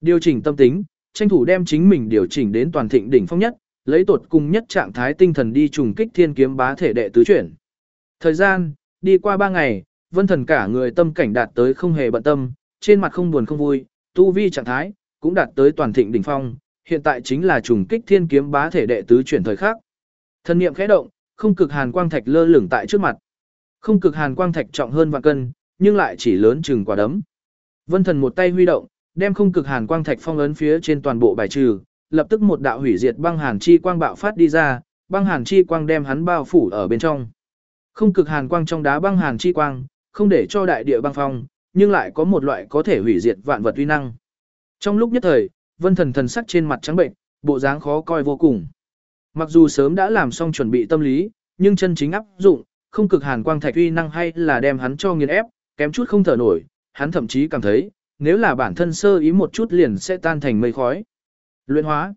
Điều chỉnh tâm tính, tranh thủ đem chính mình điều chỉnh đến toàn thịnh đỉnh phong nhất, lấy tột cùng nhất trạng thái tinh thần đi trùng kích thiên kiếm bá thể đệ tứ chuyển. Thời gian, đi qua ba ngày, vân thần cả người tâm cảnh đạt tới không hề bận tâm, trên mặt không buồn không vui, tu vi trạng thái, cũng đạt tới toàn thịnh đỉnh phong, hiện tại chính là trùng kích thiên kiếm bá thể đệ tứ chuyển thời khắc. Thân niệm khẽ động, không cực hàn quang thạch lơ lửng tại trước mặt. Không cực hàn quang thạch trọng hơn vạn cân, nhưng lại chỉ lớn chừng quả đấm. Vân thần một tay huy động, đem không cực hàn quang thạch phong ấn phía trên toàn bộ bài trừ, lập tức một đạo hủy diệt băng hàn chi quang bạo phát đi ra, băng hàn chi quang đem hắn bao phủ ở bên trong. Không cực hàn quang trong đá băng hàn chi quang, không để cho đại địa băng phong, nhưng lại có một loại có thể hủy diệt vạn vật uy năng. Trong lúc nhất thời, Vân Thần thần sắc trên mặt trắng bệnh, bộ dáng khó coi vô cùng. Mặc dù sớm đã làm xong chuẩn bị tâm lý, nhưng chân chính áp dụng, không cực hàn quang thạch uy năng hay là đem hắn cho nghiền ép, kém chút không thở nổi, hắn thậm chí cảm thấy, nếu là bản thân sơ ý một chút liền sẽ tan thành mây khói. Luyện hóa.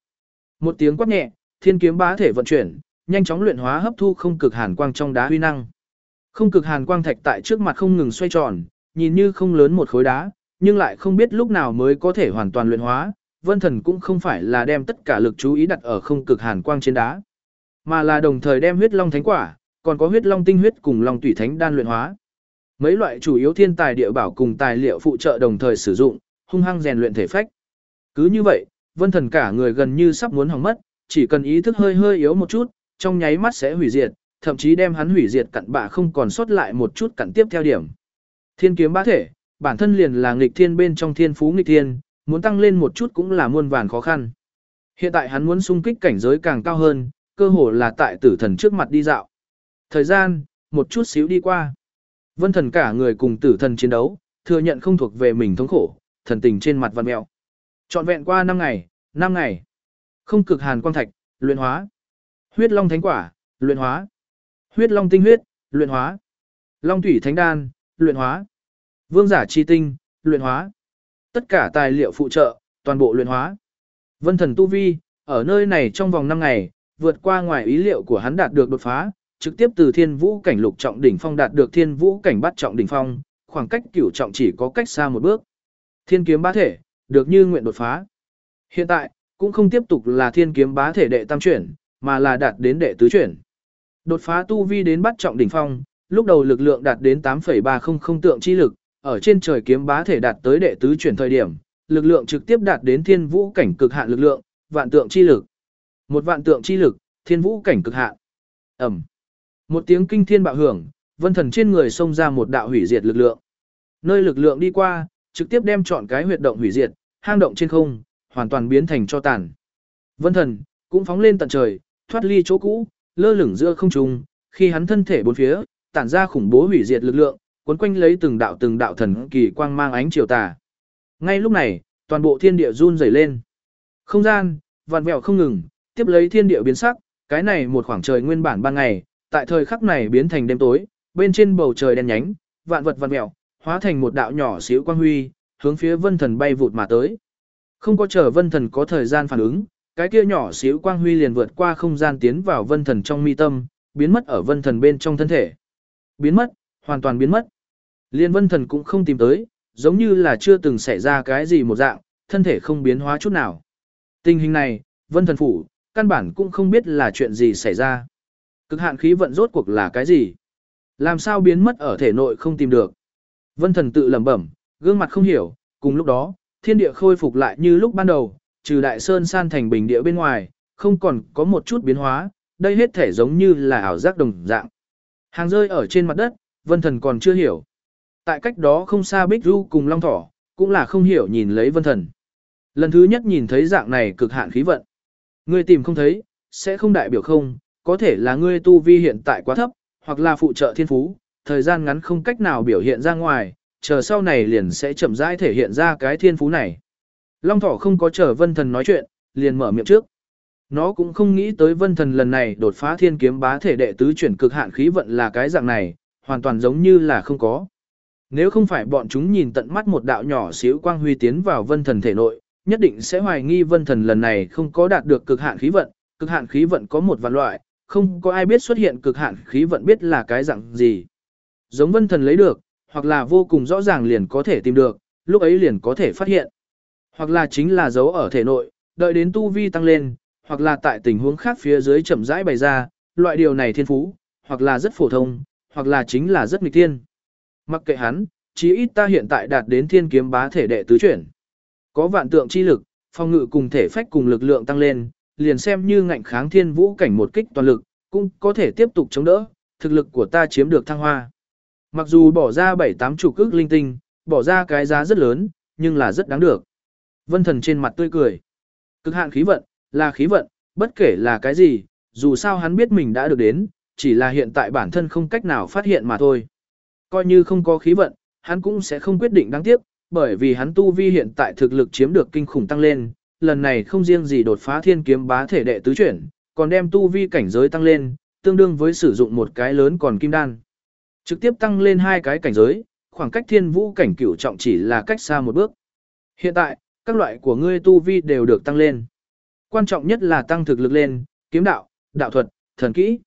Một tiếng quát nhẹ, thiên kiếm bá thể vận chuyển, nhanh chóng luyện hóa hấp thu không cực hàn quang trong đá huy năng. Không cực hàn quang thạch tại trước mặt không ngừng xoay tròn, nhìn như không lớn một khối đá, nhưng lại không biết lúc nào mới có thể hoàn toàn luyện hóa. Vân thần cũng không phải là đem tất cả lực chú ý đặt ở không cực hàn quang trên đá, mà là đồng thời đem huyết long thánh quả, còn có huyết long tinh huyết cùng long tủy thánh đan luyện hóa. Mấy loại chủ yếu thiên tài địa bảo cùng tài liệu phụ trợ đồng thời sử dụng, hung hăng rèn luyện thể phách. Cứ như vậy, vân thần cả người gần như sắp muốn hỏng mất, chỉ cần ý thức hơi hơi yếu một chút, trong nháy mắt sẽ hủy diệt, thậm chí đem hắn hủy diệt cặn bạ không còn sót lại một chút cặn tiếp theo điểm. Thiên kiếm bá thể, bản thân liền là nghịch thiên bên trong thiên phú nghịch thiên, muốn tăng lên một chút cũng là muôn vàn khó khăn. Hiện tại hắn muốn xung kích cảnh giới càng cao hơn, cơ hồ là tại tử thần trước mặt đi dạo. Thời gian, một chút xíu đi qua. Vân thần cả người cùng tử thần chiến đấu, thừa nhận không thuộc về mình thống khổ, thần tình trên mặt văn mẹo. Trọn vẹn qua 5 ngày, 5 ngày. Không cực hàn quang thạch, luyện hóa. Huyết long thánh quả, luyện hóa. Huyết long tinh huyết, luyện hóa. Long thủy thánh đan, luyện hóa. Vương giả chi tinh, luyện hóa. Tất cả tài liệu phụ trợ, toàn bộ luyện hóa. Vân thần tu vi, ở nơi này trong vòng 5 ngày, vượt qua ngoài ý liệu của hắn đạt được đột phá, trực tiếp từ thiên vũ cảnh lục trọng đỉnh phong đạt được thiên vũ cảnh bắt trọng đỉnh phong, khoảng cách cửu trọng chỉ có cách xa một bước. Thiên kiếm bá thể, được như nguyện đột phá. Hiện tại, cũng không tiếp tục là thiên kiếm bá thể đệ tam chuyển, mà là đạt đến đệ tứ chuyển. Đột phá tu vi đến bắt trọng đỉnh phong, lúc đầu lực lượng đạt đến 8,300 tượng chi lực, ở trên trời kiếm bá thể đạt tới đệ tứ chuyển thời điểm, lực lượng trực tiếp đạt đến thiên vũ cảnh cực hạn lực lượng, vạn tượng chi lực. Một vạn tượng chi lực, thiên vũ cảnh cực hạn. Ẩm. Một tiếng kinh thiên bạo hưởng, vân thần trên người xông ra một đạo hủy diệt lực lượng. Nơi lực lượng đi qua, trực tiếp đem chọn cái huyệt động hủy diệt, hang động trên không, hoàn toàn biến thành cho tàn. Vân thần, cũng phóng lên tận trời, thoát ly chỗ cũ, lơ lửng giữa không trung, khi hắn thân thể bốn phía, tản ra khủng bố hủy diệt lực lượng, cuốn quanh lấy từng đạo từng đạo thần kỳ quang mang ánh chiều tà. Ngay lúc này, toàn bộ thiên địa run rẩy lên. Không gian, vạn vẹo không ngừng, tiếp lấy thiên địa biến sắc, cái này một khoảng trời nguyên bản ban ngày, tại thời khắc này biến thành đêm tối, bên trên bầu trời đen nhánh, vạn vật vạn mèo, hóa thành một đạo nhỏ xíu quang huy, hướng phía vân thần bay vụt mà tới. Không có chờ vân thần có thời gian phản ứng, cái kia nhỏ xíu quang huy liền vượt qua không gian tiến vào vân thần trong mi tâm, biến mất ở vân thần bên trong thân thể. Biến mất, hoàn toàn biến mất. Liên vân thần cũng không tìm tới, giống như là chưa từng xảy ra cái gì một dạng, thân thể không biến hóa chút nào. Tình hình này, vân thần phủ, căn bản cũng không biết là chuyện gì xảy ra. Cực hạn khí vận rốt cuộc là cái gì? Làm sao biến mất ở thể nội không tìm được? Vân thần tự lẩm bẩm, gương mặt không hiểu, cùng lúc đó, thiên địa khôi phục lại như lúc ban đầu, trừ đại sơn san thành bình địa bên ngoài, không còn có một chút biến hóa, đây hết thể giống như là ảo giác đồng dạng. Hàng rơi ở trên mặt đất, vân thần còn chưa hiểu. Tại cách đó không xa Bích Du cùng Long Thỏ, cũng là không hiểu nhìn lấy vân thần. Lần thứ nhất nhìn thấy dạng này cực hạn khí vận. người tìm không thấy, sẽ không đại biểu không, có thể là ngươi tu vi hiện tại quá thấp, hoặc là phụ trợ thiên phú, thời gian ngắn không cách nào biểu hiện ra ngoài, chờ sau này liền sẽ chậm rãi thể hiện ra cái thiên phú này. Long thỏ không có chờ vân thần nói chuyện, liền mở miệng trước. Nó cũng không nghĩ tới vân thần lần này đột phá thiên kiếm bá thể đệ tứ chuyển cực hạn khí vận là cái dạng này, hoàn toàn giống như là không có. Nếu không phải bọn chúng nhìn tận mắt một đạo nhỏ xíu quang huy tiến vào vân thần thể nội, nhất định sẽ hoài nghi vân thần lần này không có đạt được cực hạn khí vận, cực hạn khí vận có một vạn loại, không có ai biết xuất hiện cực hạn khí vận biết là cái dạng gì. Giống vân thần lấy được, hoặc là vô cùng rõ ràng liền có thể tìm được, lúc ấy liền có thể phát hiện. Hoặc là chính là dấu ở thể nội, đợi đến tu vi tăng lên, hoặc là tại tình huống khác phía dưới chậm rãi bày ra, loại điều này thiên phú, hoặc là rất phổ thông, hoặc là chính là rất nghịch thiên. Mặc kệ hắn, chí ít ta hiện tại đạt đến thiên kiếm bá thể đệ tứ chuyển. Có vạn tượng chi lực, phong ngự cùng thể phách cùng lực lượng tăng lên, liền xem như ngạnh kháng thiên vũ cảnh một kích toàn lực, cũng có thể tiếp tục chống đỡ, thực lực của ta chiếm được thăng hoa. Mặc dù bỏ ra bảy tám chủ cước linh tinh, bỏ ra cái giá rất lớn, nhưng là rất đáng được. Vân thần trên mặt tươi cười. Cực hạn khí vận, là khí vận, bất kể là cái gì, dù sao hắn biết mình đã được đến, chỉ là hiện tại bản thân không cách nào phát hiện mà thôi. Coi như không có khí vận, hắn cũng sẽ không quyết định đáng tiếc, bởi vì hắn tu vi hiện tại thực lực chiếm được kinh khủng tăng lên, lần này không riêng gì đột phá thiên kiếm bá thể đệ tứ chuyển, còn đem tu vi cảnh giới tăng lên, tương đương với sử dụng một cái lớn còn kim đan. Trực tiếp tăng lên hai cái cảnh giới, khoảng cách thiên vũ cảnh cửu trọng chỉ là cách xa một bước. Hiện tại, các loại của ngươi tu vi đều được tăng lên. Quan trọng nhất là tăng thực lực lên, kiếm đạo, đạo thuật, thần kỹ.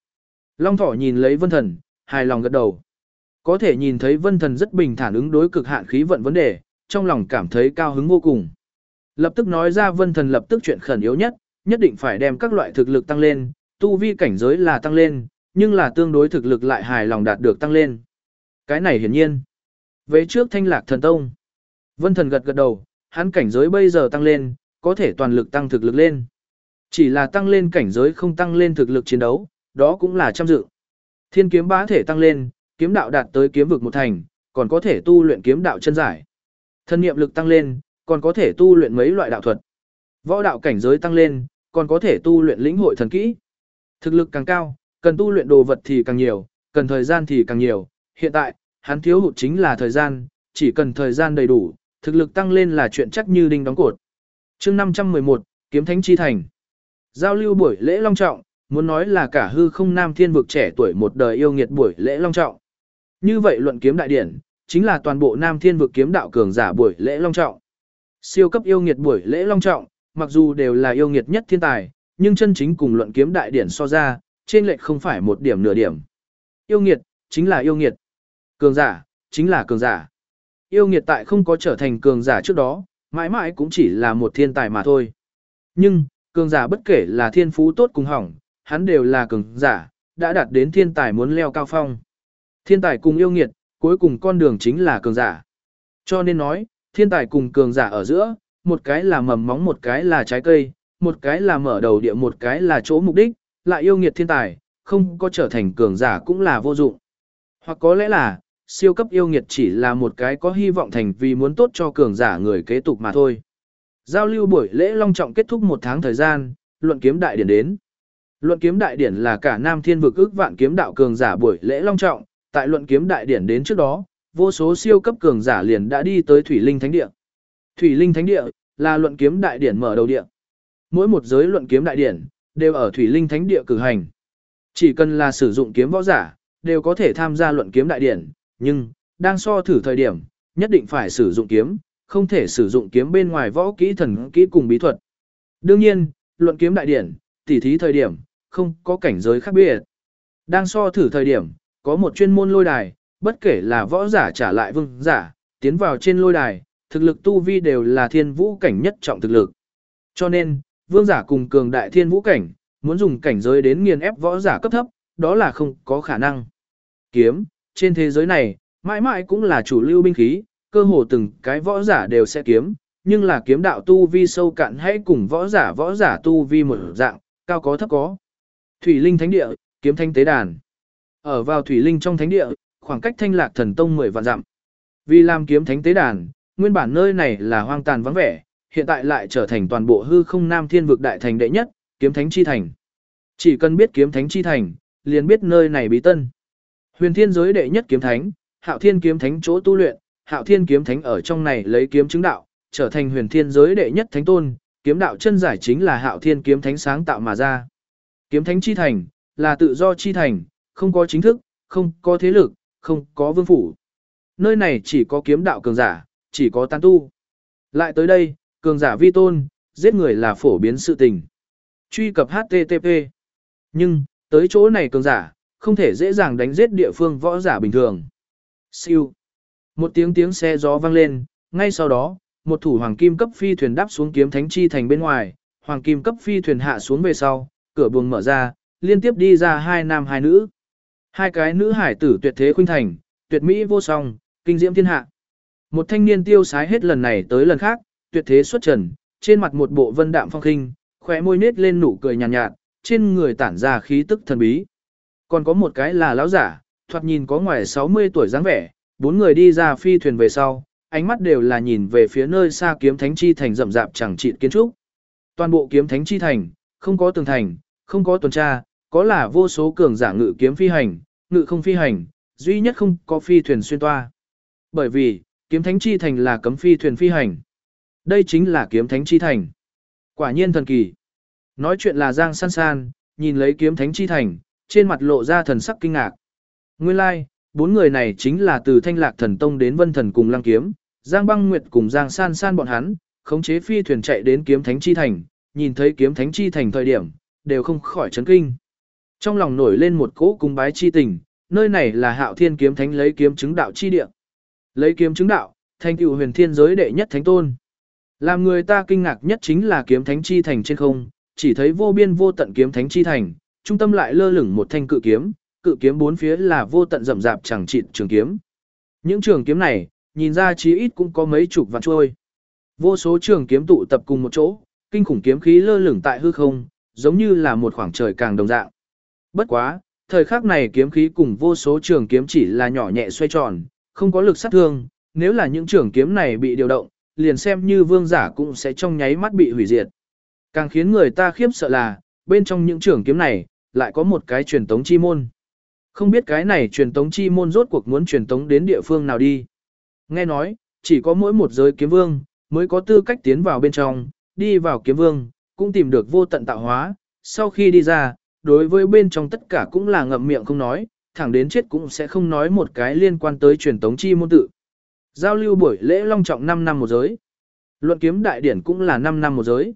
Long thỏ nhìn lấy vân thần, hài lòng gật đầu. Có thể nhìn thấy vân thần rất bình thản ứng đối cực hạn khí vận vấn đề, trong lòng cảm thấy cao hứng vô cùng. Lập tức nói ra vân thần lập tức chuyện khẩn yếu nhất, nhất định phải đem các loại thực lực tăng lên, tu vi cảnh giới là tăng lên, nhưng là tương đối thực lực lại hài lòng đạt được tăng lên. Cái này hiển nhiên. Về trước thanh lạc thần tông. Vân thần gật gật đầu, hắn cảnh giới bây giờ tăng lên, có thể toàn lực tăng thực lực lên. Chỉ là tăng lên cảnh giới không tăng lên thực lực chiến đấu, đó cũng là trăm dự. Thiên kiếm bá thể tăng lên, kiếm đạo đạt tới kiếm vực một thành, còn có thể tu luyện kiếm đạo chân giải. Thân niệm lực tăng lên, còn có thể tu luyện mấy loại đạo thuật. Võ đạo cảnh giới tăng lên, còn có thể tu luyện lĩnh hội thần kỹ. Thực lực càng cao, cần tu luyện đồ vật thì càng nhiều, cần thời gian thì càng nhiều. Hiện tại, hắn thiếu hụt chính là thời gian, chỉ cần thời gian đầy đủ, thực lực tăng lên là chuyện chắc như đinh đóng cột. chương 511, Kiếm Thánh Chi Thành. Giao lưu buổi lễ long trọng, muốn nói là cả hư không nam thiên vực trẻ tuổi một đời yêu nghiệt buổi lễ long trọng. Như vậy luận kiếm đại điển, chính là toàn bộ nam thiên vực kiếm đạo cường giả buổi lễ long trọng. Siêu cấp yêu nghiệt buổi lễ long trọng, mặc dù đều là yêu nghiệt nhất thiên tài, nhưng chân chính cùng luận kiếm đại điển so ra, trên lệch không phải một điểm nửa điểm. Yêu nghiệt, chính là yêu nghiệt. Cường giả, chính là cường giả. Yêu nghiệt tại không có trở thành cường giả trước đó, mãi mãi cũng chỉ là một thiên tài mà thôi. Nhưng, cường giả bất kể là thiên phú tốt cùng hỏng, hắn đều là cường giả, đã đạt đến thiên tài muốn leo cao phong. Thiên tài cùng yêu nghiệt, cuối cùng con đường chính là cường giả. Cho nên nói, thiên tài cùng cường giả ở giữa, một cái là mầm móng một cái là trái cây, một cái là mở đầu địa một cái là chỗ mục đích, lại yêu nghiệt thiên tài, không có trở thành cường giả cũng là vô dụng. Hoặc có lẽ là, siêu cấp yêu nghiệt chỉ là một cái có hy vọng thành vì muốn tốt cho cường giả người kế tục mà thôi. Giao lưu buổi lễ long trọng kết thúc một tháng thời gian, luận kiếm đại điển đến. Luận kiếm đại điển là cả Nam Thiên vực ước vạn kiếm đạo cường giả buổi lễ long trọng, tại luận kiếm đại điển đến trước đó, vô số siêu cấp cường giả liền đã đi tới Thủy Linh Thánh Địa. Thủy Linh Thánh Địa là luận kiếm đại điển mở đầu địa. Mỗi một giới luận kiếm đại điển đều ở Thủy Linh Thánh Địa cử hành. Chỉ cần là sử dụng kiếm võ giả, đều có thể tham gia luận kiếm đại điển, nhưng đang so thử thời điểm, nhất định phải sử dụng kiếm, không thể sử dụng kiếm bên ngoài võ kỹ thần kỹ cùng bí thuật. Đương nhiên, luận kiếm đại điển, tỉ thí thời điểm, không có cảnh giới khác biệt. Đang so thử thời điểm, có một chuyên môn lôi đài, bất kể là võ giả trả lại vương giả, tiến vào trên lôi đài, thực lực tu vi đều là thiên vũ cảnh nhất trọng thực lực. Cho nên, vương giả cùng cường đại thiên vũ cảnh, muốn dùng cảnh giới đến nghiền ép võ giả cấp thấp, đó là không có khả năng. Kiếm, trên thế giới này, mãi mãi cũng là chủ lưu binh khí, cơ hồ từng cái võ giả đều sẽ kiếm, nhưng là kiếm đạo tu vi sâu cạn hãy cùng võ giả võ giả tu vi một dạng, cao có thấp có. Thủy Linh Thánh Địa, kiếm thanh tế đàn. Ở vào Thủy Linh trong thánh địa, khoảng cách Thanh Lạc Thần Tông 10 vạn dặm. Vì làm kiếm thánh tế đàn, nguyên bản nơi này là hoang tàn vắng vẻ, hiện tại lại trở thành toàn bộ hư không nam thiên vực đại thành đệ nhất, kiếm thánh chi thành. Chỉ cần biết kiếm thánh chi thành, liền biết nơi này bí tân. Huyền thiên giới đệ nhất kiếm thánh, Hạo Thiên kiếm thánh chỗ tu luyện, Hạo Thiên kiếm thánh ở trong này lấy kiếm chứng đạo, trở thành huyền thiên giới đệ nhất thánh tôn, kiếm đạo chân giải chính là Hạo Thiên kiếm thánh sáng tạo mà ra. Kiếm thánh chi thành, là tự do chi thành, không có chính thức, không có thế lực, không có vương phủ. Nơi này chỉ có kiếm đạo cường giả, chỉ có tán tu. Lại tới đây, cường giả vi tôn, giết người là phổ biến sự tình. Truy cập HTTP. Nhưng, tới chỗ này cường giả, không thể dễ dàng đánh giết địa phương võ giả bình thường. Siêu. Một tiếng tiếng xe gió vang lên, ngay sau đó, một thủ hoàng kim cấp phi thuyền đáp xuống kiếm thánh chi thành bên ngoài, hoàng kim cấp phi thuyền hạ xuống về sau, cửa buồng mở ra, liên tiếp đi ra hai nam hai nữ. Hai cái nữ hải tử tuyệt thế khuynh thành, tuyệt mỹ vô song, kinh diễm thiên hạ. Một thanh niên tiêu sái hết lần này tới lần khác, tuyệt thế xuất trần, trên mặt một bộ vân đạm phong khinh, khóe môi nết lên nụ cười nhàn nhạt, nhạt, trên người tản ra khí tức thần bí. Còn có một cái là lão giả, thoạt nhìn có ngoài 60 tuổi dáng vẻ, bốn người đi ra phi thuyền về sau, ánh mắt đều là nhìn về phía nơi xa kiếm thánh chi thành rậm rạp chẳng trị kiến trúc. Toàn bộ kiếm thánh chi thành, không có tường thành, không có tuần tra, có là vô số cường giả ngự kiếm phi hành, ngự không phi hành, duy nhất không có phi thuyền xuyên toa. Bởi vì, kiếm thánh chi thành là cấm phi thuyền phi hành. Đây chính là kiếm thánh chi thành. Quả nhiên thần kỳ. Nói chuyện là Giang San San, nhìn lấy kiếm thánh chi thành, trên mặt lộ ra thần sắc kinh ngạc. Nguyên lai, like, bốn người này chính là từ Thanh Lạc Thần Tông đến Vân Thần cùng Lăng Kiếm, Giang Băng Nguyệt cùng Giang San San bọn hắn, khống chế phi thuyền chạy đến kiếm thánh chi thành, nhìn thấy kiếm thánh chi thành thời điểm, đều không khỏi chấn kinh. Trong lòng nổi lên một cỗ cung bái chi tình, nơi này là Hạo Thiên kiếm thánh lấy kiếm chứng đạo chi địa. Lấy kiếm chứng đạo, thành tựu huyền thiên giới đệ nhất thánh tôn. Làm người ta kinh ngạc nhất chính là kiếm thánh chi thành trên không, chỉ thấy vô biên vô tận kiếm thánh chi thành, trung tâm lại lơ lửng một thanh cự kiếm, cự kiếm bốn phía là vô tận rậm rạp chẳng chịt trường kiếm. Những trường kiếm này, nhìn ra chí ít cũng có mấy chục vạn trôi. Vô số trường kiếm tụ tập cùng một chỗ, kinh khủng kiếm khí lơ lửng tại hư không, giống như là một khoảng trời càng đồng dạng. Bất quá, thời khắc này kiếm khí cùng vô số trường kiếm chỉ là nhỏ nhẹ xoay tròn, không có lực sát thương, nếu là những trường kiếm này bị điều động, liền xem như vương giả cũng sẽ trong nháy mắt bị hủy diệt. Càng khiến người ta khiếp sợ là, bên trong những trường kiếm này, lại có một cái truyền tống chi môn. Không biết cái này truyền tống chi môn rốt cuộc muốn truyền tống đến địa phương nào đi. Nghe nói, chỉ có mỗi một giới kiếm vương, mới có tư cách tiến vào bên trong, đi vào kiếm vương, cũng tìm được vô tận tạo hóa, sau khi đi ra, đối với bên trong tất cả cũng là ngậm miệng không nói, thẳng đến chết cũng sẽ không nói một cái liên quan tới truyền tống chi môn tự. Giao lưu buổi lễ long trọng 5 năm một giới. Luận kiếm đại điển cũng là 5 năm một giới.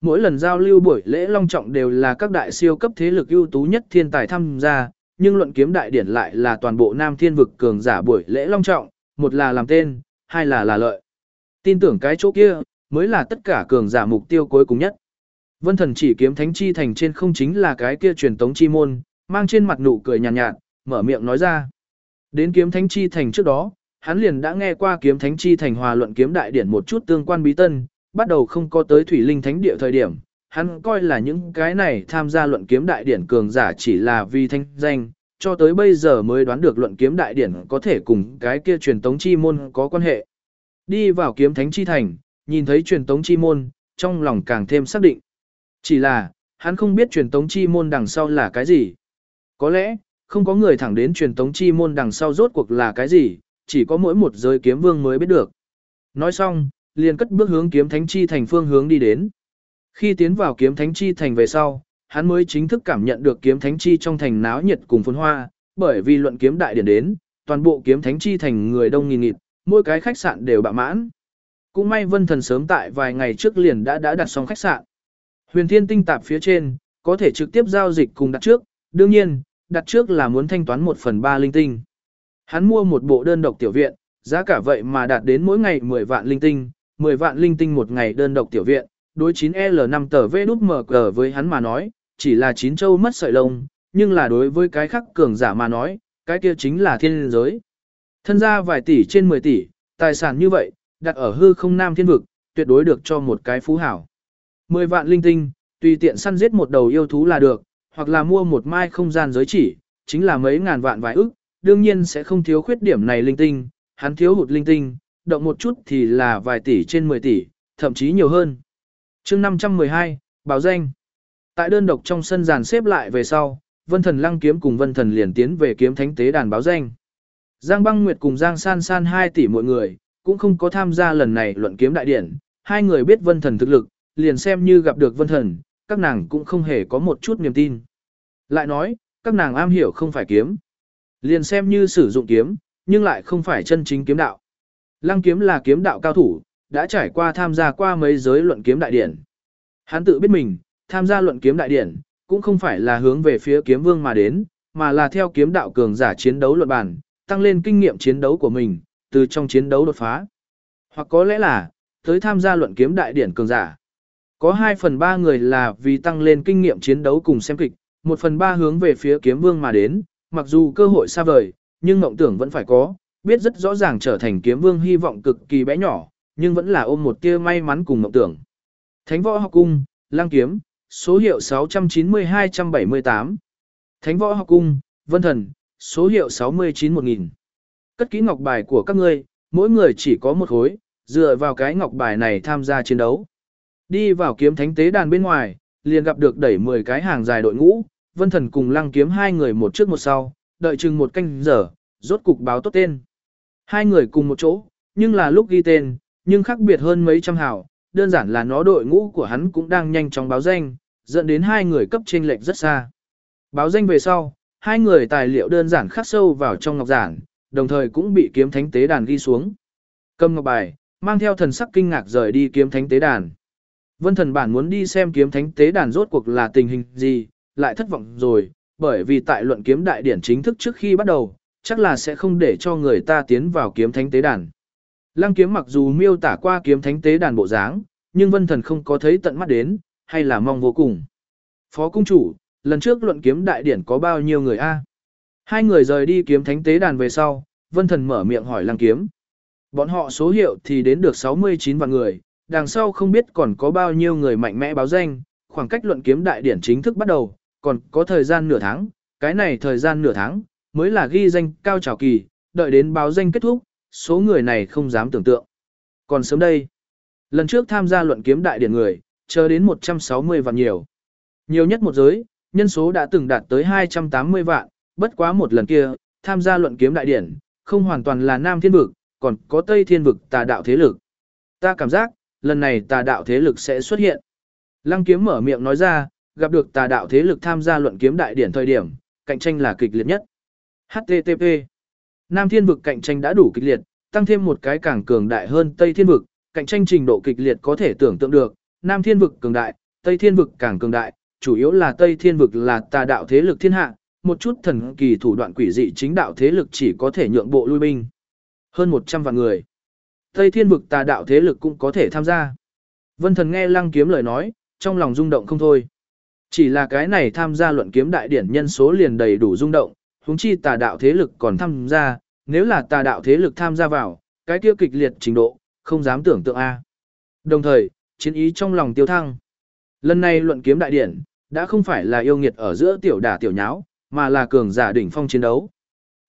Mỗi lần giao lưu buổi lễ long trọng đều là các đại siêu cấp thế lực ưu tú nhất thiên tài tham gia, nhưng luận kiếm đại điển lại là toàn bộ Nam Thiên vực cường giả buổi lễ long trọng, một là làm tên, hai là là lợi. Tin tưởng cái chỗ kia mới là tất cả cường giả mục tiêu cuối cùng nhất. Vân Thần chỉ kiếm thánh chi thành trên không chính là cái kia truyền tống chi môn, mang trên mặt nụ cười nhàn nhạt, nhạt, mở miệng nói ra. Đến kiếm thánh chi thành trước đó, hắn liền đã nghe qua kiếm thánh chi thành hòa luận kiếm đại điển một chút tương quan bí tân, bắt đầu không có tới thủy linh thánh địa thời điểm, hắn coi là những cái này tham gia luận kiếm đại điển cường giả chỉ là vì thanh danh, cho tới bây giờ mới đoán được luận kiếm đại điển có thể cùng cái kia truyền tống chi môn có quan hệ. Đi vào kiếm thánh chi thành, nhìn thấy truyền tống chi môn, trong lòng càng thêm xác định. Chỉ là, hắn không biết truyền tống chi môn đằng sau là cái gì. Có lẽ, không có người thẳng đến truyền tống chi môn đằng sau rốt cuộc là cái gì, chỉ có mỗi một giới kiếm vương mới biết được. Nói xong, liền cất bước hướng kiếm thánh chi thành phương hướng đi đến. Khi tiến vào kiếm thánh chi thành về sau, hắn mới chính thức cảm nhận được kiếm thánh chi trong thành náo nhiệt cùng phồn hoa, bởi vì luận kiếm đại điển đến, toàn bộ kiếm thánh chi thành người đông nghìn nghịt, mỗi cái khách sạn đều bạ mãn. Cũng may vân thần sớm tại vài ngày trước liền đã đã đặt xong khách sạn. Huyền thiên tinh tạp phía trên, có thể trực tiếp giao dịch cùng đặt trước, đương nhiên, đặt trước là muốn thanh toán 1 phần 3 linh tinh. Hắn mua một bộ đơn độc tiểu viện, giá cả vậy mà đạt đến mỗi ngày 10 vạn linh tinh, 10 vạn linh tinh một ngày đơn độc tiểu viện, đối 9L5 tờ VWMG mở với hắn mà nói, chỉ là chín châu mất sợi lông, nhưng là đối với cái khắc cường giả mà nói, cái kia chính là thiên giới. Thân ra vài tỷ trên 10 tỷ, tài sản như vậy, đặt ở hư không nam thiên vực, tuyệt đối được cho một cái phú hảo. 10 vạn linh tinh, tùy tiện săn giết một đầu yêu thú là được, hoặc là mua một mai không gian giới chỉ, chính là mấy ngàn vạn vài ức, đương nhiên sẽ không thiếu khuyết điểm này linh tinh, hắn thiếu hụt linh tinh, động một chút thì là vài tỷ trên 10 tỷ, thậm chí nhiều hơn. chương 512, báo danh. Tại đơn độc trong sân giàn xếp lại về sau, Vân Thần Lăng Kiếm cùng Vân Thần liền tiến về kiếm thánh tế đàn báo danh. Giang Băng Nguyệt cùng Giang San San 2 tỷ mỗi người, cũng không có tham gia lần này luận kiếm đại điển, hai người biết Vân Thần thực lực, liền xem như gặp được Vân Thần, các nàng cũng không hề có một chút niềm tin. Lại nói, các nàng am hiểu không phải kiếm. Liền xem như sử dụng kiếm, nhưng lại không phải chân chính kiếm đạo. Lăng kiếm là kiếm đạo cao thủ, đã trải qua tham gia qua mấy giới luận kiếm đại điển. Hắn tự biết mình, tham gia luận kiếm đại điển, cũng không phải là hướng về phía kiếm vương mà đến, mà là theo kiếm đạo cường giả chiến đấu luận bản, tăng lên kinh nghiệm chiến đấu của mình, từ trong chiến đấu đột phá. Hoặc có lẽ là, tới tham gia luận kiếm đại điển cường giả. Có 2 phần 3 người là vì tăng lên kinh nghiệm chiến đấu cùng xem kịch, 1 phần 3 hướng về phía kiếm vương mà đến, mặc dù cơ hội xa vời, nhưng mộng tưởng vẫn phải có, biết rất rõ ràng trở thành kiếm vương hy vọng cực kỳ bé nhỏ, nhưng vẫn là ôm một tia may mắn cùng mộng tưởng. Thánh võ học cung, lang kiếm, số hiệu 690-278. Thánh võ học cung, vân thần, số hiệu 69-1000. Cất kỹ ngọc bài của các ngươi, mỗi người chỉ có một khối, dựa vào cái ngọc bài này tham gia chiến đấu. Đi vào kiếm thánh tế đàn bên ngoài, liền gặp được đẩy 10 cái hàng dài đội ngũ, vân thần cùng lăng kiếm hai người một trước một sau, đợi chừng một canh giờ, rốt cục báo tốt tên. Hai người cùng một chỗ, nhưng là lúc ghi tên, nhưng khác biệt hơn mấy trăm hào, đơn giản là nó đội ngũ của hắn cũng đang nhanh chóng báo danh, dẫn đến hai người cấp trên lệch rất xa. Báo danh về sau, hai người tài liệu đơn giản khắc sâu vào trong ngọc giản, đồng thời cũng bị kiếm thánh tế đàn ghi xuống. Cầm ngọc bài, mang theo thần sắc kinh ngạc rời đi kiếm thánh tế đàn. Vân thần bản muốn đi xem kiếm thánh tế đàn rốt cuộc là tình hình gì, lại thất vọng rồi, bởi vì tại luận kiếm đại điển chính thức trước khi bắt đầu, chắc là sẽ không để cho người ta tiến vào kiếm thánh tế đàn. Lăng kiếm mặc dù miêu tả qua kiếm thánh tế đàn bộ dáng, nhưng vân thần không có thấy tận mắt đến, hay là mong vô cùng. Phó cung chủ, lần trước luận kiếm đại điển có bao nhiêu người a? Hai người rời đi kiếm thánh tế đàn về sau, vân thần mở miệng hỏi lăng kiếm. Bọn họ số hiệu thì đến được 69 vạn người, đằng sau không biết còn có bao nhiêu người mạnh mẽ báo danh, khoảng cách luận kiếm đại điển chính thức bắt đầu, còn có thời gian nửa tháng, cái này thời gian nửa tháng, mới là ghi danh cao trào kỳ, đợi đến báo danh kết thúc, số người này không dám tưởng tượng. Còn sớm đây, lần trước tham gia luận kiếm đại điển người, chờ đến 160 vạn nhiều. Nhiều nhất một giới, nhân số đã từng đạt tới 280 vạn, bất quá một lần kia, tham gia luận kiếm đại điển, không hoàn toàn là Nam Thiên Vực, còn có Tây Thiên Vực tà đạo thế lực. Ta cảm giác, lần này tà đạo thế lực sẽ xuất hiện. Lăng kiếm mở miệng nói ra, gặp được tà đạo thế lực tham gia luận kiếm đại điển thời điểm, cạnh tranh là kịch liệt nhất. HTTP Nam Thiên Vực cạnh tranh đã đủ kịch liệt, tăng thêm một cái càng cường đại hơn Tây Thiên Vực, cạnh tranh trình độ kịch liệt có thể tưởng tượng được, Nam Thiên Vực cường đại, Tây Thiên Vực càng cường đại, chủ yếu là Tây Thiên Vực là tà đạo thế lực thiên hạ, một chút thần kỳ thủ đoạn quỷ dị chính đạo thế lực chỉ có thể nhượng bộ lui binh. Hơn 100 vạn người. Tây Thiên Vực tà đạo thế lực cũng có thể tham gia. Vân Thần nghe Lăng Kiếm lời nói, trong lòng rung động không thôi. Chỉ là cái này tham gia luận kiếm đại điển nhân số liền đầy đủ rung động, huống chi tà đạo thế lực còn tham gia, nếu là tà đạo thế lực tham gia vào, cái kia kịch liệt trình độ, không dám tưởng tượng a. Đồng thời, chiến ý trong lòng tiêu thăng. Lần này luận kiếm đại điển, đã không phải là yêu nghiệt ở giữa tiểu đả tiểu nháo, mà là cường giả đỉnh phong chiến đấu.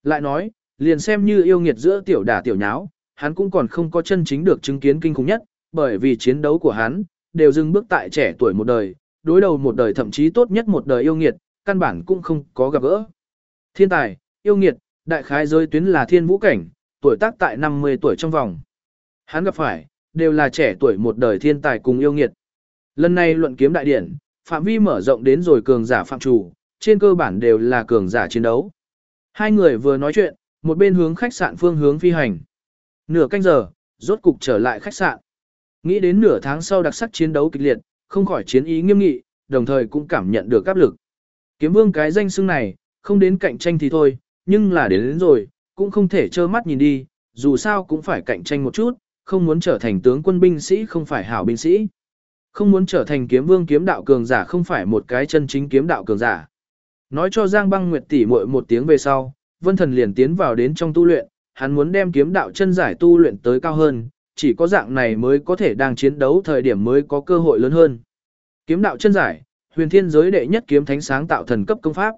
Lại nói, liền xem như yêu nghiệt giữa tiểu đả tiểu nháo, hắn cũng còn không có chân chính được chứng kiến kinh khủng nhất, bởi vì chiến đấu của hắn, đều dừng bước tại trẻ tuổi một đời, đối đầu một đời thậm chí tốt nhất một đời yêu nghiệt, căn bản cũng không có gặp gỡ. Thiên tài, yêu nghiệt, đại khái giới tuyến là thiên vũ cảnh, tuổi tác tại 50 tuổi trong vòng. Hắn gặp phải, đều là trẻ tuổi một đời thiên tài cùng yêu nghiệt. Lần này luận kiếm đại điển, phạm vi mở rộng đến rồi cường giả phạm chủ, trên cơ bản đều là cường giả chiến đấu. Hai người vừa nói chuyện, một bên hướng khách sạn phương hướng phi hành. Nửa canh giờ, rốt cục trở lại khách sạn. Nghĩ đến nửa tháng sau đặc sắc chiến đấu kịch liệt, không khỏi chiến ý nghiêm nghị, đồng thời cũng cảm nhận được áp lực. Kiếm vương cái danh xưng này, không đến cạnh tranh thì thôi, nhưng là đến, đến rồi, cũng không thể trơ mắt nhìn đi, dù sao cũng phải cạnh tranh một chút, không muốn trở thành tướng quân binh sĩ không phải hảo binh sĩ. Không muốn trở thành kiếm vương kiếm đạo cường giả không phải một cái chân chính kiếm đạo cường giả. Nói cho Giang Băng Nguyệt tỷ muội một tiếng về sau, Vân Thần liền tiến vào đến trong tu luyện, hắn muốn đem kiếm đạo chân giải tu luyện tới cao hơn, chỉ có dạng này mới có thể đang chiến đấu thời điểm mới có cơ hội lớn hơn. Kiếm đạo chân giải, huyền thiên giới đệ nhất kiếm thánh sáng tạo thần cấp công pháp.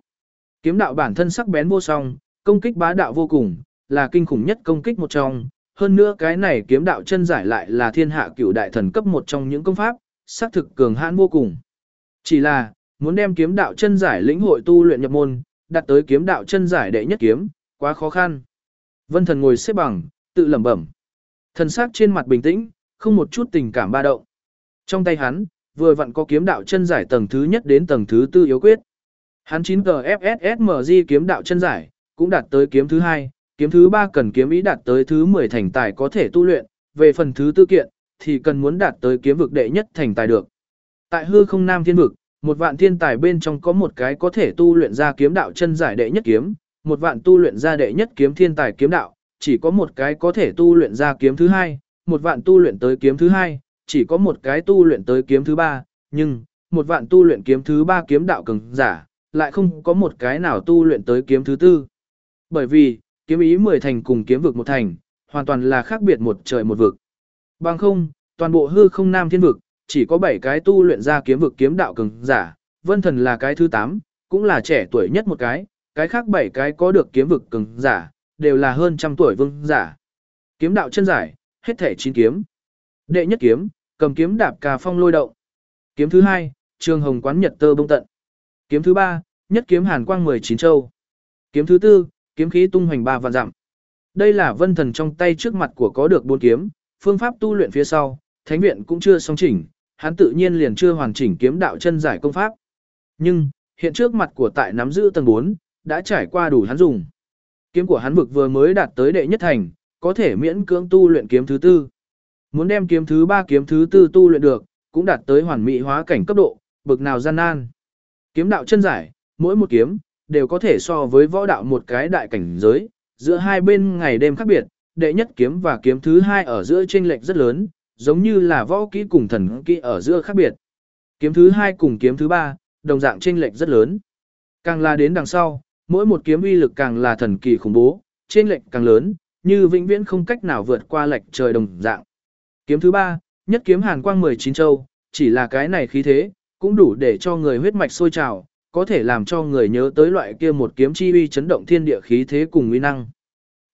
Kiếm đạo bản thân sắc bén vô song, công kích bá đạo vô cùng, là kinh khủng nhất công kích một trong. Hơn nữa cái này kiếm đạo chân giải lại là thiên hạ cửu đại thần cấp một trong những công pháp, xác thực cường hãn vô cùng. Chỉ là, muốn đem kiếm đạo chân giải lĩnh hội tu luyện nhập môn, đặt tới kiếm đạo chân giải đệ nhất kiếm, quá khó khăn. Vân thần ngồi xếp bằng, tự lẩm bẩm. Thần sắc trên mặt bình tĩnh, không một chút tình cảm ba động. Trong tay hắn, vừa vặn có kiếm đạo chân giải tầng thứ nhất đến tầng thứ tư yếu quyết. Hắn 9GFSSMG kiếm đạo chân giải, cũng đạt tới kiếm thứ hai, kiếm thứ ba cần kiếm ý đạt tới thứ 10 thành tài có thể tu luyện, về phần thứ tư kiện, thì cần muốn đạt tới kiếm vực đệ nhất thành tài được. Tại hư không nam thiên vực, một vạn thiên tài bên trong có một cái có thể tu luyện ra kiếm đạo chân giải đệ nhất kiếm, một vạn tu luyện ra đệ nhất kiếm thiên tài kiếm đạo, chỉ có một cái có thể tu luyện ra kiếm thứ hai, một vạn tu luyện tới kiếm thứ hai, chỉ có một cái tu luyện tới kiếm thứ ba, nhưng, một vạn tu luyện kiếm thứ ba kiếm đạo cường giả, lại không có một cái nào tu luyện tới kiếm thứ tư. Bởi vì, kiếm ý 10 thành cùng kiếm vực một thành, hoàn toàn là khác biệt một trời một vực. Bằng không, toàn bộ hư không nam thiên vực, chỉ có 7 cái tu luyện ra kiếm vực kiếm đạo cường giả, vân thần là cái thứ 8, cũng là trẻ tuổi nhất một cái, cái khác bảy cái có được kiếm vực cường giả, đều là hơn trăm tuổi vương giả. Kiếm đạo chân giải, hết thể chín kiếm. Đệ nhất kiếm, cầm kiếm đạp cà phong lôi động. Kiếm thứ hai, trường hồng quán nhật tơ bông tận. Kiếm thứ ba, nhất kiếm hàn quang 19 châu. Kiếm thứ tư, kiếm khí tung hoành ba vạn dặm. Đây là vân thần trong tay trước mặt của có được bốn kiếm, phương pháp tu luyện phía sau, thánh viện cũng chưa xong chỉnh, hắn tự nhiên liền chưa hoàn chỉnh kiếm đạo chân giải công pháp. Nhưng, hiện trước mặt của tại nắm giữ tầng 4, đã trải qua đủ hắn dùng. Kiếm của hắn vực vừa mới đạt tới đệ nhất thành, có thể miễn cưỡng tu luyện kiếm thứ tư. Muốn đem kiếm thứ ba kiếm thứ tư tu luyện được, cũng đạt tới hoàn mỹ hóa cảnh cấp độ, bực nào gian nan. Kiếm đạo chân giải, mỗi một kiếm, đều có thể so với võ đạo một cái đại cảnh giới, giữa hai bên ngày đêm khác biệt, đệ nhất kiếm và kiếm thứ hai ở giữa chênh lệch rất lớn, giống như là võ kỹ cùng thần kỹ ở giữa khác biệt. Kiếm thứ hai cùng kiếm thứ ba, đồng dạng chênh lệch rất lớn. Càng là đến đằng sau, mỗi một kiếm uy lực càng là thần kỳ khủng bố, trên lệch càng lớn, như vĩnh viễn không cách nào vượt qua lệch trời đồng dạng. Kiếm thứ ba, nhất kiếm hàn quang 19 châu, chỉ là cái này khí thế, cũng đủ để cho người huyết mạch sôi trào, có thể làm cho người nhớ tới loại kia một kiếm chi uy chấn động thiên địa khí thế cùng uy năng.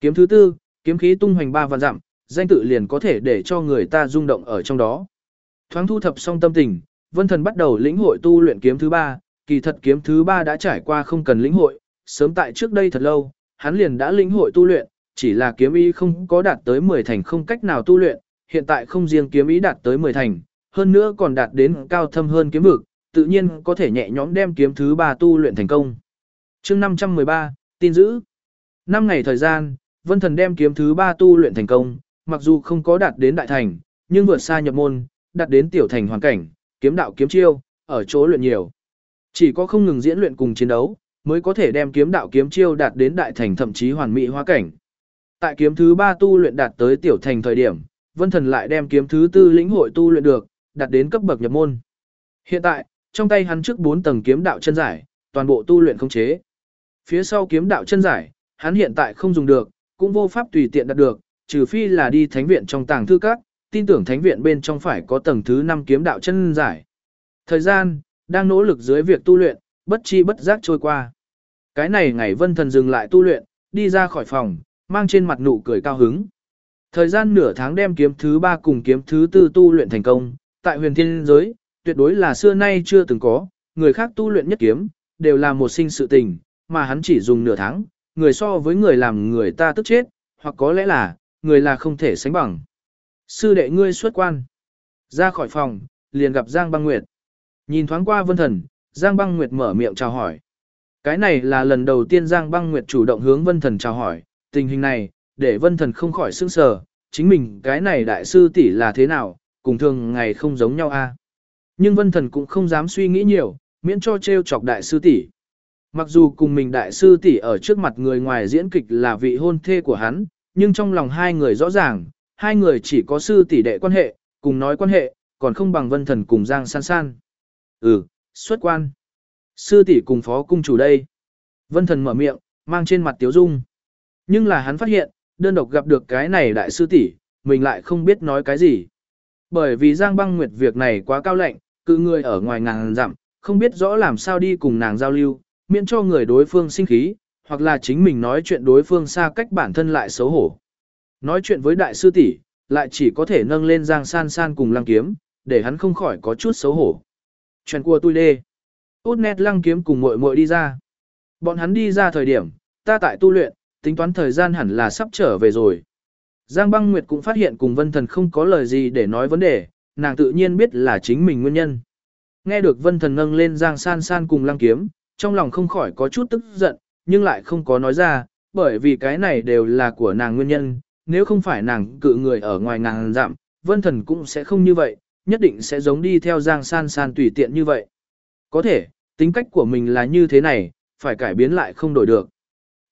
Kiếm thứ tư, kiếm khí tung hoành ba vạn dặm, danh tự liền có thể để cho người ta rung động ở trong đó. Thoáng thu thập xong tâm tình, Vân Thần bắt đầu lĩnh hội tu luyện kiếm thứ ba, kỳ thật kiếm thứ ba đã trải qua không cần lĩnh hội, sớm tại trước đây thật lâu, hắn liền đã lĩnh hội tu luyện, chỉ là kiếm ý không có đạt tới 10 thành không cách nào tu luyện, hiện tại không riêng kiếm ý đạt tới 10 thành, hơn nữa còn đạt đến cao thâm hơn kiếm vực, tự nhiên có thể nhẹ nhõm đem kiếm thứ ba tu luyện thành công. chương 513, tin giữ. 5 ngày thời gian, Vân Thần đem kiếm thứ ba tu luyện thành công, mặc dù không có đạt đến đại thành, nhưng vượt xa nhập môn, đạt đến tiểu thành hoàn cảnh, kiếm đạo kiếm chiêu, ở chỗ luyện nhiều. Chỉ có không ngừng diễn luyện cùng chiến đấu, mới có thể đem kiếm đạo kiếm chiêu đạt đến đại thành thậm chí hoàn mỹ hóa cảnh. Tại kiếm thứ ba tu luyện đạt tới tiểu thành thời điểm, Vân Thần lại đem kiếm thứ tư lĩnh hội tu luyện được, đạt đến cấp bậc nhập môn. Hiện tại, trong tay hắn trước 4 tầng kiếm đạo chân giải, toàn bộ tu luyện không chế. Phía sau kiếm đạo chân giải, hắn hiện tại không dùng được, cũng vô pháp tùy tiện đạt được, trừ phi là đi thánh viện trong tàng thư các, tin tưởng thánh viện bên trong phải có tầng thứ 5 kiếm đạo chân giải. Thời gian, đang nỗ lực dưới việc tu luyện, bất chi bất giác trôi qua. Cái này ngày vân thần dừng lại tu luyện, đi ra khỏi phòng, mang trên mặt nụ cười cao hứng. Thời gian nửa tháng đem kiếm thứ ba cùng kiếm thứ tư tu luyện thành công, tại huyền thiên giới, tuyệt đối là xưa nay chưa từng có, người khác tu luyện nhất kiếm, đều là một sinh sự tình, mà hắn chỉ dùng nửa tháng, người so với người làm người ta tức chết, hoặc có lẽ là, người là không thể sánh bằng. Sư đệ ngươi xuất quan. Ra khỏi phòng, liền gặp Giang Băng Nguyệt. Nhìn thoáng qua Vân Thần, Giang Băng Nguyệt mở miệng chào hỏi. Cái này là lần đầu tiên Giang Băng Nguyệt chủ động hướng Vân Thần chào hỏi, tình hình này, để Vân Thần không khỏi sững sờ, chính mình cái này đại sư tỷ là thế nào, cùng thường ngày không giống nhau a. Nhưng Vân Thần cũng không dám suy nghĩ nhiều, miễn cho trêu chọc đại sư tỷ. Mặc dù cùng mình đại sư tỷ ở trước mặt người ngoài diễn kịch là vị hôn thê của hắn, nhưng trong lòng hai người rõ ràng, hai người chỉ có sư tỷ đệ quan hệ, cùng nói quan hệ, còn không bằng Vân Thần cùng Giang San San. Ừ, xuất quan. Sư tỷ cùng phó cung chủ đây. Vân Thần mở miệng, mang trên mặt tiếu dung. Nhưng là hắn phát hiện, đơn độc gặp được cái này đại sư tỷ, mình lại không biết nói cái gì. Bởi vì Giang Băng Nguyệt việc này quá cao lạnh, cự người ở ngoài ngàn dặm, không biết rõ làm sao đi cùng nàng giao lưu, miễn cho người đối phương sinh khí, hoặc là chính mình nói chuyện đối phương xa cách bản thân lại xấu hổ. Nói chuyện với đại sư tỷ, lại chỉ có thể nâng lên Giang San San cùng Lăng Kiếm, để hắn không khỏi có chút xấu hổ. Chuyện của tôi đê. Út nét Lăng Kiếm cùng muội muội đi ra. Bọn hắn đi ra thời điểm, ta tại tu luyện, tính toán thời gian hẳn là sắp trở về rồi. Giang Băng Nguyệt cũng phát hiện cùng Vân Thần không có lời gì để nói vấn đề, nàng tự nhiên biết là chính mình nguyên nhân. Nghe được Vân Thần nâng lên Giang San San cùng Lăng Kiếm, trong lòng không khỏi có chút tức giận, nhưng lại không có nói ra, bởi vì cái này đều là của nàng nguyên nhân, nếu không phải nàng cự người ở ngoài nàng giảm, Vân Thần cũng sẽ không như vậy, nhất định sẽ giống đi theo Giang San San tùy tiện như vậy. Có thể, tính cách của mình là như thế này, phải cải biến lại không đổi được.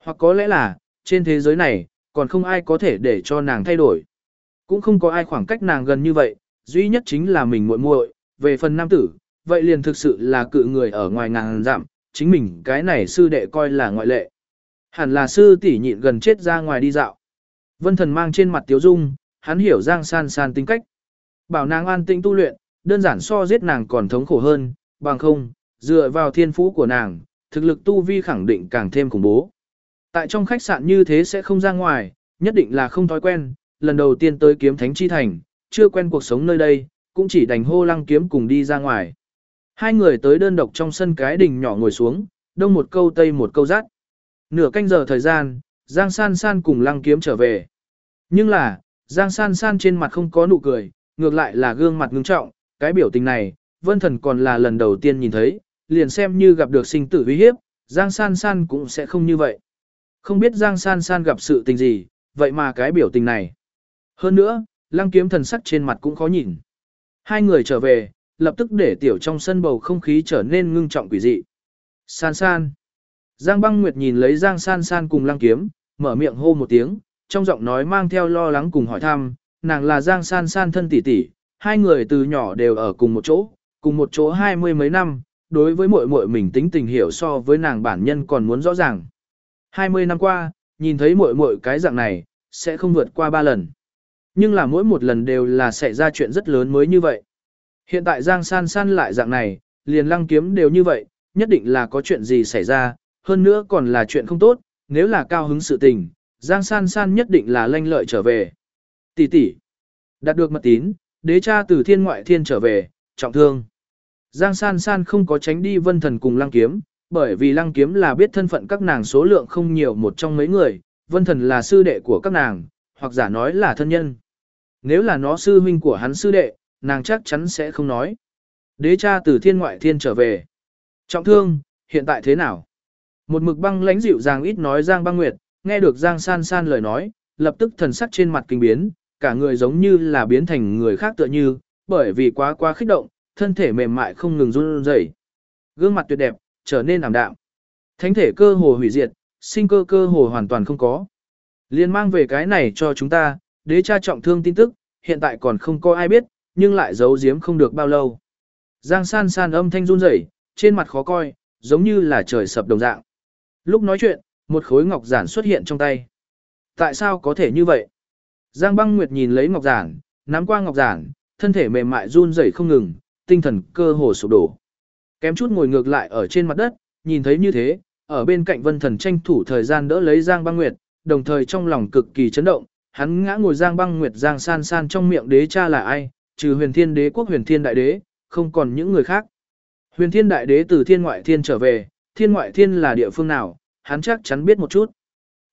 Hoặc có lẽ là, trên thế giới này, còn không ai có thể để cho nàng thay đổi. Cũng không có ai khoảng cách nàng gần như vậy, duy nhất chính là mình muội muội, về phần nam tử, vậy liền thực sự là cự người ở ngoài ngàn giảm, chính mình cái này sư đệ coi là ngoại lệ. Hẳn là sư tỷ nhịn gần chết ra ngoài đi dạo. Vân thần mang trên mặt tiếu dung, hắn hiểu Giang San San tính cách. Bảo nàng an tĩnh tu luyện, đơn giản so giết nàng còn thống khổ hơn, bằng không, dựa vào thiên phú của nàng, thực lực tu vi khẳng định càng thêm khủng bố. Tại trong khách sạn như thế sẽ không ra ngoài, nhất định là không thói quen, lần đầu tiên tới kiếm thánh chi thành, chưa quen cuộc sống nơi đây, cũng chỉ đành hô lăng kiếm cùng đi ra ngoài. Hai người tới đơn độc trong sân cái đình nhỏ ngồi xuống, đông một câu tây một câu rát. Nửa canh giờ thời gian, Giang San San cùng lăng kiếm trở về. Nhưng là, Giang San San trên mặt không có nụ cười, ngược lại là gương mặt ngưng trọng, cái biểu tình này, vân thần còn là lần đầu tiên nhìn thấy, liền xem như gặp được sinh tử uy hiếp, Giang San San cũng sẽ không như vậy. Không biết Giang San San gặp sự tình gì, vậy mà cái biểu tình này. Hơn nữa, lăng kiếm thần sắc trên mặt cũng khó nhìn. Hai người trở về, lập tức để tiểu trong sân bầu không khí trở nên ngưng trọng quỷ dị. San San. Giang băng nguyệt nhìn lấy Giang San San cùng lăng kiếm, mở miệng hô một tiếng, trong giọng nói mang theo lo lắng cùng hỏi thăm, nàng là Giang San San thân tỷ tỷ, hai người từ nhỏ đều ở cùng một chỗ, cùng một chỗ hai mươi mấy năm, đối với muội muội mình tính tình hiểu so với nàng bản nhân còn muốn rõ ràng. Hai mươi năm qua, nhìn thấy muội muội cái dạng này, sẽ không vượt qua ba lần. Nhưng là mỗi một lần đều là xảy ra chuyện rất lớn mới như vậy. Hiện tại Giang San San lại dạng này, liền lăng kiếm đều như vậy, nhất định là có chuyện gì xảy ra, hơn nữa còn là chuyện không tốt, nếu là cao hứng sự tình, Giang San San nhất định là lanh lợi trở về. Tỷ tỷ, đạt được mật tín, đế cha từ thiên ngoại thiên trở về, trọng thương. Giang San San không có tránh đi vân thần cùng lăng kiếm, bởi vì lăng kiếm là biết thân phận các nàng số lượng không nhiều một trong mấy người, vân thần là sư đệ của các nàng, hoặc giả nói là thân nhân. Nếu là nó sư huynh của hắn sư đệ, nàng chắc chắn sẽ không nói. Đế cha từ thiên ngoại thiên trở về. Trọng thương, hiện tại thế nào? Một mực băng lãnh dịu dàng ít nói Giang băng nguyệt, nghe được Giang san san lời nói, lập tức thần sắc trên mặt kinh biến, cả người giống như là biến thành người khác tựa như, bởi vì quá quá kích động, thân thể mềm mại không ngừng run rẩy. Gương mặt tuyệt đẹp, trở nên ảm đạm. Thánh thể cơ hồ hủy diệt, sinh cơ cơ hồ hoàn toàn không có. Liên mang về cái này cho chúng ta, đế cha trọng thương tin tức, hiện tại còn không có ai biết, nhưng lại giấu giếm không được bao lâu. Giang san san âm thanh run rẩy, trên mặt khó coi, giống như là trời sập đồng dạng. Lúc nói chuyện, một khối ngọc giản xuất hiện trong tay. Tại sao có thể như vậy? Giang băng nguyệt nhìn lấy ngọc giản, nắm qua ngọc giản, thân thể mềm mại run rẩy không ngừng, tinh thần cơ hồ sụp đổ. Kém chút ngồi ngược lại ở trên mặt đất, nhìn thấy như thế, ở bên cạnh vân thần tranh thủ thời gian đỡ lấy Giang băng nguyệt, đồng thời trong lòng cực kỳ chấn động, hắn ngã ngồi Giang băng nguyệt Giang san san trong miệng đế cha là ai, trừ huyền thiên đế quốc huyền thiên đại đế, không còn những người khác. Huyền thiên đại đế từ thiên ngoại thiên trở về, thiên ngoại thiên là địa phương nào, hắn chắc chắn biết một chút.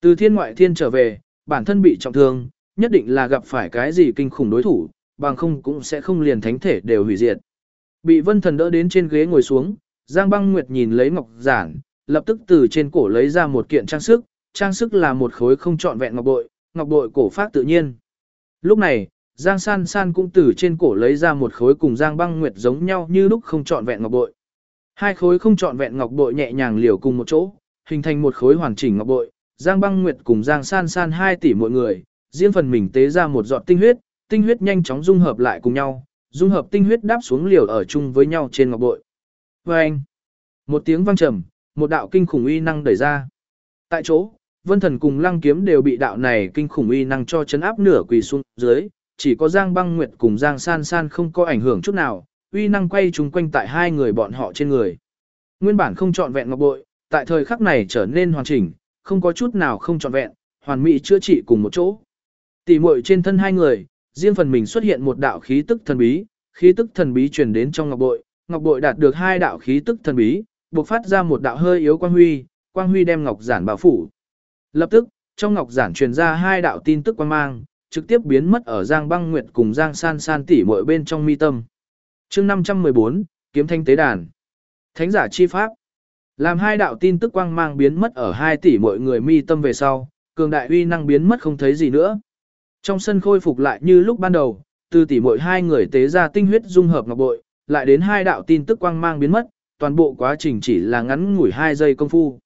Từ thiên ngoại thiên trở về, bản thân bị trọng thương, nhất định là gặp phải cái gì kinh khủng đối thủ, bằng không cũng sẽ không liền thánh thể đều hủy diệt. Bị vân thần đỡ đến trên ghế ngồi xuống, Giang băng nguyệt nhìn lấy ngọc giản, lập tức từ trên cổ lấy ra một kiện trang sức, trang sức là một khối không trọn vẹn ngọc bội, ngọc bội cổ phát tự nhiên. Lúc này, Giang San San cũng từ trên cổ lấy ra một khối cùng Giang băng nguyệt giống nhau như lúc không trọn vẹn ngọc bội. Hai khối không trọn vẹn ngọc bội nhẹ nhàng liều cùng một chỗ, hình thành một khối hoàn chỉnh ngọc bội. Giang băng nguyệt cùng Giang San San hai tỷ mỗi người, riêng phần mình tế ra một giọt tinh huyết, tinh huyết nhanh chóng dung hợp lại cùng nhau, dung hợp tinh huyết đáp xuống liều ở chung với nhau trên ngọc bội. Và anh, một tiếng vang trầm, một đạo kinh khủng uy năng đẩy ra. Tại chỗ, Vân Thần cùng Lăng Kiếm đều bị đạo này kinh khủng uy năng cho chấn áp nửa quỳ xuống dưới, chỉ có Giang Băng Nguyệt cùng Giang San San không có ảnh hưởng chút nào, uy năng quay chúng quanh tại hai người bọn họ trên người. Nguyên bản không trọn vẹn ngọc bội, tại thời khắc này trở nên hoàn chỉnh, không có chút nào không trọn vẹn, hoàn mỹ chữa trị cùng một chỗ. Tỷ muội trên thân hai người, riêng phần mình xuất hiện một đạo khí tức thần bí, khí tức thần bí truyền đến trong ngọc bội, ngọc bội đạt được hai đạo khí tức thần bí, bộc phát ra một đạo hơi yếu quang huy, quang huy đem ngọc giản bao phủ. Lập tức, trong ngọc giản truyền ra hai đạo tin tức quang mang, trực tiếp biến mất ở Giang Băng Nguyệt cùng Giang San San tỷ muội bên trong mi tâm. Chương 514, Kiếm Thanh tế đàn. Thánh giả chi pháp. Làm hai đạo tin tức quang mang biến mất ở hai tỷ muội người mi tâm về sau, cường đại uy năng biến mất không thấy gì nữa. Trong sân khôi phục lại như lúc ban đầu, từ tỷ mỗi hai người tế ra tinh huyết dung hợp ngọc bội, lại đến hai đạo tin tức quang mang biến mất, toàn bộ quá trình chỉ là ngắn ngủi hai giây công phu.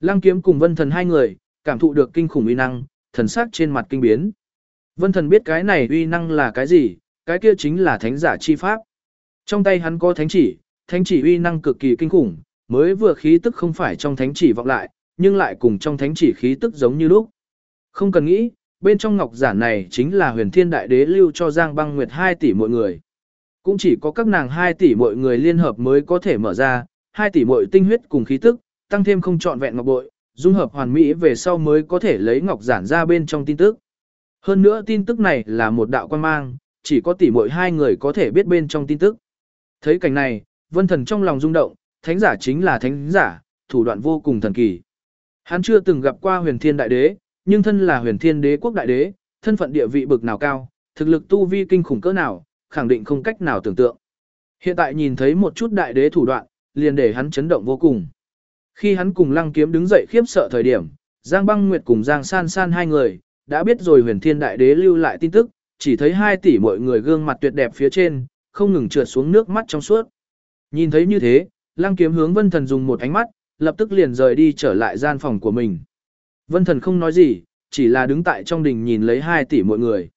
Lăng kiếm cùng vân thần hai người, cảm thụ được kinh khủng uy năng, thần sắc trên mặt kinh biến. Vân thần biết cái này uy năng là cái gì, cái kia chính là thánh giả chi pháp. Trong tay hắn có thánh chỉ, thánh chỉ uy năng cực kỳ kinh khủng, mới vừa khí tức không phải trong thánh chỉ vọng lại, nhưng lại cùng trong thánh chỉ khí tức giống như lúc. Không cần nghĩ, bên trong ngọc giản này chính là huyền thiên đại đế lưu cho Giang băng nguyệt 2 tỷ mọi người. Cũng chỉ có các nàng 2 tỷ mọi người liên hợp mới có thể mở ra, 2 tỷ mọi tinh huyết cùng khí tức, tăng thêm không trọn vẹn ngọc bội, dung hợp hoàn mỹ về sau mới có thể lấy ngọc giản ra bên trong tin tức. Hơn nữa tin tức này là một đạo quan mang, chỉ có tỷ mỗi hai người có thể biết bên trong tin tức. Thấy cảnh này, vân thần trong lòng rung động, thánh giả chính là thánh giả, thủ đoạn vô cùng thần kỳ. Hắn chưa từng gặp qua huyền thiên đại đế, nhưng thân là huyền thiên đế quốc đại đế, thân phận địa vị bực nào cao, thực lực tu vi kinh khủng cỡ nào, khẳng định không cách nào tưởng tượng. Hiện tại nhìn thấy một chút đại đế thủ đoạn, liền để hắn chấn động vô cùng. Khi hắn cùng lăng kiếm đứng dậy khiếp sợ thời điểm, Giang băng nguyệt cùng Giang san san hai người, đã biết rồi huyền thiên đại đế lưu lại tin tức, chỉ thấy hai tỷ mọi người gương mặt tuyệt đẹp phía trên, không ngừng trượt xuống nước mắt trong suốt. Nhìn thấy như thế, lăng kiếm hướng vân thần dùng một ánh mắt, lập tức liền rời đi trở lại gian phòng của mình. Vân thần không nói gì, chỉ là đứng tại trong đình nhìn lấy hai tỷ mọi người.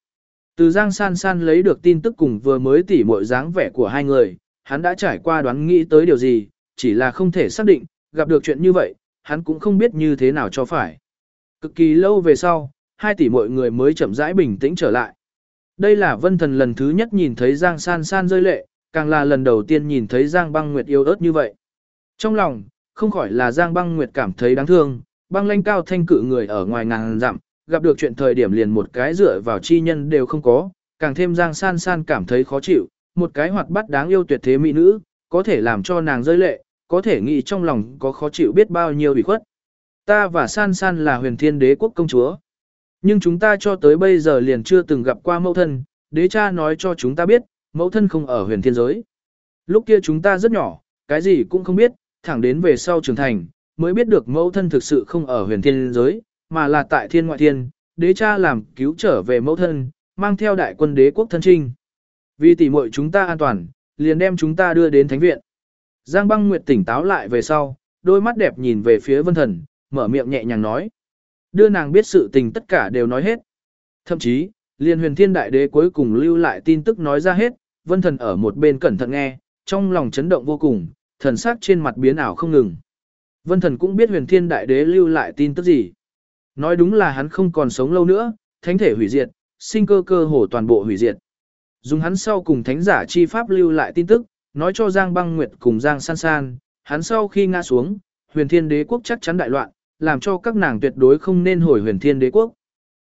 Từ Giang San San lấy được tin tức cùng vừa mới tỉ mọi dáng vẻ của hai người, hắn đã trải qua đoán nghĩ tới điều gì, chỉ là không thể xác định, gặp được chuyện như vậy, hắn cũng không biết như thế nào cho phải. Cực kỳ lâu về sau, hai tỷ mọi người mới chậm rãi bình tĩnh trở lại. Đây là vân thần lần thứ nhất nhìn thấy Giang San San rơi lệ, càng là lần đầu tiên nhìn thấy Giang băng nguyệt yêu ớt như vậy. Trong lòng, không khỏi là Giang băng nguyệt cảm thấy đáng thương, băng lanh cao thanh cự người ở ngoài ngàn dặm, gặp được chuyện thời điểm liền một cái dựa vào chi nhân đều không có, càng thêm Giang San San cảm thấy khó chịu, một cái hoạt bát đáng yêu tuyệt thế mỹ nữ, có thể làm cho nàng rơi lệ, có thể nghĩ trong lòng có khó chịu biết bao nhiêu bị khuất. Ta và San San là huyền thiên đế quốc công chúa. Nhưng chúng ta cho tới bây giờ liền chưa từng gặp qua mẫu thân, đế cha nói cho chúng ta biết, mẫu thân không ở huyền thiên giới. Lúc kia chúng ta rất nhỏ, cái gì cũng không biết, thẳng đến về sau trưởng thành, mới biết được mẫu thân thực sự không ở huyền thiên giới, mà là tại thiên ngoại thiên, đế cha làm cứu trở về mẫu thân, mang theo đại quân đế quốc thân trinh. Vì tỉ muội chúng ta an toàn, liền đem chúng ta đưa đến thánh viện. Giang băng nguyệt tỉnh táo lại về sau, đôi mắt đẹp nhìn về phía vân thần, mở miệng nhẹ nhàng nói. Đưa nàng biết sự tình tất cả đều nói hết. Thậm chí, liền huyền thiên đại đế cuối cùng lưu lại tin tức nói ra hết, vân thần ở một bên cẩn thận nghe, trong lòng chấn động vô cùng, thần sắc trên mặt biến ảo không ngừng. Vân thần cũng biết huyền thiên đại đế lưu lại tin tức gì. Nói đúng là hắn không còn sống lâu nữa, thánh thể hủy diệt, sinh cơ cơ hồ toàn bộ hủy diệt. Dùng hắn sau cùng thánh giả chi pháp lưu lại tin tức, nói cho Giang băng nguyệt cùng Giang san san, hắn sau khi ngã xuống, huyền thiên đế quốc chắc chắn đại loạn, làm cho các nàng tuyệt đối không nên hồi huyền thiên đế quốc.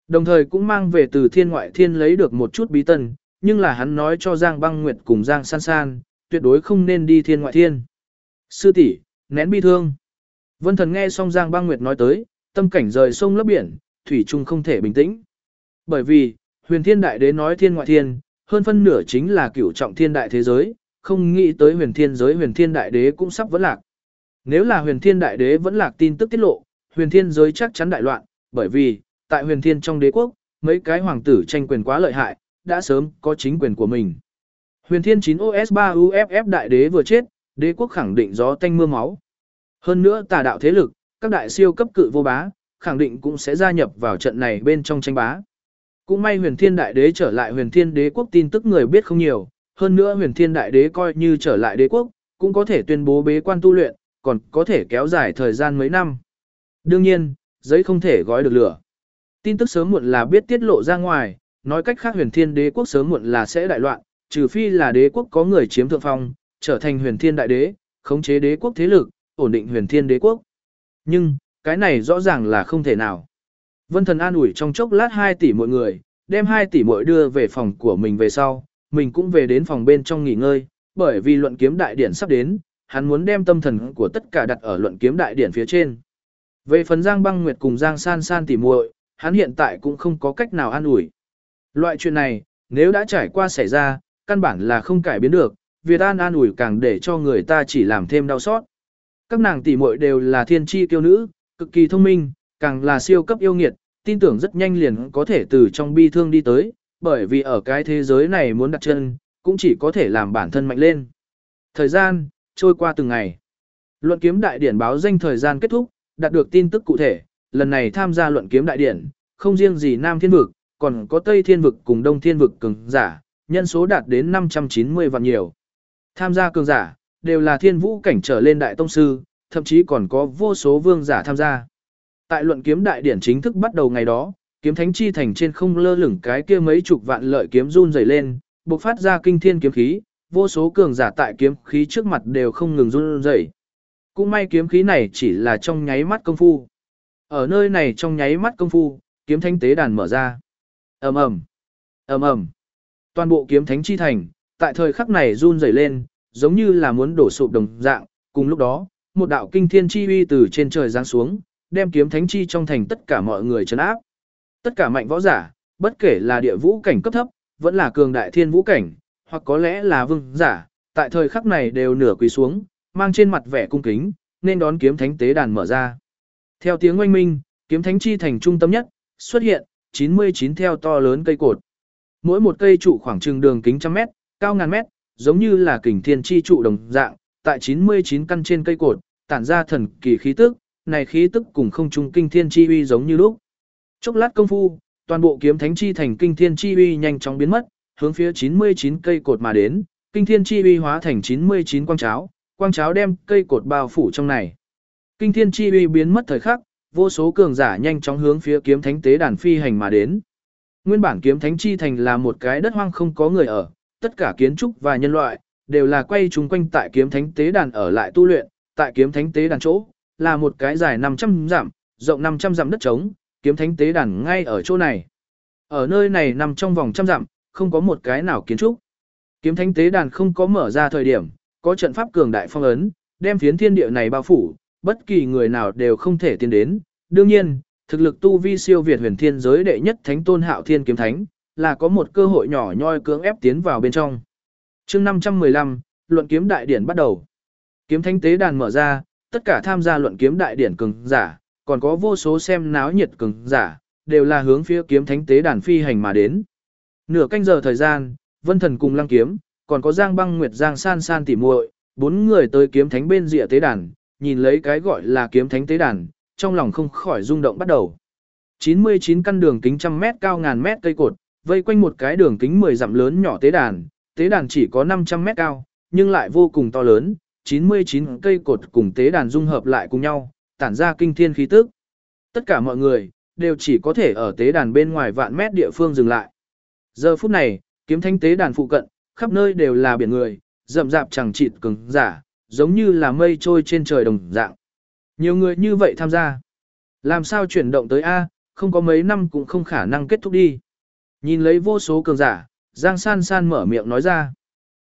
Đồng thời cũng mang về từ thiên ngoại thiên lấy được một chút bí tân, nhưng là hắn nói cho Giang băng nguyệt cùng Giang san san, tuyệt đối không nên đi thiên ngoại thiên. Sư tỷ nén bi thương. Vân thần nghe xong Giang Bang nguyệt nói tới, tâm cảnh rời sông lấp biển, thủy chung không thể bình tĩnh. Bởi vì, huyền thiên đại đế nói thiên ngoại thiên, hơn phân nửa chính là cửu trọng thiên đại thế giới, không nghĩ tới huyền thiên giới huyền thiên đại đế cũng sắp vẫn lạc. Nếu là huyền thiên đại đế vẫn lạc tin tức tiết lộ, huyền thiên giới chắc chắn đại loạn, bởi vì, tại huyền thiên trong đế quốc, mấy cái hoàng tử tranh quyền quá lợi hại, đã sớm có chính quyền của mình. Huyền thiên 9 OS3 UFF đại đế vừa chết, đế quốc khẳng định gió tanh mưa máu. Hơn nữa tà đạo thế lực, các đại siêu cấp cự vô bá, khẳng định cũng sẽ gia nhập vào trận này bên trong tranh bá. Cũng may huyền thiên đại đế trở lại huyền thiên đế quốc tin tức người biết không nhiều, hơn nữa huyền thiên đại đế coi như trở lại đế quốc, cũng có thể tuyên bố bế quan tu luyện, còn có thể kéo dài thời gian mấy năm. Đương nhiên, giấy không thể gói được lửa. Tin tức sớm muộn là biết tiết lộ ra ngoài, nói cách khác huyền thiên đế quốc sớm muộn là sẽ đại loạn, trừ phi là đế quốc có người chiếm thượng phong, trở thành huyền thiên đại đế, khống chế đế quốc thế lực, ổn định huyền thiên đế quốc. Nhưng, cái này rõ ràng là không thể nào. Vân thần an ủi trong chốc lát 2 tỷ mỗi người, đem 2 tỷ mỗi đưa về phòng của mình về sau, mình cũng về đến phòng bên trong nghỉ ngơi, bởi vì luận kiếm đại điển sắp đến, hắn muốn đem tâm thần của tất cả đặt ở luận kiếm đại điển phía trên. Về phần Giang Băng Nguyệt cùng Giang San San tỉ muội, hắn hiện tại cũng không có cách nào an ủi. Loại chuyện này, nếu đã trải qua xảy ra, căn bản là không cải biến được, Việt An an ủi càng để cho người ta chỉ làm thêm đau xót. Các nàng tỷ muội đều là thiên chi kiêu nữ, cực kỳ thông minh, càng là siêu cấp yêu nghiệt, tin tưởng rất nhanh liền có thể từ trong bi thương đi tới, bởi vì ở cái thế giới này muốn đặt chân, cũng chỉ có thể làm bản thân mạnh lên. Thời gian, trôi qua từng ngày. Luận kiếm đại điển báo danh thời gian kết thúc, đạt được tin tức cụ thể, lần này tham gia luận kiếm đại điển, không riêng gì Nam Thiên Vực, còn có Tây Thiên vực cùng Đông Thiên vực cường giả, nhân số đạt đến 590 vạn nhiều. Tham gia cường giả, đều là thiên vũ cảnh trở lên đại tông sư, thậm chí còn có vô số vương giả tham gia. Tại luận kiếm đại điển chính thức bắt đầu ngày đó, kiếm thánh chi thành trên không lơ lửng cái kia mấy chục vạn lợi kiếm run rẩy lên, bộc phát ra kinh thiên kiếm khí, vô số cường giả tại kiếm khí trước mặt đều không ngừng run rẩy. Cũng may kiếm khí này chỉ là trong nháy mắt công phu. Ở nơi này trong nháy mắt công phu, kiếm thánh tế đàn mở ra. Ầm ầm, ầm ầm. Toàn bộ kiếm thánh chi thành, tại thời khắc này run rẩy lên, giống như là muốn đổ sụp đồng dạng, cùng lúc đó, một đạo kinh thiên chi uy từ trên trời giáng xuống, đem kiếm thánh chi trong thành tất cả mọi người trấn áp. Tất cả mạnh võ giả, bất kể là địa vũ cảnh cấp thấp, vẫn là cường đại thiên vũ cảnh, hoặc có lẽ là vương giả, tại thời khắc này đều nửa quỳ xuống, mang trên mặt vẻ cung kính, nên đón kiếm thánh tế đàn mở ra. Theo tiếng oanh minh, kiếm thánh chi thành trung tâm nhất, xuất hiện 99 theo to lớn cây cột. Mỗi một cây trụ khoảng chừng đường kính trăm mét, cao ngàn mét, giống như là kình thiên chi trụ đồng dạng, tại 99 căn trên cây cột, tản ra thần kỳ khí tức, này khí tức cùng không trung kinh thiên chi uy giống như lúc. Chốc lát công phu, toàn bộ kiếm thánh chi thành kinh thiên chi uy nhanh chóng biến mất, hướng phía 99 cây cột mà đến, kinh thiên chi uy hóa thành 99 quang cháo, quang cháo đem cây cột bao phủ trong này. Kinh thiên chi uy biến mất thời khắc, vô số cường giả nhanh chóng hướng phía kiếm thánh tế đàn phi hành mà đến. Nguyên bản kiếm thánh chi thành là một cái đất hoang không có người ở, tất cả kiến trúc và nhân loại đều là quay chung quanh tại kiếm thánh tế đàn ở lại tu luyện, tại kiếm thánh tế đàn chỗ là một cái dài 500 dặm, rộng 500 dặm đất trống, kiếm thánh tế đàn ngay ở chỗ này. Ở nơi này nằm trong vòng trăm dặm, không có một cái nào kiến trúc. Kiếm thánh tế đàn không có mở ra thời điểm, có trận pháp cường đại phong ấn, đem phiến thiên địa này bao phủ, bất kỳ người nào đều không thể tiến đến. Đương nhiên, thực lực tu vi siêu việt huyền thiên giới đệ nhất thánh tôn hạo thiên kiếm thánh, là có một cơ hội nhỏ nhoi cưỡng ép tiến vào bên trong. chương 515, luận kiếm đại điển bắt đầu. Kiếm thánh tế đàn mở ra, tất cả tham gia luận kiếm đại điển cường giả, còn có vô số xem náo nhiệt cường giả, đều là hướng phía kiếm thánh tế đàn phi hành mà đến. Nửa canh giờ thời gian, Vân Thần cùng Lăng Kiếm, còn có Giang Băng Nguyệt Giang San San tỉ muội, bốn người tới kiếm thánh bên rìa tế đàn, nhìn lấy cái gọi là kiếm thánh tế đàn, trong lòng không khỏi rung động bắt đầu. 99 căn đường kính trăm mét cao ngàn mét cây cột, vây quanh một cái đường kính 10 dặm lớn nhỏ tế đàn, tế đàn chỉ có 500 mét cao, nhưng lại vô cùng to lớn, 99 cây cột cùng tế đàn dung hợp lại cùng nhau, tản ra kinh thiên khí tức. Tất cả mọi người đều chỉ có thể ở tế đàn bên ngoài vạn mét địa phương dừng lại. Giờ phút này, kiếm thanh tế đàn phụ cận, khắp nơi đều là biển người, rậm rạp chẳng chịt cứng giả, giống như là mây trôi trên trời đồng dạng. Nhiều người như vậy tham gia. Làm sao chuyển động tới A, không có mấy năm cũng không khả năng kết thúc đi. Nhìn lấy vô số cường giả, Giang San San mở miệng nói ra.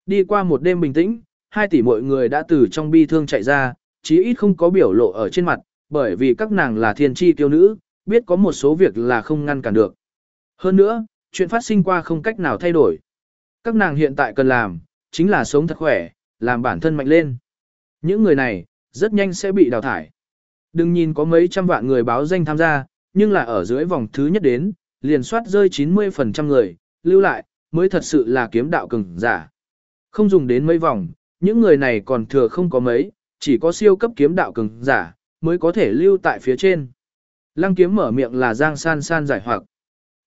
Đi qua một đêm bình tĩnh, hai tỷ mọi người đã từ trong bi thương chạy ra, chí ít không có biểu lộ ở trên mặt, bởi vì các nàng là thiên tri tiêu nữ, biết có một số việc là không ngăn cản được. Hơn nữa, chuyện phát sinh qua không cách nào thay đổi. Các nàng hiện tại cần làm, chính là sống thật khỏe, làm bản thân mạnh lên. Những người này, rất nhanh sẽ bị đào thải. Đừng nhìn có mấy trăm vạn người báo danh tham gia, nhưng là ở dưới vòng thứ nhất đến, liền soát rơi 90% người, lưu lại, mới thật sự là kiếm đạo cường giả. Không dùng đến mấy vòng, những người này còn thừa không có mấy, chỉ có siêu cấp kiếm đạo cường giả, mới có thể lưu tại phía trên. Lăng kiếm mở miệng là Giang San San giải hoặc.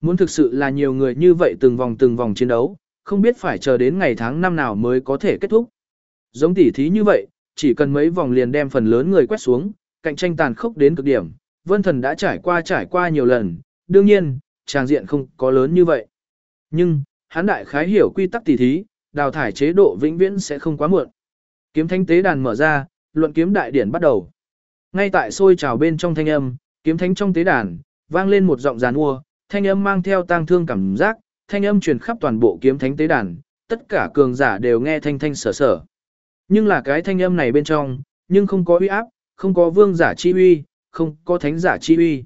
Muốn thực sự là nhiều người như vậy từng vòng từng vòng chiến đấu, không biết phải chờ đến ngày tháng năm nào mới có thể kết thúc. Giống tỉ thí như vậy, chỉ cần mấy vòng liền đem phần lớn người quét xuống, cạnh tranh tàn khốc đến cực điểm, vân thần đã trải qua trải qua nhiều lần, đương nhiên, trang diện không có lớn như vậy. Nhưng, hắn đại khái hiểu quy tắc tỉ thí, đào thải chế độ vĩnh viễn sẽ không quá muộn. Kiếm thánh tế đàn mở ra, luận kiếm đại điển bắt đầu. Ngay tại sôi trào bên trong thanh âm, kiếm thánh trong tế đàn, vang lên một giọng giàn ua thanh âm mang theo tang thương cảm giác, thanh âm truyền khắp toàn bộ kiếm thánh tế đàn, tất cả cường giả đều nghe thanh thanh sở sở. Nhưng là cái thanh âm này bên trong, nhưng không có uy áp, không có vương giả chi uy, không có thánh giả chi uy.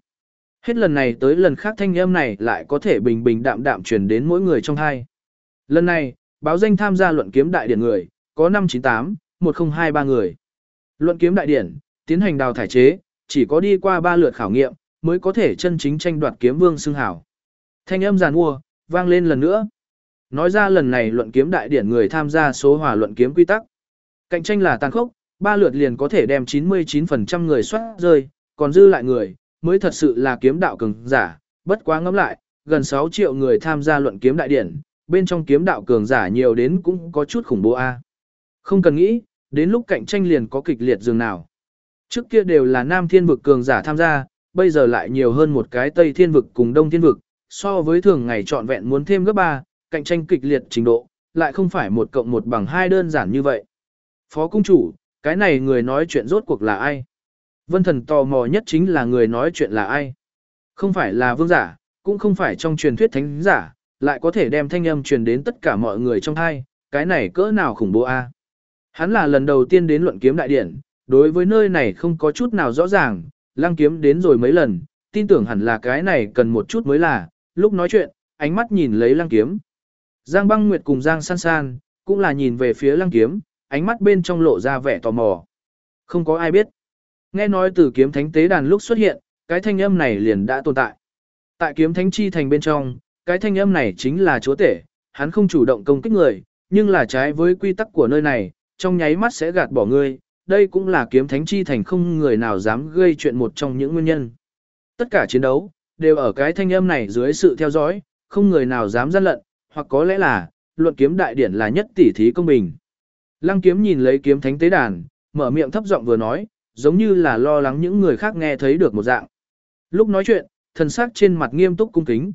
Hết lần này tới lần khác thanh âm này lại có thể bình bình đạm đạm truyền đến mỗi người trong hai. Lần này, báo danh tham gia luận kiếm đại điển người, có 598, 1023 người. Luận kiếm đại điển, tiến hành đào thải chế, chỉ có đi qua 3 lượt khảo nghiệm, mới có thể chân chính tranh đoạt kiếm vương xưng hảo. Thanh âm giàn mua, vang lên lần nữa. Nói ra lần này luận kiếm đại điển người tham gia số hòa luận kiếm quy tắc. Cạnh tranh là tàn khốc, ba lượt liền có thể đem 99% người soát rơi, còn dư lại người, mới thật sự là kiếm đạo cường giả, bất quá ngẫm lại, gần 6 triệu người tham gia luận kiếm đại điển, bên trong kiếm đạo cường giả nhiều đến cũng có chút khủng bố a. Không cần nghĩ, đến lúc cạnh tranh liền có kịch liệt dường nào. Trước kia đều là Nam Thiên vực cường giả tham gia, bây giờ lại nhiều hơn một cái Tây Thiên vực cùng Đông Thiên vực, so với thường ngày trọn vẹn muốn thêm gấp 3, cạnh tranh kịch liệt trình độ, lại không phải một cộng một bằng hai đơn giản như vậy. Phó cung chủ, cái này người nói chuyện rốt cuộc là ai? Vân thần tò mò nhất chính là người nói chuyện là ai? Không phải là vương giả, cũng không phải trong truyền thuyết thánh giả, lại có thể đem thanh âm truyền đến tất cả mọi người trong hai, cái này cỡ nào khủng bố a? Hắn là lần đầu tiên đến luận kiếm đại điển, đối với nơi này không có chút nào rõ ràng, lăng kiếm đến rồi mấy lần, tin tưởng hẳn là cái này cần một chút mới là, lúc nói chuyện, ánh mắt nhìn lấy lăng kiếm. Giang băng nguyệt cùng Giang san san, cũng là nhìn về phía lăng kiếm, ánh mắt bên trong lộ ra vẻ tò mò. Không có ai biết. Nghe nói từ kiếm thánh tế đàn lúc xuất hiện, cái thanh âm này liền đã tồn tại. Tại kiếm thánh chi thành bên trong, cái thanh âm này chính là chúa tể, hắn không chủ động công kích người, nhưng là trái với quy tắc của nơi này, trong nháy mắt sẽ gạt bỏ ngươi, đây cũng là kiếm thánh chi thành không người nào dám gây chuyện một trong những nguyên nhân. Tất cả chiến đấu, đều ở cái thanh âm này dưới sự theo dõi, không người nào dám gian lận, hoặc có lẽ là, luận kiếm đại điển là nhất tỷ thí công bình. Lăng kiếm nhìn lấy kiếm thánh tế đàn, mở miệng thấp giọng vừa nói, giống như là lo lắng những người khác nghe thấy được một dạng. Lúc nói chuyện, thần sắc trên mặt nghiêm túc cung kính.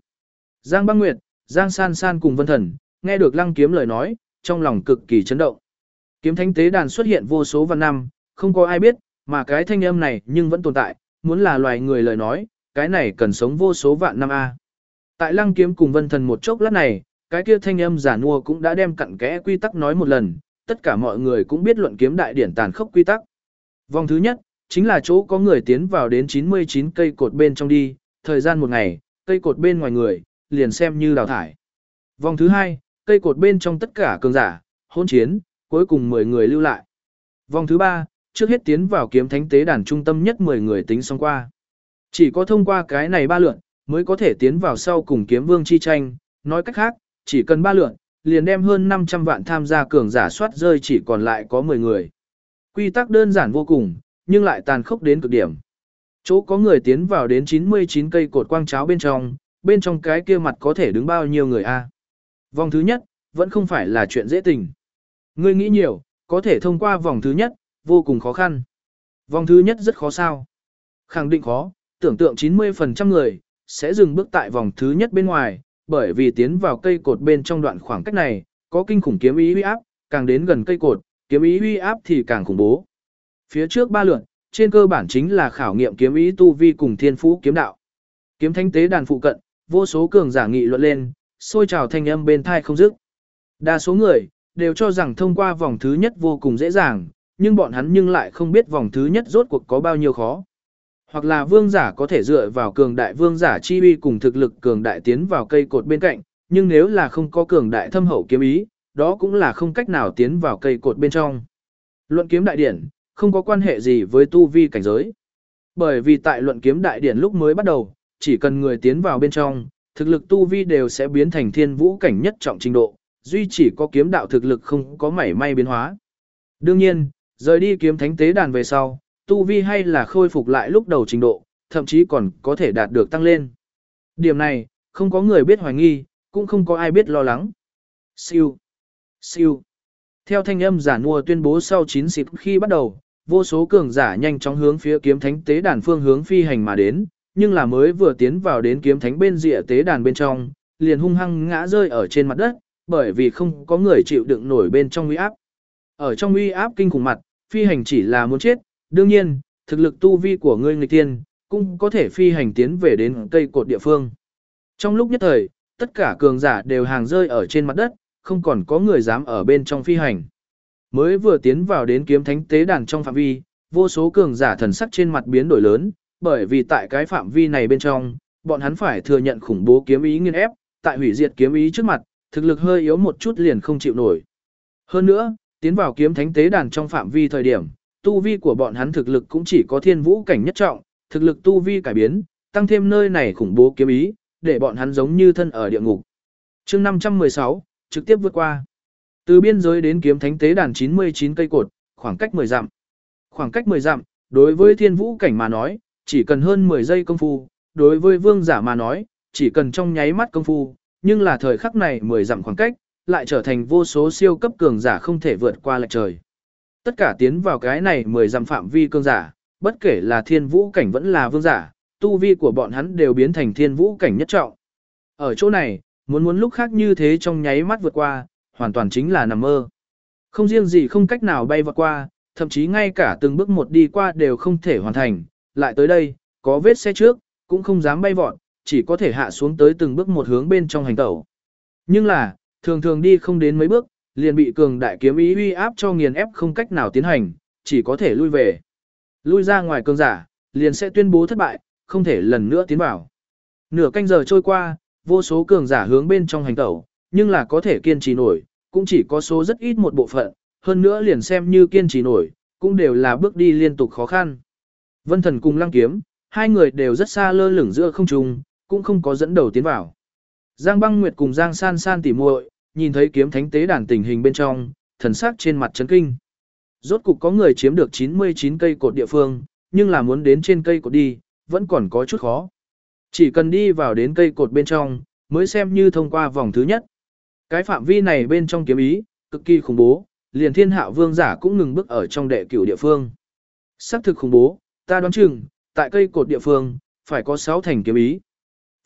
Giang băng nguyệt, Giang san san cùng vân thần, nghe được lăng kiếm lời nói, trong lòng cực kỳ chấn động. Kiếm thánh tế đàn xuất hiện vô số văn năm, không có ai biết, mà cái thanh âm này nhưng vẫn tồn tại, muốn là loài người lời nói, cái này cần sống vô số vạn năm a. Tại lăng kiếm cùng vân thần một chốc lát này, cái kia thanh âm giả nua cũng đã đem cặn kẽ quy tắc nói một lần, tất cả mọi người cũng biết luận kiếm đại điển tàn khốc quy tắc. Vòng thứ nhất, chính là chỗ có người tiến vào đến 99 cây cột bên trong đi, thời gian một ngày, cây cột bên ngoài người, liền xem như đào thải. Vòng thứ hai, cây cột bên trong tất cả cường giả, hôn chiến, cuối cùng 10 người lưu lại. Vòng thứ ba, trước hết tiến vào kiếm thánh tế đàn trung tâm nhất 10 người tính xong qua. Chỉ có thông qua cái này ba lượn, mới có thể tiến vào sau cùng kiếm vương chi tranh, nói cách khác, chỉ cần ba lượn, liền đem hơn 500 vạn tham gia cường giả soát rơi chỉ còn lại có 10 người. Quy tắc đơn giản vô cùng, nhưng lại tàn khốc đến cực điểm. Chỗ có người tiến vào đến 99 cây cột quang cháo bên trong, bên trong cái kia mặt có thể đứng bao nhiêu người a? Vòng thứ nhất, vẫn không phải là chuyện dễ tình. Ngươi nghĩ nhiều, có thể thông qua vòng thứ nhất, vô cùng khó khăn. Vòng thứ nhất rất khó sao? Khẳng định khó, tưởng tượng 90% người, sẽ dừng bước tại vòng thứ nhất bên ngoài, bởi vì tiến vào cây cột bên trong đoạn khoảng cách này, có kinh khủng kiếm ý uy áp, càng đến gần cây cột, kiếm ý uy áp thì càng khủng bố. Phía trước ba lượn, trên cơ bản chính là khảo nghiệm kiếm ý tu vi cùng thiên phú kiếm đạo. Kiếm thanh tế đàn phụ cận, vô số cường giả nghị luận lên, sôi trào thanh âm bên thai không dứt. Đa số người đều cho rằng thông qua vòng thứ nhất vô cùng dễ dàng, nhưng bọn hắn nhưng lại không biết vòng thứ nhất rốt cuộc có bao nhiêu khó. Hoặc là vương giả có thể dựa vào cường đại vương giả chi uy cùng thực lực cường đại tiến vào cây cột bên cạnh, nhưng nếu là không có cường đại thâm hậu kiếm ý, đó cũng là không cách nào tiến vào cây cột bên trong. Luận kiếm đại điển, không có quan hệ gì với tu vi cảnh giới. Bởi vì tại luận kiếm đại điển lúc mới bắt đầu, chỉ cần người tiến vào bên trong, thực lực tu vi đều sẽ biến thành thiên vũ cảnh nhất trọng trình độ, duy chỉ có kiếm đạo thực lực không có mảy may biến hóa. Đương nhiên, rời đi kiếm thánh tế đàn về sau, tu vi hay là khôi phục lại lúc đầu trình độ, thậm chí còn có thể đạt được tăng lên. Điểm này, không có người biết hoài nghi, cũng không có ai biết lo lắng. Siêu, siêu. Theo thanh âm giả mua tuyên bố sau 9 xịp khi bắt đầu, vô số cường giả nhanh chóng hướng phía kiếm thánh tế đàn phương hướng phi hành mà đến, nhưng là mới vừa tiến vào đến kiếm thánh bên rìa tế đàn bên trong, liền hung hăng ngã rơi ở trên mặt đất, bởi vì không có người chịu đựng nổi bên trong uy áp. Ở trong uy áp kinh khủng mặt, phi hành chỉ là muốn chết, đương nhiên, thực lực tu vi của ngươi người tiên, cũng có thể phi hành tiến về đến cây cột địa phương. Trong lúc nhất thời, tất cả cường giả đều hàng rơi ở trên mặt đất, không còn có người dám ở bên trong phi hành. Mới vừa tiến vào đến kiếm thánh tế đàn trong phạm vi, vô số cường giả thần sắc trên mặt biến đổi lớn, bởi vì tại cái phạm vi này bên trong, bọn hắn phải thừa nhận khủng bố kiếm ý nghiên ép, tại hủy diệt kiếm ý trước mặt, thực lực hơi yếu một chút liền không chịu nổi. Hơn nữa, tiến vào kiếm thánh tế đàn trong phạm vi thời điểm, tu vi của bọn hắn thực lực cũng chỉ có thiên vũ cảnh nhất trọng, thực lực tu vi cải biến, tăng thêm nơi này khủng bố kiếm ý, để bọn hắn giống như thân ở địa ngục. chương 516, trực tiếp vượt qua. Từ biên giới đến kiếm thánh tế đàn 99 cây cột, khoảng cách 10 dặm. Khoảng cách 10 dặm, đối với thiên vũ cảnh mà nói, chỉ cần hơn 10 giây công phu, đối với vương giả mà nói, chỉ cần trong nháy mắt công phu, nhưng là thời khắc này mười dặm khoảng cách, lại trở thành vô số siêu cấp cường giả không thể vượt qua lệch trời. Tất cả tiến vào cái này mười dặm phạm vi cường giả, bất kể là thiên vũ cảnh vẫn là vương giả, tu vi của bọn hắn đều biến thành thiên vũ cảnh nhất trọng. Ở chỗ này, muốn muốn lúc khác như thế trong nháy mắt vượt qua, hoàn toàn chính là nằm mơ. Không riêng gì không cách nào bay vượt qua, thậm chí ngay cả từng bước một đi qua đều không thể hoàn thành, lại tới đây, có vết xe trước, cũng không dám bay vọt, chỉ có thể hạ xuống tới từng bước một hướng bên trong hành tẩu. Nhưng là, thường thường đi không đến mấy bước, liền bị cường đại kiếm ý uy áp cho nghiền ép không cách nào tiến hành, chỉ có thể lui về. Lui ra ngoài cường giả, liền sẽ tuyên bố thất bại, không thể lần nữa tiến vào. Nửa canh giờ trôi qua, vô số cường giả hướng bên trong hành tẩu, nhưng là có thể kiên trì nổi, cũng chỉ có số rất ít một bộ phận, hơn nữa liền xem như kiên trì nổi, cũng đều là bước đi liên tục khó khăn. Vân Thần cùng Lăng Kiếm, hai người đều rất xa lơ lửng giữa không trung, cũng không có dẫn đầu tiến vào. Giang Băng Nguyệt cùng Giang San San tỉ muội, nhìn thấy kiếm thánh tế đàn tình hình bên trong, thần sắc trên mặt chấn kinh. Rốt cục có người chiếm được 99 cây cột địa phương, nhưng là muốn đến trên cây cột đi, vẫn còn có chút khó. Chỉ cần đi vào đến cây cột bên trong, mới xem như thông qua vòng thứ nhất. Cái phạm vi này bên trong kiếm ý, cực kỳ khủng bố, liền thiên hạ vương giả cũng ngừng bước ở trong đệ cửu địa phương. Sắc thực khủng bố, ta đoán chừng, tại cây cột địa phương, phải có 6 thành kiếm ý.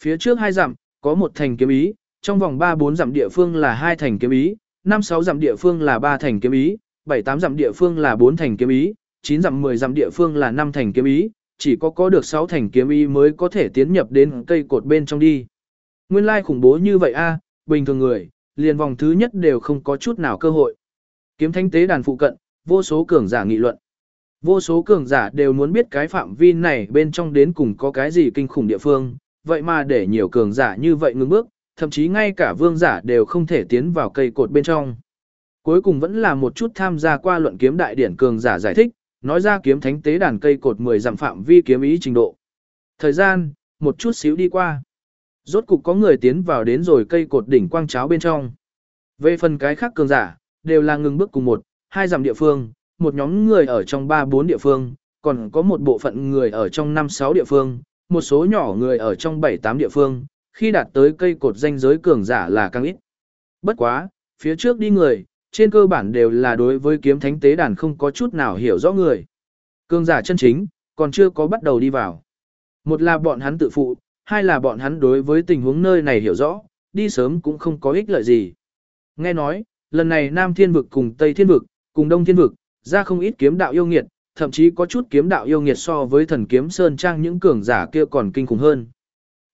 Phía trước hai dặm, có một thành kiếm ý, trong vòng 3-4 dặm địa phương là hai thành kiếm ý, 5-6 dặm địa phương là ba thành kiếm ý, 7-8 dặm địa phương là bốn thành kiếm ý, 9 dặm 10 dặm địa phương là năm thành kiếm ý, chỉ có có được 6 thành kiếm ý mới có thể tiến nhập đến cây cột bên trong đi. Nguyên lai khủng bố như vậy a, bình thường người, liền vòng thứ nhất đều không có chút nào cơ hội. Kiếm thánh tế đàn phụ cận, vô số cường giả nghị luận. Vô số cường giả đều muốn biết cái phạm vi này bên trong đến cùng có cái gì kinh khủng địa phương, vậy mà để nhiều cường giả như vậy ngưng bước, thậm chí ngay cả vương giả đều không thể tiến vào cây cột bên trong. Cuối cùng vẫn là một chút tham gia qua luận kiếm đại điển cường giả giải thích, nói ra kiếm thánh tế đàn cây cột 10 dặm phạm vi kiếm ý trình độ. Thời gian, một chút xíu đi qua. Rốt cục có người tiến vào đến rồi cây cột đỉnh quang cháo bên trong. Về phần cái khác cường giả, đều là ngừng bước cùng một, hai dặm địa phương, một nhóm người ở trong ba bốn địa phương, còn có một bộ phận người ở trong năm sáu địa phương, một số nhỏ người ở trong bảy tám địa phương, khi đạt tới cây cột danh giới cường giả là càng ít. Bất quá, phía trước đi người, trên cơ bản đều là đối với kiếm thánh tế đàn không có chút nào hiểu rõ người. Cường giả chân chính, còn chưa có bắt đầu đi vào. Một là bọn hắn tự phụ, hai là bọn hắn đối với tình huống nơi này hiểu rõ, đi sớm cũng không có ích lợi gì. Nghe nói, lần này Nam Thiên Vực cùng Tây Thiên Vực, cùng Đông Thiên Vực, ra không ít kiếm đạo yêu nghiệt, thậm chí có chút kiếm đạo yêu nghiệt so với thần kiếm Sơn Trang những cường giả kia còn kinh khủng hơn.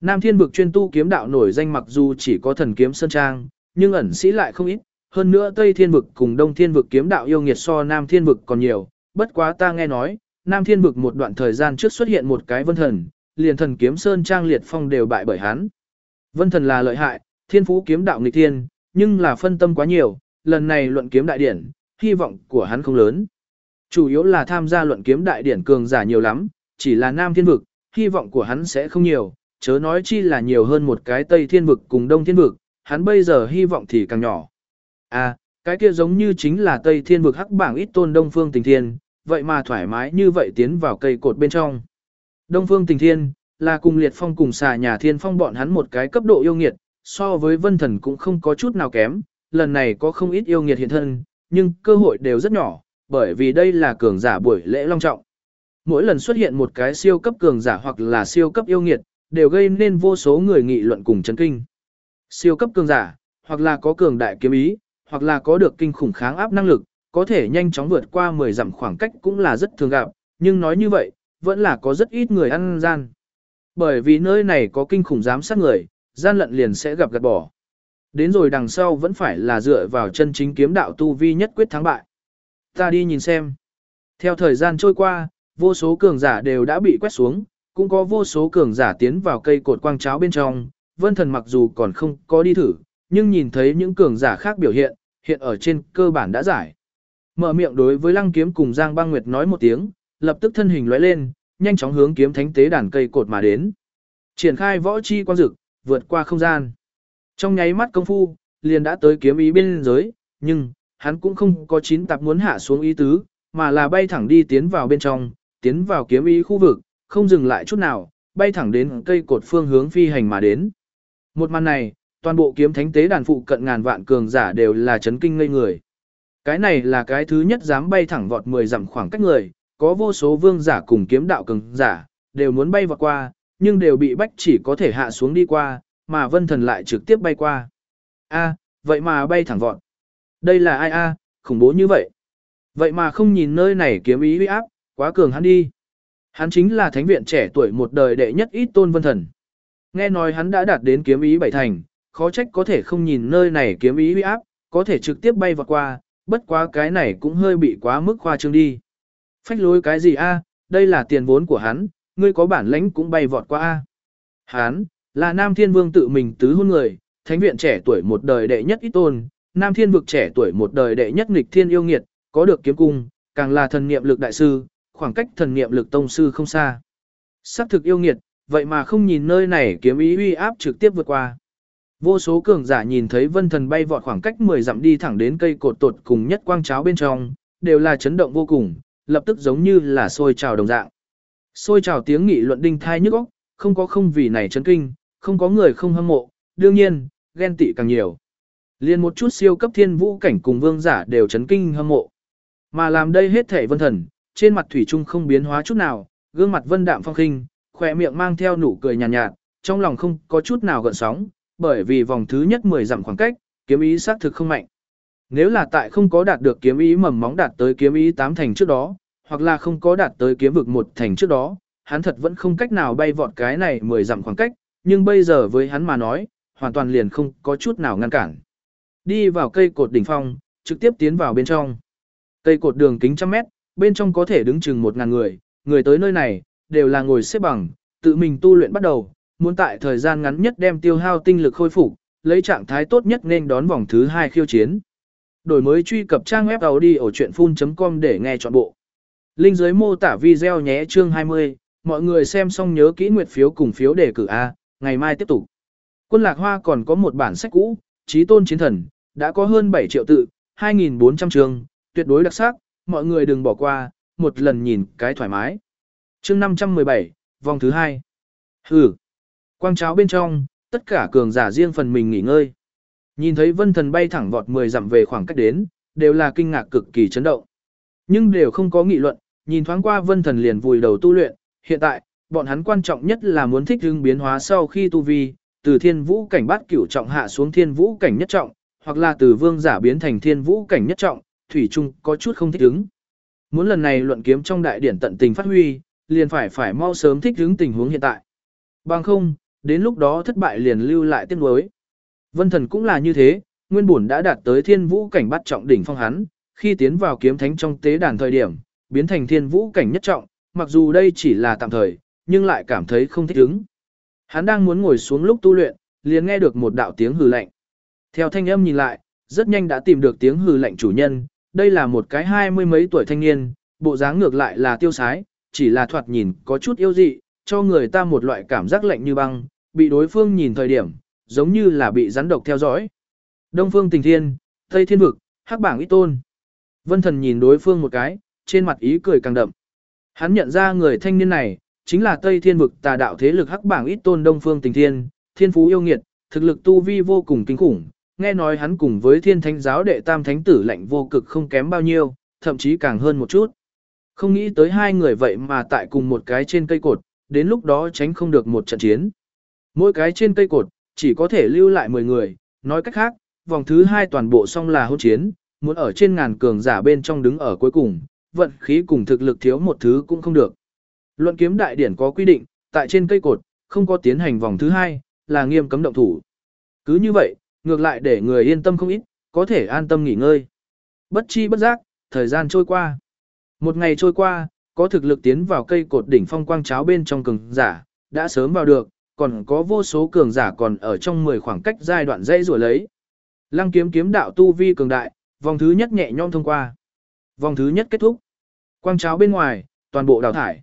Nam Thiên Vực chuyên tu kiếm đạo nổi danh mặc dù chỉ có thần kiếm Sơn Trang, nhưng ẩn sĩ lại không ít, hơn nữa Tây Thiên Vực cùng Đông Thiên Vực kiếm đạo yêu nghiệt so Nam Thiên Vực còn nhiều, bất quá ta nghe nói, Nam Thiên Vực một đoạn thời gian trước xuất hiện một cái vân thần, liền thần kiếm Sơn Trang liệt phong đều bại bởi hắn. Vân thần là lợi hại, thiên phú kiếm đạo nghịch thiên, nhưng là phân tâm quá nhiều, lần này luận kiếm đại điển, hy vọng của hắn không lớn. Chủ yếu là tham gia luận kiếm đại điển cường giả nhiều lắm, chỉ là Nam Thiên Vực, hy vọng của hắn sẽ không nhiều, chớ nói chi là nhiều hơn một cái Tây Thiên Vực cùng Đông Thiên Vực, hắn bây giờ hy vọng thì càng nhỏ. À, cái kia giống như chính là Tây Thiên Vực hắc bảng ít tôn Đông Phương Tình Thiên, vậy mà thoải mái như vậy tiến vào cây cột bên trong. Đông Phương Tình Thiên, là cùng liệt phong cùng xà nhà thiên phong bọn hắn một cái cấp độ yêu nghiệt, so với vân thần cũng không có chút nào kém, lần này có không ít yêu nghiệt hiện thân, nhưng cơ hội đều rất nhỏ, bởi vì đây là cường giả buổi lễ long trọng. Mỗi lần xuất hiện một cái siêu cấp cường giả hoặc là siêu cấp yêu nghiệt, đều gây nên vô số người nghị luận cùng chấn kinh. Siêu cấp cường giả, hoặc là có cường đại kiếm ý, hoặc là có được kinh khủng kháng áp năng lực, có thể nhanh chóng vượt qua 10 dặm khoảng cách cũng là rất thường gặp, nhưng nói như vậy, vẫn là có rất ít người ăn gian. Bởi vì nơi này có kinh khủng giám sát người, gian lận liền sẽ gặp gạt bỏ. Đến rồi đằng sau vẫn phải là dựa vào chân chính kiếm đạo tu vi nhất quyết thắng bại. Ta đi nhìn xem. Theo thời gian trôi qua, vô số cường giả đều đã bị quét xuống, cũng có vô số cường giả tiến vào cây cột quang cháo bên trong. Vân thần mặc dù còn không có đi thử, nhưng nhìn thấy những cường giả khác biểu hiện, hiện ở trên cơ bản đã giải. Mở miệng đối với lăng kiếm cùng Giang băng nguyệt nói một tiếng, lập tức thân hình lóe lên, nhanh chóng hướng kiếm thánh tế đàn cây cột mà đến. Triển khai võ chi quang dực, vượt qua không gian. Trong nháy mắt công phu, liền đã tới kiếm ý bên giới, nhưng, hắn cũng không có chín tạp muốn hạ xuống ý tứ, mà là bay thẳng đi tiến vào bên trong, tiến vào kiếm ý khu vực, không dừng lại chút nào, bay thẳng đến cây cột phương hướng phi hành mà đến. Một màn này, toàn bộ kiếm thánh tế đàn phụ cận ngàn vạn cường giả đều là chấn kinh ngây người. Cái này là cái thứ nhất dám bay thẳng vọt 10 dặm khoảng cách người, có vô số vương giả cùng kiếm đạo cường giả, đều muốn bay vọt qua, nhưng đều bị bách chỉ có thể hạ xuống đi qua, mà vân thần lại trực tiếp bay qua. A, vậy mà bay thẳng vọt. Đây là ai a, khủng bố như vậy. Vậy mà không nhìn nơi này kiếm ý uy áp, quá cường hắn đi. Hắn chính là thánh viện trẻ tuổi một đời đệ nhất ít tôn vân thần. Nghe nói hắn đã đạt đến kiếm ý bảy thành, khó trách có thể không nhìn nơi này kiếm ý uy áp, có thể trực tiếp bay vọt qua, bất quá cái này cũng hơi bị quá mức khoa trương đi. Phách lối cái gì a? À, đây là tiền vốn của hắn, ngươi có bản lãnh cũng bay vọt qua a. Hắn, là Nam Thiên Vương tự mình tứ hôn người, thánh viện trẻ tuổi một đời đệ nhất ít tôn, Nam Thiên vực trẻ tuổi một đời đệ nhất nghịch thiên yêu nghiệt, có được kiếm cung, càng là thần niệm lực đại sư, khoảng cách thần niệm lực tông sư không xa. Sắc thực yêu nghiệt, vậy mà không nhìn nơi này kiếm ý uy áp trực tiếp vượt qua. Vô số cường giả nhìn thấy vân thần bay vọt khoảng cách 10 dặm đi thẳng đến cây cột tột cùng nhất quang cháo bên trong, đều là chấn động vô cùng, lập tức giống như là sôi trào đồng dạng. Sôi trào tiếng nghị luận đinh thai nhức óc, không có không vì này chấn kinh, không có người không hâm mộ, đương nhiên, ghen tị càng nhiều. Liên một chút siêu cấp thiên vũ cảnh cùng vương giả đều chấn kinh hâm mộ. Mà làm đây hết thể vân thần, trên mặt thủy trung không biến hóa chút nào, gương mặt vân đạm phong khinh, khỏe miệng mang theo nụ cười nhàn nhạt, nhạt, trong lòng không có chút nào gợn sóng, bởi vì vòng thứ nhất 10 dặm khoảng cách, kiếm ý xác thực không mạnh. Nếu là tại không có đạt được kiếm ý mầm móng đạt tới kiếm ý 8 thành trước đó, hoặc là không có đạt tới kiếm vực một thành trước đó, hắn thật vẫn không cách nào bay vọt cái này 10 dặm khoảng cách, nhưng bây giờ với hắn mà nói, hoàn toàn liền không có chút nào ngăn cản. Đi vào cây cột đỉnh phong, trực tiếp tiến vào bên trong. Cây cột đường kính trăm mét, bên trong có thể đứng chừng một ngàn người, người tới nơi này, đều là ngồi xếp bằng, tự mình tu luyện bắt đầu, muốn tại thời gian ngắn nhất đem tiêu hao tinh lực khôi phục, lấy trạng thái tốt nhất nên đón vòng thứ hai khiêu chiến. Đổi mới truy cập trang web audiochuyenphun.com để nghe trọn bộ. Linh dưới mô tả video nhé chương 20, mọi người xem xong nhớ kỹ nguyệt phiếu cùng phiếu đề cử A, ngày mai tiếp tục. Quân Lạc Hoa còn có một bản sách cũ, Chí Tôn Chiến Thần, đã có hơn 7 triệu tự, 2.400 chương, tuyệt đối đặc sắc, mọi người đừng bỏ qua, một lần nhìn cái thoải mái. chương 517, vòng thứ 2. ừ Quang cháo bên trong, tất cả cường giả riêng phần mình nghỉ ngơi. Nhìn thấy vân thần bay thẳng vọt 10 dặm về khoảng cách đến, đều là kinh ngạc cực kỳ chấn động. Nhưng đều không có nghị luận, nhìn thoáng qua vân thần liền vùi đầu tu luyện, hiện tại, bọn hắn quan trọng nhất là muốn thích ứng biến hóa sau khi tu vi, từ thiên vũ cảnh bát cửu trọng hạ xuống thiên vũ cảnh nhất trọng, hoặc là từ vương giả biến thành thiên vũ cảnh nhất trọng, thủy chung có chút không thích ứng. Muốn lần này luận kiếm trong đại điển tận tình phát huy, liền phải phải mau sớm thích ứng tình huống hiện tại. Bằng không, đến lúc đó thất bại liền lưu lại tiếc nuối. Vân Thần cũng là như thế, nguyên bổn đã đạt tới thiên vũ cảnh bắt trọng đỉnh phong hắn, khi tiến vào kiếm thánh trong tế đàn thời điểm, biến thành thiên vũ cảnh nhất trọng, mặc dù đây chỉ là tạm thời, nhưng lại cảm thấy không thích ứng. Hắn đang muốn ngồi xuống lúc tu luyện, liền nghe được một đạo tiếng hừ lạnh. Theo thanh âm nhìn lại, rất nhanh đã tìm được tiếng hừ lạnh chủ nhân, đây là một cái hai mươi mấy tuổi thanh niên, bộ dáng ngược lại là tiêu sái, chỉ là thoạt nhìn có chút yêu dị, cho người ta một loại cảm giác lạnh như băng, bị đối phương nhìn thời điểm, giống như là bị rắn độc theo dõi. Đông phương tình thiên, Tây thiên vực, hắc bảng ít tôn. Vân thần nhìn đối phương một cái, trên mặt ý cười càng đậm. Hắn nhận ra người thanh niên này, chính là Tây thiên vực tà đạo thế lực hắc bảng ít tôn Đông phương tình thiên, thiên phú yêu nghiệt, thực lực tu vi vô cùng kinh khủng. Nghe nói hắn cùng với thiên thánh giáo đệ tam thánh tử lạnh vô cực không kém bao nhiêu, thậm chí càng hơn một chút. Không nghĩ tới hai người vậy mà tại cùng một cái trên cây cột, đến lúc đó tránh không được một trận chiến. Mỗi cái trên cây cột, chỉ có thể lưu lại 10 người, nói cách khác, vòng thứ hai toàn bộ xong là hôn chiến, muốn ở trên ngàn cường giả bên trong đứng ở cuối cùng, vận khí cùng thực lực thiếu một thứ cũng không được. Luận kiếm đại điển có quy định, tại trên cây cột, không có tiến hành vòng thứ hai, là nghiêm cấm động thủ. Cứ như vậy, ngược lại để người yên tâm không ít, có thể an tâm nghỉ ngơi. Bất chi bất giác, thời gian trôi qua. Một ngày trôi qua, có thực lực tiến vào cây cột đỉnh phong quang cháo bên trong cường giả, đã sớm vào được, còn có vô số cường giả còn ở trong 10 khoảng cách giai đoạn dây rùa lấy. Lăng kiếm kiếm đạo tu vi cường đại, vòng thứ nhất nhẹ nhõm thông qua. Vòng thứ nhất kết thúc. Quang cháo bên ngoài, toàn bộ đào thải.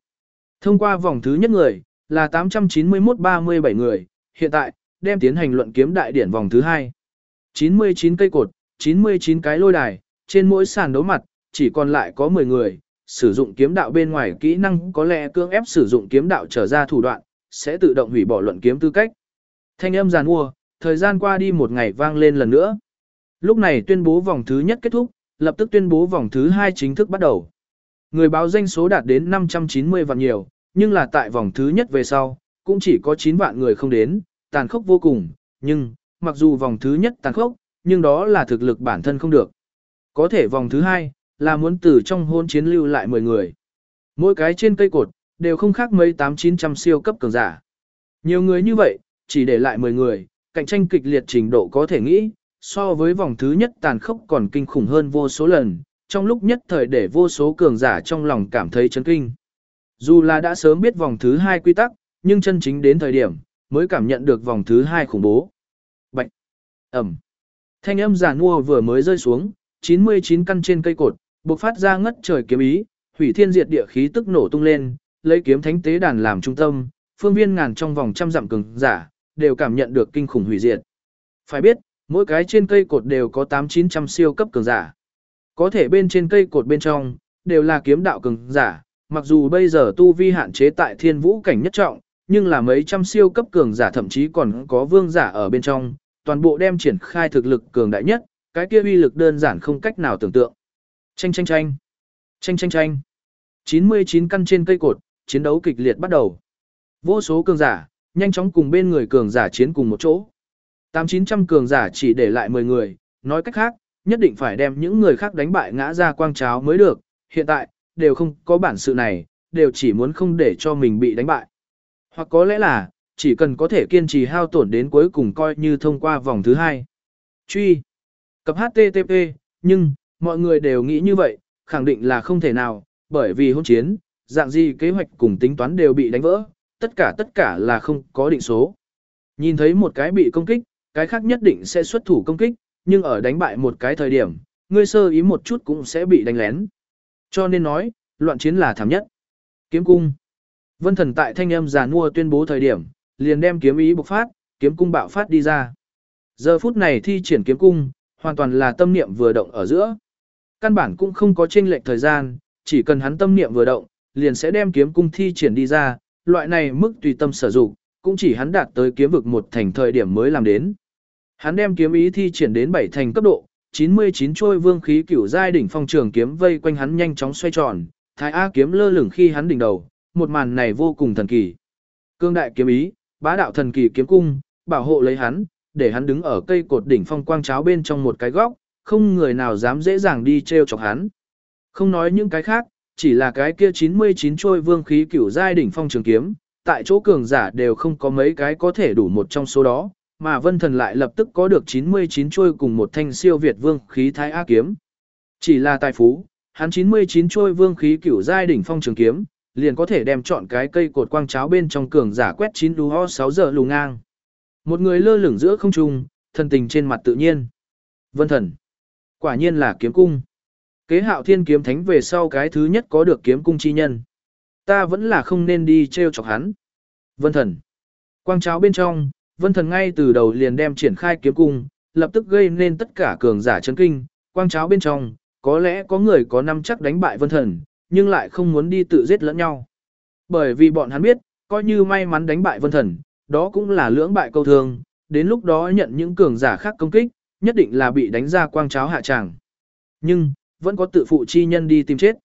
Thông qua vòng thứ nhất người, là 891-37 người, hiện tại, đem tiến hành luận kiếm đại điển vòng thứ hai. 99 cây cột, 99 cái lôi đài, trên mỗi sàn đấu mặt, chỉ còn lại có 10 người, sử dụng kiếm đạo bên ngoài kỹ năng có lẽ cưỡng ép sử dụng kiếm đạo trở ra thủ đoạn, sẽ tự động hủy bỏ luận kiếm tư cách. Thanh âm giàn mua, thời gian qua đi một ngày vang lên lần nữa. Lúc này tuyên bố vòng thứ nhất kết thúc, lập tức tuyên bố vòng thứ hai chính thức bắt đầu. Người báo danh số đạt đến 590 vạn nhiều, nhưng là tại vòng thứ nhất về sau, cũng chỉ có 9 vạn người không đến, tàn khốc vô cùng, nhưng, mặc dù vòng thứ nhất tàn khốc, nhưng đó là thực lực bản thân không được. Có thể vòng thứ hai, là muốn từ trong hôn chiến lưu lại 10 người. Mỗi cái trên cây cột, đều không khác mấy 8-900 siêu cấp cường giả. Nhiều người như vậy, chỉ để lại 10 người, cạnh tranh kịch liệt trình độ có thể nghĩ, so với vòng thứ nhất tàn khốc còn kinh khủng hơn vô số lần, trong lúc nhất thời để vô số cường giả trong lòng cảm thấy chấn kinh. Dù là đã sớm biết vòng thứ hai quy tắc, nhưng chân chính đến thời điểm, mới cảm nhận được vòng thứ hai khủng bố. Bạch! Ẩm! Thanh âm giả nua vừa mới rơi xuống, 99 căn trên cây cột, bộc phát ra ngất trời kiếm ý, hủy thiên diệt địa khí tức nổ tung lên, lấy kiếm thánh tế đàn làm trung tâm, phương viên ngàn trong vòng trăm dặm cường giả, đều cảm nhận được kinh khủng hủy diệt. Phải biết, mỗi cái trên cây cột đều có 8-900 siêu cấp cường giả. Có thể bên trên cây cột bên trong, đều là kiếm đạo cường giả, mặc dù bây giờ tu vi hạn chế tại thiên vũ cảnh nhất trọng, nhưng là mấy trăm siêu cấp cường giả thậm chí còn có vương giả ở bên trong, toàn bộ đem triển khai thực lực cường đại nhất, cái kia uy lực đơn giản không cách nào tưởng tượng. Chanh chanh chanh. Chanh chanh chanh. 99 căn trên cây cột, chiến đấu kịch liệt bắt đầu. Vô số cường giả, nhanh chóng cùng bên người cường giả chiến cùng một chỗ. 8900 cường giả chỉ để lại 10 người, nói cách khác, nhất định phải đem những người khác đánh bại ngã ra quang cháo mới được, hiện tại, đều không có bản sự này, đều chỉ muốn không để cho mình bị đánh bại. Hoặc có lẽ là, chỉ cần có thể kiên trì hao tổn đến cuối cùng coi như thông qua vòng thứ hai. Truy. Cập HTTP, nhưng, mọi người đều nghĩ như vậy, khẳng định là không thể nào, bởi vì hôn chiến, dạng gì kế hoạch cùng tính toán đều bị đánh vỡ, tất cả tất cả là không có định số. Nhìn thấy một cái bị công kích, cái khác nhất định sẽ xuất thủ công kích, nhưng ở đánh bại một cái thời điểm, ngươi sơ ý một chút cũng sẽ bị đánh lén. Cho nên nói, loạn chiến là thảm nhất. Kiếm cung. Vân thần tại thanh âm già nua tuyên bố thời điểm, liền đem kiếm ý bộc phát, kiếm cung bạo phát đi ra. Giờ phút này thi triển kiếm cung, hoàn toàn là tâm niệm vừa động ở giữa. Căn bản cũng không có chênh lệch thời gian, chỉ cần hắn tâm niệm vừa động, liền sẽ đem kiếm cung thi triển đi ra, loại này mức tùy tâm sử dụng, cũng chỉ hắn đạt tới kiếm vực một thành thời điểm mới làm đến. Hắn đem kiếm ý thi triển đến bảy thành cấp độ, 99 trôi vương khí cửu giai đỉnh phong trường kiếm vây quanh hắn nhanh chóng xoay tròn, thái a kiếm lơ lửng khi hắn đỉnh đầu, một màn này vô cùng thần kỳ. Cương đại kiếm ý, bá đạo thần kỳ kiếm cung, bảo hộ lấy hắn, để hắn đứng ở cây cột đỉnh phong quang cháo bên trong một cái góc, không người nào dám dễ dàng đi treo chọc hắn. Không nói những cái khác, chỉ là cái kia 99 trôi vương khí cửu giai đỉnh phong trường kiếm, tại chỗ cường giả đều không có mấy cái có thể đủ một trong số đó, mà vân thần lại lập tức có được 99 trôi cùng một thanh siêu Việt vương khí thái á kiếm. Chỉ là tài phú, hắn 99 trôi vương khí cửu giai đỉnh phong trường kiếm, liền có thể đem chọn cái cây cột quang cháo bên trong cường giả quét 9 đu ho 6 giờ lù ngang. Một người lơ lửng giữa không trung, thần tình trên mặt tự nhiên. Vân thần. Quả nhiên là kiếm cung. Kế hạo thiên kiếm thánh về sau cái thứ nhất có được kiếm cung chi nhân. Ta vẫn là không nên đi treo chọc hắn. Vân thần. Quang cháo bên trong, vân thần ngay từ đầu liền đem triển khai kiếm cung, lập tức gây nên tất cả cường giả chấn kinh. Quang cháo bên trong, có lẽ có người có năm chắc đánh bại vân thần, nhưng lại không muốn đi tự giết lẫn nhau. Bởi vì bọn hắn biết, coi như may mắn đánh bại vân thần, đó cũng là lưỡng bại câu thương, đến lúc đó nhận những cường giả khác công kích, nhất định là bị đánh ra quang cháo hạ tràng. Nhưng, vẫn có tự phụ chi nhân đi tìm chết.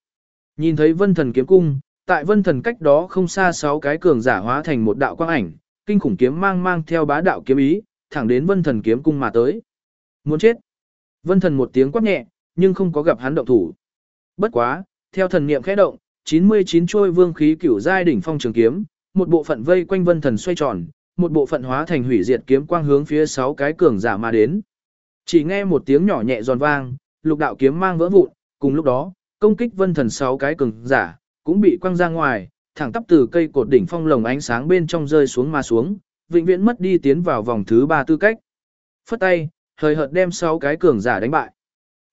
Nhìn thấy vân thần kiếm cung, tại vân thần cách đó không xa sáu cái cường giả hóa thành một đạo quang ảnh, kinh khủng kiếm mang mang theo bá đạo kiếm ý, thẳng đến vân thần kiếm cung mà tới. Muốn chết. Vân thần một tiếng quát nhẹ, nhưng không có gặp hắn động thủ. Bất quá, theo thần niệm khẽ động, 99 trôi vương khí cửu giai đỉnh phong trường kiếm, một bộ phận vây quanh vân thần xoay tròn, một bộ phận hóa thành hủy diệt kiếm quang hướng phía sáu cái cường giả mà đến. Chỉ nghe một tiếng nhỏ nhẹ giòn vang, lục đạo kiếm mang vỡ vụn, cùng lúc đó, công kích vân thần sáu cái cường giả, cũng bị quăng ra ngoài, thẳng tắp từ cây cột đỉnh phong lồng ánh sáng bên trong rơi xuống mà xuống, vĩnh viễn mất đi tiến vào vòng thứ ba tư cách. Phất tay, hời hợt đem sáu cái cường giả đánh bại.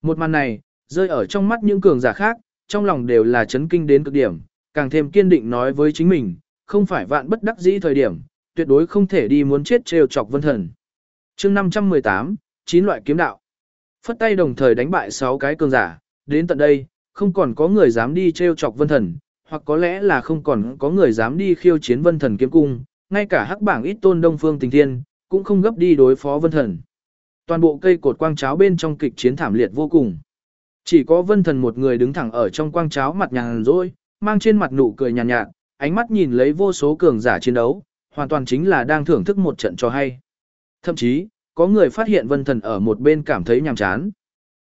Một màn này, rơi ở trong mắt những cường giả khác, trong lòng đều là chấn kinh đến cực điểm, càng thêm kiên định nói với chính mình, không phải vạn bất đắc dĩ thời điểm, tuyệt đối không thể đi muốn chết trêu chọc vân thần. chương 518, chín loại kiếm đạo. Phất tay đồng thời đánh bại 6 cái cường giả, đến tận đây, không còn có người dám đi trêu chọc vân thần, hoặc có lẽ là không còn có người dám đi khiêu chiến vân thần kiếm cung, ngay cả hắc bảng ít tôn đông phương tình thiên, cũng không gấp đi đối phó vân thần. Toàn bộ cây cột quang cháo bên trong kịch chiến thảm liệt vô cùng. Chỉ có vân thần một người đứng thẳng ở trong quang cháo mặt nhàn rỗi, mang trên mặt nụ cười nhàn nhạt, nhạt, ánh mắt nhìn lấy vô số cường giả chiến đấu, hoàn toàn chính là đang thưởng thức một trận cho hay. Thậm chí, có người phát hiện vân thần ở một bên cảm thấy nhàm chán.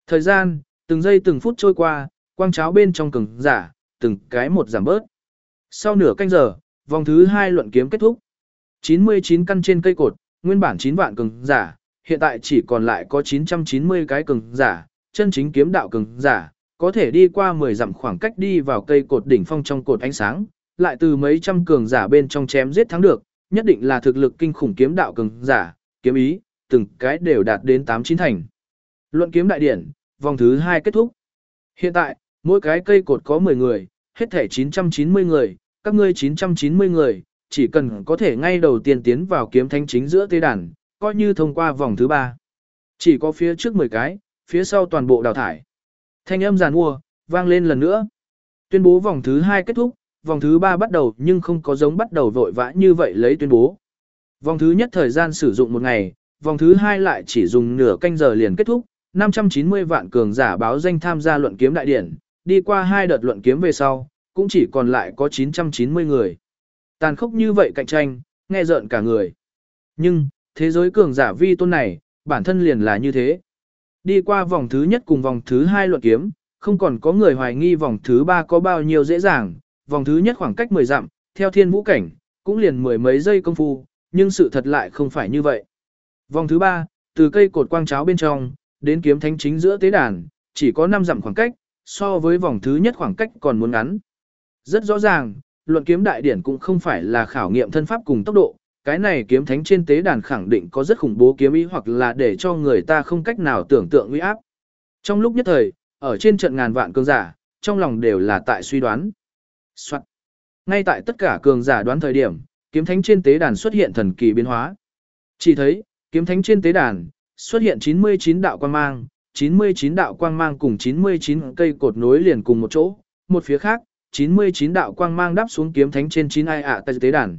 Thời gian, từng giây từng phút trôi qua, quang cháo bên trong cường giả, từng cái một giảm bớt. Sau nửa canh giờ, vòng thứ hai luận kiếm kết thúc. 99 căn trên cây cột, nguyên bản 9 vạn cường giả, hiện tại chỉ còn lại có 990 cái cường giả, chân chính kiếm đạo cường giả, có thể đi qua 10 dặm khoảng cách đi vào cây cột đỉnh phong trong cột ánh sáng, lại từ mấy trăm cường giả bên trong chém giết thắng được, nhất định là thực lực kinh khủng kiếm đạo cường giả, kiếm ý, từng cái đều đạt đến 8 chín thành. Luận kiếm đại điển, vòng thứ 2 kết thúc. Hiện tại, mỗi cái cây cột có 10 người, hết thể 990 người, các ngươi 990 người, chỉ cần có thể ngay đầu tiên tiến vào kiếm thánh chính giữa tế đàn, coi như thông qua vòng thứ 3. Chỉ có phía trước 10 cái, phía sau toàn bộ đào thải. Thanh âm giàn mua, vang lên lần nữa. Tuyên bố vòng thứ 2 kết thúc, vòng thứ 3 bắt đầu nhưng không có giống bắt đầu vội vã như vậy lấy tuyên bố. Vòng thứ nhất thời gian sử dụng một ngày, vòng thứ hai lại chỉ dùng nửa canh giờ liền kết thúc, 590 vạn cường giả báo danh tham gia luận kiếm đại điển, đi qua hai đợt luận kiếm về sau, cũng chỉ còn lại có 990 người. Tàn khốc như vậy cạnh tranh, nghe rợn cả người. Nhưng, thế giới cường giả vi tôn này, bản thân liền là như thế. Đi qua vòng thứ nhất cùng vòng thứ hai luận kiếm, không còn có người hoài nghi vòng thứ ba có bao nhiêu dễ dàng, vòng thứ nhất khoảng cách 10 dặm, theo thiên vũ cảnh, cũng liền mười mấy giây công phu, nhưng sự thật lại không phải như vậy. Vòng thứ ba, từ cây cột quang cháo bên trong, đến kiếm thánh chính giữa tế đàn, chỉ có 5 dặm khoảng cách, so với vòng thứ nhất khoảng cách còn muốn ngắn. Rất rõ ràng, luận kiếm đại điển cũng không phải là khảo nghiệm thân pháp cùng tốc độ, cái này kiếm thánh trên tế đàn khẳng định có rất khủng bố kiếm ý hoặc là để cho người ta không cách nào tưởng tượng uy áp. Trong lúc nhất thời, ở trên trận ngàn vạn cường giả, trong lòng đều là tại suy đoán. Soạn. Ngay tại tất cả cường giả đoán thời điểm, kiếm thánh trên tế đàn xuất hiện thần kỳ biến hóa. Chỉ thấy, kiếm thánh trên tế đàn, xuất hiện 99 đạo quang mang, 99 đạo quang mang cùng 99 cây cột nối liền cùng một chỗ, một phía khác, 99 đạo quang mang đáp xuống kiếm thánh trên 9 ai ạ tại tế đàn.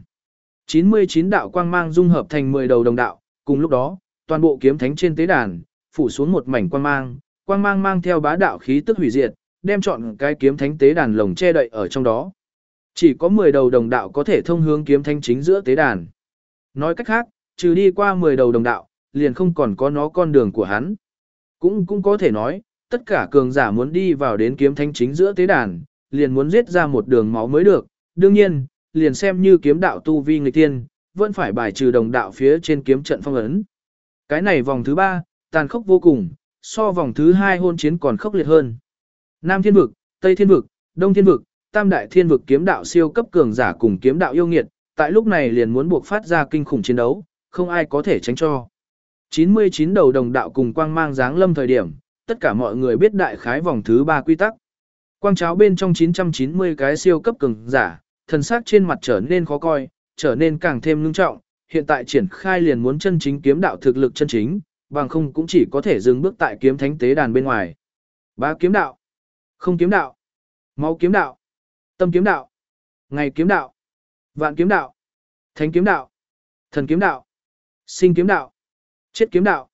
99 đạo quang mang dung hợp thành 10 đầu đồng đạo, cùng lúc đó, toàn bộ kiếm thánh trên tế đàn, phủ xuống một mảnh quang mang, quang mang mang theo bá đạo khí tức hủy diệt, đem chọn cái kiếm thánh tế đàn lồng che đậy ở trong đó. Chỉ có 10 đầu đồng đạo có thể thông hướng kiếm thánh chính giữa tế đàn. Nói cách khác, trừ đi qua 10 đầu đồng đạo, liền không còn có nó con đường của hắn. Cũng cũng có thể nói, tất cả cường giả muốn đi vào đến kiếm thánh chính giữa tế đàn, liền muốn giết ra một đường máu mới được. Đương nhiên, liền xem như kiếm đạo tu vi người tiên, vẫn phải bài trừ đồng đạo phía trên kiếm trận phong ấn. Cái này vòng thứ ba, tàn khốc vô cùng, so vòng thứ hai hôn chiến còn khốc liệt hơn. Nam Thiên Vực, Tây Thiên Vực, Đông Thiên Vực, Tam Đại Thiên Vực kiếm đạo siêu cấp cường giả cùng kiếm đạo yêu nghiệt, tại lúc này liền muốn buộc phát ra kinh khủng chiến đấu, không ai có thể tránh cho. 99 đầu đồng đạo cùng quang mang dáng lâm thời điểm, tất cả mọi người biết đại khái vòng thứ 3 quy tắc. Quang cháo bên trong 990 cái siêu cấp cường giả, thần sắc trên mặt trở nên khó coi, trở nên càng thêm ngưng trọng, hiện tại triển khai liền muốn chân chính kiếm đạo thực lực chân chính, bằng không cũng chỉ có thể dừng bước tại kiếm thánh tế đàn bên ngoài. Ba kiếm đạo, không kiếm đạo, máu kiếm đạo, tâm kiếm đạo, ngày kiếm đạo, vạn kiếm đạo, thánh kiếm đạo, thần kiếm đạo, sinh kiếm đạo, chết kiếm đạo.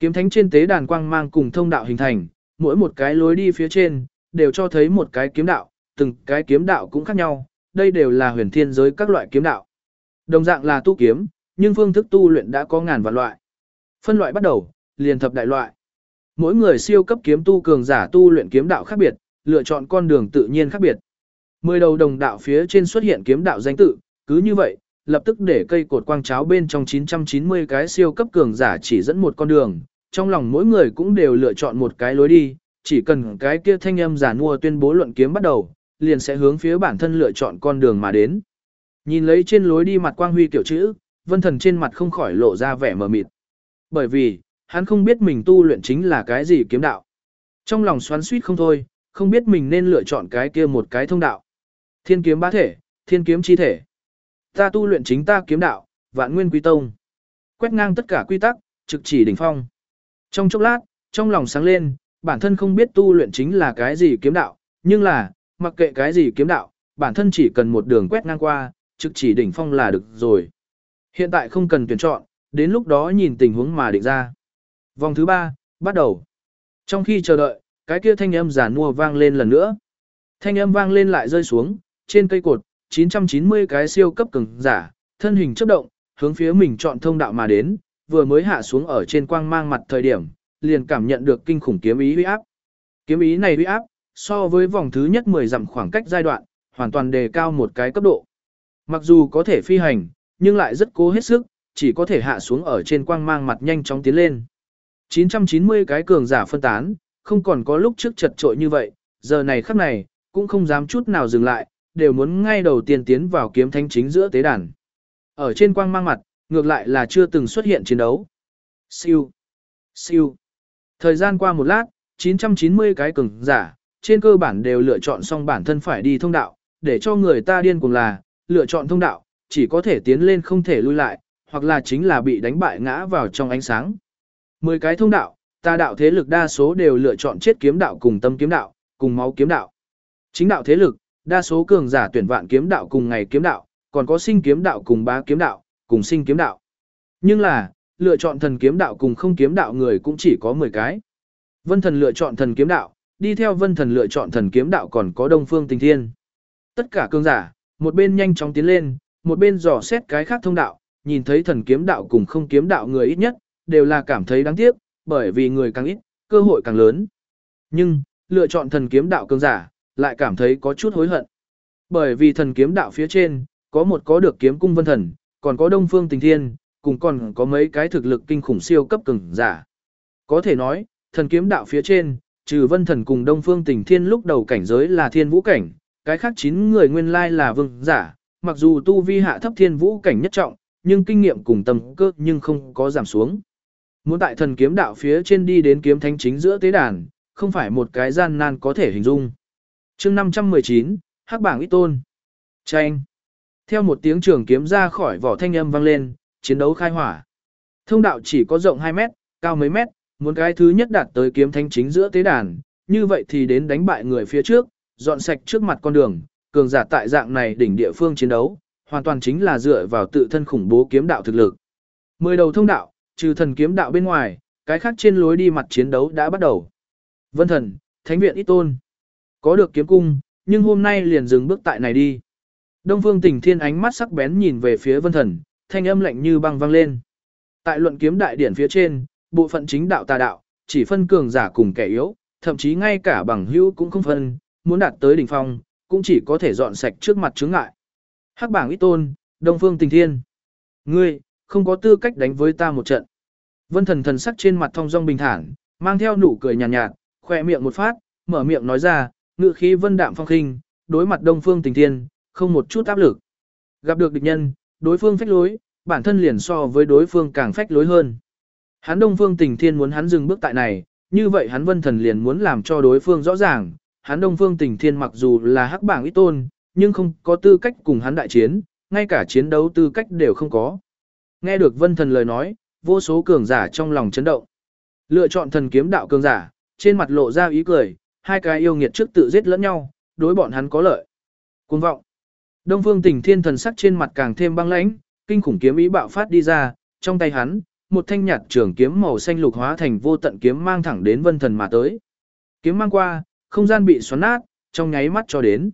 Kiếm thánh trên tế đàn quang mang cùng thông đạo hình thành, mỗi một cái lối đi phía trên, đều cho thấy một cái kiếm đạo, từng cái kiếm đạo cũng khác nhau, đây đều là huyền thiên giới các loại kiếm đạo. Đồng dạng là tu kiếm, nhưng phương thức tu luyện đã có ngàn vạn loại. Phân loại bắt đầu, liền thập đại loại. Mỗi người siêu cấp kiếm tu cường giả tu luyện kiếm đạo khác biệt, lựa chọn con đường tự nhiên khác biệt. Mười đầu đồng đạo phía trên xuất hiện kiếm đạo danh tự, cứ như vậy, lập tức để cây cột quang cháo bên trong 990 cái siêu cấp cường giả chỉ dẫn một con đường, trong lòng mỗi người cũng đều lựa chọn một cái lối đi, chỉ cần cái kia thanh âm giả mua tuyên bố luận kiếm bắt đầu, liền sẽ hướng phía bản thân lựa chọn con đường mà đến. Nhìn lấy trên lối đi mặt quang huy kiểu chữ, vân thần trên mặt không khỏi lộ ra vẻ mờ mịt. Bởi vì, hắn không biết mình tu luyện chính là cái gì kiếm đạo. Trong lòng xoắn suýt không thôi, không biết mình nên lựa chọn cái kia một cái thông đạo. Thiên kiếm bá thể, thiên kiếm chi thể. Ta tu luyện chính ta kiếm đạo, vạn nguyên quy tông. Quét ngang tất cả quy tắc, trực chỉ đỉnh phong. Trong chốc lát, trong lòng sáng lên, bản thân không biết tu luyện chính là cái gì kiếm đạo, nhưng là, mặc kệ cái gì kiếm đạo, bản thân chỉ cần một đường quét ngang qua, trực chỉ đỉnh phong là được rồi. Hiện tại không cần tuyển chọn, đến lúc đó nhìn tình huống mà định ra. Vòng thứ ba, bắt đầu. Trong khi chờ đợi, cái kia thanh âm giả mua vang lên lần nữa. Thanh âm vang lên lại rơi xuống, trên cây cột, 990 cái siêu cấp cường giả, thân hình chớp động, hướng phía mình chọn thông đạo mà đến, vừa mới hạ xuống ở trên quang mang mặt thời điểm, liền cảm nhận được kinh khủng kiếm ý uy áp. Kiếm ý này uy áp, so với vòng thứ nhất 10 dặm khoảng cách giai đoạn, hoàn toàn đề cao một cái cấp độ. Mặc dù có thể phi hành, nhưng lại rất cố hết sức, chỉ có thể hạ xuống ở trên quang mang mặt nhanh chóng tiến lên. 990 cái cường giả phân tán, không còn có lúc trước chật trội như vậy, giờ này khắc này, cũng không dám chút nào dừng lại, đều muốn ngay đầu tiên tiến vào kiếm thánh chính giữa tế đàn. Ở trên quang mang mặt, ngược lại là chưa từng xuất hiện chiến đấu. Siêu, siêu. Thời gian qua một lát, 990 cái cường giả, trên cơ bản đều lựa chọn xong bản thân phải đi thông đạo, để cho người ta điên cuồng là, lựa chọn thông đạo, chỉ có thể tiến lên không thể lui lại, hoặc là chính là bị đánh bại ngã vào trong ánh sáng. 10 cái thông đạo, ta đạo thế lực đa số đều lựa chọn chết kiếm đạo cùng tâm kiếm đạo, cùng máu kiếm đạo. Chính đạo thế lực, đa số cường giả tuyển vạn kiếm đạo cùng ngày kiếm đạo, còn có sinh kiếm đạo cùng bá kiếm đạo, cùng sinh kiếm đạo. Nhưng là, lựa chọn thần kiếm đạo cùng không kiếm đạo người cũng chỉ có 10 cái. Vân thần lựa chọn thần kiếm đạo, đi theo vân thần lựa chọn thần kiếm đạo còn có đông phương tình thiên. Tất cả cường giả, một bên nhanh chóng tiến lên, một bên dò xét cái khác thông đạo, nhìn thấy thần kiếm đạo cùng không kiếm đạo người ít nhất, đều là cảm thấy đáng tiếc, bởi vì người càng ít, cơ hội càng lớn. Nhưng, lựa chọn thần kiếm đạo cường giả, lại cảm thấy có chút hối hận. Bởi vì thần kiếm đạo phía trên, có một có được kiếm cung vân thần, còn có đông phương tình thiên, cùng còn có mấy cái thực lực kinh khủng siêu cấp cường giả. Có thể nói, thần kiếm đạo phía trên, trừ vân thần cùng đông phương tình thiên lúc đầu cảnh giới là thiên vũ cảnh, cái khác 9 người nguyên lai là vương giả, mặc dù tu vi hạ thấp thiên vũ cảnh nhất trọng, nhưng kinh nghiệm cùng tầm cơ nhưng không có giảm xuống. Muốn tại thần kiếm đạo phía trên đi đến kiếm thánh chính giữa tế đàn, không phải một cái gian nan có thể hình dung chương 519, Hắc bảng ít tôn. Tranh. Theo một tiếng trường kiếm ra khỏi vỏ thanh âm vang lên, chiến đấu khai hỏa. Thông đạo chỉ có rộng 2 mét, cao mấy mét, muốn cái thứ nhất đạt tới kiếm thánh chính giữa tế đàn, như vậy thì đến đánh bại người phía trước, dọn sạch trước mặt con đường, cường giả tại dạng này đỉnh địa phương chiến đấu, hoàn toàn chính là dựa vào tự thân khủng bố kiếm đạo thực lực. Mười đầu thông đạo, trừ thần kiếm đạo bên ngoài, cái khác trên lối đi mặt chiến đấu đã bắt đầu. Vân thần, thánh viện ít tôn. Có được kiếm cung, nhưng hôm nay liền dừng bước tại này đi. Đông Phương Tình Thiên ánh mắt sắc bén nhìn về phía Vân Thần, thanh âm lạnh như băng vang lên. Tại luận kiếm đại điển phía trên, bộ phận chính đạo tà đạo, chỉ phân cường giả cùng kẻ yếu, thậm chí ngay cả bằng hữu cũng không phân, muốn đạt tới đỉnh phong, cũng chỉ có thể dọn sạch trước mặt chướng ngại. Hắc bảng ít tôn, Đông Phương Tình Thiên. Ngươi, không có tư cách đánh với ta một trận. Vân thần thần sắc trên mặt thong dong bình thản, mang theo nụ cười nhàn nhạt, nhạt, khỏe miệng một phát, mở miệng nói ra, ngự khí vân đạm phong khinh, đối mặt Đông Phương Tình Thiên, không một chút áp lực. Gặp được địch nhân, đối phương phách lối, bản thân liền so với đối phương càng phách lối hơn. Hắn Đông Phương Tình Thiên muốn hắn dừng bước tại này, như vậy hắn Vân Thần liền muốn làm cho đối phương rõ ràng, hắn Đông Phương Tình Thiên mặc dù là hắc bảng ít tôn, nhưng không có tư cách cùng hắn đại chiến, ngay cả chiến đấu tư cách đều không có. Nghe được Vân Thần lời nói, vô số cường giả trong lòng chấn động. Lựa chọn thần kiếm đạo cường giả, trên mặt lộ ra ý cười, hai cái yêu nghiệt trước tự giết lẫn nhau, đối bọn hắn có lợi. Cuồng vọng. Đông Phương Tỉnh Thiên thần sắc trên mặt càng thêm băng lãnh, kinh khủng kiếm ý bạo phát đi ra, trong tay hắn, một thanh nhạt trường kiếm màu xanh lục hóa thành vô tận kiếm mang thẳng đến Vân Thần mà tới. Kiếm mang qua, không gian bị xoắn nát, trong nháy mắt cho đến.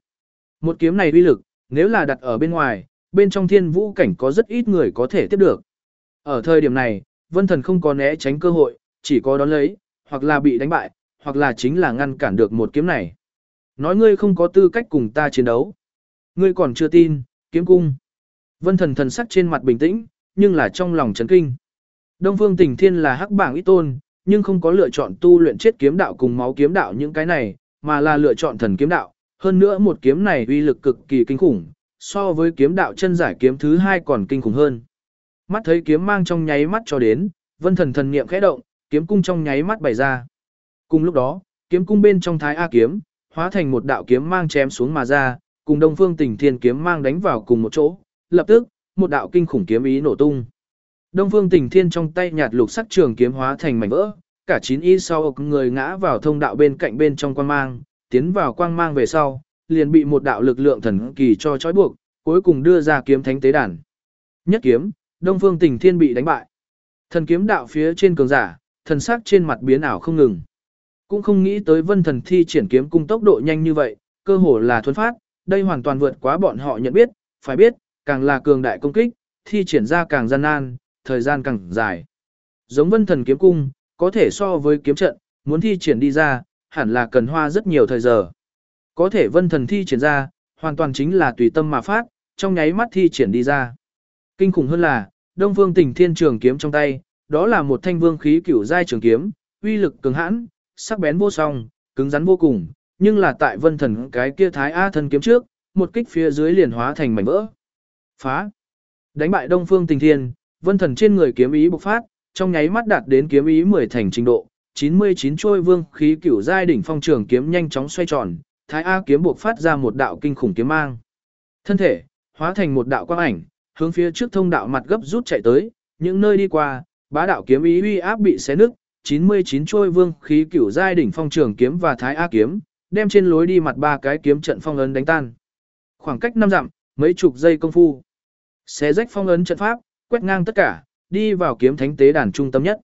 Một kiếm này uy lực, nếu là đặt ở bên ngoài, bên trong thiên vũ cảnh có rất ít người có thể tiếp được. Ở thời điểm này, Vân Thần không có né tránh cơ hội, chỉ có đón lấy, hoặc là bị đánh bại, hoặc là chính là ngăn cản được một kiếm này. Nói ngươi không có tư cách cùng ta chiến đấu. Ngươi còn chưa tin, kiếm cung. Vân thần thần sắc trên mặt bình tĩnh, nhưng là trong lòng chấn kinh. Đông Phương Tình Thiên là hắc bảng ít tôn, nhưng không có lựa chọn tu luyện chết kiếm đạo cùng máu kiếm đạo những cái này, mà là lựa chọn thần kiếm đạo. Hơn nữa một kiếm này uy lực cực kỳ kinh khủng, so với kiếm đạo chân giải kiếm thứ hai còn kinh khủng hơn. Mắt thấy kiếm mang trong nháy mắt cho đến, vân thần thần niệm khẽ động, kiếm cung trong nháy mắt bày ra. Cùng lúc đó, kiếm cung bên trong thái A kiếm, hóa thành một đạo kiếm mang chém xuống mà ra, cùng Đông Phương Tỉnh Thiên kiếm mang đánh vào cùng một chỗ, lập tức, một đạo kinh khủng kiếm ý nổ tung. Đông Phương Tỉnh Thiên trong tay nhạt lục sắc trường kiếm hóa thành mảnh vỡ, cả chín y sau người ngã vào thông đạo bên cạnh bên trong quang mang, tiến vào quang mang về sau, liền bị một đạo lực lượng thần kỳ cho trói buộc, cuối cùng đưa ra kiếm thánh tế đàn. Nhất kiếm, Đông Phương Tỉnh Thiên bị đánh bại. Thần kiếm đạo phía trên cường giả, thần sắc trên mặt biến ảo không ngừng. Cũng không nghĩ tới vân thần thi triển kiếm cung tốc độ nhanh như vậy, cơ hồ là thuần phát, đây hoàn toàn vượt quá bọn họ nhận biết, phải biết, càng là cường đại công kích, thi triển ra càng gian nan, thời gian càng dài. Giống vân thần kiếm cung, có thể so với kiếm trận, muốn thi triển đi ra, hẳn là cần hoa rất nhiều thời giờ. Có thể vân thần thi triển ra, hoàn toàn chính là tùy tâm mà phát, trong nháy mắt thi triển đi ra. Kinh khủng hơn là, Đông Phương Tỉnh Thiên Trường kiếm trong tay, đó là một thanh vương khí cửu giai trường kiếm, uy lực cường hãn, sắc bén vô song, cứng rắn vô cùng, nhưng là tại Vân Thần cái kia Thái A thân kiếm trước, một kích phía dưới liền hóa thành mảnh vỡ. Phá! Đánh bại Đông Phương Tình Thiên, Vân Thần trên người kiếm ý bộc phát, trong nháy mắt đạt đến kiếm ý 10 thành trình độ, 99 trôi vương khí cửu giai đỉnh phong trường kiếm nhanh chóng xoay tròn, Thái A kiếm bộc phát ra một đạo kinh khủng kiếm mang. Thân thể hóa thành một đạo quang ảnh, hướng phía trước thông đạo mặt gấp rút chạy tới, những nơi đi qua, bá đạo kiếm ý uy áp bị xé nứt, 99 trôi vương khí cửu giai đỉnh phong trường kiếm và Thái A kiếm, đem trên lối đi mặt ba cái kiếm trận phong ấn đánh tan. Khoảng cách năm dặm, mấy chục giây công phu, xé rách phong ấn trận pháp, quét ngang tất cả, đi vào kiếm thánh tế đàn trung tâm nhất.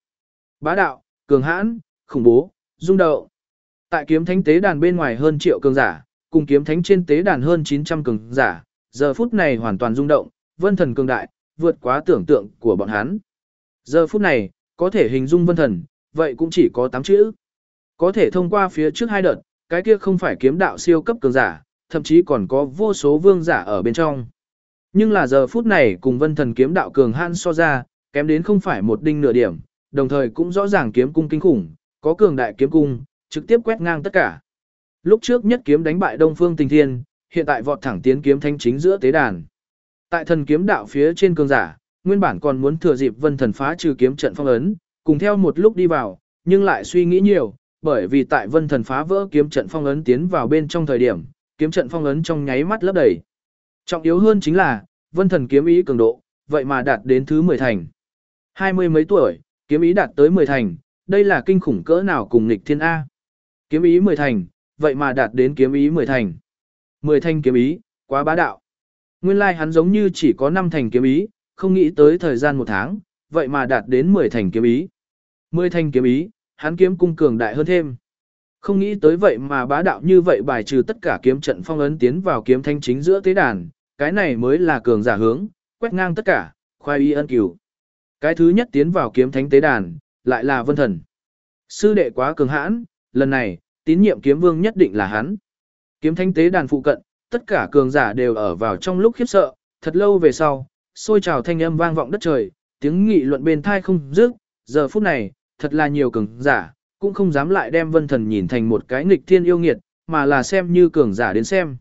Bá đạo, cường hãn, khủng bố, rung động. Tại kiếm thánh tế đàn bên ngoài hơn triệu cường giả, cùng kiếm thánh trên tế đàn hơn 900 cường giả, giờ phút này hoàn toàn rung động, vân thần cường đại, vượt quá tưởng tượng của bọn hắn. Giờ phút này, có thể hình dung vân thần, vậy cũng chỉ có 8 chữ. Có thể thông qua phía trước hai đợt, cái kia không phải kiếm đạo siêu cấp cường giả, thậm chí còn có vô số vương giả ở bên trong. Nhưng là giờ phút này cùng vân thần kiếm đạo cường han so ra, kém đến không phải một đinh nửa điểm, đồng thời cũng rõ ràng kiếm cung kinh khủng, có cường đại kiếm cung, trực tiếp quét ngang tất cả. Lúc trước nhất kiếm đánh bại Đông Phương Tình Thiên, hiện tại vọt thẳng tiến kiếm thanh chính giữa tế đàn. Tại thần kiếm đạo phía trên cường giả, nguyên bản còn muốn thừa dịp vân thần phá trừ kiếm trận phong ấn, cùng theo một lúc đi vào, nhưng lại suy nghĩ nhiều, bởi vì tại vân thần phá vỡ kiếm trận phong ấn tiến vào bên trong thời điểm, kiếm trận phong ấn trong nháy mắt lấp đầy. Trọng yếu hơn chính là, vân thần kiếm ý cường độ, vậy mà đạt đến thứ 10 thành. Hai mươi mấy tuổi, kiếm ý đạt tới 10 thành, đây là kinh khủng cỡ nào cùng nghịch thiên A. Kiếm ý 10 thành, vậy mà đạt đến kiếm ý 10 thành. 10 thành kiếm ý, quá bá đạo. Nguyên lai like hắn giống như chỉ có 5 thành kiếm ý, không nghĩ tới thời gian một tháng, vậy mà đạt đến 10 thành kiếm ý mười thanh kiếm ý, hắn kiếm cung cường đại hơn thêm. Không nghĩ tới vậy mà bá đạo như vậy bài trừ tất cả kiếm trận phong ấn tiến vào kiếm thanh chính giữa tế đàn, cái này mới là cường giả hướng, quét ngang tất cả, khoai y ân cửu. Cái thứ nhất tiến vào kiếm thánh tế đàn, lại là vân thần. Sư đệ quá cường hãn, lần này, tín nhiệm kiếm vương nhất định là hắn. Kiếm thánh tế đàn phụ cận, tất cả cường giả đều ở vào trong lúc khiếp sợ, thật lâu về sau, xôi trào thanh âm vang vọng đất trời, tiếng nghị luận bên thai không dứt, giờ phút này, thật là nhiều cường giả, cũng không dám lại đem vân thần nhìn thành một cái nghịch thiên yêu nghiệt, mà là xem như cường giả đến xem.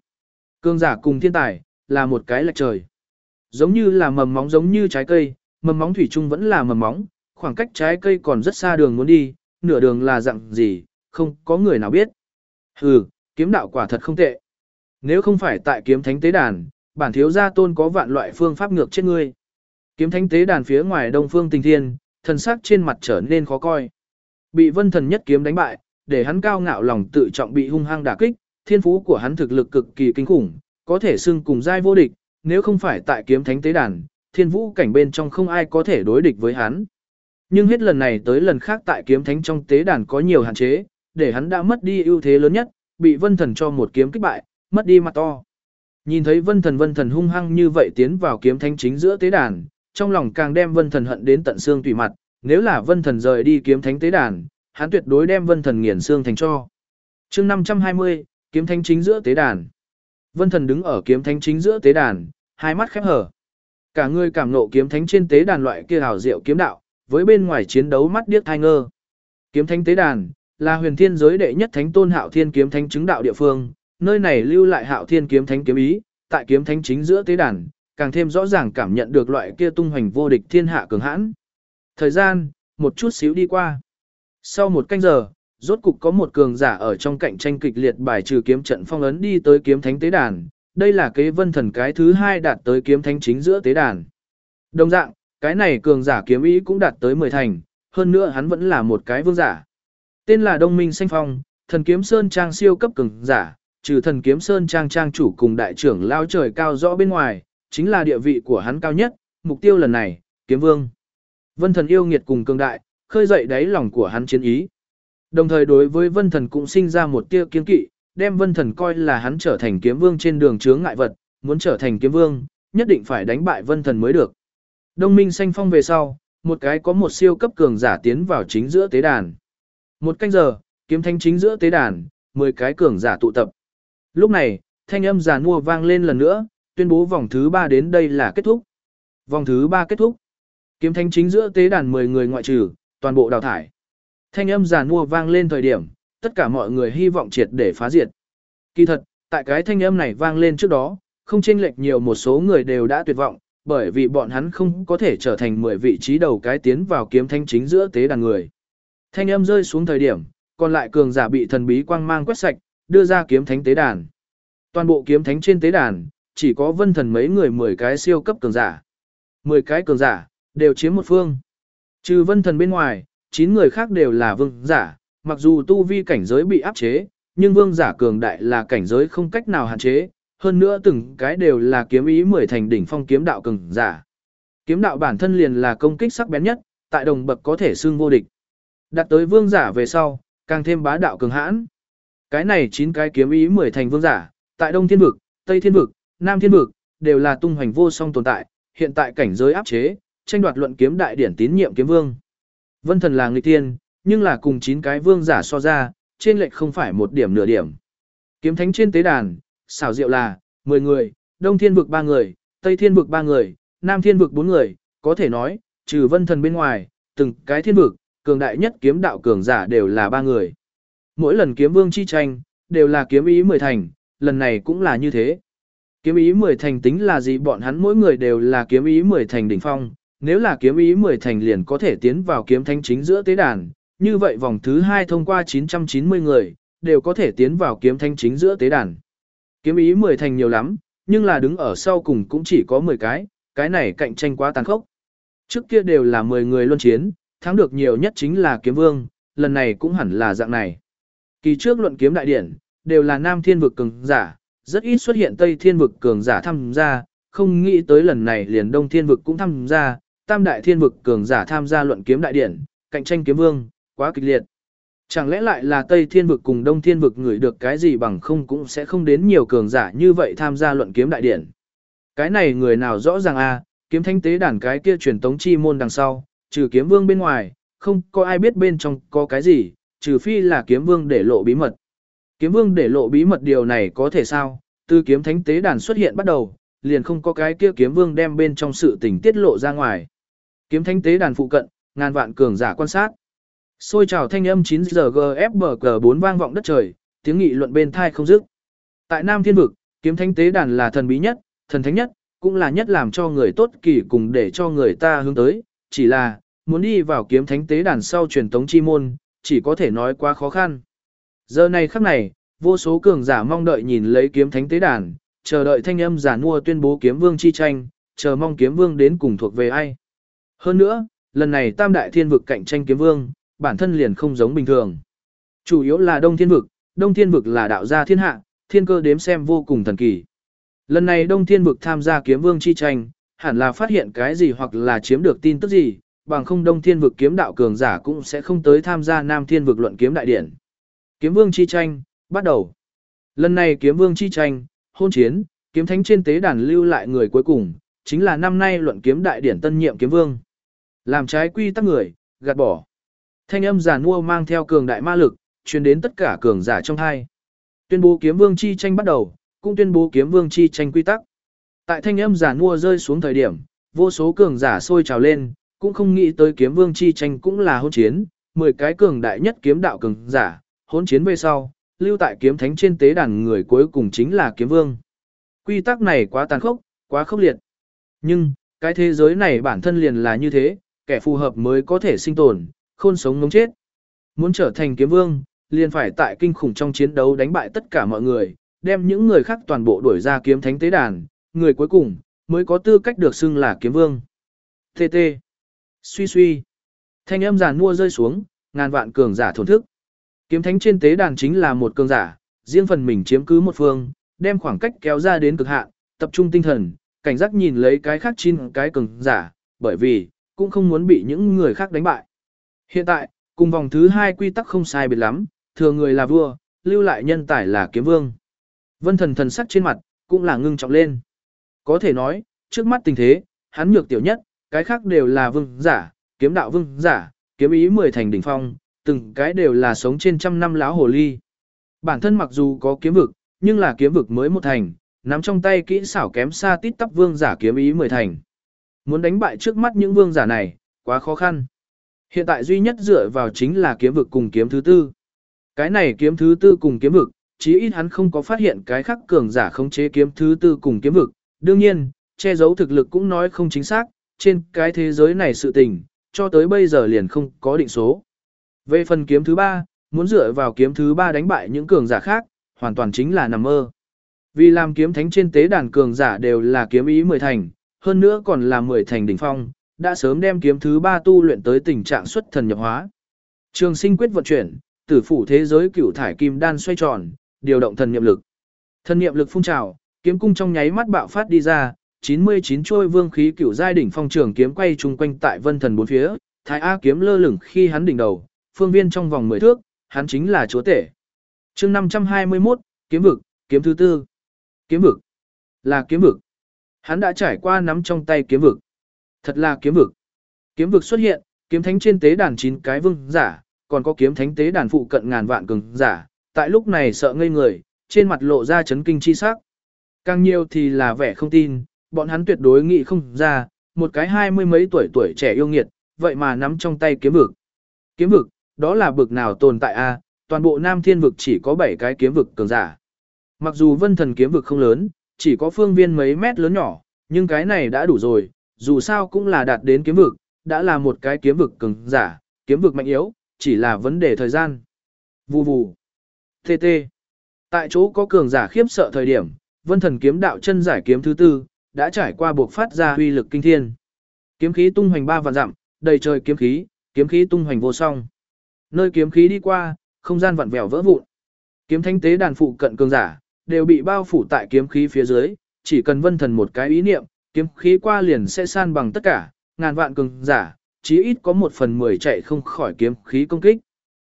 Cường giả cùng thiên tài, là một cái lệch trời. Giống như là mầm móng giống như trái cây, mầm móng thủy chung vẫn là mầm móng, khoảng cách trái cây còn rất xa đường muốn đi, nửa đường là dạng gì, không có người nào biết. Hừ, kiếm đạo quả thật không tệ. Nếu không phải tại kiếm thánh tế đàn, bản thiếu gia tôn có vạn loại phương pháp ngược chết ngươi. Kiếm thánh tế đàn phía ngoài đông phương tình thiên, thần sắc trên mặt trở nên khó coi. Bị vân thần nhất kiếm đánh bại, để hắn cao ngạo lòng tự trọng bị hung hăng đả kích, thiên phú của hắn thực lực cực kỳ kinh khủng, có thể xưng cùng giai vô địch, nếu không phải tại kiếm thánh tế đàn, thiên vũ cảnh bên trong không ai có thể đối địch với hắn. Nhưng hết lần này tới lần khác tại kiếm thánh trong tế đàn có nhiều hạn chế, để hắn đã mất đi ưu thế lớn nhất, bị vân thần cho một kiếm kích bại, mất đi mặt to. Nhìn thấy vân thần vân thần hung hăng như vậy tiến vào kiếm thánh chính giữa tế đàn, trong lòng càng đem vân thần hận đến tận xương tùy mặt, nếu là vân thần rời đi kiếm thánh tế đàn, hắn tuyệt đối đem vân thần nghiền xương thành cho. chương 520, kiếm thánh chính giữa tế đàn. Vân thần đứng ở kiếm thánh chính giữa tế đàn, hai mắt khép hở. Cả người cảm nộ kiếm thánh trên tế đàn loại kia hào diệu kiếm đạo, với bên ngoài chiến đấu mắt điếc thai ngơ. Kiếm thánh tế đàn là huyền thiên giới đệ nhất thánh tôn hạo thiên kiếm thánh chứng đạo địa phương, nơi này lưu lại hạo thiên kiếm thánh kiếm ý, tại kiếm thánh chính giữa tế đàn, càng thêm rõ ràng cảm nhận được loại kia tung hoành vô địch thiên hạ cường hãn. Thời gian, một chút xíu đi qua. Sau một canh giờ, rốt cục có một cường giả ở trong cạnh tranh kịch liệt bài trừ kiếm trận phong ấn đi tới kiếm thánh tế đàn, đây là kế vân thần cái thứ hai đạt tới kiếm thánh chính giữa tế đàn. Đồng dạng, cái này cường giả kiếm ý cũng đạt tới 10 thành, hơn nữa hắn vẫn là một cái vương giả. Tên là Đông Minh Xanh Phong, thần kiếm sơn trang siêu cấp cường giả, trừ thần kiếm sơn trang trang chủ cùng đại trưởng lao trời cao rõ bên ngoài, chính là địa vị của hắn cao nhất, mục tiêu lần này, kiếm vương. Vân thần yêu nghiệt cùng cường đại, khơi dậy đáy lòng của hắn chiến ý. Đồng thời đối với vân thần cũng sinh ra một tia kiên kỵ, đem vân thần coi là hắn trở thành kiếm vương trên đường chướng ngại vật, muốn trở thành kiếm vương, nhất định phải đánh bại vân thần mới được. Đông minh xanh phong về sau, một cái có một siêu cấp cường giả tiến vào chính giữa tế đàn. Một canh giờ, kiếm thanh chính giữa tế đàn, 10 cái cường giả tụ tập. Lúc này, thanh âm giả mua vang lên lần nữa, tuyên bố vòng thứ 3 đến đây là kết thúc. Vòng thứ 3 kết thúc. Kiếm thanh chính giữa tế đàn 10 người ngoại trừ, toàn bộ đào thải. Thanh âm giàn mua vang lên thời điểm, tất cả mọi người hy vọng triệt để phá diệt. Kỳ thật, tại cái thanh âm này vang lên trước đó, không chênh lệch nhiều một số người đều đã tuyệt vọng, bởi vì bọn hắn không có thể trở thành 10 vị trí đầu cái tiến vào kiếm thanh chính giữa tế đàn người. Thanh âm rơi xuống thời điểm, còn lại cường giả bị thần bí quang mang quét sạch, đưa ra kiếm thánh tế đàn. Toàn bộ kiếm thánh trên tế đàn, chỉ có vân thần mấy người 10 cái siêu cấp cường giả. 10 cái cường giả, đều chiếm một phương. Trừ vân thần bên ngoài, 9 người khác đều là vương giả, mặc dù tu vi cảnh giới bị áp chế, nhưng vương giả cường đại là cảnh giới không cách nào hạn chế, hơn nữa từng cái đều là kiếm ý mười thành đỉnh phong kiếm đạo cường giả. Kiếm đạo bản thân liền là công kích sắc bén nhất, tại đồng bậc có thể xưng vô địch. Đặt tới vương giả về sau, càng thêm bá đạo cường hãn. Cái này chín cái kiếm ý mười thành vương giả, tại Đông Thiên vực, Tây Thiên vực, Nam Thiên vực đều là tung hoành vô song tồn tại, hiện tại cảnh giới áp chế, tranh đoạt luận kiếm đại điển tín nhiệm kiếm vương. Vân Thần là người tiên, nhưng là cùng chín cái vương giả so ra, trên lệch không phải một điểm nửa điểm. Kiếm thánh trên tế đàn, xảo diệu là 10 người, Đông Thiên vực 3 người, Tây Thiên vực 3 người, Nam Thiên vực 4 người, có thể nói, trừ Vân Thần bên ngoài, từng cái thiên vực, cường đại nhất kiếm đạo cường giả đều là 3 người. Mỗi lần kiếm vương chi tranh, đều là kiếm ý 10 thành, lần này cũng là như thế. Kiếm ý 10 thành tính là gì bọn hắn mỗi người đều là kiếm ý 10 thành đỉnh phong, nếu là kiếm ý 10 thành liền có thể tiến vào kiếm thánh chính giữa tế đàn, như vậy vòng thứ 2 thông qua 990 người, đều có thể tiến vào kiếm thánh chính giữa tế đàn. Kiếm ý 10 thành nhiều lắm, nhưng là đứng ở sau cùng cũng chỉ có 10 cái, cái này cạnh tranh quá tàn khốc. Trước kia đều là 10 người luân chiến, thắng được nhiều nhất chính là kiếm vương, lần này cũng hẳn là dạng này. Kỳ trước luận kiếm đại điển, đều là nam thiên vực cường giả, rất ít xuất hiện tây thiên vực cường giả tham gia, không nghĩ tới lần này liền đông thiên vực cũng tham gia, tam đại thiên vực cường giả tham gia luận kiếm đại điển, cạnh tranh kiếm vương, quá kịch liệt. Chẳng lẽ lại là Tây Thiên vực cùng Đông Thiên vực người được cái gì bằng không cũng sẽ không đến nhiều cường giả như vậy tham gia luận kiếm đại điển. Cái này người nào rõ ràng a, kiếm thanh tế đàn cái kia truyền tống chi môn đằng sau, trừ kiếm vương bên ngoài, không có ai biết bên trong có cái gì, trừ phi là kiếm vương để lộ bí mật. Kiếm vương để lộ bí mật điều này có thể sao? Từ kiếm thánh tế đàn xuất hiện bắt đầu, liền không có cái kia kiếm vương đem bên trong sự tình tiết lộ ra ngoài. Kiếm thánh tế đàn phụ cận, ngàn vạn cường giả quan sát. Xôi trào thanh âm 9 giờ GFBG 4 vang vọng đất trời, tiếng nghị luận bên thai không dứt. Tại Nam Thiên vực, kiếm thánh tế đàn là thần bí nhất, thần thánh nhất, cũng là nhất làm cho người tốt kỳ cùng để cho người ta hướng tới, chỉ là muốn đi vào kiếm thánh tế đàn sau truyền tống chi môn, chỉ có thể nói quá khó khăn. Giờ này khắc này, vô số cường giả mong đợi nhìn lấy kiếm thánh tế đàn, chờ đợi thanh âm giả mua tuyên bố kiếm vương chi tranh, chờ mong kiếm vương đến cùng thuộc về ai. Hơn nữa, lần này tam đại thiên vực cạnh tranh kiếm vương, bản thân liền không giống bình thường. Chủ yếu là Đông Thiên vực, Đông Thiên vực là đạo gia thiên hạ, thiên cơ đếm xem vô cùng thần kỳ. Lần này Đông Thiên vực tham gia kiếm vương chi tranh, hẳn là phát hiện cái gì hoặc là chiếm được tin tức gì, bằng không Đông Thiên vực kiếm đạo cường giả cũng sẽ không tới tham gia Nam Thiên vực luận kiếm đại điển. Kiếm vương chi tranh, bắt đầu. Lần này kiếm vương chi tranh, hôn chiến, kiếm thánh trên tế đàn lưu lại người cuối cùng, chính là năm nay luận kiếm đại điển tân nhiệm kiếm vương. Làm trái quy tắc người, gạt bỏ. Thanh âm giả mua mang theo cường đại ma lực, truyền đến tất cả cường giả trong hai. Tuyên bố kiếm vương chi tranh bắt đầu, cũng tuyên bố kiếm vương chi tranh quy tắc. Tại thanh âm giả mua rơi xuống thời điểm, vô số cường giả sôi trào lên, cũng không nghĩ tới kiếm vương chi tranh cũng là hôn chiến, 10 cái cường đại nhất kiếm đạo cường giả, hôn chiến về sau, lưu tại kiếm thánh trên tế đàn người cuối cùng chính là kiếm vương. Quy tắc này quá tàn khốc, quá khốc liệt. Nhưng, cái thế giới này bản thân liền là như thế, kẻ phù hợp mới có thể sinh tồn, khôn sống ngống chết. Muốn trở thành kiếm vương, liền phải tại kinh khủng trong chiến đấu đánh bại tất cả mọi người, đem những người khác toàn bộ đuổi ra kiếm thánh tế đàn, người cuối cùng mới có tư cách được xưng là kiếm vương. TT. Suy suy. Thanh âm giàn mua rơi xuống, ngàn vạn cường giả thổn thức. Kiếm thánh trên tế đàn chính là một cường giả, riêng phần mình chiếm cứ một phương, đem khoảng cách kéo ra đến cực hạn, tập trung tinh thần, cảnh giác nhìn lấy cái khác chín cái cường giả, bởi vì cũng không muốn bị những người khác đánh bại. Hiện tại, cùng vòng thứ hai quy tắc không sai biệt lắm, thừa người là vua, lưu lại nhân tài là kiếm vương. Vân thần thần sắc trên mặt, cũng là ngưng trọng lên. Có thể nói, trước mắt tình thế, hắn nhược tiểu nhất, cái khác đều là vương giả, kiếm đạo vương giả, kiếm ý mười thành đỉnh phong, từng cái đều là sống trên trăm năm láo hồ ly. Bản thân mặc dù có kiếm vực, nhưng là kiếm vực mới một thành, nắm trong tay kỹ xảo kém xa tít tắp vương giả kiếm ý mười thành. Muốn đánh bại trước mắt những vương giả này, quá khó khăn. Hiện tại duy nhất dựa vào chính là kiếm vực cùng kiếm thứ tư. Cái này kiếm thứ tư cùng kiếm vực, chí ít hắn không có phát hiện cái khắc cường giả khống chế kiếm thứ tư cùng kiếm vực. Đương nhiên, che giấu thực lực cũng nói không chính xác, trên cái thế giới này sự tình, cho tới bây giờ liền không có định số. Về phần kiếm thứ ba, muốn dựa vào kiếm thứ ba đánh bại những cường giả khác, hoàn toàn chính là nằm mơ. Vì làm kiếm thánh trên tế đàn cường giả đều là kiếm ý mười thành, hơn nữa còn là mười thành đỉnh phong, đã sớm đem kiếm thứ ba tu luyện tới tình trạng xuất thần nhập hóa. Trường sinh quyết vận chuyển, tử phủ thế giới cửu thải kim đan xoay tròn, điều động thần niệm lực. Thần niệm lực phun trào, kiếm cung trong nháy mắt bạo phát đi ra, 99 trôi vương khí cửu giai đỉnh phong trường kiếm quay chung quanh tại vân thần bốn phía, thái a kiếm lơ lửng khi hắn đỉnh đầu, phương viên trong vòng 10 thước, hắn chính là chúa tể. Chương 521, kiếm vực, kiếm thứ tư. Kiếm vực. Là kiếm vực. Hắn đã trải qua nắm trong tay kiếm vực. Thật là kiếm vực. Kiếm vực xuất hiện, kiếm thánh trên tế đàn chín cái vương giả, còn có kiếm thánh tế đàn phụ cận ngàn vạn cường giả, tại lúc này sợ ngây người, trên mặt lộ ra chấn kinh chi sắc. Càng nhiều thì là vẻ không tin, bọn hắn tuyệt đối nghĩ không ra, một cái hai mươi mấy tuổi tuổi trẻ yêu nghiệt, vậy mà nắm trong tay kiếm vực. Kiếm vực, đó là bực nào tồn tại a? toàn bộ Nam Thiên vực chỉ có 7 cái kiếm vực cường giả. Mặc dù Vân Thần kiếm vực không lớn, chỉ có phương viên mấy mét lớn nhỏ, nhưng cái này đã đủ rồi, dù sao cũng là đạt đến kiếm vực, đã là một cái kiếm vực cường giả, kiếm vực mạnh yếu, chỉ là vấn đề thời gian. Vù vù. TT. Tại chỗ có cường giả khiếp sợ thời điểm, Vân Thần kiếm đạo chân giải kiếm thứ tư, đã trải qua buộc phát ra huy lực kinh thiên. Kiếm khí tung hoành ba vạn dặm, đầy trời kiếm khí, kiếm khí tung hoành vô song. Nơi kiếm khí đi qua, không gian vặn vẹo vỡ vụn. Kiếm thánh tế đàn phụ cận cường giả, đều bị bao phủ tại kiếm khí phía dưới, chỉ cần vân thần một cái ý niệm, kiếm khí qua liền sẽ san bằng tất cả, ngàn vạn cường giả, chí ít có một phần mười chạy không khỏi kiếm khí công kích.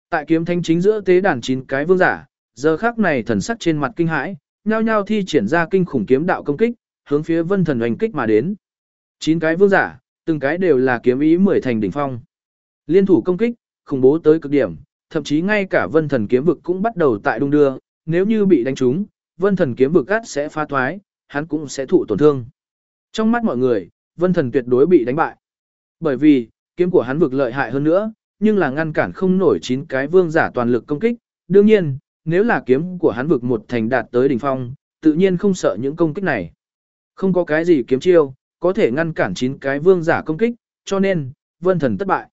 Tại kiếm thánh chính giữa tế đàn chín cái vương giả, giờ khắc này thần sắc trên mặt kinh hãi, nhao nhao thi triển ra kinh khủng kiếm đạo công kích, hướng phía vân thần oanh kích mà đến. Chín cái vương giả, từng cái đều là kiếm ý mười thành đỉnh phong. Liên thủ công kích, khủng bố tới cực điểm, thậm chí ngay cả vân thần kiếm vực cũng bắt đầu tại đung đưa, nếu như bị đánh trúng, vân thần kiếm vực gắt sẽ phá thoái, hắn cũng sẽ thụ tổn thương. Trong mắt mọi người, vân thần tuyệt đối bị đánh bại. Bởi vì, kiếm của hắn vực lợi hại hơn nữa, nhưng là ngăn cản không nổi chín cái vương giả toàn lực công kích. Đương nhiên, nếu là kiếm của hắn vực một thành đạt tới đỉnh phong, tự nhiên không sợ những công kích này. Không có cái gì kiếm chiêu, có thể ngăn cản chín cái vương giả công kích, cho nên, vân thần thất bại.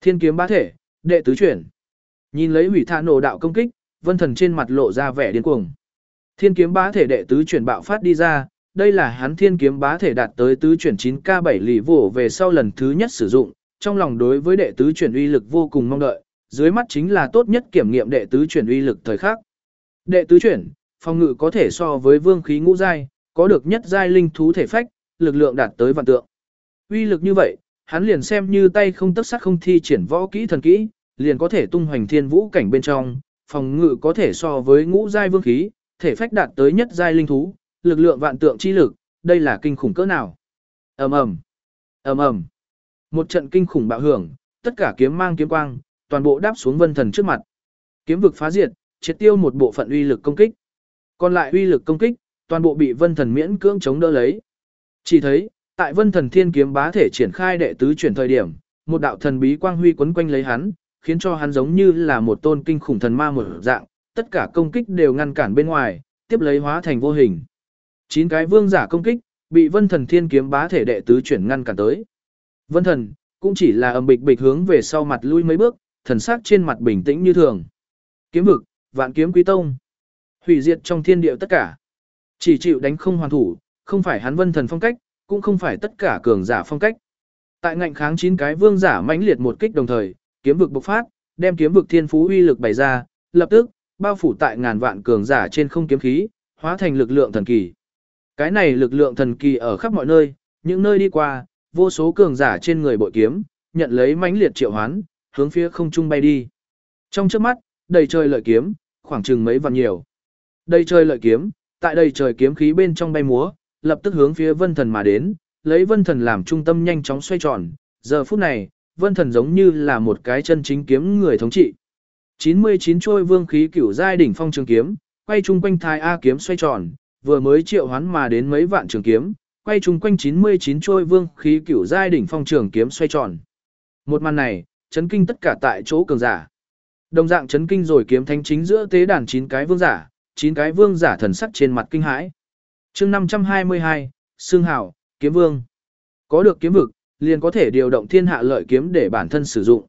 Thiên kiếm bá thể, đệ tứ chuyển. Nhìn lấy hủy tha nổ đạo công kích, vân thần trên mặt lộ ra vẻ điên cuồng. Thiên kiếm bá thể đệ tứ chuyển bạo phát đi ra, đây là hắn thiên kiếm bá thể đạt tới tứ chuyển 9K7 lì vỗ về sau lần thứ nhất sử dụng, trong lòng đối với đệ tứ chuyển uy lực vô cùng mong đợi, dưới mắt chính là tốt nhất kiểm nghiệm đệ tứ chuyển uy lực thời khắc. Đệ tứ chuyển, phòng ngự có thể so với vương khí ngũ giai, có được nhất giai linh thú thể phách, lực lượng đạt tới vạn tượng. Uy lực như vậy, hắn liền xem như tay không tất sắc không thi triển võ kỹ thần kỹ, liền có thể tung hoành thiên vũ cảnh bên trong, phòng ngự có thể so với ngũ giai vương khí, thể phách đạt tới nhất giai linh thú, lực lượng vạn tượng chi lực, đây là kinh khủng cỡ nào. Ầm ầm, ầm ầm. Một trận kinh khủng bạo hưởng, tất cả kiếm mang kiếm quang, toàn bộ đáp xuống Vân Thần trước mặt. Kiếm vực phá diệt, triệt tiêu một bộ phận uy lực công kích. Còn lại uy lực công kích, toàn bộ bị Vân Thần miễn cưỡng chống đỡ lấy. Chỉ thấy, tại Vân Thần Thiên kiếm bá thể triển khai đệ tứ chuyển thời điểm, một đạo thần bí quang huy quấn quanh lấy hắn, khiến cho hắn giống như là một tôn kinh khủng thần ma một dạng, tất cả công kích đều ngăn cản bên ngoài, tiếp lấy hóa thành vô hình. Chín cái vương giả công kích, bị Vân Thần Thiên kiếm bá thể đệ tứ chuyển ngăn cản tới. Vân Thần cũng chỉ là ầm bịch bịch hướng về sau mặt lui mấy bước, thần sắc trên mặt bình tĩnh như thường. Kiếm vực, vạn kiếm quý tông, hủy diệt trong thiên địa tất cả. Chỉ chịu đánh không hoàn thủ, không phải hắn Vân Thần phong cách, cũng không phải tất cả cường giả phong cách. Tại ngạnh kháng chín cái vương giả mãnh liệt một kích đồng thời, kiếm vực bộc phát, đem kiếm vực thiên phú uy lực bày ra, lập tức bao phủ tại ngàn vạn cường giả trên không kiếm khí, hóa thành lực lượng thần kỳ. Cái này lực lượng thần kỳ ở khắp mọi nơi, những nơi đi qua, vô số cường giả trên người bội kiếm, nhận lấy mãnh liệt triệu hoán, hướng phía không trung bay đi. Trong trước mắt, đầy trời lợi kiếm, khoảng chừng mấy vạn nhiều. Đầy trời lợi kiếm, tại đầy trời kiếm khí bên trong bay múa, lập tức hướng phía vân thần mà đến, lấy vân thần làm trung tâm nhanh chóng xoay tròn. Giờ phút này, vân thần giống như là một cái chân chính kiếm người thống trị. 99 trôi vương khí cửu giai đỉnh phong trường kiếm, quay chung quanh thái A kiếm xoay tròn, vừa mới triệu hoán mà đến mấy vạn trường kiếm, quay chung quanh 99 trôi vương khí cửu giai đỉnh phong trường kiếm xoay tròn. Một màn này, chấn kinh tất cả tại chỗ cường giả. Đồng dạng chấn kinh rồi kiếm thánh chính giữa tế đàn 9 cái vương giả, 9 cái vương giả thần sắc trên mặt kinh hãi. Chương 522, Sương Hảo, Kiếm Vương. Có được kiếm vực, liền có thể điều động thiên hạ lợi kiếm để bản thân sử dụng.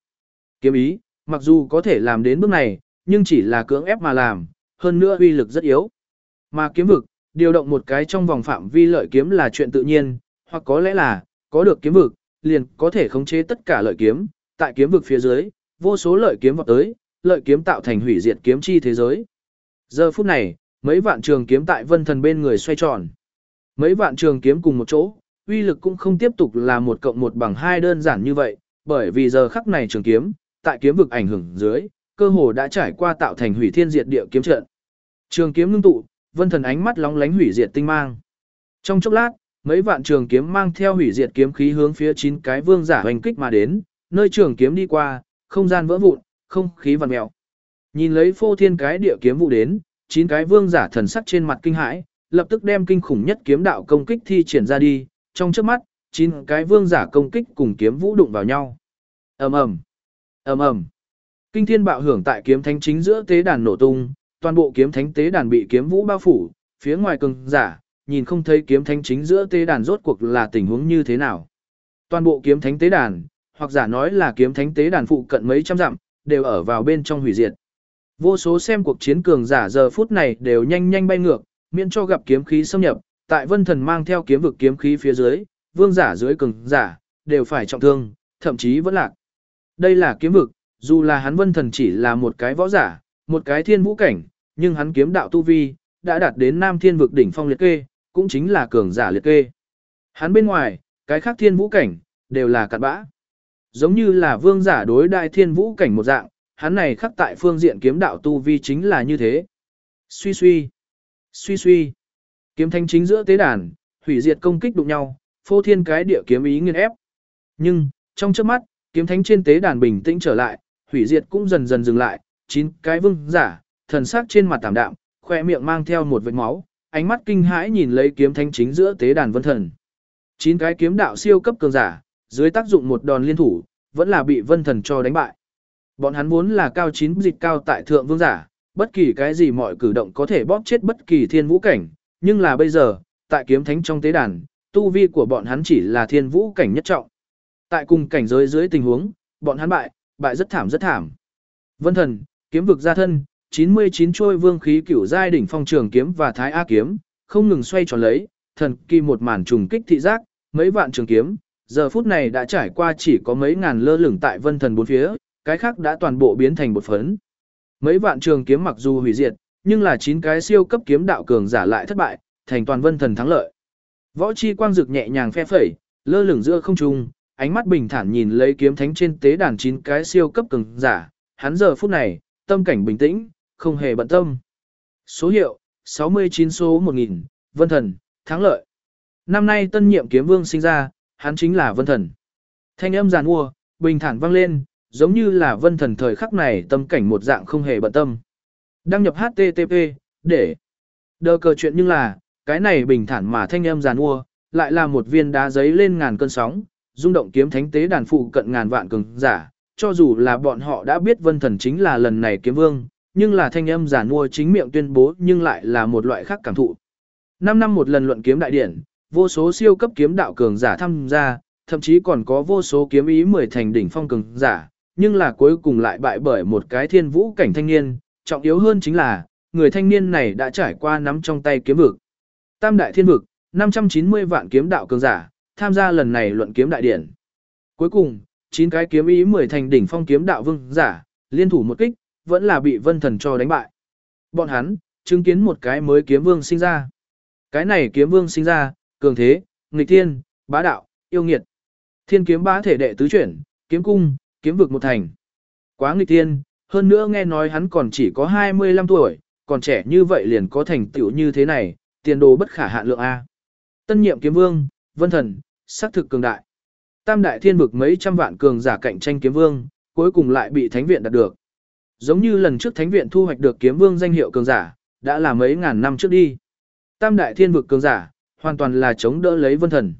Kiếm ý, mặc dù có thể làm đến bước này, nhưng chỉ là cưỡng ép mà làm, hơn nữa uy lực rất yếu. Mà kiếm vực, điều động một cái trong vòng phạm vi lợi kiếm là chuyện tự nhiên, hoặc có lẽ là, có được kiếm vực, liền có thể khống chế tất cả lợi kiếm, tại kiếm vực phía dưới, vô số lợi kiếm vọt tới, lợi kiếm tạo thành hủy diệt kiếm chi thế giới. Giờ phút này, mấy vạn trường kiếm tại vân thần bên người xoay tròn. Mấy vạn trường kiếm cùng một chỗ, uy lực cũng không tiếp tục là một cộng một bằng hai đơn giản như vậy, bởi vì giờ khắc này trường kiếm, tại kiếm vực ảnh hưởng dưới, cơ hồ đã trải qua tạo thành hủy thiên diệt địa kiếm trận. Trường kiếm ngưng tụ, vân thần ánh mắt lóng lánh hủy diệt tinh mang. Trong chốc lát, mấy vạn trường kiếm mang theo hủy diệt kiếm khí hướng phía chín cái vương giả hoành kích mà đến, nơi trường kiếm đi qua, không gian vỡ vụn, không khí vặn mèo. Nhìn lấy phô thiên cái địa kiếm vụ đến, chín cái vương giả thần sắc trên mặt kinh hãi, lập tức đem kinh khủng nhất kiếm đạo công kích thi triển ra đi, trong trước mắt, chín cái vương giả công kích cùng kiếm vũ đụng vào nhau. Ầm ầm, ầm ầm. Kinh thiên bạo hưởng tại kiếm thánh chính giữa tế đàn nổ tung, toàn bộ kiếm thánh tế đàn bị kiếm vũ bao phủ, phía ngoài cường giả, nhìn không thấy kiếm thánh chính giữa tế đàn rốt cuộc là tình huống như thế nào. Toàn bộ kiếm thánh tế đàn, hoặc giả nói là kiếm thánh tế đàn phụ cận mấy trăm dặm, đều ở vào bên trong hủy diệt. Vô số xem cuộc chiến cường giả giờ phút này đều nhanh nhanh bay ngược, miễn cho gặp kiếm khí xâm nhập, tại vân thần mang theo kiếm vực kiếm khí phía dưới, vương giả dưới cường giả, đều phải trọng thương, thậm chí vẫn lạc. Đây là kiếm vực, dù là hắn vân thần chỉ là một cái võ giả, một cái thiên vũ cảnh, nhưng hắn kiếm đạo tu vi, đã đạt đến nam thiên vực đỉnh phong liệt kê, cũng chính là cường giả liệt kê. Hắn bên ngoài, cái khác thiên vũ cảnh, đều là cặn bã. Giống như là vương giả đối đại thiên vũ cảnh một dạng, hắn này khắc tại phương diện kiếm đạo tu vi chính là như thế. Suy suy, suy suy. Kiếm thanh chính giữa tế đàn, hủy diệt công kích đụng nhau, phô thiên cái địa kiếm ý nghiên ép. Nhưng, trong trước mắt, kiếm thánh trên tế đàn bình tĩnh trở lại, hủy diệt cũng dần dần dừng lại, chín cái vương giả, thần sắc trên mặt tạm đạm, khoe miệng mang theo một vệt máu, ánh mắt kinh hãi nhìn lấy kiếm thánh chính giữa tế đàn vân thần. Chín cái kiếm đạo siêu cấp cường giả, dưới tác dụng một đòn liên thủ, vẫn là bị vân thần cho đánh bại. Bọn hắn vốn là cao chín dịch cao tại thượng vương giả, bất kỳ cái gì mọi cử động có thể bóp chết bất kỳ thiên vũ cảnh, nhưng là bây giờ, tại kiếm thánh trong tế đàn, tu vi của bọn hắn chỉ là thiên vũ cảnh nhất trọng. Tại cùng cảnh giới dưới tình huống, bọn hắn bại, bại rất thảm rất thảm. Vân thần, kiếm vực gia thân, 99 trôi vương khí cửu giai đỉnh phong trường kiếm và thái a kiếm, không ngừng xoay tròn lấy, thần kỳ một màn trùng kích thị giác, mấy vạn trường kiếm, giờ phút này đã trải qua chỉ có mấy ngàn lơ lửng tại vân thần bốn phía, cái khác đã toàn bộ biến thành bột phấn. Mấy vạn trường kiếm mặc dù hủy diệt, nhưng là chín cái siêu cấp kiếm đạo cường giả lại thất bại, thành toàn vân thần thắng lợi. Võ chi quang dực nhẹ nhàng phe phẩy, lơ lửng giữa không trung, ánh mắt bình thản nhìn lấy kiếm thánh trên tế đàn chín cái siêu cấp cường giả, hắn giờ phút này, tâm cảnh bình tĩnh, không hề bận tâm. Số hiệu, 69 số 1000, Vân Thần, thắng lợi. Năm nay tân nhiệm kiếm vương sinh ra, hắn chính là Vân Thần. Thanh âm giàn mua, bình thản vang lên, giống như là Vân Thần thời khắc này tâm cảnh một dạng không hề bận tâm. Đăng nhập HTTP, để đờ cờ chuyện nhưng là, cái này bình thản mà thanh âm giàn ua, lại là một viên đá giấy lên ngàn cơn sóng, rung động kiếm thánh tế đàn phụ cận ngàn vạn cường giả, cho dù là bọn họ đã biết Vân Thần chính là lần này kiếm vương, nhưng là thanh âm giàn ua chính miệng tuyên bố nhưng lại là một loại khác cảm thụ. Năm năm một lần luận kiếm đại điển, vô số siêu cấp kiếm đạo cường giả tham gia, thậm chí còn có vô số kiếm ý mười thành đỉnh phong cường giả, nhưng là cuối cùng lại bại bởi một cái thiên vũ cảnh thanh niên, trọng yếu hơn chính là, người thanh niên này đã trải qua nắm trong tay kiếm vực. Tam đại thiên vực, 590 vạn kiếm đạo cường giả, tham gia lần này luận kiếm đại điển. Cuối cùng, chín cái kiếm ý mười thành đỉnh phong kiếm đạo vương giả, liên thủ một kích, vẫn là bị vân thần cho đánh bại. Bọn hắn, chứng kiến một cái mới kiếm vương sinh ra. Cái này kiếm vương sinh ra, cường thế, nghịch thiên, bá đạo, yêu nghiệt. Thiên kiếm bá thể đệ tứ chuyển, kiếm cung, kiếm vực một thành. Quá nghịch tiên, hơn nữa nghe nói hắn còn chỉ có 25 tuổi, còn trẻ như vậy liền có thành tựu như thế này, tiền đồ bất khả hạn lượng A. Tân nhiệm kiếm vương, vân thần, sắc thực cường đại. Tam đại thiên vực mấy trăm vạn cường giả cạnh tranh kiếm vương, cuối cùng lại bị thánh viện đạt được. Giống như lần trước thánh viện thu hoạch được kiếm vương danh hiệu cường giả, đã là mấy ngàn năm trước đi. Tam đại thiên vực cường giả, hoàn toàn là chống đỡ lấy vân thần.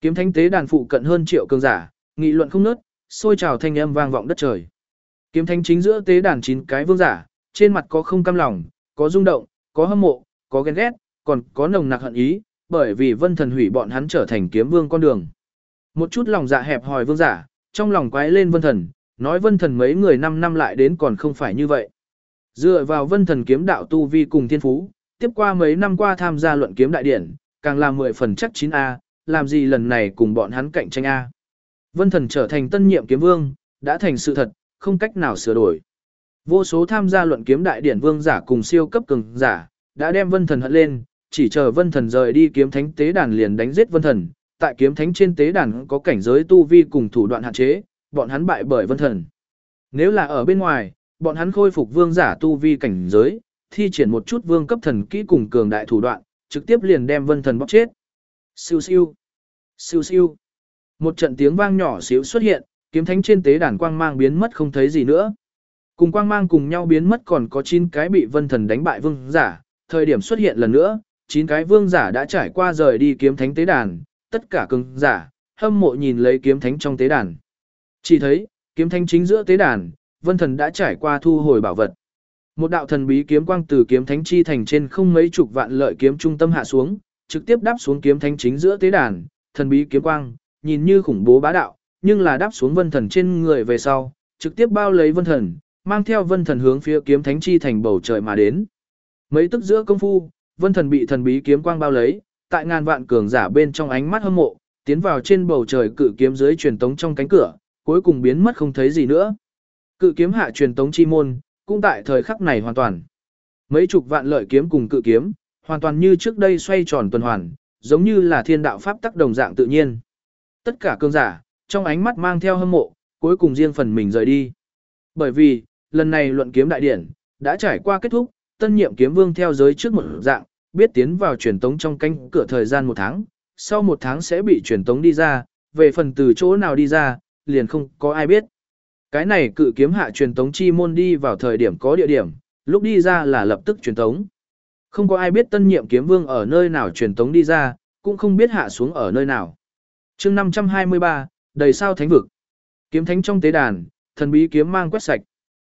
Kiếm thánh tế đàn phụ cận hơn triệu cường giả, nghị luận không nớt, sôi trào thanh âm vang vọng đất trời. Kiếm thánh chính giữa tế đàn chín cái vương giả, trên mặt có không cam lòng, có rung động, có hâm mộ, có ghen ghét, còn có nồng nặc hận ý, bởi vì vân thần hủy bọn hắn trở thành kiếm vương con đường. Một chút lòng dạ hẹp hòi vương giả, trong lòng quái lên vân thần, nói vân thần mấy người năm năm lại đến còn không phải như vậy. Dựa vào vân thần kiếm đạo tu vi cùng thiên phú, tiếp qua mấy năm qua tham gia luận kiếm đại điển, càng là 10 phần chắc 9A, làm gì lần này cùng bọn hắn cạnh tranh A. Vân thần trở thành tân nhiệm kiếm vương, đã thành sự thật, không cách nào sửa đổi. Vô số tham gia luận kiếm đại điển vương giả cùng siêu cấp cường giả, đã đem vân thần hận lên, chỉ chờ vân thần rời đi kiếm thánh tế đàn liền đánh giết vân thần, tại kiếm thánh trên tế đàn có cảnh giới tu vi cùng thủ đoạn hạn chế, bọn hắn bại bởi vân thần. Nếu là ở bên ngoài, bọn hắn khôi phục vương giả tu vi cảnh giới, thi triển một chút vương cấp thần kỹ cùng cường đại thủ đoạn, trực tiếp liền đem vân thần bóc chết. Siêu siêu, siêu siêu. Một trận tiếng vang nhỏ xíu xuất hiện, kiếm thánh trên tế đàn quang mang biến mất không thấy gì nữa. Cùng quang mang cùng nhau biến mất còn có 9 cái bị vân thần đánh bại vương giả, thời điểm xuất hiện lần nữa, 9 cái vương giả đã trải qua rời đi kiếm thánh tế đàn, tất cả cường giả, hâm mộ nhìn lấy kiếm thánh trong tế đàn. Chỉ thấy, kiếm thánh chính giữa tế đàn, vân thần đã trải qua thu hồi bảo vật. Một đạo thần bí kiếm quang từ kiếm thánh chi thành trên không mấy chục vạn lợi kiếm trung tâm hạ xuống, trực tiếp đáp xuống kiếm thánh chính giữa tế đàn, thần bí kiếm quang, nhìn như khủng bố bá đạo, nhưng là đáp xuống vân thần trên người về sau, trực tiếp bao lấy vân thần, mang theo vân thần hướng phía kiếm thánh chi thành bầu trời mà đến. Mấy tức giữa công phu, vân thần bị thần bí kiếm quang bao lấy, tại ngàn vạn cường giả bên trong ánh mắt hâm mộ, tiến vào trên bầu trời cự kiếm dưới truyền tống trong cánh cửa, cuối cùng biến mất không thấy gì nữa. Cự kiếm hạ truyền tống chi môn, cũng tại thời khắc này hoàn toàn. Mấy chục vạn lợi kiếm cùng cự kiếm, hoàn toàn như trước đây xoay tròn tuần hoàn, giống như là thiên đạo pháp tắc đồng dạng tự nhiên. Tất cả cường giả, trong ánh mắt mang theo hâm mộ, cuối cùng riêng phần mình rời đi. Bởi vì, lần này luận kiếm đại điển, đã trải qua kết thúc, tân nhiệm kiếm vương theo giới trước một dạng, biết tiến vào truyền tống trong cánh cửa thời gian một tháng, sau một tháng sẽ bị truyền tống đi ra, về phần từ chỗ nào đi ra, liền không có ai biết. Cái này cự kiếm hạ truyền tống chi môn đi vào thời điểm có địa điểm, lúc đi ra là lập tức truyền tống. Không có ai biết tân nhiệm kiếm vương ở nơi nào truyền tống đi ra, cũng không biết hạ xuống ở nơi nào chương 523, đầy sao thánh vực. Kiếm thánh trong tế đàn, thần bí kiếm mang quét sạch.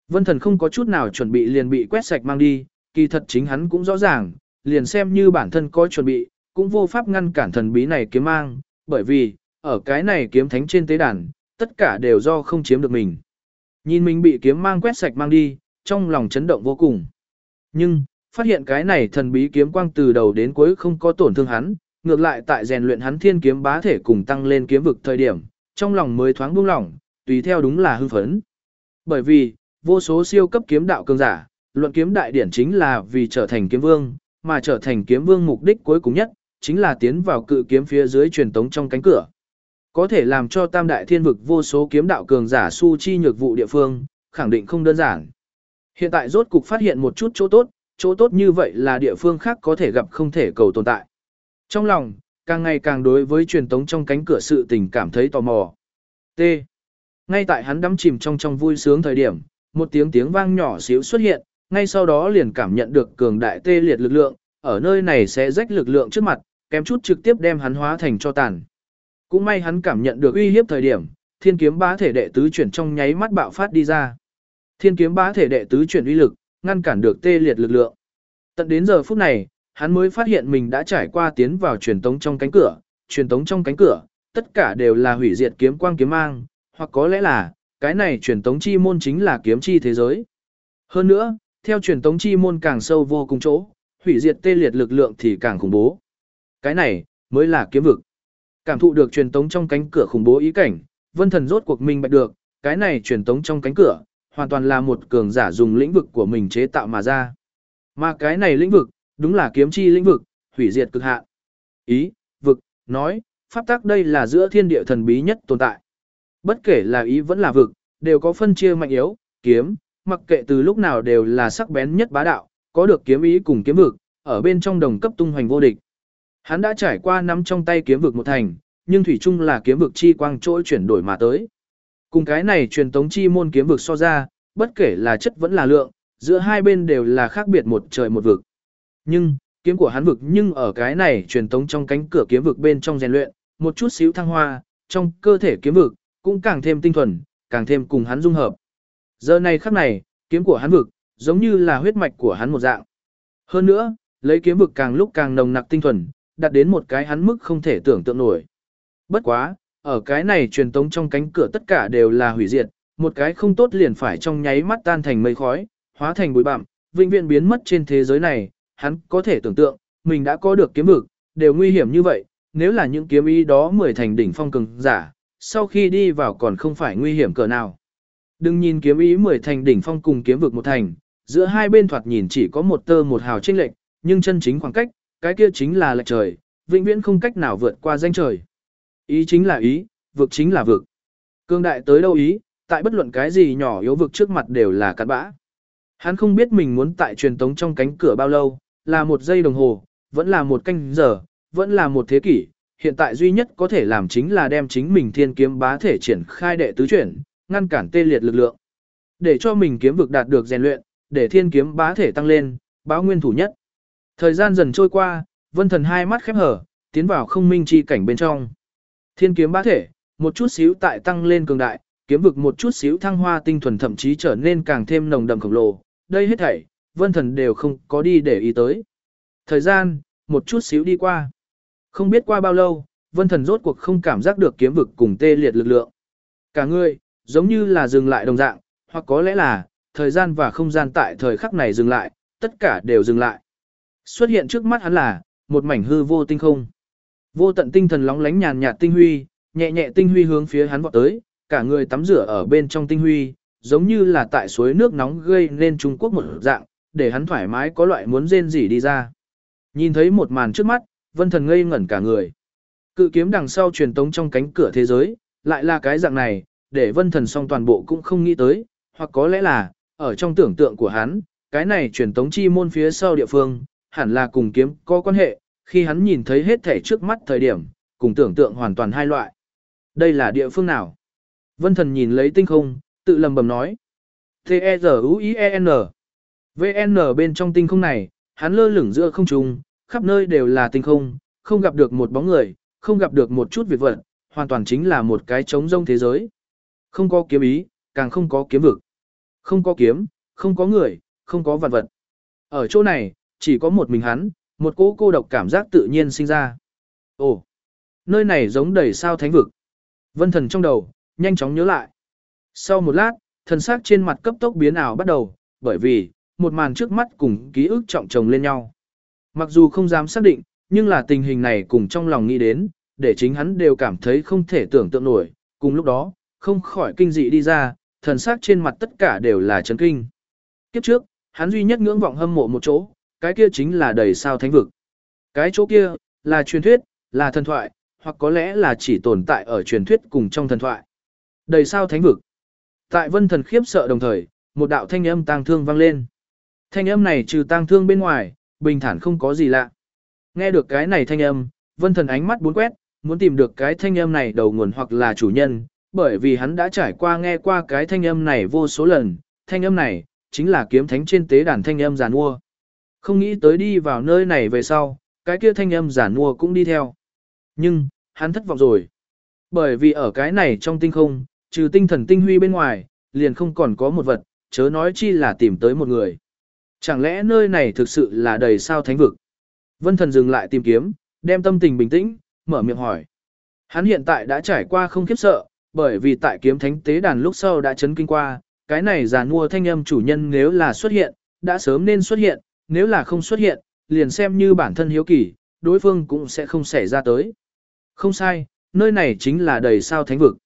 Vân thần không có chút nào chuẩn bị liền bị quét sạch mang đi, kỳ thật chính hắn cũng rõ ràng, liền xem như bản thân có chuẩn bị, cũng vô pháp ngăn cản thần bí này kiếm mang, bởi vì, ở cái này kiếm thánh trên tế đàn, tất cả đều do không chiếm được mình. Nhìn mình bị kiếm mang quét sạch mang đi, trong lòng chấn động vô cùng. Nhưng, phát hiện cái này thần bí kiếm quang từ đầu đến cuối không có tổn thương hắn, ngược lại tại rèn luyện hắn thiên kiếm bá thể cùng tăng lên kiếm vực thời điểm, trong lòng mới thoáng buông lỏng, tùy theo đúng là hưng phấn. Bởi vì, vô số siêu cấp kiếm đạo cường giả, luận kiếm đại điển chính là vì trở thành kiếm vương, mà trở thành kiếm vương mục đích cuối cùng nhất, chính là tiến vào cự kiếm phía dưới truyền tống trong cánh cửa. Có thể làm cho tam đại thiên vực vô số kiếm đạo cường giả su chi nhược vụ địa phương, khẳng định không đơn giản. Hiện tại rốt cục phát hiện một chút chỗ tốt, chỗ tốt như vậy là địa phương khác có thể gặp không thể cầu tồn tại. Trong lòng, càng ngày càng đối với truyền tống trong cánh cửa sự tình cảm thấy tò mò. T. Ngay tại hắn đắm chìm trong trong vui sướng thời điểm, một tiếng tiếng vang nhỏ xíu xuất hiện, ngay sau đó liền cảm nhận được cường đại tê liệt lực lượng, ở nơi này sẽ rách lực lượng trước mặt, kém chút trực tiếp đem hắn hóa thành cho tàn. Cũng may hắn cảm nhận được uy hiếp thời điểm, thiên kiếm bá thể đệ tứ chuyển trong nháy mắt bạo phát đi ra. Thiên kiếm bá thể đệ tứ chuyển uy lực, ngăn cản được tê liệt lực lượng. Tận đến giờ phút này, hắn mới phát hiện mình đã trải qua tiến vào truyền tống trong cánh cửa, truyền tống trong cánh cửa, tất cả đều là hủy diệt kiếm quang kiếm mang, hoặc có lẽ là, cái này truyền tống chi môn chính là kiếm chi thế giới. Hơn nữa, theo truyền tống chi môn càng sâu vô cùng chỗ, hủy diệt tê liệt lực lượng thì càng khủng bố. Cái này, mới là kiếm vực. Cảm thụ được truyền tống trong cánh cửa khủng bố ý cảnh, vân thần rốt cuộc minh bạch được, cái này truyền tống trong cánh cửa, hoàn toàn là một cường giả dùng lĩnh vực của mình chế tạo mà ra. Mà cái này lĩnh vực, đúng là kiếm chi lĩnh vực, hủy diệt cực hạn. Ý, vực, nói, pháp tắc đây là giữa thiên địa thần bí nhất tồn tại. Bất kể là ý vẫn là vực, đều có phân chia mạnh yếu, kiếm, mặc kệ từ lúc nào đều là sắc bén nhất bá đạo, có được kiếm ý cùng kiếm vực, ở bên trong đồng cấp tung hoành vô địch. Hắn đã trải qua nắm trong tay kiếm vực một thành, nhưng thủy chung là kiếm vực chi quang trỗi chuyển đổi mà tới. Cùng cái này truyền tống chi môn kiếm vực so ra, bất kể là chất vẫn là lượng, giữa hai bên đều là khác biệt một trời một vực. Nhưng, kiếm của hắn vực nhưng ở cái này truyền tống trong cánh cửa kiếm vực bên trong rèn luyện, một chút xíu thăng hoa, trong cơ thể kiếm vực cũng càng thêm tinh thuần, càng thêm cùng hắn dung hợp. Giờ này khắc này, kiếm của hắn vực giống như là huyết mạch của hắn một dạng. Hơn nữa, lấy kiếm vực càng lúc càng nồng nặc tinh thuần, đạt đến một cái hắn mức không thể tưởng tượng nổi. Bất quá, ở cái này truyền tống trong cánh cửa tất cả đều là hủy diệt, một cái không tốt liền phải trong nháy mắt tan thành mây khói, hóa thành bụi bặm, vĩnh viễn biến mất trên thế giới này, hắn có thể tưởng tượng, mình đã có được kiếm vực, đều nguy hiểm như vậy, nếu là những kiếm ý đó mười thành đỉnh phong cường giả, sau khi đi vào còn không phải nguy hiểm cỡ nào. Đừng nhìn kiếm ý mười thành đỉnh phong cùng kiếm vực một thành, giữa hai bên thoạt nhìn chỉ có một tơ một hào chênh lệch, nhưng chân chính khoảng cách, cái kia chính là lệch trời, vĩnh viễn không cách nào vượt qua danh trời. Ý chính là ý, vực chính là vực. Cương đại tới đâu ý, tại bất luận cái gì nhỏ yếu vực trước mặt đều là cát bã. Hắn không biết mình muốn tại truyền tống trong cánh cửa bao lâu, là một giây đồng hồ, vẫn là một canh giờ, vẫn là một thế kỷ. Hiện tại duy nhất có thể làm chính là đem chính mình thiên kiếm bá thể triển khai đệ tứ chuyển, ngăn cản tê liệt lực lượng. Để cho mình kiếm vực đạt được rèn luyện, để thiên kiếm bá thể tăng lên, báo nguyên thủ nhất. Thời gian dần trôi qua, vân thần hai mắt khép hở, tiến vào không minh chi cảnh bên trong. Thiên kiếm bá thể, một chút xíu tại tăng lên cường đại, kiếm vực một chút xíu thăng hoa tinh thuần thậm chí trở nên càng thêm nồng đậm khổng lồ, đây hết thảy, vân thần đều không có đi để ý tới. Thời gian, một chút xíu đi qua. Không biết qua bao lâu, vân thần rốt cuộc không cảm giác được kiếm vực cùng tê liệt lực lượng. Cả người, giống như là dừng lại đồng dạng, hoặc có lẽ là, thời gian và không gian tại thời khắc này dừng lại, tất cả đều dừng lại. Xuất hiện trước mắt hắn là, một mảnh hư vô tinh không. Vô tận tinh thần lóng lánh nhàn nhạt tinh huy, nhẹ nhẹ tinh huy hướng phía hắn vọt tới, cả người tắm rửa ở bên trong tinh huy, giống như là tại suối nước nóng gây nên Trung Quốc một dạng, để hắn thoải mái có loại muốn rên rỉ đi ra. Nhìn thấy một màn trước mắt, vân thần ngây ngẩn cả người. Cự kiếm đằng sau truyền tống trong cánh cửa thế giới, lại là cái dạng này, để vân thần song toàn bộ cũng không nghĩ tới, hoặc có lẽ là, ở trong tưởng tượng của hắn, cái này truyền tống chi môn phía sau địa phương, hẳn là cùng kiếm có quan hệ, khi hắn nhìn thấy hết thể trước mắt thời điểm, cùng tưởng tượng hoàn toàn hai loại. Đây là địa phương nào? Vân thần nhìn lấy tinh không, tự lầm bầm nói. T-E-Z-U-I-E-N VN bên trong tinh không này, hắn lơ lửng giữa không trung, khắp nơi đều là tinh không, không gặp được một bóng người, không gặp được một chút việc vật, hoàn toàn chính là một cái trống rông thế giới. Không có kiếm ý, càng không có kiếm vực. Không có kiếm, không có người, không có vật vật. Ở chỗ này, chỉ có một mình hắn, một cỗ cô độc cảm giác tự nhiên sinh ra. Ồ, nơi này giống đầy sao thánh vực. Vân thần trong đầu, nhanh chóng nhớ lại. Sau một lát, thần sắc trên mặt cấp tốc biến ảo bắt đầu, bởi vì, một màn trước mắt cùng ký ức trọng chồng lên nhau. Mặc dù không dám xác định, nhưng là tình hình này cùng trong lòng nghĩ đến, để chính hắn đều cảm thấy không thể tưởng tượng nổi, cùng lúc đó, không khỏi kinh dị đi ra, thần sắc trên mặt tất cả đều là chấn kinh. Kiếp trước, hắn duy nhất ngưỡng vọng hâm mộ một chỗ, cái kia chính là đầy sao thánh vực. Cái chỗ kia, là truyền thuyết, là thần thoại, hoặc có lẽ là chỉ tồn tại ở truyền thuyết cùng trong thần thoại. Đầy sao thánh vực. Tại vân thần khiếp sợ đồng thời, một đạo thanh âm tang thương vang lên. Thanh âm này trừ tang thương bên ngoài, bình thản không có gì lạ. Nghe được cái này thanh âm, vân thần ánh mắt bốn quét, muốn tìm được cái thanh âm này đầu nguồn hoặc là chủ nhân, bởi vì hắn đã trải qua nghe qua cái thanh âm này vô số lần, thanh âm này, chính là kiếm thánh trên tế đàn thanh âm giàn mua. Không nghĩ tới đi vào nơi này về sau, cái kia thanh âm giàn mua cũng đi theo. Nhưng, hắn thất vọng rồi. Bởi vì ở cái này trong tinh không, trừ tinh thần tinh huy bên ngoài, liền không còn có một vật, chớ nói chi là tìm tới một người. Chẳng lẽ nơi này thực sự là đầy sao thánh vực? Vân thần dừng lại tìm kiếm, đem tâm tình bình tĩnh, mở miệng hỏi. Hắn hiện tại đã trải qua không khiếp sợ, bởi vì tại kiếm thánh tế đàn lúc sau đã chấn kinh qua, cái này giàn mua thanh âm chủ nhân nếu là xuất hiện, đã sớm nên xuất hiện, nếu là không xuất hiện, liền xem như bản thân hiếu kỳ, đối phương cũng sẽ không xảy ra tới. Không sai, nơi này chính là đầy sao thánh vực.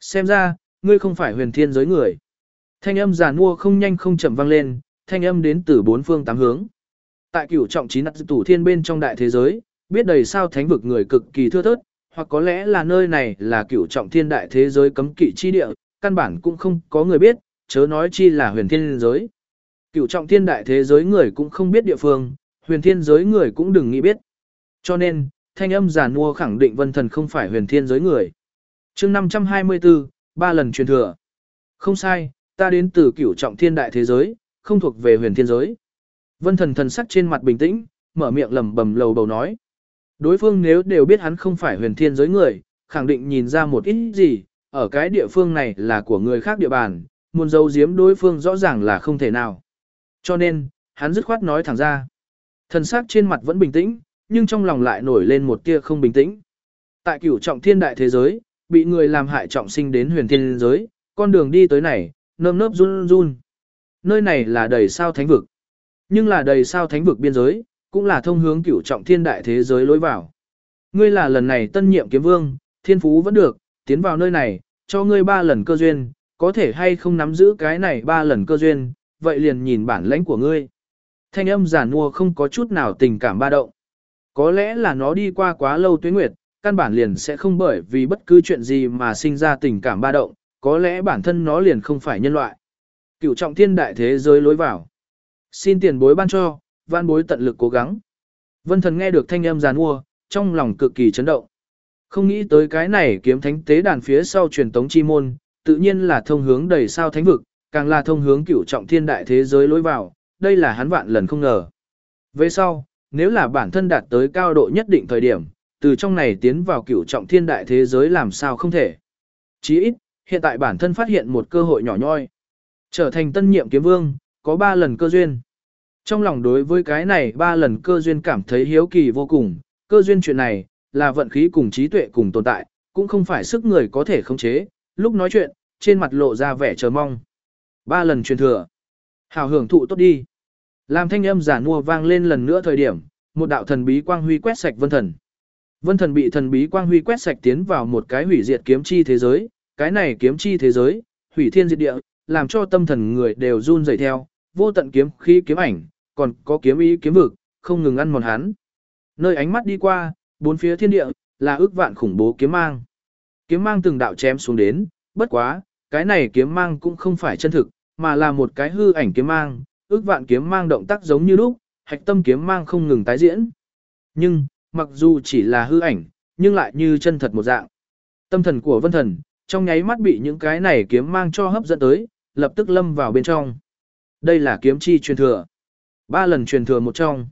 Xem ra, ngươi không phải huyền thiên giới người. Thanh âm giàn mua không nhanh không chậm vang lên, thanh âm đến từ bốn phương tám hướng. Tại cửu trọng chín nặc tủ thiên bên trong đại thế giới, biết đầy sao thánh vực người cực kỳ thưa thớt, hoặc có lẽ là nơi này là cửu trọng thiên đại thế giới cấm kỵ chi địa, căn bản cũng không có người biết, chớ nói chi là huyền thiên giới. Cửu trọng thiên đại thế giới người cũng không biết địa phương, huyền thiên giới người cũng đừng nghĩ biết. Cho nên, thanh âm giả mua khẳng định vân thần không phải huyền thiên giới người. chương 524, ba lần truyền thừa. Không sai, ta đến từ cửu trọng thiên đại thế giới, không thuộc về huyền thiên giới. Vân thần thần sắc trên mặt bình tĩnh, mở miệng lẩm bẩm lầu bầu nói. Đối phương nếu đều biết hắn không phải huyền thiên giới người, khẳng định nhìn ra một ít gì, ở cái địa phương này là của người khác địa bàn, muốn giấu giếm đối phương rõ ràng là không thể nào. Cho nên, hắn dứt khoát nói thẳng ra. Thần sắc trên mặt vẫn bình tĩnh, nhưng trong lòng lại nổi lên một tia không bình tĩnh. Tại cửu trọng thiên đại thế giới, bị người làm hại trọng sinh đến huyền thiên giới, con đường đi tới này, nơm nớp run run. Nơi này là đầy sao thánh vực. Nhưng là đầy sao thánh vực biên giới, cũng là thông hướng cửu trọng thiên đại thế giới lối vào. Ngươi là lần này tân nhiệm kiếm vương, thiên phú vẫn được, tiến vào nơi này, cho ngươi ba lần cơ duyên, có thể hay không nắm giữ cái này ba lần cơ duyên, vậy liền nhìn bản lãnh của ngươi. Thanh âm giả nua không có chút nào tình cảm ba động. Có lẽ là nó đi qua quá lâu tuyến nguyệt, căn bản liền sẽ không bởi vì bất cứ chuyện gì mà sinh ra tình cảm ba động, có lẽ bản thân nó liền không phải nhân loại. Cựu trọng thiên đại thế giới lối vào. Xin tiền bối ban cho, van bối tận lực cố gắng. Vân thần nghe được thanh âm giàn mua, trong lòng cực kỳ chấn động. Không nghĩ tới cái này kiếm thánh tế đàn phía sau truyền tống chi môn, tự nhiên là thông hướng đầy sao thánh vực, càng là thông hướng cửu trọng thiên đại thế giới lối vào, đây là hắn vạn lần không ngờ. Về sau, nếu là bản thân đạt tới cao độ nhất định thời điểm, từ trong này tiến vào cửu trọng thiên đại thế giới làm sao không thể. Chí ít, hiện tại bản thân phát hiện một cơ hội nhỏ nhoi. Trở thành tân nhiệm kiếm vương, có ba lần cơ duyên. Trong lòng đối với cái này ba lần cơ duyên cảm thấy hiếu kỳ vô cùng, cơ duyên chuyện này, là vận khí cùng trí tuệ cùng tồn tại, cũng không phải sức người có thể khống chế, lúc nói chuyện, trên mặt lộ ra vẻ chờ mong. Ba lần truyền thừa. Hào hưởng thụ tốt đi. Làm thanh âm giả mua vang lên lần nữa thời điểm, một đạo thần bí quang huy quét sạch vân thần. Vân thần bị thần bí quang huy quét sạch tiến vào một cái hủy diệt kiếm chi thế giới, cái này kiếm chi thế giới, hủy thiên diệt địa, làm cho tâm thần người đều run rẩy theo, vô tận kiếm khí kiếm ảnh, còn có kiếm ý kiếm vực, không ngừng ăn mòn hắn. Nơi ánh mắt đi qua, bốn phía thiên địa, là ước vạn khủng bố kiếm mang. Kiếm mang từng đạo chém xuống đến, bất quá, cái này kiếm mang cũng không phải chân thực, mà là một cái hư ảnh kiếm mang, ước vạn kiếm mang động tác giống như lúc, hạch tâm kiếm mang không ngừng tái diễn. Nhưng, mặc dù chỉ là hư ảnh, nhưng lại như chân thật một dạng. Tâm thần của vân thần, trong nháy mắt bị những cái này kiếm mang cho hấp dẫn tới, lập tức lâm vào bên trong. Đây là kiếm chi truyền thừa. Ba lần truyền thừa một trong.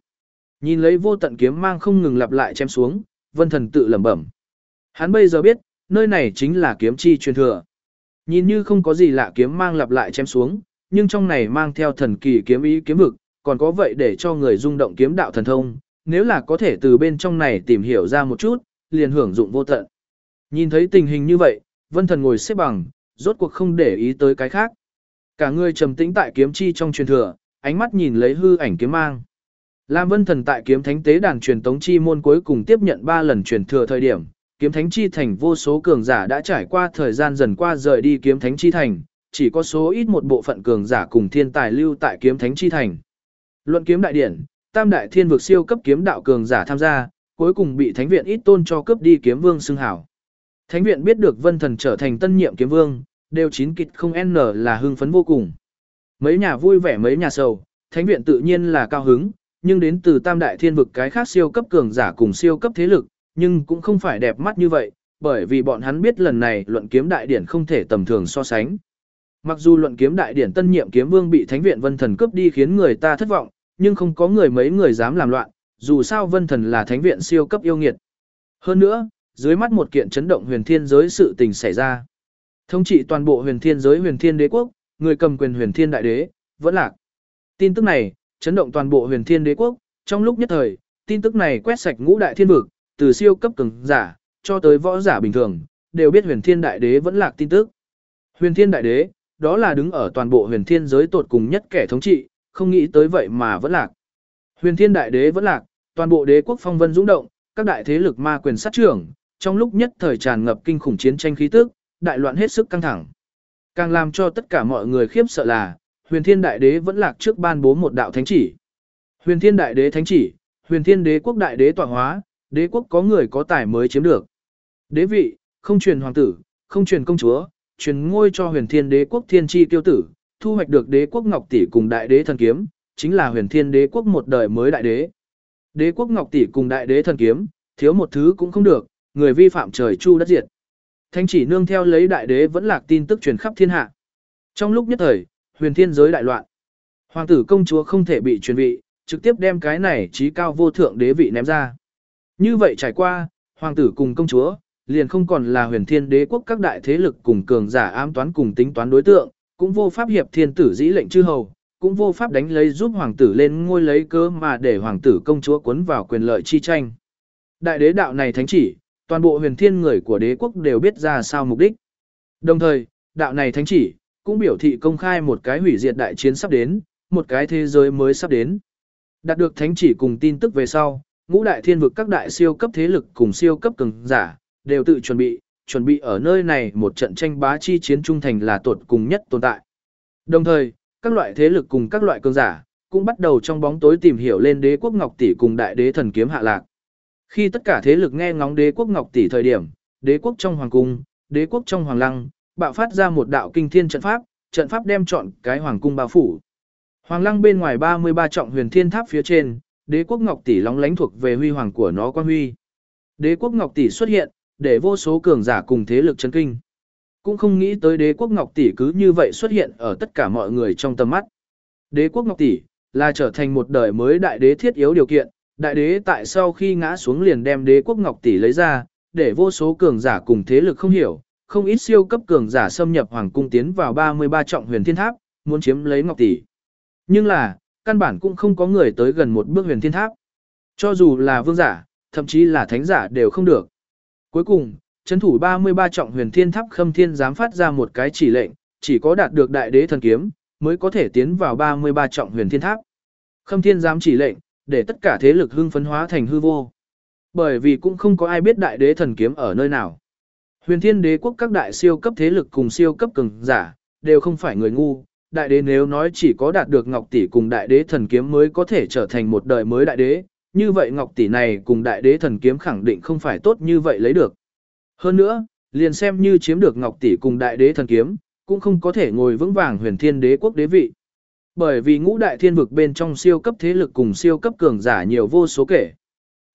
Nhìn lấy vô tận kiếm mang không ngừng lặp lại chém xuống, vân thần tự lẩm bẩm. Hắn bây giờ biết, nơi này chính là kiếm chi truyền thừa. Nhìn như không có gì lạ kiếm mang lặp lại chém xuống, nhưng trong này mang theo thần kỳ kiếm ý kiếm vực, còn có vậy để cho người rung động kiếm đạo thần thông, nếu là có thể từ bên trong này tìm hiểu ra một chút, liền hưởng dụng vô tận. Nhìn thấy tình hình như vậy, vân thần ngồi xếp bằng, rốt cuộc không để ý tới cái khác. Cả người trầm tĩnh tại kiếm chi trong truyền thừa, ánh mắt nhìn lấy hư ảnh kiếm mang. Lam Vân Thần tại kiếm thánh tế đàn truyền tống chi môn cuối cùng tiếp nhận 3 lần truyền thừa thời điểm, kiếm thánh chi thành vô số cường giả đã trải qua thời gian dần qua rời đi kiếm thánh chi thành, chỉ có số ít một bộ phận cường giả cùng thiên tài lưu tại kiếm thánh chi thành. Luận kiếm đại điển, tam đại thiên vực siêu cấp kiếm đạo cường giả tham gia, cuối cùng bị thánh viện ít tôn cho cướp đi kiếm vương xưng hảo. Thánh viện biết được Vân Thần trở thành tân nhiệm kiếm vương, đều chín kịch không n là hưng phấn vô cùng. Mấy nhà vui vẻ mấy nhà sầu, thánh viện tự nhiên là cao hứng, nhưng đến từ tam đại thiên vực cái khác siêu cấp cường giả cùng siêu cấp thế lực, nhưng cũng không phải đẹp mắt như vậy, bởi vì bọn hắn biết lần này luận kiếm đại điển không thể tầm thường so sánh. Mặc dù luận kiếm đại điển tân nhiệm kiếm vương bị thánh viện vân thần cướp đi khiến người ta thất vọng, nhưng không có người mấy người dám làm loạn, dù sao vân thần là thánh viện siêu cấp yêu nghiệt. Hơn nữa, dưới mắt một kiện chấn động huyền thiên giới sự tình xảy ra. Thống trị toàn bộ huyền thiên giới huyền thiên đế quốc, người cầm quyền huyền thiên đại đế, vẫn lạc. Tin tức này, chấn động toàn bộ huyền thiên đế quốc, trong lúc nhất thời, tin tức này quét sạch ngũ đại thiên vực, từ siêu cấp cường giả, cho tới võ giả bình thường, đều biết huyền thiên đại đế vẫn lạc tin tức. Huyền thiên đại đế, đó là đứng ở toàn bộ huyền thiên giới tột cùng nhất kẻ thống trị, không nghĩ tới vậy mà vẫn lạc. Huyền thiên đại đế vẫn lạc, toàn bộ đế quốc phong vân dũng động, các đại thế lực ma quyền sát trưởng, trong lúc nhất thời tràn ngập kinh khủng chiến tranh khí tức, đại loạn hết sức căng thẳng. Càng làm cho tất cả mọi người khiếp sợ là, huyền thiên đại đế vẫn lạc trước ban bố một đạo thánh chỉ. Huyền thiên đại đế thánh chỉ, huyền thiên đế quốc đại đế tọa hóa, đế quốc có người có tài mới chiếm được. Đế vị, không truyền hoàng tử, không truyền công chúa, truyền ngôi cho huyền thiên đế quốc thiên tri tiêu tử, thu hoạch được đế quốc ngọc tỷ cùng đại đế thần kiếm, chính là huyền thiên đế quốc một đời mới đại đế. Đế quốc ngọc tỷ cùng đại đế thần kiếm, thiếu một thứ cũng không được, người vi phạm trời chu đất diệt. Thánh chỉ nương theo lấy đại đế vẫn lạc tin tức truyền khắp thiên hạ. Trong lúc nhất thời, huyền thiên giới đại loạn. Hoàng tử công chúa không thể bị truyền vị, trực tiếp đem cái này trí cao vô thượng đế vị ném ra. Như vậy trải qua, hoàng tử cùng công chúa, liền không còn là huyền thiên đế quốc các đại thế lực cùng cường giả ám toán cùng tính toán đối tượng, cũng vô pháp hiệp thiên tử dĩ lệnh chư hầu, cũng vô pháp đánh lấy giúp hoàng tử lên ngôi lấy cớ mà để hoàng tử công chúa cuốn vào quyền lợi chi tranh. Đại đế đạo này thánh chỉ, toàn bộ huyền thiên người của đế quốc đều biết ra sao mục đích. Đồng thời, đạo này thánh chỉ, cũng biểu thị công khai một cái hủy diệt đại chiến sắp đến, một cái thế giới mới sắp đến. Đạt được thánh chỉ cùng tin tức về sau, ngũ đại thiên vực các đại siêu cấp thế lực cùng siêu cấp cường giả, đều tự chuẩn bị, chuẩn bị ở nơi này một trận tranh bá chi chiến trung thành là tuột cùng nhất tồn tại. Đồng thời, các loại thế lực cùng các loại cường giả, cũng bắt đầu trong bóng tối tìm hiểu lên đế quốc Ngọc Tỷ cùng đại đế thần kiếm hạ lạc. Khi tất cả thế lực nghe ngóng đế quốc Ngọc Tỷ thời điểm, đế quốc trong hoàng cung, đế quốc trong hoàng lăng, bạo phát ra một đạo kinh thiên trận pháp, trận pháp đem chọn cái hoàng cung bao phủ. Hoàng lăng bên ngoài 33 trọng huyền thiên tháp phía trên, đế quốc Ngọc Tỷ lóng lánh thuộc về huy hoàng của nó quan huy. Đế quốc Ngọc Tỷ xuất hiện, để vô số cường giả cùng thế lực chấn kinh. Cũng không nghĩ tới đế quốc Ngọc Tỷ cứ như vậy xuất hiện ở tất cả mọi người trong tầm mắt. Đế quốc Ngọc Tỷ là trở thành một đời mới đại đế thiết yếu điều kiện, đại đế tại sau khi ngã xuống liền đem đế quốc Ngọc Tỷ lấy ra, để vô số cường giả cùng thế lực không hiểu, không ít siêu cấp cường giả xâm nhập hoàng cung tiến vào 33 trọng huyền thiên tháp, muốn chiếm lấy Ngọc Tỷ. Nhưng là, căn bản cũng không có người tới gần một bước huyền thiên tháp. Cho dù là vương giả, thậm chí là thánh giả đều không được. Cuối cùng, chấn thủ 33 trọng huyền thiên tháp khâm thiên dám phát ra một cái chỉ lệnh, chỉ có đạt được đại đế thần kiếm, mới có thể tiến vào 33 trọng huyền thiên tháp. Khâm thiên dám chỉ lệnh, để tất cả thế lực hưng phấn hóa thành hư vô. Bởi vì cũng không có ai biết đại đế thần kiếm ở nơi nào. Huyền thiên đế quốc các đại siêu cấp thế lực cùng siêu cấp cường giả, đều không phải người ngu. Đại đế nếu nói chỉ có đạt được Ngọc Tỷ cùng đại đế thần kiếm mới có thể trở thành một đời mới đại đế, như vậy Ngọc Tỷ này cùng đại đế thần kiếm khẳng định không phải tốt như vậy lấy được. Hơn nữa, liền xem như chiếm được Ngọc Tỷ cùng đại đế thần kiếm, cũng không có thể ngồi vững vàng huyền thiên đế quốc đế vị. Bởi vì ngũ đại thiên vực bên trong siêu cấp thế lực cùng siêu cấp cường giả nhiều vô số kể.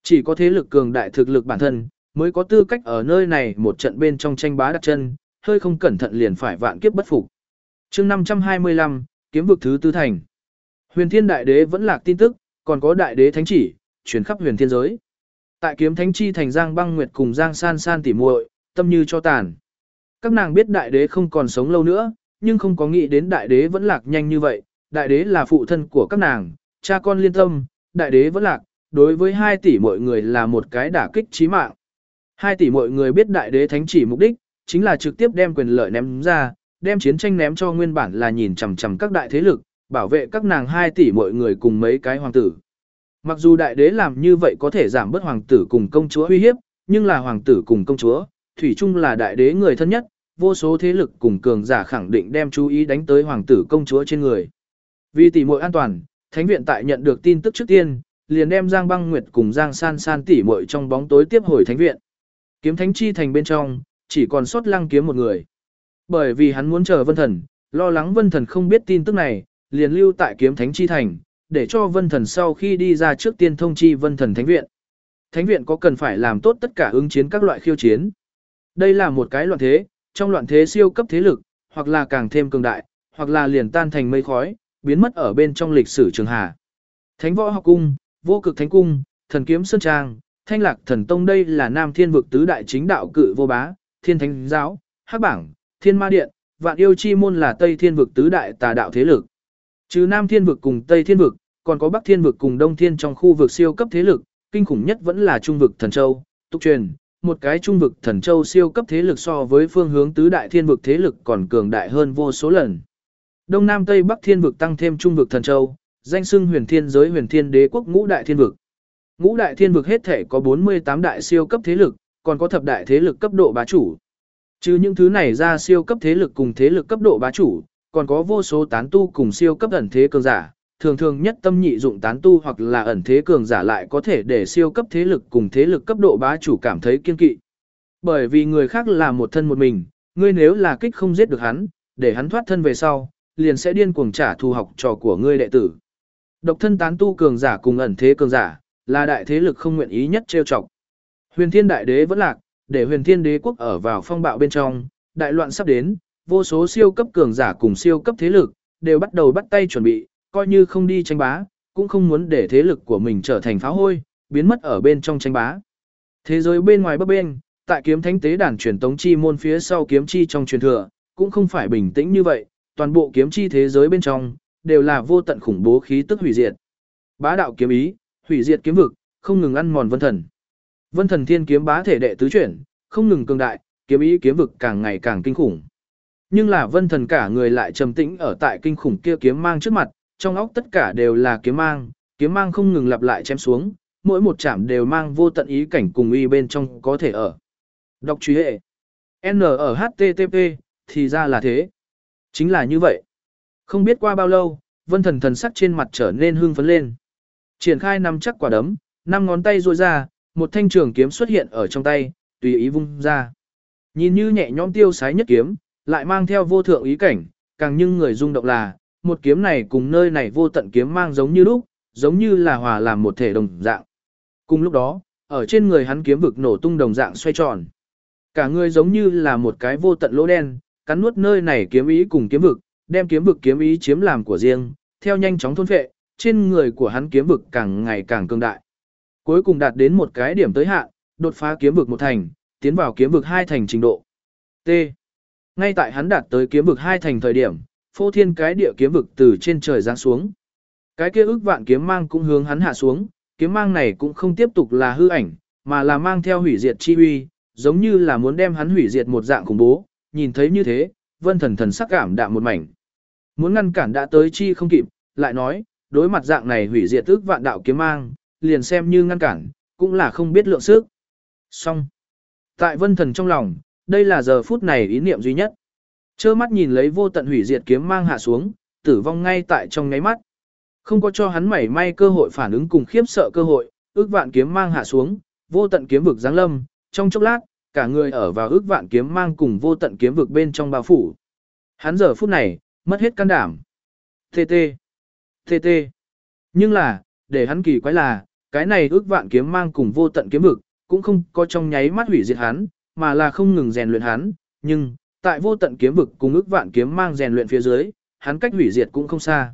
Chỉ có thế lực cường đại thực lực bản thân, mới có tư cách ở nơi này một trận bên trong tranh bá đặt chân, hơi không cẩn thận liền phải vạn kiếp bất phục. chương 525, kiếm vực thứ tư thành. Huyền thiên đại đế vẫn lạc tin tức, còn có đại đế thánh chỉ, chuyển khắp huyền thiên giới. Tại kiếm thánh chi thành Giang băng nguyệt cùng Giang san san tỉ muội tâm như cho tàn. Các nàng biết đại đế không còn sống lâu nữa, nhưng không có nghĩ đến đại đế vẫn lạc nhanh như vậy. Đại đế là phụ thân của các nàng, cha con liên tâm, đại đế vẫn lạc, đối với hai tỷ mọi người là một cái đả kích chí mạng. Hai tỷ mọi người biết đại đế thánh chỉ mục đích, chính là trực tiếp đem quyền lợi ném ra, đem chiến tranh ném cho nguyên bản là nhìn chằm chằm các đại thế lực, bảo vệ các nàng hai tỷ mọi người cùng mấy cái hoàng tử. Mặc dù đại đế làm như vậy có thể giảm bớt hoàng tử cùng công chúa uy hiếp, nhưng là hoàng tử cùng công chúa, thủy chung là đại đế người thân nhất, vô số thế lực cùng cường giả khẳng định đem chú ý đánh tới hoàng tử công chúa trên người. Vì tỷ muội an toàn, thánh viện tại nhận được tin tức trước tiên, liền đem Giang Băng Nguyệt cùng Giang San San tỷ muội trong bóng tối tiếp hồi thánh viện. Kiếm thánh chi thành bên trong, chỉ còn sót lăng kiếm một người. Bởi vì hắn muốn chờ vân thần, lo lắng vân thần không biết tin tức này, liền lưu tại kiếm thánh chi thành, để cho vân thần sau khi đi ra trước tiên thông chi vân thần thánh viện. Thánh viện có cần phải làm tốt tất cả ứng chiến các loại khiêu chiến. Đây là một cái loạn thế, trong loạn thế siêu cấp thế lực, hoặc là càng thêm cường đại, hoặc là liền tan thành mây khói, biến mất ở bên trong lịch sử trường hà. Thánh võ học cung, vô cực thánh cung, thần kiếm sơn trang, thanh lạc thần tông đây là nam thiên vực tứ đại chính đạo cự vô bá, thiên thánh giáo, hắc bảng, thiên ma điện, vạn yêu chi môn là tây thiên vực tứ đại tà đạo thế lực. Trừ Nam Thiên vực cùng Tây Thiên vực, còn có Bắc Thiên vực cùng Đông Thiên trong khu vực siêu cấp thế lực, kinh khủng nhất vẫn là Trung vực Thần Châu, tục truyền, một cái Trung vực Thần Châu siêu cấp thế lực so với phương hướng tứ đại thiên vực thế lực còn cường đại hơn vô số lần. Đông Nam Tây Bắc Thiên vực tăng thêm Trung vực Thần Châu, danh xưng Huyền Thiên giới Huyền Thiên Đế quốc ngũ đại thiên vực. Ngũ đại thiên vực hết thể có 48 đại siêu cấp thế lực, còn có thập đại thế lực cấp độ bá chủ. Trừ những thứ này ra siêu cấp thế lực cùng thế lực cấp độ bá chủ, còn có vô số tán tu cùng siêu cấp ẩn thế cường giả, thường thường nhất tâm nhị dụng tán tu hoặc là ẩn thế cường giả lại có thể để siêu cấp thế lực cùng thế lực cấp độ bá chủ cảm thấy kiên kỵ. Bởi vì người khác là một thân một mình, ngươi nếu là kích không giết được hắn, để hắn thoát thân về sau, liền sẽ điên cuồng trả thù học trò của ngươi đệ tử. Độc thân tán tu cường giả cùng ẩn thế cường giả, là đại thế lực không nguyện ý nhất trêu chọc. Huyền Thiên Đại Đế vẫn lạc, để Huyền Thiên Đế quốc ở vào phong bạo bên trong, đại loạn sắp đến, vô số siêu cấp cường giả cùng siêu cấp thế lực đều bắt đầu bắt tay chuẩn bị, coi như không đi tranh bá, cũng không muốn để thế lực của mình trở thành phá hôi, biến mất ở bên trong tranh bá. Thế giới bên ngoài bấp bên, tại kiếm thánh tế đàn truyền tống chi môn phía sau kiếm chi trong truyền thừa, cũng không phải bình tĩnh như vậy, toàn bộ kiếm chi thế giới bên trong đều là vô tận khủng bố khí tức hủy diệt. Bá đạo kiếm ý, hủy diệt kiếm vực, không ngừng ăn mòn vân thần. Vân thần thiên kiếm bá thể đệ tứ chuyển, không ngừng cường đại, kiếm ý kiếm vực càng ngày càng kinh khủng. Nhưng là vân thần cả người lại trầm tĩnh ở tại kinh khủng kia kiếm mang trước mặt, trong óc tất cả đều là kiếm mang, kiếm mang không ngừng lặp lại chém xuống, mỗi một chạm đều mang vô tận ý cảnh cùng uy bên trong có thể ở. Đọc truy hệ. N ở HTTP, thì ra là thế. Chính là như vậy. Không biết qua bao lâu, vân thần thần sắc trên mặt trở nên hưng phấn lên. Triển khai năm chắc quả đấm, năm ngón tay duỗi ra, một thanh trường kiếm xuất hiện ở trong tay, tùy ý vung ra. Nhìn như nhẹ nhõm tiêu sái nhất kiếm, lại mang theo vô thượng ý cảnh, càng nhưng người rung động là, một kiếm này cùng nơi này vô tận kiếm mang giống như lúc, giống như là hòa làm một thể đồng dạng. Cùng lúc đó, ở trên người hắn kiếm vực nổ tung đồng dạng xoay tròn. Cả người giống như là một cái vô tận lỗ đen, cắn nuốt nơi này kiếm ý cùng kiếm vực, đem kiếm vực kiếm ý chiếm làm của riêng, theo nhanh chóng thôn phệ, trên người của hắn kiếm vực càng ngày càng cường đại. Cuối cùng đạt đến một cái điểm tới hạn, đột phá kiếm vực một thành, tiến vào kiếm vực hai thành trình độ. T. Ngay tại hắn đạt tới kiếm vực hai thành thời điểm, phô thiên cái địa kiếm vực từ trên trời giáng xuống. Cái kia ức vạn kiếm mang cũng hướng hắn hạ xuống, kiếm mang này cũng không tiếp tục là hư ảnh, mà là mang theo hủy diệt chi uy, giống như là muốn đem hắn hủy diệt một dạng khủng bố, nhìn thấy như thế, vân thần thần sắc cảm đạm một mảnh. Muốn ngăn cản đã tới chi không kịp, lại nói, đối mặt dạng này hủy diệt tức vạn đạo kiếm mang, liền xem như ngăn cản, cũng là không biết lượng sức. Xong. Tại vân thần trong lòng, đây là giờ phút này ý niệm duy nhất. Chơ mắt nhìn lấy vô tận hủy diệt kiếm mang hạ xuống, tử vong ngay tại trong ngáy mắt. Không có cho hắn mảy may cơ hội phản ứng cùng khiếp sợ cơ hội, ước vạn kiếm mang hạ xuống, vô tận kiếm vực giáng lâm, trong chốc lát, cả người ở vào ước vạn kiếm mang cùng vô tận kiếm vực bên trong bao phủ. Hắn giờ phút này, mất hết can đảm. TT. TT. Nhưng là, để hắn kỳ quái là, cái này ước vạn kiếm mang cùng vô tận kiếm vực, cũng không có trong nháy mắt hủy diệt hắn, mà là không ngừng rèn luyện hắn, nhưng, tại vô tận kiếm vực cùng ước vạn kiếm mang rèn luyện phía dưới, hắn cách hủy diệt cũng không xa.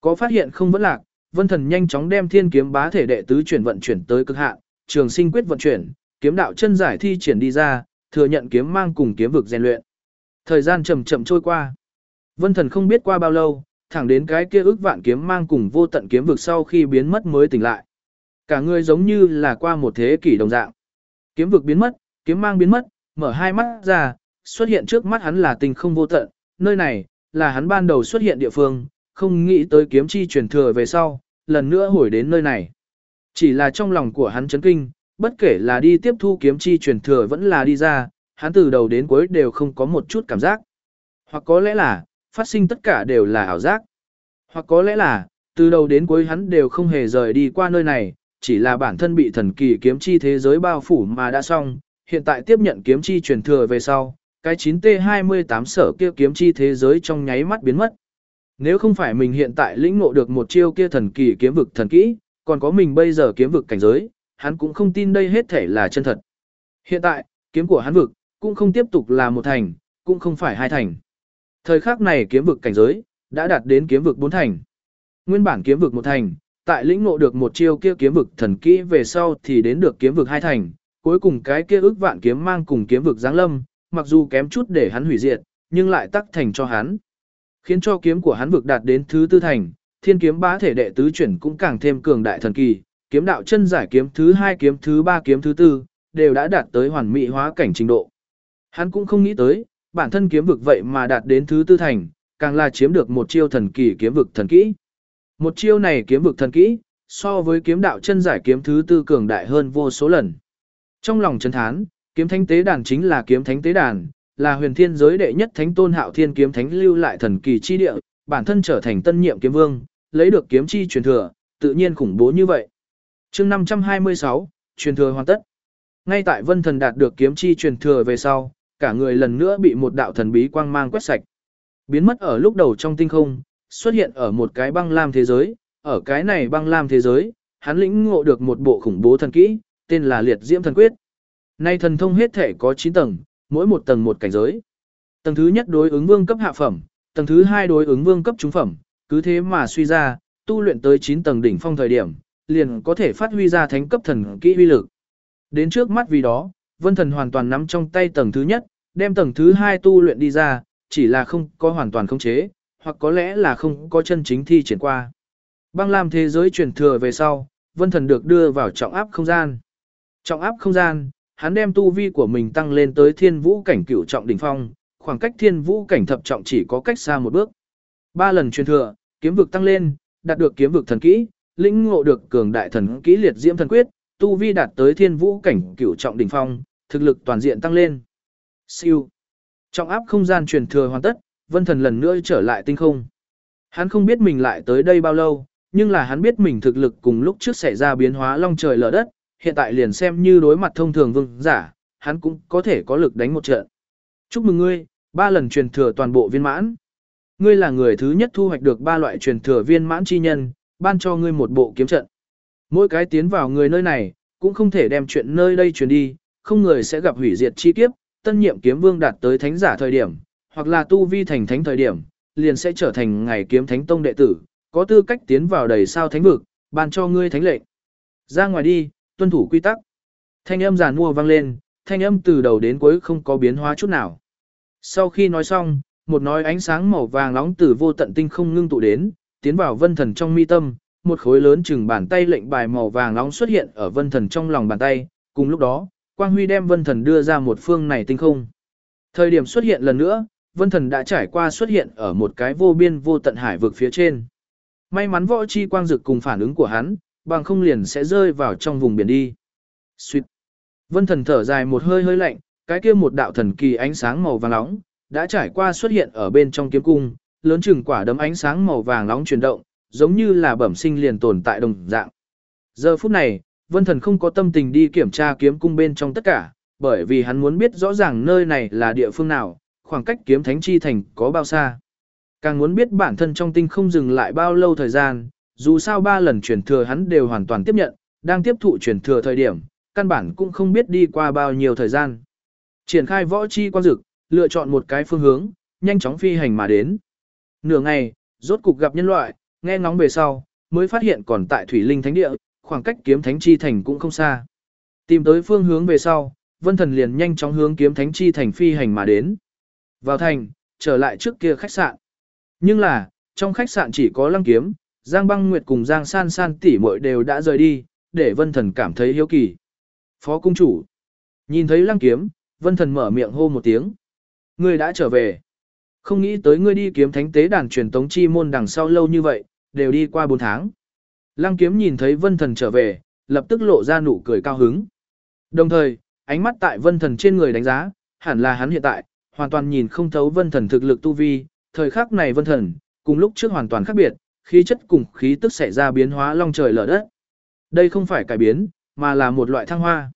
Có phát hiện không vẫn lạc, Vân Thần nhanh chóng đem Thiên Kiếm Bá thể đệ tứ chuyển vận chuyển tới cực hạn, Trường Sinh quyết vận chuyển, kiếm đạo chân giải thi triển đi ra, thừa nhận kiếm mang cùng kiếm vực rèn luyện. Thời gian chậm chậm trôi qua. Vân Thần không biết qua bao lâu, thẳng đến cái kia ước vạn kiếm mang cùng vô tận kiếm vực sau khi biến mất mới tỉnh lại. Cả người giống như là qua một thế kỷ đồng dạng. Kiếm vực biến mất, kiếm mang biến mất, mở hai mắt ra, xuất hiện trước mắt hắn là tình không vô tận, nơi này là hắn ban đầu xuất hiện địa phương, không nghĩ tới kiếm chi truyền thừa về sau, lần nữa hồi đến nơi này. Chỉ là trong lòng của hắn chấn kinh, bất kể là đi tiếp thu kiếm chi truyền thừa vẫn là đi ra, hắn từ đầu đến cuối đều không có một chút cảm giác. Hoặc có lẽ là, phát sinh tất cả đều là ảo giác. Hoặc có lẽ là, từ đầu đến cuối hắn đều không hề rời đi qua nơi này, chỉ là bản thân bị thần kỳ kiếm chi thế giới bao phủ mà đã xong, hiện tại tiếp nhận kiếm chi truyền thừa về sau, cái 9T28 sở kia kiếm chi thế giới trong nháy mắt biến mất. Nếu không phải mình hiện tại lĩnh ngộ được một chiêu kia thần kỳ kiếm vực thần kỹ, còn có mình bây giờ kiếm vực cảnh giới, hắn cũng không tin đây hết thể là chân thật. Hiện tại, kiếm của hắn vực, cũng không tiếp tục là một thành, cũng không phải hai thành. Thời khắc này kiếm vực cảnh giới, đã đạt đến kiếm vực bốn thành. Nguyên bản kiếm vực một thành, tại lĩnh ngộ được một chiêu kia kiếm vực thần kỹ về sau thì đến được kiếm vực hai thành, cuối cùng cái kia ước vạn kiếm mang cùng kiếm vực giáng lâm, mặc dù kém chút để hắn hủy diệt, nhưng lại tắc thành cho hắn. Khiến cho kiếm của hắn vực đạt đến thứ tư thành, thiên kiếm bá thể đệ tứ chuyển cũng càng thêm cường đại thần kỳ, kiếm đạo chân giải kiếm thứ hai kiếm thứ ba kiếm thứ tư, đều đã đạt tới hoàn mỹ hóa cảnh trình độ. Hắn cũng không nghĩ tới, bản thân kiếm vực vậy mà đạt đến thứ tư thành, càng là chiếm được một chiêu thần kỳ kiếm vực thần kỹ. Một chiêu này kiếm vực thần kỹ, so với kiếm đạo chân giải kiếm thứ tư cường đại hơn vô số lần. Trong lòng chấn thán, kiếm thánh tế đàn chính là kiếm thánh tế đàn, là huyền thiên giới đệ nhất thánh tôn hạo thiên kiếm thánh lưu lại thần kỳ chi địa, bản thân trở thành tân nhiệm kiếm vương, lấy được kiếm chi truyền thừa, tự nhiên khủng bố như vậy chương 526, truyền thừa hoàn tất. Ngay tại Vân Thần đạt được kiếm chi truyền thừa về sau, cả người lần nữa bị một đạo thần bí quang mang quét sạch. Biến mất ở lúc đầu trong tinh không, xuất hiện ở một cái băng lam thế giới, ở cái này băng lam thế giới, hắn lĩnh ngộ được một bộ khủng bố thần kỹ, tên là Liệt Diễm Thần Quyết. Nay thần thông hết thể có 9 tầng, mỗi một tầng một cảnh giới. Tầng thứ nhất đối ứng vương cấp hạ phẩm, tầng thứ hai đối ứng vương cấp trung phẩm, cứ thế mà suy ra, tu luyện tới 9 tầng đỉnh phong thời điểm, liền có thể phát huy ra thánh cấp thần kỹ uy lực. Đến trước mắt vì đó, Vân Thần hoàn toàn nắm trong tay tầng thứ nhất, đem tầng thứ hai tu luyện đi ra, chỉ là không có hoàn toàn khống chế, hoặc có lẽ là không có chân chính thi triển qua. Băng Lam thế giới truyền thừa về sau, Vân Thần được đưa vào trọng áp không gian. Trọng áp không gian, hắn đem tu vi của mình tăng lên tới thiên vũ cảnh cửu trọng đỉnh phong, khoảng cách thiên vũ cảnh thập trọng chỉ có cách xa một bước. Ba lần truyền thừa, kiếm vực tăng lên, đạt được kiếm vực thần kỹ, lĩnh ngộ được cường đại thần kỹ liệt diễm thần quyết, tu vi đạt tới thiên vũ cảnh cửu trọng đỉnh phong, thực lực toàn diện tăng lên. Siêu. Trọng áp không gian truyền thừa hoàn tất, Vân Thần lần nữa trở lại tinh không. Hắn không biết mình lại tới đây bao lâu, nhưng là hắn biết mình thực lực cùng lúc trước xảy ra biến hóa long trời lở đất, hiện tại liền xem như đối mặt thông thường vương giả, hắn cũng có thể có lực đánh một trận. Chúc mừng ngươi, ba lần truyền thừa toàn bộ viên mãn. Ngươi là người thứ nhất thu hoạch được ba loại truyền thừa viên mãn chi nhân, ban cho ngươi một bộ kiếm trận. Mỗi cái tiến vào người nơi này, cũng không thể đem chuyện nơi đây truyền đi, không người sẽ gặp hủy diệt chi kiếp, tân nhiệm kiếm vương đạt tới thánh giả thời điểm, hoặc là tu vi thành thánh thời điểm, liền sẽ trở thành ngày kiếm thánh tông đệ tử, có tư cách tiến vào đầy sao thánh vực, ban cho ngươi thánh lệnh. Ra ngoài đi, tuân thủ quy tắc. Thanh âm giàn mua vang lên, thanh âm từ đầu đến cuối không có biến hóa chút nào. Sau khi nói xong, một nói ánh sáng màu vàng nóng từ vô tận tinh không ngưng tụ đến, tiến vào vân thần trong mi tâm, một khối lớn chừng bàn tay lệnh bài màu vàng nóng xuất hiện ở vân thần trong lòng bàn tay, cùng lúc đó, quang huy đem vân thần đưa ra một phương này tinh không. Thời điểm xuất hiện lần nữa, vân thần đã trải qua xuất hiện ở một cái vô biên vô tận hải vực phía trên. May mắn võ chi quang dực cùng phản ứng của hắn, bằng không liền sẽ rơi vào trong vùng biển đi. Xuyệt. Vân thần thở dài một hơi hơi lạnh, cái kia một đạo thần kỳ ánh sáng màu vàng nóng, đã trải qua xuất hiện ở bên trong kiếm cung, lớn chừng quả đấm ánh sáng màu vàng nóng chuyển động, giống như là bẩm sinh liền tồn tại đồng dạng. Giờ phút này, Vân Thần không có tâm tình đi kiểm tra kiếm cung bên trong tất cả, bởi vì hắn muốn biết rõ ràng nơi này là địa phương nào, khoảng cách kiếm thánh chi thành có bao xa. Càng muốn biết bản thân trong tinh không dừng lại bao lâu thời gian, dù sao ba lần chuyển thừa hắn đều hoàn toàn tiếp nhận, đang tiếp thụ chuyển thừa thời điểm, căn bản cũng không biết đi qua bao nhiêu thời gian. Triển khai võ chi quan dực, lựa chọn một cái phương hướng, nhanh chóng phi hành mà đến. Nửa ngày, rốt cục gặp nhân loại, nghe ngóng về sau, mới phát hiện còn tại Thủy Linh Thánh Địa, khoảng cách kiếm thánh chi thành cũng không xa. Tìm tới phương hướng về sau, Vân Thần liền nhanh chóng hướng kiếm thánh chi thành phi hành mà đến. Vào thành, trở lại trước kia khách sạn. Nhưng là, trong khách sạn chỉ có Lăng Kiếm, Giang Băng Nguyệt cùng Giang San San tỷ muội đều đã rời đi, để Vân Thần cảm thấy hiếu kỳ. Phó cung chủ. Nhìn thấy Lăng Kiếm, Vân Thần mở miệng hô một tiếng. Ngươi đã trở về. Không nghĩ tới ngươi đi kiếm thánh tế đàn truyền tống chi môn đằng sau lâu như vậy, đều đi qua 4 tháng. Lăng kiếm nhìn thấy vân thần trở về, lập tức lộ ra nụ cười cao hứng. Đồng thời, ánh mắt tại vân thần trên người đánh giá, hẳn là hắn hiện tại, hoàn toàn nhìn không thấu vân thần thực lực tu vi, thời khắc này vân thần, cùng lúc trước hoàn toàn khác biệt, khí chất cùng khí tức xảy ra biến hóa long trời lở đất. Đây không phải cải biến, mà là một loại thăng hoa.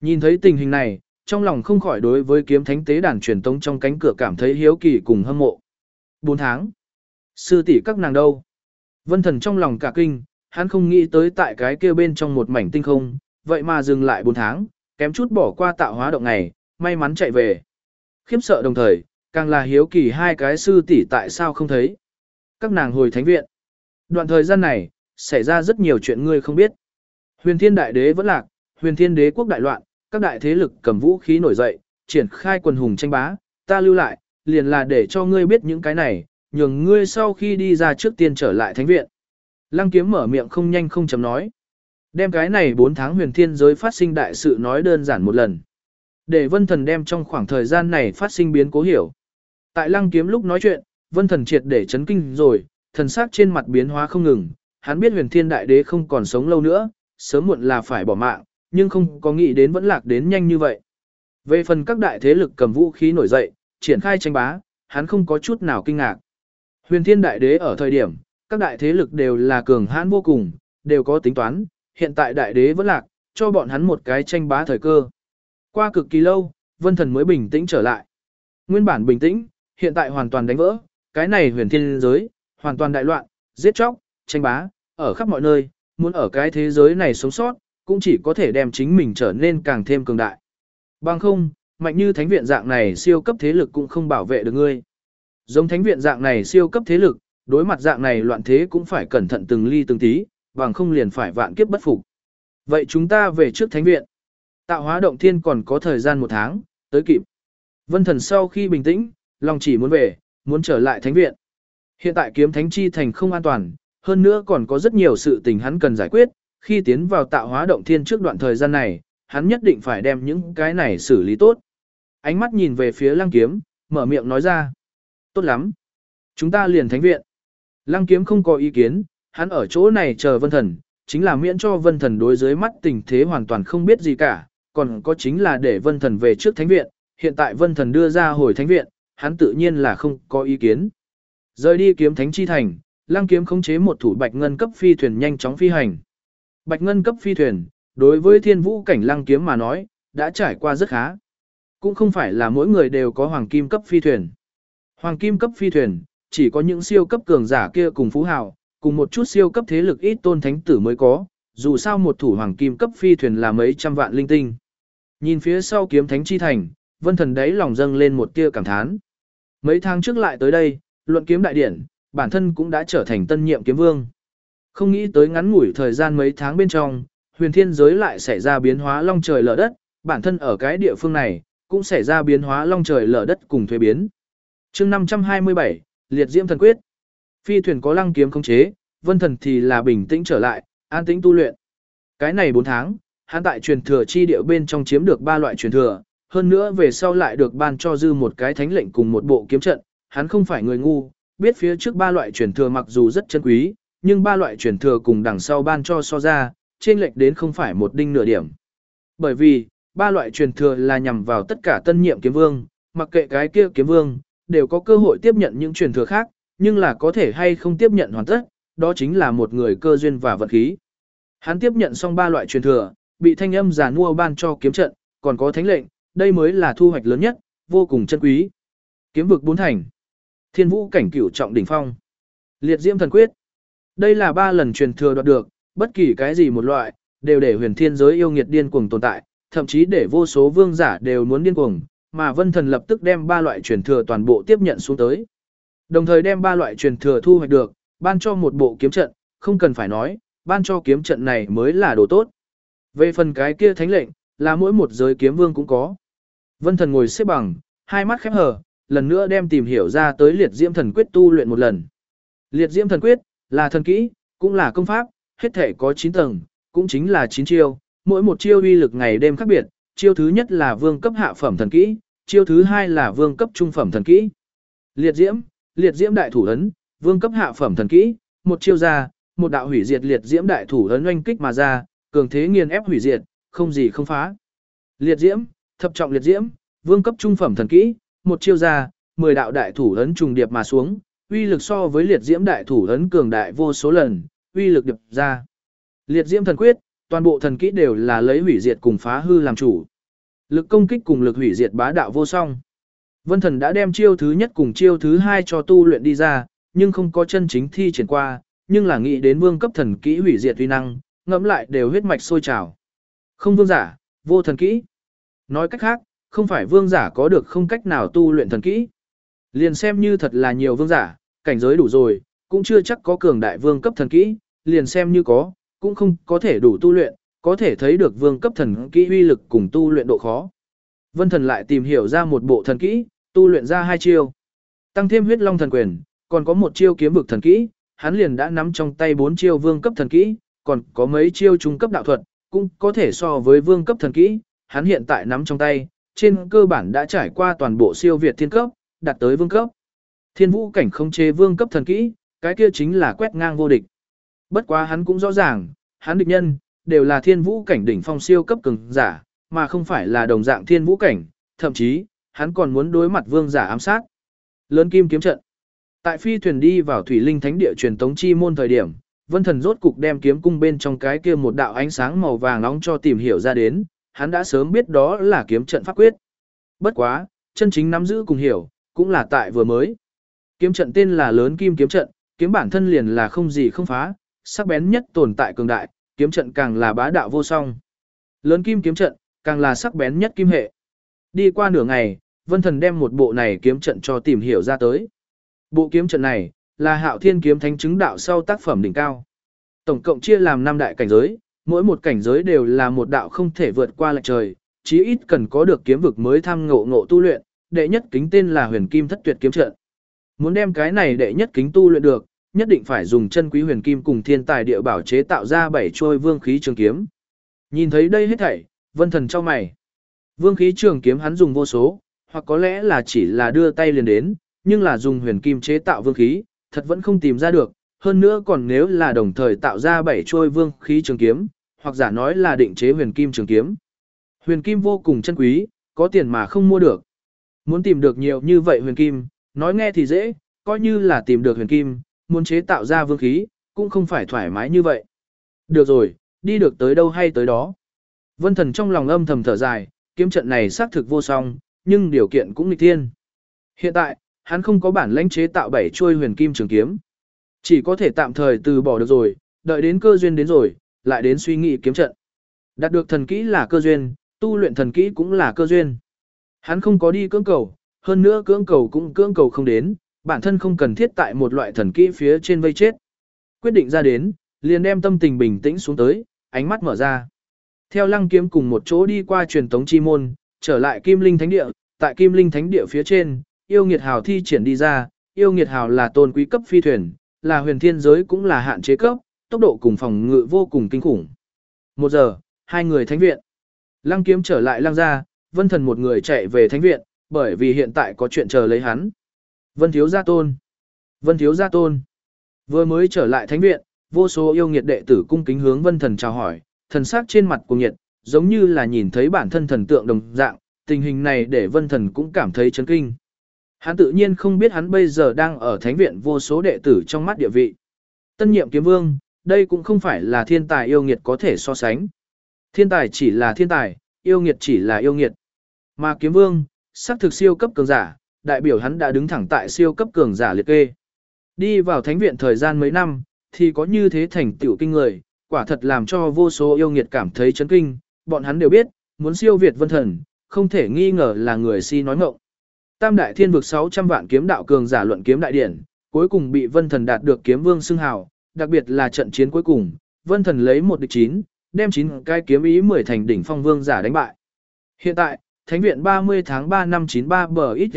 Nhìn thấy tình hình này, trong lòng không khỏi đối với kiếm thánh tế đàn truyền tống trong cánh cửa cảm thấy hiếu kỳ cùng hâm mộ. 4 tháng. Sư tỷ các nàng đâu? Vân thần trong lòng cả kinh, hắn không nghĩ tới tại cái kia bên trong một mảnh tinh không, vậy mà dừng lại 4 tháng, kém chút bỏ qua tạo hóa động này, may mắn chạy về. khiếp sợ đồng thời, càng là hiếu kỳ hai cái sư tỷ tại sao không thấy. Các nàng hồi thánh viện. Đoạn thời gian này, xảy ra rất nhiều chuyện ngươi không biết. Huyền thiên đại đế vẫn lạc, huyền thiên đế quốc đại loạn, các đại thế lực cầm vũ khí nổi dậy, triển khai quần hùng tranh bá, ta lưu lại, liền là để cho ngươi biết những cái này, nhường ngươi sau khi đi ra trước tiên trở lại thánh viện. Lăng kiếm mở miệng không nhanh không chấm nói. Đem cái này 4 tháng huyền thiên giới phát sinh đại sự nói đơn giản một lần. Để vân thần đem trong khoảng thời gian này phát sinh biến cố hiểu. Tại lăng kiếm lúc nói chuyện, vân thần triệt để chấn kinh rồi, thần sắc trên mặt biến hóa không ngừng, hắn biết huyền thiên đại đế không còn sống lâu nữa, sớm muộn là phải bỏ mạng, nhưng không có nghĩ đến vẫn lạc đến nhanh như vậy. Về phần các đại thế lực cầm vũ khí nổi dậy, triển khai tranh bá, hắn không có chút nào kinh ngạc. Huyền Thiên Đại Đế ở thời điểm, các đại thế lực đều là cường hãn vô cùng, đều có tính toán, hiện tại Đại Đế vẫn lạc, cho bọn hắn một cái tranh bá thời cơ. Qua cực kỳ lâu, Vân Thần mới bình tĩnh trở lại. Nguyên bản bình tĩnh, hiện tại hoàn toàn đánh vỡ, cái này huyền thiên giới, hoàn toàn đại loạn, giết chóc, tranh bá, ở khắp mọi nơi, muốn ở cái thế giới này sống sót, cũng chỉ có thể đem chính mình trở nên càng thêm cường đại. Bằng không, mạnh như thánh viện dạng này siêu cấp thế lực cũng không bảo vệ được ngươi. Giống thánh viện dạng này siêu cấp thế lực, đối mặt dạng này loạn thế cũng phải cẩn thận từng ly từng tí, bằng không liền phải vạn kiếp bất phục. Vậy chúng ta về trước thánh viện. Tạo hóa động thiên còn có thời gian một tháng, tới kịp. Vân thần sau khi bình tĩnh, lòng chỉ muốn về, muốn trở lại thánh viện. Hiện tại kiếm thánh chi thành không an toàn, hơn nữa còn có rất nhiều sự tình hắn cần giải quyết, khi tiến vào tạo hóa động thiên trước đoạn thời gian này, hắn nhất định phải đem những cái này xử lý tốt. Ánh mắt nhìn về phía lăng kiếm, mở miệng nói ra. Tốt lắm. Chúng ta liền thánh viện. Lăng kiếm không có ý kiến, hắn ở chỗ này chờ vân thần, chính là miễn cho vân thần đối dưới mắt tình thế hoàn toàn không biết gì cả, còn có chính là để vân thần về trước thánh viện, hiện tại vân thần đưa ra hồi thánh viện, hắn tự nhiên là không có ý kiến. Rời đi kiếm thánh chi thành, lăng kiếm khống chế một thủ bạch ngân cấp phi thuyền nhanh chóng phi hành. Bạch ngân cấp phi thuyền, đối với thiên vũ cảnh lăng kiếm mà nói, đã trải qua rất khá. Cũng không phải là mỗi người đều có hoàng kim cấp phi thuyền. Hoàng kim cấp phi thuyền, chỉ có những siêu cấp cường giả kia cùng phú hào, cùng một chút siêu cấp thế lực ít tôn thánh tử mới có, dù sao một thủ hoàng kim cấp phi thuyền là mấy trăm vạn linh tinh. Nhìn phía sau kiếm thánh chi thành, vân thần đấy lòng dâng lên một tia cảm thán. Mấy tháng trước lại tới đây, luận kiếm đại điển, bản thân cũng đã trở thành tân nhiệm kiếm vương. Không nghĩ tới ngắn ngủi thời gian mấy tháng bên trong, huyền thiên giới lại xảy ra biến hóa long trời lở đất, bản thân ở cái địa phương này, cũng xảy ra biến hóa long trời lở đất cùng thuế biến. chương 527, Liệt Diễm Thần Quyết. Phi thuyền có lăng kiếm khống chế, vân thần thì là bình tĩnh trở lại, an tĩnh tu luyện. Cái này 4 tháng, hắn tại truyền thừa chi địa bên trong chiếm được ba loại truyền thừa, hơn nữa về sau lại được ban cho dư một cái thánh lệnh cùng một bộ kiếm trận, hắn không phải người ngu, biết phía trước ba loại truyền thừa mặc dù rất chân quý, nhưng ba loại truyền thừa cùng đằng sau ban cho so ra, trên lệch đến không phải một đinh nửa điểm. Bởi vì, ba loại truyền thừa là nhằm vào tất cả tân nhiệm kiếm vương, mặc kệ cái kia kiếm vương, đều có cơ hội tiếp nhận những truyền thừa khác, nhưng là có thể hay không tiếp nhận hoàn tất, đó chính là một người cơ duyên và vật khí. Hắn tiếp nhận xong ba loại truyền thừa, bị thanh âm giả mua ban cho kiếm trận, còn có thánh lệnh, đây mới là thu hoạch lớn nhất, vô cùng chân quý. Kiếm vực bốn thành. Thiên vũ cảnh cửu trọng đỉnh phong. Liệt diễm thần quyết. Đây là ba lần truyền thừa đoạt được, bất kỳ cái gì một loại, đều để huyền thiên giới yêu nghiệt điên cuồng tồn tại, thậm chí để vô số vương giả đều muốn điên cuồng, mà vân thần lập tức đem ba loại truyền thừa toàn bộ tiếp nhận xuống tới. Đồng thời đem ba loại truyền thừa thu hoạch được, ban cho một bộ kiếm trận, không cần phải nói, ban cho kiếm trận này mới là đồ tốt. Về phần cái kia thánh lệnh, là mỗi một giới kiếm vương cũng có. Vân thần ngồi xếp bằng, hai mắt khép hờ, lần nữa đem tìm hiểu ra tới liệt diễm thần quyết tu luyện một lần. Liệt diễm thần quyết, là thần kỹ, cũng là công pháp, hết thể có 9 tầng, cũng chính là 9 chiêu, mỗi một chiêu uy lực ngày đêm khác biệt, chiêu thứ nhất là vương cấp hạ phẩm thần kỹ, chiêu thứ hai là vương cấp trung phẩm thần kỹ. Liệt diễm, liệt diễm đại thủ ấn, vương cấp hạ phẩm thần kỹ, một chiêu ra, một đạo hủy diệt liệt diễm đại thủ ấn oanh kích mà ra, cường thế nghiền ép hủy diệt, không gì không phá. Liệt diễm, thập trọng liệt diễm, vương cấp trung phẩm thần kỹ, một chiêu ra, 10 đạo đại thủ ấn trùng điệp mà xuống, uy lực so với liệt diễm đại thủ ấn cường đại vô số lần, uy lực điệp ra. Liệt diễm thần quyết, toàn bộ thần kỹ đều là lấy hủy diệt cùng phá hư làm chủ. Lực công kích cùng lực hủy diệt bá đạo vô song. Vân thần đã đem chiêu thứ nhất cùng chiêu thứ hai cho tu luyện đi ra, nhưng không có chân chính thi triển qua, nhưng là nghĩ đến vương cấp thần kỹ hủy diệt uy năng, ngẫm lại đều huyết mạch sôi trào. Không vương giả, vô thần kỹ. Nói cách khác, không phải vương giả có được không cách nào tu luyện thần kỹ. Liền xem như thật là nhiều vương giả, cảnh giới đủ rồi, cũng chưa chắc có cường đại vương cấp thần kỹ, liền xem như có, cũng không có thể đủ tu luyện, có thể thấy được vương cấp thần kỹ uy lực cùng tu luyện độ khó. Vân thần lại tìm hiểu ra một bộ thần kỹ, tu luyện ra hai chiêu. Tăng thêm huyết long thần quyền, còn có một chiêu kiếm vực thần kỹ, hắn liền đã nắm trong tay bốn chiêu vương cấp thần kỹ, còn có mấy chiêu trung cấp đạo thuật, cũng có thể so với vương cấp thần kỹ, hắn hiện tại nắm trong tay, trên cơ bản đã trải qua toàn bộ siêu việt thiên cấp, đạt tới vương cấp. Thiên vũ cảnh không chế vương cấp thần kỹ, cái kia chính là quét ngang vô địch. Bất quá hắn cũng rõ ràng, hắn địch nhân, đều là thiên vũ cảnh đỉnh phong siêu cấp cường giả, mà không phải là đồng dạng thiên vũ cảnh, thậm chí, hắn còn muốn đối mặt vương giả ám sát. Lớn kim kiếm trận. Tại phi thuyền đi vào thủy linh thánh địa truyền tống chi môn thời điểm, Vân Thần rốt cục đem kiếm cung bên trong cái kia một đạo ánh sáng màu vàng nóng cho tìm hiểu ra đến, hắn đã sớm biết đó là kiếm trận pháp quyết. Bất quá, chân chính nắm giữ cùng hiểu, cũng là tại vừa mới. Kiếm trận tên là lớn kim kiếm trận, kiếm bản thân liền là không gì không phá, sắc bén nhất tồn tại cường đại, kiếm trận càng là bá đạo vô song. Lớn kim kiếm trận, càng là sắc bén nhất kim hệ. Đi qua nửa ngày, Vân Thần đem một bộ này kiếm trận cho tìm hiểu ra tới. Bộ kiếm trận này là Hạo Thiên kiếm thánh chứng đạo sau tác phẩm đỉnh cao. Tổng cộng chia làm 5 đại cảnh giới, mỗi một cảnh giới đều là một đạo không thể vượt qua lệch trời, chí ít cần có được kiếm vực mới tham ngộ ngộ tu luyện, đệ nhất kính tên là Huyền Kim Thất Tuyệt kiếm trận. Muốn đem cái này đệ nhất kính tu luyện được, nhất định phải dùng chân quý huyền kim cùng thiên tài địa bảo chế tạo ra bảy trôi vương khí trường kiếm. Nhìn thấy đây hết thảy, Vân Thần cho mày. Vương khí trường kiếm hắn dùng vô số, hoặc có lẽ là chỉ là đưa tay liền đến, nhưng là dùng huyền kim chế tạo vương khí, thật vẫn không tìm ra được, hơn nữa còn nếu là đồng thời tạo ra bảy trôi vương khí trường kiếm, hoặc giả nói là định chế huyền kim trường kiếm. Huyền kim vô cùng chân quý, có tiền mà không mua được. Muốn tìm được nhiều như vậy huyền kim, nói nghe thì dễ, coi như là tìm được huyền kim, muốn chế tạo ra vương khí, cũng không phải thoải mái như vậy. Được rồi, đi được tới đâu hay tới đó. Vân thần trong lòng âm thầm thở dài, kiếm trận này xác thực vô song, nhưng điều kiện cũng nghịch thiên. Hiện tại, hắn không có bản lãnh chế tạo bảy chuôi huyền kim trường kiếm. Chỉ có thể tạm thời từ bỏ được rồi, đợi đến cơ duyên đến rồi, lại đến suy nghĩ kiếm trận. Đạt được thần kỹ là cơ duyên, tu luyện thần kỹ cũng là cơ duyên. Hắn không có đi cưỡng cầu, hơn nữa cưỡng cầu cũng cưỡng cầu không đến, bản thân không cần thiết tại một loại thần kỹ phía trên vây chết. Quyết định ra đến, liền đem tâm tình bình tĩnh xuống tới, ánh mắt mở ra. Theo lăng kiếm cùng một chỗ đi qua truyền tống chi môn, trở lại Kim Linh Thánh Địa, tại Kim Linh Thánh Địa phía trên, yêu nghiệt hào thi triển đi ra, yêu nghiệt hào là tôn quý cấp phi thuyền, là huyền thiên giới cũng là hạn chế cấp, tốc độ cùng phòng ngự vô cùng kinh khủng. Một giờ, hai người thánh viện. Lăng kiếm trở lại lăng ra vân thần một người chạy về thánh viện, bởi vì hiện tại có chuyện chờ lấy hắn. Vân thiếu gia tôn. Vân thiếu gia tôn. Vừa mới trở lại thánh viện, vô số yêu nghiệt đệ tử cung kính hướng vân thần chào hỏi, thần sắc trên mặt của nghiệt giống như là nhìn thấy bản thân thần tượng đồng dạng, tình hình này để vân thần cũng cảm thấy chấn kinh. Hắn tự nhiên không biết hắn bây giờ đang ở thánh viện vô số đệ tử trong mắt địa vị. Tân nhiệm kiếm vương, đây cũng không phải là thiên tài yêu nghiệt có thể so sánh. Thiên tài chỉ là thiên tài, yêu nghiệt chỉ là yêu nghiệt. Mà kiếm vương, xác thực siêu cấp cường giả, đại biểu hắn đã đứng thẳng tại siêu cấp cường giả liệt kê. Đi vào thánh viện thời gian mấy năm, thì có như thế thành tựu kinh người, quả thật làm cho vô số yêu nghiệt cảm thấy chấn kinh, bọn hắn đều biết, muốn siêu việt vân thần, không thể nghi ngờ là người si nói ngọng. Tam đại thiên vực 600 vạn kiếm đạo cường giả luận kiếm đại điển, cuối cùng bị vân thần đạt được kiếm vương xưng hào, đặc biệt là trận chiến cuối cùng, vân thần lấy một địch chín, đem chín cái kiếm ý 10 thành đỉnh phong vương giả đánh bại. Hiện tại, Thánh viện 30 tháng 3 năm 93 bờ ít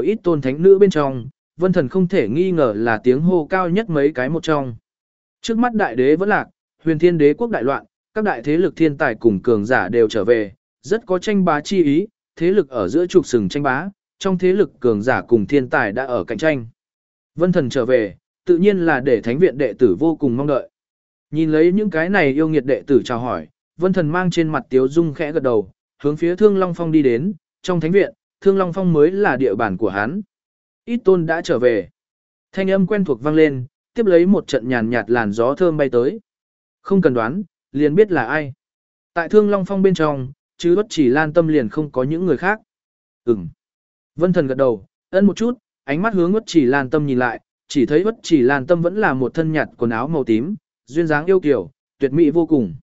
ít tôn thánh nữ bên trong, vân thần không thể nghi ngờ là tiếng hô cao nhất mấy cái một trong. Trước mắt đại đế vẫn lạc, huyền thiên đế quốc đại loạn, các đại thế lực thiên tài cùng cường giả đều trở về, rất có tranh bá chi ý, thế lực ở giữa trục sừng tranh bá, trong thế lực cường giả cùng thiên tài đã ở cạnh tranh. Vân thần trở về, tự nhiên là để thánh viện đệ tử vô cùng mong đợi. Nhìn lấy những cái này yêu nghiệt đệ tử chào hỏi, vân thần mang trên mặt tiếu dung khẽ gật đầu, hướng phía Thương Long Phong đi đến, trong thánh viện, Thương Long Phong mới là địa bàn của hắn. Ít tôn đã trở về. Thanh âm quen thuộc vang lên, tiếp lấy một trận nhàn nhạt làn gió thơm bay tới. Không cần đoán, liền biết là ai. Tại Thương Long Phong bên trong, chứ bất chỉ lan tâm liền không có những người khác. Ừm. Vân thần gật đầu, ân một chút, ánh mắt hướng bất chỉ lan tâm nhìn lại, chỉ thấy bất chỉ lan tâm vẫn là một thân nhạt quần áo màu tím, duyên dáng yêu kiều, tuyệt mỹ vô cùng.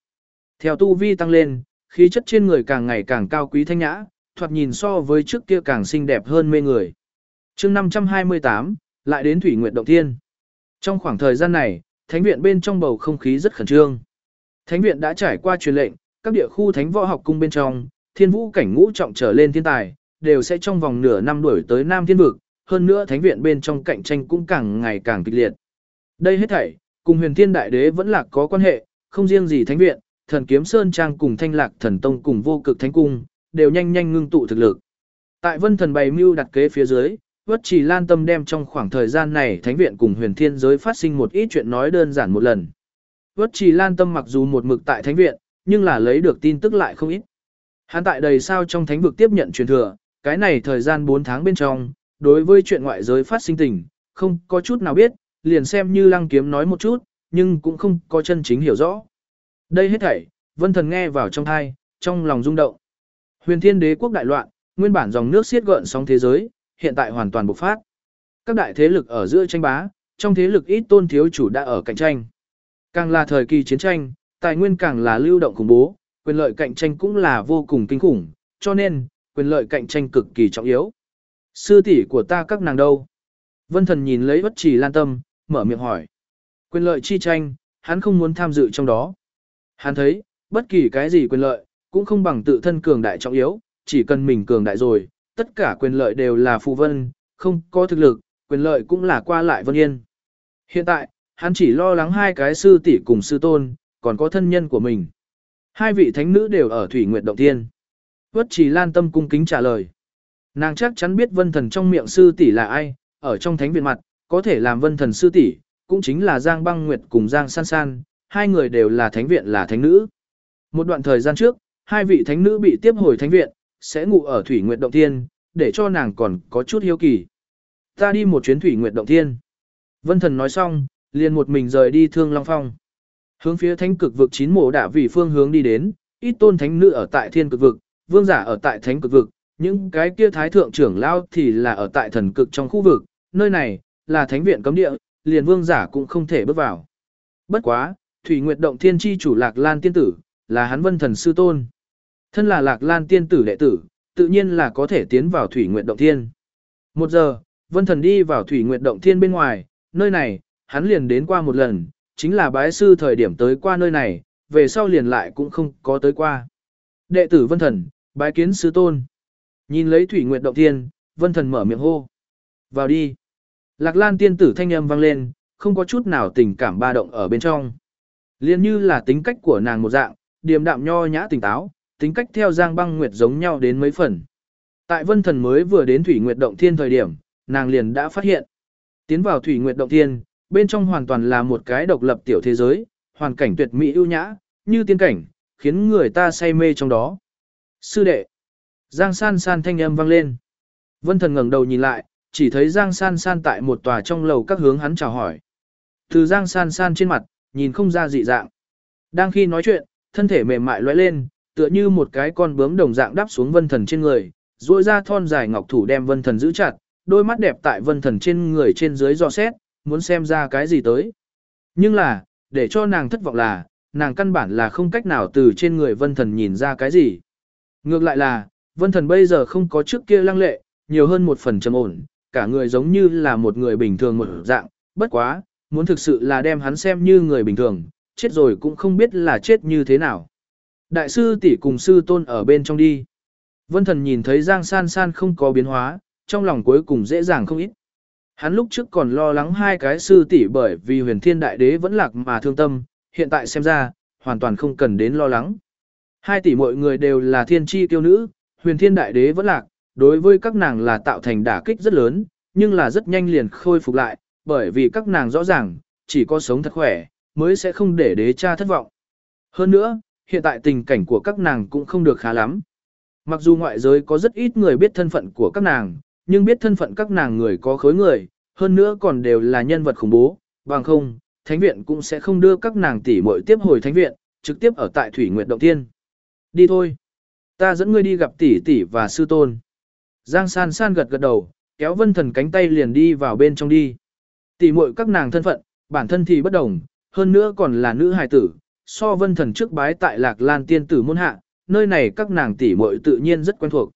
Theo tu vi tăng lên, khí chất trên người càng ngày càng cao quý thanh nhã, thoạt nhìn so với trước kia càng xinh đẹp hơn mê người. chương 528, lại đến Thủy Nguyệt Động Thiên. Trong khoảng thời gian này, thánh viện bên trong bầu không khí rất khẩn trương. Thánh viện đã trải qua truyền lệnh, các địa khu thánh võ học cung bên trong, thiên vũ cảnh ngũ trọng trở lên thiên tài, đều sẽ trong vòng nửa năm đuổi tới Nam Thiên Vực, hơn nữa thánh viện bên trong cạnh tranh cũng càng ngày càng kịch liệt. Đây hết thảy, cùng huyền thiên đại đế vẫn là có quan hệ, không riêng gì thánh viện, thần kiếm sơn trang cùng thanh lạc thần tông cùng vô cực thánh cung, đều nhanh nhanh ngưng tụ thực lực. Tại vân thần bày mưu đặt kế phía dưới, vất chỉ lan tâm đem trong khoảng thời gian này thánh viện cùng huyền thiên giới phát sinh một ít chuyện nói đơn giản một lần. Vất chỉ lan tâm mặc dù một mực tại thánh viện, nhưng là lấy được tin tức lại không ít. Hắn tại đầy sao trong thánh vực tiếp nhận truyền thừa, cái này thời gian 4 tháng bên trong, đối với chuyện ngoại giới phát sinh tình, không có chút nào biết, liền xem như lăng kiếm nói một chút, nhưng cũng không có chân chính hiểu rõ. Đây hết thảy, vân thần nghe vào trong thai, trong lòng rung động. Huyền Thiên Đế quốc đại loạn, nguyên bản dòng nước xiết gợn sóng thế giới, hiện tại hoàn toàn bộc phát. Các đại thế lực ở giữa tranh bá, trong thế lực ít tôn thiếu chủ đã ở cạnh tranh. Càng là thời kỳ chiến tranh, tài nguyên càng là lưu động khủng bố, quyền lợi cạnh tranh cũng là vô cùng kinh khủng, cho nên, quyền lợi cạnh tranh cực kỳ trọng yếu. Sư tỷ của ta các nàng đâu? Vân thần nhìn lấy bất trì lan tâm, mở miệng hỏi. Quyền lợi chi tranh, hắn không muốn tham dự trong đó. Hắn thấy, bất kỳ cái gì quyền lợi, cũng không bằng tự thân cường đại trọng yếu, chỉ cần mình cường đại rồi, tất cả quyền lợi đều là phù vân, không có thực lực, quyền lợi cũng là qua lại vân yên. Hiện tại, hắn chỉ lo lắng hai cái sư tỷ cùng sư tôn, còn có thân nhân của mình. Hai vị thánh nữ đều ở Thủy Nguyệt Động Thiên. Vất chỉ Lan Tâm cung kính trả lời. Nàng chắc chắn biết vân thần trong miệng sư tỷ là ai, ở trong thánh viện mặt, có thể làm vân thần sư tỷ, cũng chính là Giang Băng Nguyệt cùng Giang San San, hai người đều là thánh viện là thánh nữ. Một đoạn thời gian trước, hai vị thánh nữ bị tiếp hồi thánh viện, sẽ ngủ ở Thủy Nguyệt Động Thiên, để cho nàng còn có chút hiếu kỳ. Ta đi một chuyến Thủy Nguyệt Động Thiên. Vân thần nói xong, liền một mình rời đi Thương Long Phong. Hướng phía thánh cực vực chín mộ đã vị phương hướng đi đến, ít tôn thánh nữ ở tại thiên cực vực, vương giả ở tại thánh cực vực, những cái kia thái thượng trưởng lao thì là ở tại thần cực trong khu vực, nơi này là thánh viện cấm địa, liền vương giả cũng không thể bước vào. Bất quá, Thủy Nguyệt Động Thiên chi chủ Lạc Lan tiên tử, là hắn Vân Thần sư tôn. Thân là Lạc Lan tiên tử đệ tử, tự nhiên là có thể tiến vào Thủy Nguyệt Động Thiên. Một giờ, Vân Thần đi vào Thủy Nguyệt Động Thiên bên ngoài, nơi này, hắn liền đến qua một lần, chính là bái sư thời điểm tới qua nơi này, về sau liền lại cũng không có tới qua. Đệ tử Vân Thần, bái kiến sư tôn. Nhìn lấy Thủy Nguyệt Động Thiên, Vân Thần mở miệng hô. Vào đi. Lạc Lan tiên tử thanh âm vang lên, không có chút nào tình cảm ba động ở bên trong. Liên như là tính cách của nàng một dạng, điềm đạm nho nhã tỉnh táo, tính cách theo Giang Băng Nguyệt giống nhau đến mấy phần. Tại Vân Thần mới vừa đến Thủy Nguyệt Động Thiên thời điểm, nàng liền đã phát hiện. Tiến vào Thủy Nguyệt Động Thiên, bên trong hoàn toàn là một cái độc lập tiểu thế giới, hoàn cảnh tuyệt mỹ ưu nhã, như tiên cảnh, khiến người ta say mê trong đó. Sư đệ. Giang San San thanh âm vang lên. Vân Thần ngẩng đầu nhìn lại, chỉ thấy Giang San San tại một tòa trong lầu các hướng hắn chào hỏi. Từ Giang San San trên mặt, nhìn không ra dị dạng. Đang khi nói chuyện, thân thể mềm mại lóe lên, tựa như một cái con bướm đồng dạng đáp xuống Vân Thần trên người, duỗi ra thon dài ngọc thủ đem Vân Thần giữ chặt, đôi mắt đẹp tại Vân Thần trên người trên dưới dò xét, muốn xem ra cái gì tới. Nhưng là, để cho nàng thất vọng là, nàng căn bản là không cách nào từ trên người Vân Thần nhìn ra cái gì. Ngược lại là, Vân Thần bây giờ không có trước kia lăng lệ, nhiều hơn một phần trầm ổn, cả người giống như là một người bình thường một dạng, bất quá, muốn thực sự là đem hắn xem như người bình thường, chết rồi cũng không biết là chết như thế nào. Đại sư tỷ cùng sư tôn ở bên trong đi. Vân thần nhìn thấy Giang San San không có biến hóa, trong lòng cuối cùng dễ dàng không ít. Hắn lúc trước còn lo lắng hai cái sư tỷ bởi vì huyền thiên đại đế vẫn lạc mà thương tâm, hiện tại xem ra, hoàn toàn không cần đến lo lắng. Hai tỷ mọi người đều là thiên chi tiêu nữ, huyền thiên đại đế vẫn lạc, đối với các nàng là tạo thành đả kích rất lớn, nhưng là rất nhanh liền khôi phục lại, bởi vì các nàng rõ ràng, chỉ có sống thật khỏe, mới sẽ không để đế cha thất vọng. Hơn nữa, hiện tại tình cảnh của các nàng cũng không được khá lắm. Mặc dù ngoại giới có rất ít người biết thân phận của các nàng, nhưng biết thân phận các nàng người có khối người, hơn nữa còn đều là nhân vật khủng bố, bằng không, thánh viện cũng sẽ không đưa các nàng tỷ muội tiếp hồi thánh viện, trực tiếp ở tại Thủy Nguyệt Động Thiên. Đi thôi. Ta dẫn ngươi đi gặp tỷ tỷ và sư tôn. Giang san san gật gật đầu, kéo vân thần cánh tay liền đi vào bên trong đi. Tỷ muội các nàng thân phận, bản thân thì bất đồng, hơn nữa còn là nữ hài tử, so vân thần trước bái tại lạc lan tiên tử môn hạ, nơi này các nàng tỷ muội tự nhiên rất quen thuộc.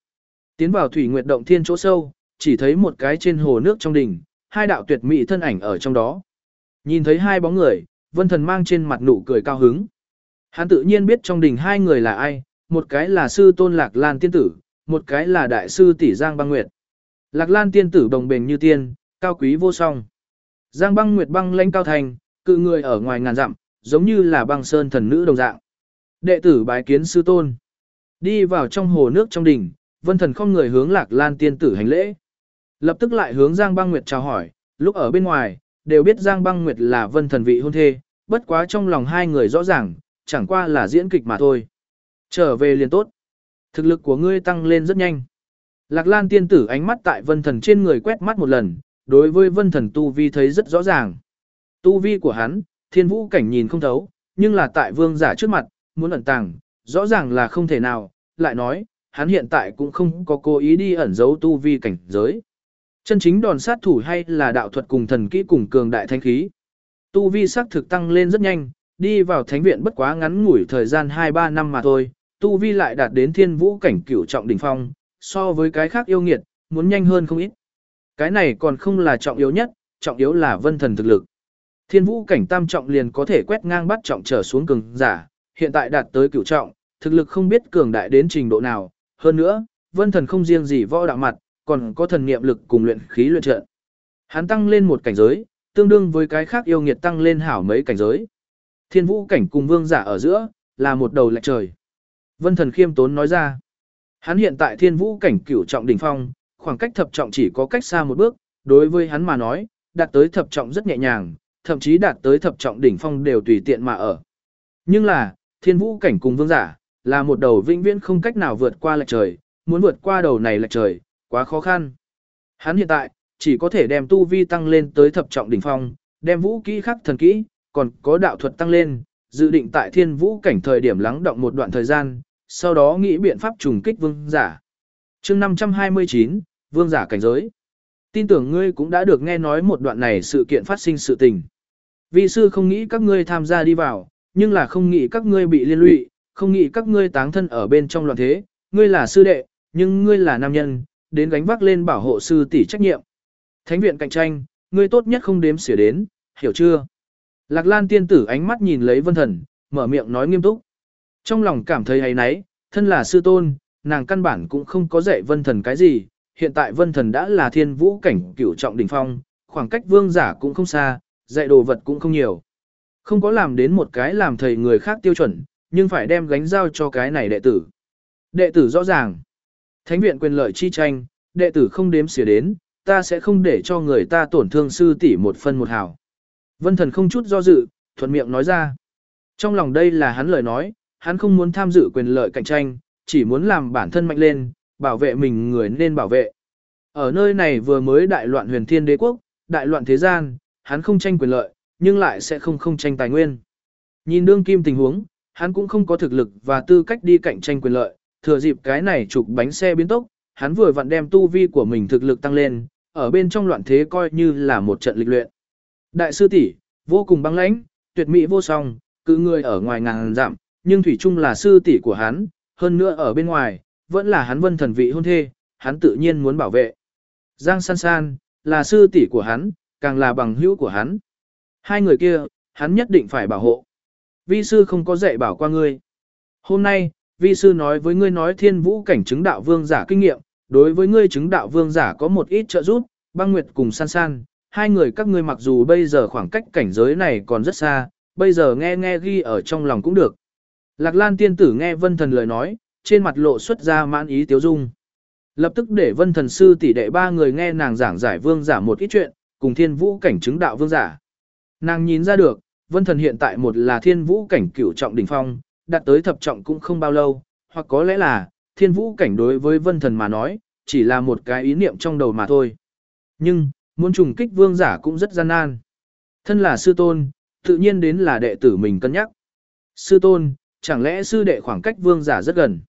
Tiến vào thủy nguyệt động thiên chỗ sâu, chỉ thấy một cái trên hồ nước trong đỉnh, hai đạo tuyệt mỹ thân ảnh ở trong đó. Nhìn thấy hai bóng người, vân thần mang trên mặt nụ cười cao hứng. Hắn tự nhiên biết trong đỉnh hai người là ai, một cái là sư tôn lạc lan tiên tử, một cái là đại sư tỷ Giang Băng Nguyệt. Lạc Lan tiên tử đồng bền như tiên, cao quý vô song. Giang Băng Nguyệt băng lãnh cao thành, cự người ở ngoài ngàn dặm, giống như là băng sơn thần nữ đồng dạng. Đệ tử bái kiến sư tôn. Đi vào trong hồ nước trong đỉnh, Vân Thần không người hướng Lạc Lan tiên tử hành lễ. Lập tức lại hướng Giang Băng Nguyệt chào hỏi, lúc ở bên ngoài, đều biết Giang Băng Nguyệt là Vân Thần vị hôn thê, bất quá trong lòng hai người rõ ràng, chẳng qua là diễn kịch mà thôi. Trở về liền tốt. Thực lực của ngươi tăng lên rất nhanh. Lạc Lan tiên tử ánh mắt tại vân thần trên người quét mắt một lần, đối với vân thần tu vi thấy rất rõ ràng. Tu vi của hắn, thiên vũ cảnh nhìn không thấu, nhưng là tại vương giả trước mặt, muốn ẩn tàng, rõ ràng là không thể nào, lại nói, hắn hiện tại cũng không có cố ý đi ẩn giấu tu vi cảnh giới. Chân chính đòn sát thủ hay là đạo thuật cùng thần kỹ cùng cường đại thanh khí. Tu vi sắc thực tăng lên rất nhanh, đi vào thánh viện bất quá ngắn ngủi thời gian 2-3 năm mà thôi, tu vi lại đạt đến thiên vũ cảnh cửu trọng đỉnh phong, so với cái khác yêu nghiệt, muốn nhanh hơn không ít. Cái này còn không là trọng yếu nhất, trọng yếu là vân thần thực lực. Thiên vũ cảnh tam trọng liền có thể quét ngang bắt trọng trở xuống cường giả, hiện tại đạt tới cửu trọng, thực lực không biết cường đại đến trình độ nào, hơn nữa, vân thần không riêng gì võ đạo mặt, còn có thần niệm lực cùng luyện khí luyện trận. Hắn tăng lên một cảnh giới, tương đương với cái khác yêu nghiệt tăng lên hảo mấy cảnh giới. Thiên vũ cảnh cùng vương giả ở giữa, là một đầu lệch trời. Vân thần khiêm tốn nói ra, hắn hiện tại thiên vũ cảnh cửu trọng đỉnh phong, khoảng cách thập trọng chỉ có cách xa một bước, đối với hắn mà nói, đạt tới thập trọng rất nhẹ nhàng, thậm chí đạt tới thập trọng đỉnh phong đều tùy tiện mà ở. Nhưng là, thiên vũ cảnh cùng vương giả, là một đầu vĩnh viễn không cách nào vượt qua lệch trời, muốn vượt qua đầu này lệch trời, quá khó khăn. Hắn hiện tại, chỉ có thể đem tu vi tăng lên tới thập trọng đỉnh phong, đem vũ kỹ khắc thần kỹ, còn có đạo thuật tăng lên, dự định tại thiên vũ cảnh thời điểm lắng động một đoạn thời gian, sau đó nghĩ biện pháp trùng kích vương giả chương 529, vương giả cảnh giới. Tin tưởng ngươi cũng đã được nghe nói một đoạn này sự kiện phát sinh sự tình. Vi sư không nghĩ các ngươi tham gia đi vào, nhưng là không nghĩ các ngươi bị liên lụy, không nghĩ các ngươi táng thân ở bên trong loạn thế, ngươi là sư đệ, nhưng ngươi là nam nhân, đến gánh vác lên bảo hộ sư tỷ trách nhiệm. Thánh viện cạnh tranh, ngươi tốt nhất không đếm xỉa đến, hiểu chưa? Lạc Lan tiên tử ánh mắt nhìn lấy vân thần, mở miệng nói nghiêm túc. Trong lòng cảm thấy ấy nấy, thân là sư tôn, nàng căn bản cũng không có dạy vân thần cái gì, hiện tại vân thần đã là thiên vũ cảnh cửu trọng đỉnh phong, khoảng cách vương giả cũng không xa, dạy đồ vật cũng không nhiều. Không có làm đến một cái làm thầy người khác tiêu chuẩn, nhưng phải đem gánh giao cho cái này đệ tử. Đệ tử rõ ràng. Thánh viện quyền lợi chi tranh, đệ tử không đếm xỉa đến, ta sẽ không để cho người ta tổn thương sư tỷ một phân một hào. Vân thần không chút do dự, thuận miệng nói ra. Trong lòng đây là hắn lời nói, hắn không muốn tham dự quyền lợi cạnh tranh, chỉ muốn làm bản thân mạnh lên, bảo vệ mình người nên bảo vệ. Ở nơi này vừa mới đại loạn huyền thiên đế quốc, đại loạn thế gian, hắn không tranh quyền lợi, nhưng lại sẽ không không tranh tài nguyên. Nhìn đương kim tình huống, hắn cũng không có thực lực và tư cách đi cạnh tranh quyền lợi, thừa dịp cái này chụp bánh xe biến tốc, hắn vừa vặn đem tu vi của mình thực lực tăng lên, ở bên trong loạn thế coi như là một trận lịch luyện. Đại sư tỷ, vô cùng băng lãnh, tuyệt mỹ vô song, cứ người ở ngoài ngàn giảm, nhưng thủy chung là sư tỷ của hắn, hơn nữa ở bên ngoài, vẫn là hắn vân thần vị hôn thê, hắn tự nhiên muốn bảo vệ. Giang San San, là sư tỷ của hắn, càng là bằng hữu của hắn. Hai người kia, hắn nhất định phải bảo hộ. Vi sư không có dạy bảo qua ngươi. Hôm nay, vi sư nói với ngươi nói thiên vũ cảnh chứng đạo vương giả kinh nghiệm, đối với ngươi chứng đạo vương giả có một ít trợ giúp, băng nguyệt cùng san san, hai người các ngươi mặc dù bây giờ khoảng cách cảnh giới này còn rất xa, bây giờ nghe nghe ghi ở trong lòng cũng được. Lạc Lan tiên tử nghe vân thần lời nói, trên mặt lộ xuất ra mãn ý tiếu dung. Lập tức để vân thần sư tỷ đệ ba người nghe nàng giảng giải vương giả một ít chuyện, cùng thiên vũ cảnh chứng đạo vương giả. Nàng nhìn ra được, vân thần hiện tại một là thiên vũ cảnh cửu trọng đỉnh phong, đạt tới thập trọng cũng không bao lâu, hoặc có lẽ là, thiên vũ cảnh đối với vân thần mà nói, chỉ là một cái ý niệm trong đầu mà thôi. Nhưng, muốn trùng kích vương giả cũng rất gian nan. Thân là sư tôn, tự nhiên đến là đệ tử mình cân nhắc. Sư tôn, chẳng lẽ sư đệ khoảng cách vương giả rất gần?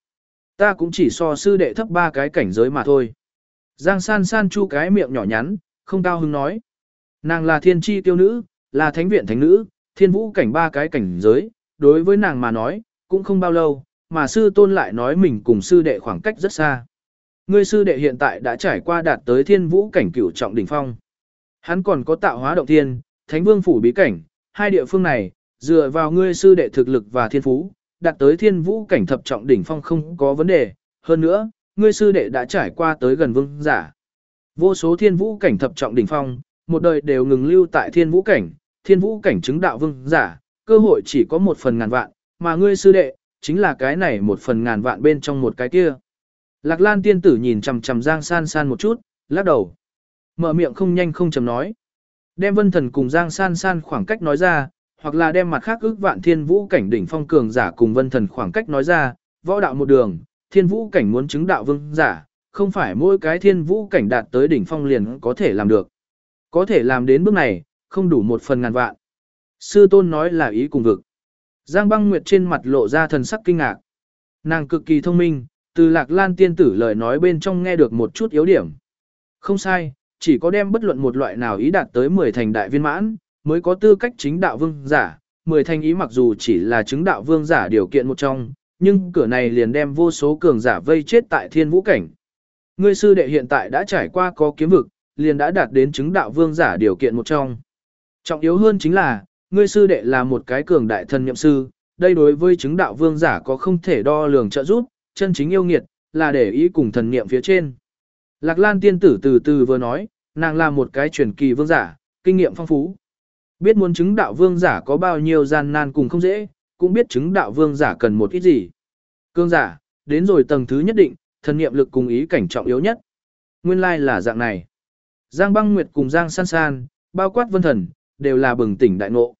Ta cũng chỉ so sư đệ thấp ba cái cảnh giới mà thôi. Giang san san chu cái miệng nhỏ nhắn, không cao hứng nói. Nàng là thiên tri tiêu nữ, là thánh viện thánh nữ, thiên vũ cảnh ba cái cảnh giới, đối với nàng mà nói, cũng không bao lâu, mà sư tôn lại nói mình cùng sư đệ khoảng cách rất xa. Ngươi sư đệ hiện tại đã trải qua đạt tới thiên vũ cảnh cửu trọng đỉnh phong. Hắn còn có tạo hóa động thiên, thánh vương phủ bí cảnh, hai địa phương này, dựa vào ngươi sư đệ thực lực và thiên phú, đạt tới thiên vũ cảnh thập trọng đỉnh phong không có vấn đề. Hơn nữa, ngươi sư đệ đã trải qua tới gần vương giả. Vô số thiên vũ cảnh thập trọng đỉnh phong, một đời đều ngừng lưu tại thiên vũ cảnh, thiên vũ cảnh chứng đạo vương giả, cơ hội chỉ có một phần ngàn vạn, mà ngươi sư đệ, chính là cái này một phần ngàn vạn bên trong một cái kia. Lạc Lan tiên tử nhìn chằm chằm Giang San San một chút, lắc đầu. Mở miệng không nhanh không chậm nói. Đem vân thần cùng Giang San San khoảng cách nói ra, hoặc là đem mặt khác ước vạn thiên vũ cảnh đỉnh phong cường giả cùng vân thần khoảng cách nói ra, võ đạo một đường, thiên vũ cảnh muốn chứng đạo vương giả, không phải mỗi cái thiên vũ cảnh đạt tới đỉnh phong liền có thể làm được. Có thể làm đến bước này, không đủ một phần ngàn vạn. Sư tôn nói là ý cùng vực. Giang băng nguyệt trên mặt lộ ra thần sắc kinh ngạc. Nàng cực kỳ thông minh, từ lạc lan tiên tử lời nói bên trong nghe được một chút yếu điểm. Không sai, chỉ có đem bất luận một loại nào ý đạt tới 10 thành đại viên mãn, mới có tư cách chính đạo vương giả. mười thanh ý mặc dù chỉ là chứng đạo vương giả điều kiện một trong, nhưng cửa này liền đem vô số cường giả vây chết tại thiên vũ cảnh. Ngươi sư đệ hiện tại đã trải qua có kiếm vực, liền đã đạt đến chứng đạo vương giả điều kiện một trong. Trọng yếu hơn chính là, ngươi sư đệ là một cái cường đại thần nhậm sư, đây đối với chứng đạo vương giả có không thể đo lường trợ giúp, chân chính yêu nghiệt, là để ý cùng thần niệm phía trên. Lạc Lan tiên tử từ từ vừa nói, nàng là một cái truyền kỳ vương giả, kinh nghiệm phong phú. Biết muốn chứng đạo vương giả có bao nhiêu gian nan cùng không dễ, cũng biết chứng đạo vương giả cần một ít gì. Cương giả, đến rồi tầng thứ nhất định, thần niệm lực cùng ý cảnh trọng yếu nhất. Nguyên lai là dạng này. Giang băng nguyệt cùng Giang san san, bao quát vân thần, đều là bừng tỉnh đại ngộ.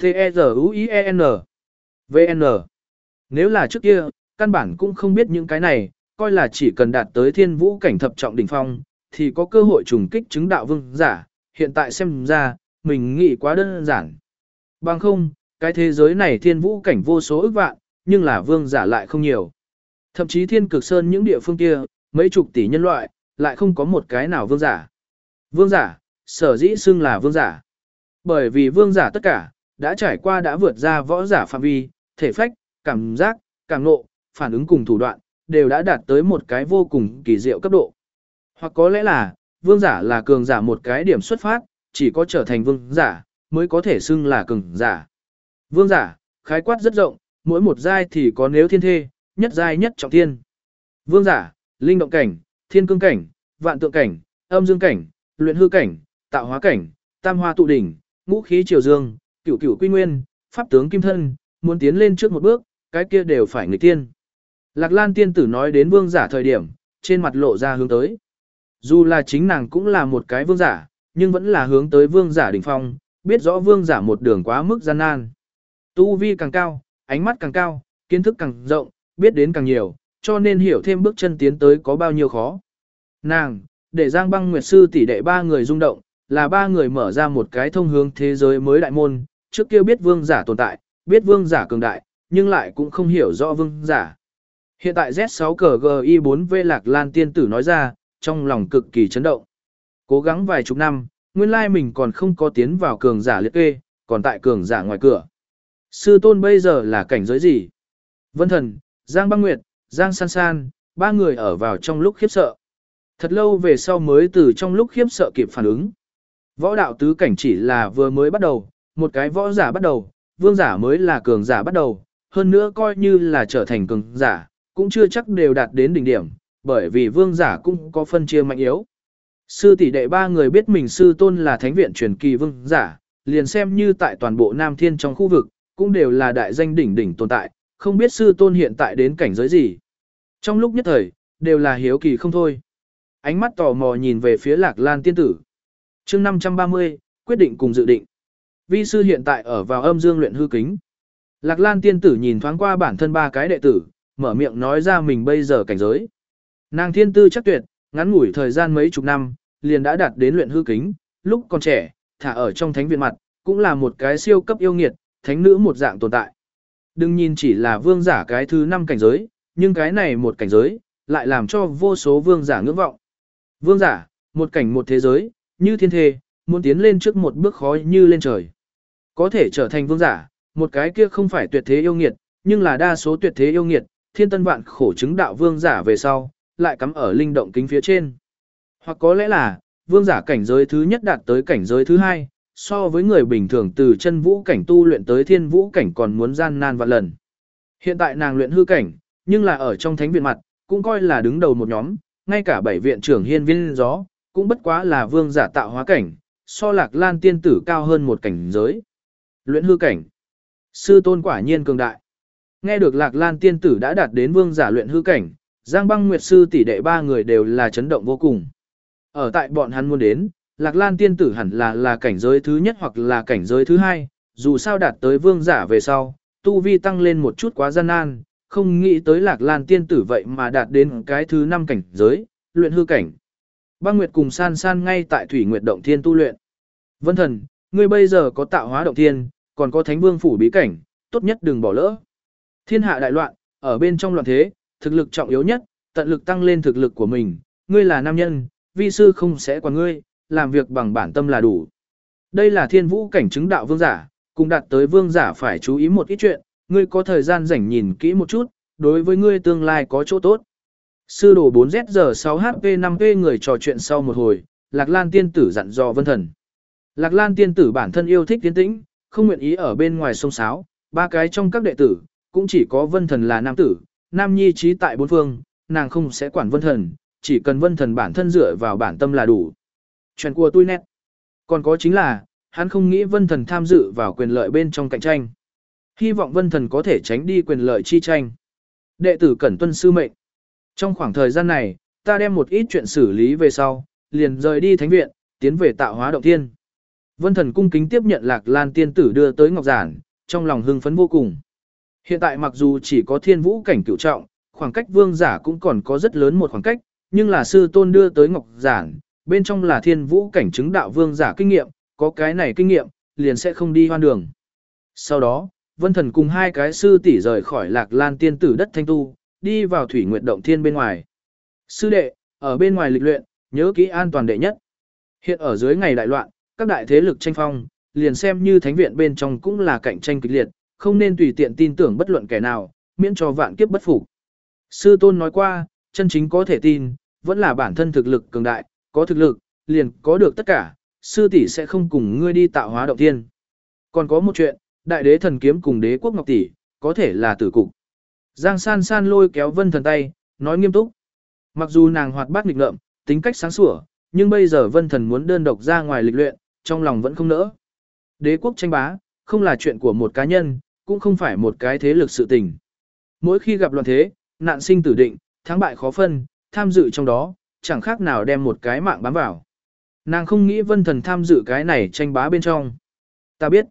T-E-Z-U-I-E-N VN Nếu là trước kia, căn bản cũng không biết những cái này, coi là chỉ cần đạt tới thiên vũ cảnh thập trọng đỉnh phong, thì có cơ hội trùng kích chứng đạo vương giả, hiện tại xem ra, mình nghĩ quá đơn giản. Bằng không, cái thế giới này thiên vũ cảnh vô số ức vạn, nhưng là vương giả lại không nhiều. Thậm chí thiên cực sơn những địa phương kia, mấy chục tỷ nhân loại, lại không có một cái nào vương giả. Vương giả, sở dĩ xưng là vương giả. Bởi vì vương giả tất cả, đã trải qua đã vượt ra võ giả phạm vi, thể phách, cảm giác, cảm nộ, phản ứng cùng thủ đoạn, đều đã đạt tới một cái vô cùng kỳ diệu cấp độ. Hoặc có lẽ là, vương giả là cường giả một cái điểm xuất phát, chỉ có trở thành vương giả, mới có thể xưng là cường giả. Vương giả, khái quát rất rộng, mỗi một giai thì có nếu thiên thê, nhất giai nhất trọng thiên. Vương giả, linh động cảnh, thiên cương cảnh, vạn tượng cảnh, âm dương cảnh, luyện hư cảnh, tạo hóa cảnh, tam hoa tụ đỉnh, ngũ khí triều dương, cửu cửu quy nguyên, pháp tướng kim thân, muốn tiến lên trước một bước, cái kia đều phải người tiên. Lạc Lan tiên tử nói đến vương giả thời điểm, trên mặt lộ ra hướng tới. Dù là chính nàng cũng là một cái vương giả, nhưng vẫn là hướng tới vương giả đỉnh phong, biết rõ vương giả một đường quá mức gian nan. Tu vi càng cao, ánh mắt càng cao, kiến thức càng rộng, biết đến càng nhiều, cho nên hiểu thêm bước chân tiến tới có bao nhiêu khó. Nàng, để Giang băng nguyệt sư tỷ đệ ba người rung động, là ba người mở ra một cái thông hướng thế giới mới đại môn, trước kia biết vương giả tồn tại, biết vương giả cường đại, nhưng lại cũng không hiểu rõ vương giả. Hiện tại Z6 cờ GI4V Lạc Lan tiên tử nói ra, trong lòng cực kỳ chấn động. Cố gắng vài chục năm, nguyên lai mình còn không có tiến vào cường giả liệt kê, còn tại cường giả ngoài cửa. Sư tôn bây giờ là cảnh giới gì? Vân thần, Giang băng nguyệt, Giang san san, ba người ở vào trong lúc khiếp sợ. Thật lâu về sau mới từ trong lúc khiếp sợ kịp phản ứng. Võ đạo tứ cảnh chỉ là vừa mới bắt đầu, một cái võ giả bắt đầu, vương giả mới là cường giả bắt đầu, hơn nữa coi như là trở thành cường giả, cũng chưa chắc đều đạt đến đỉnh điểm, bởi vì vương giả cũng có phân chia mạnh yếu. Sư tỷ đệ ba người biết mình sư tôn là thánh viện truyền kỳ vương giả, liền xem như tại toàn bộ Nam Thiên trong khu vực, cũng đều là đại danh đỉnh đỉnh tồn tại, không biết sư tôn hiện tại đến cảnh giới gì. Trong lúc nhất thời, đều là hiếu kỳ không thôi. Ánh mắt tò mò nhìn về phía lạc lan tiên tử. chương 530, quyết định cùng dự định. Vi sư hiện tại ở vào âm dương luyện hư kính. Lạc lan tiên tử nhìn thoáng qua bản thân ba cái đệ tử, mở miệng nói ra mình bây giờ cảnh giới. Nàng thiên tư chắc tuyệt, ngắn ngủi thời gian mấy chục năm, liền đã đạt đến luyện hư kính, lúc còn trẻ, thả ở trong thánh viện mặt, cũng là một cái siêu cấp yêu nghiệt, thánh nữ một dạng tồn tại. Đừng nhìn chỉ là vương giả cái thứ năm cảnh giới, nhưng cái này một cảnh giới, lại làm cho vô số vương giả ngưỡng vọng. Vương giả, một cảnh một thế giới, như thiên thê, muốn tiến lên trước một bước khó như lên trời. Có thể trở thành vương giả, một cái kia không phải tuyệt thế yêu nghiệt, nhưng là đa số tuyệt thế yêu nghiệt, thiên tân vạn khổ chứng đạo vương giả về sau, lại cắm ở linh động kính phía trên. Hoặc có lẽ là, vương giả cảnh giới thứ nhất đạt tới cảnh giới thứ hai, so với người bình thường từ chân vũ cảnh tu luyện tới thiên vũ cảnh còn muốn gian nan vạn lần. Hiện tại nàng luyện hư cảnh, nhưng là ở trong thánh viện mặt, cũng coi là đứng đầu một nhóm, ngay cả bảy viện trưởng hiên viên gió, cũng bất quá là vương giả tạo hóa cảnh, so lạc lan tiên tử cao hơn một cảnh giới. Luyện hư cảnh. Sư tôn quả nhiên cường đại. Nghe được lạc lan tiên tử đã đạt đến vương giả luyện hư cảnh, Giang băng nguyệt sư tỷ đệ ba người đều là chấn động vô cùng. Ở tại bọn hắn muốn đến, lạc lan tiên tử hẳn là là cảnh giới thứ nhất hoặc là cảnh giới thứ hai, dù sao đạt tới vương giả về sau, tu vi tăng lên một chút quá gian nan, không nghĩ tới lạc lan tiên tử vậy mà đạt đến cái thứ năm cảnh giới, luyện hư cảnh. Băng Nguyệt cùng san san ngay tại Thủy Nguyệt Động Thiên tu luyện. Vân thần, ngươi bây giờ có tạo hóa động thiên, còn có thánh vương phủ bí cảnh, tốt nhất đừng bỏ lỡ. Thiên hạ đại loạn, ở bên trong loạn thế, thực lực trọng yếu nhất, tận lực tăng lên thực lực của mình, ngươi là nam nhân, vi sư không sẽ quản ngươi, làm việc bằng bản tâm là đủ. Đây là thiên vũ cảnh chứng đạo vương giả, cùng đạt tới vương giả phải chú ý một ít chuyện, ngươi có thời gian rảnh nhìn kỹ một chút, đối với ngươi tương lai có chỗ tốt. Sư đồ 4Z giờ 6HP 5P người trò chuyện sau một hồi, Lạc Lan tiên tử dặn dò vân thần. Lạc Lan tiên tử bản thân yêu thích tiến tĩnh, không nguyện ý ở bên ngoài sông sáo, ba cái trong các đệ tử, cũng chỉ có vân thần là nam tử, nam nhi trí tại bốn phương, nàng không sẽ quản vân thần, chỉ cần vân thần bản thân dựa vào bản tâm là đủ. Chuyện của tôi nét. Còn có chính là, hắn không nghĩ vân thần tham dự vào quyền lợi bên trong cạnh tranh. Hy vọng vân thần có thể tránh đi quyền lợi chi tranh. Đệ tử cẩn tuân sư mệnh. Trong khoảng thời gian này, ta đem một ít chuyện xử lý về sau, liền rời đi thánh viện, tiến về tạo hóa động thiên. Vân thần cung kính tiếp nhận lạc lan tiên tử đưa tới ngọc giản, trong lòng hưng phấn vô cùng. Hiện tại mặc dù chỉ có thiên vũ cảnh cửu trọng, khoảng cách vương giả cũng còn có rất lớn một khoảng cách, nhưng là sư tôn đưa tới ngọc giản, bên trong là thiên vũ cảnh chứng đạo vương giả kinh nghiệm, có cái này kinh nghiệm, liền sẽ không đi hoan đường. Sau đó, vân thần cùng hai cái sư tỷ rời khỏi lạc lan tiên tử đất thanh tu, đi vào thủy nguyệt động thiên bên ngoài. Sư đệ, ở bên ngoài lịch luyện, nhớ kỹ an toàn đệ nhất. Hiện ở dưới ngày đại loạn, các đại thế lực tranh phong, liền xem như thánh viện bên trong cũng là cạnh tranh kịch liệt, không nên tùy tiện tin tưởng bất luận kẻ nào, miễn cho vạn kiếp bất phục. Sư tôn nói qua, chân chính có thể tin, vẫn là bản thân thực lực cường đại, có thực lực, liền có được tất cả, sư tỷ sẽ không cùng ngươi đi tạo hóa động thiên. Còn có một chuyện, đại đế thần kiếm cùng đế quốc ngọc tỷ, có thể là tử cục. Giang san san lôi kéo vân thần tay, nói nghiêm túc. Mặc dù nàng hoạt bát nghịch ngợm, tính cách sáng sủa, nhưng bây giờ vân thần muốn đơn độc ra ngoài lịch luyện, trong lòng vẫn không nỡ. Đế quốc tranh bá, không là chuyện của một cá nhân, cũng không phải một cái thế lực sự tình. Mỗi khi gặp loạn thế, nạn sinh tử định, thắng bại khó phân, tham dự trong đó, chẳng khác nào đem một cái mạng bám vào. Nàng không nghĩ vân thần tham dự cái này tranh bá bên trong. Ta biết,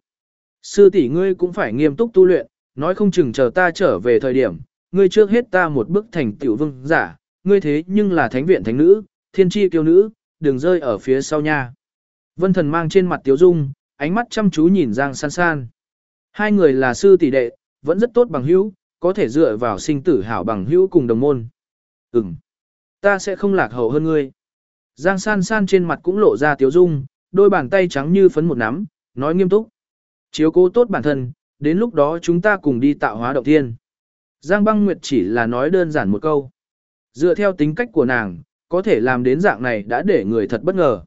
sư tỷ ngươi cũng phải nghiêm túc tu luyện, nói không chừng chờ ta trở về thời điểm, ngươi trước hết ta một bước thành tiểu vương giả, ngươi thế nhưng là thánh viện thánh nữ, thiên tri kiêu nữ, đừng rơi ở phía sau nha. Vân thần mang trên mặt tiếu dung, ánh mắt chăm chú nhìn Giang san san. Hai người là sư tỷ đệ, vẫn rất tốt bằng hữu, có thể dựa vào sinh tử hảo bằng hữu cùng đồng môn. Ừm, ta sẽ không lạc hậu hơn ngươi. Giang san san trên mặt cũng lộ ra tiếu dung, đôi bàn tay trắng như phấn một nắm, nói nghiêm túc. Chiếu cố tốt bản thân, đến lúc đó chúng ta cùng đi tạo hóa động thiên. Giang băng nguyệt chỉ là nói đơn giản một câu. Dựa theo tính cách của nàng, có thể làm đến dạng này đã để người thật bất ngờ.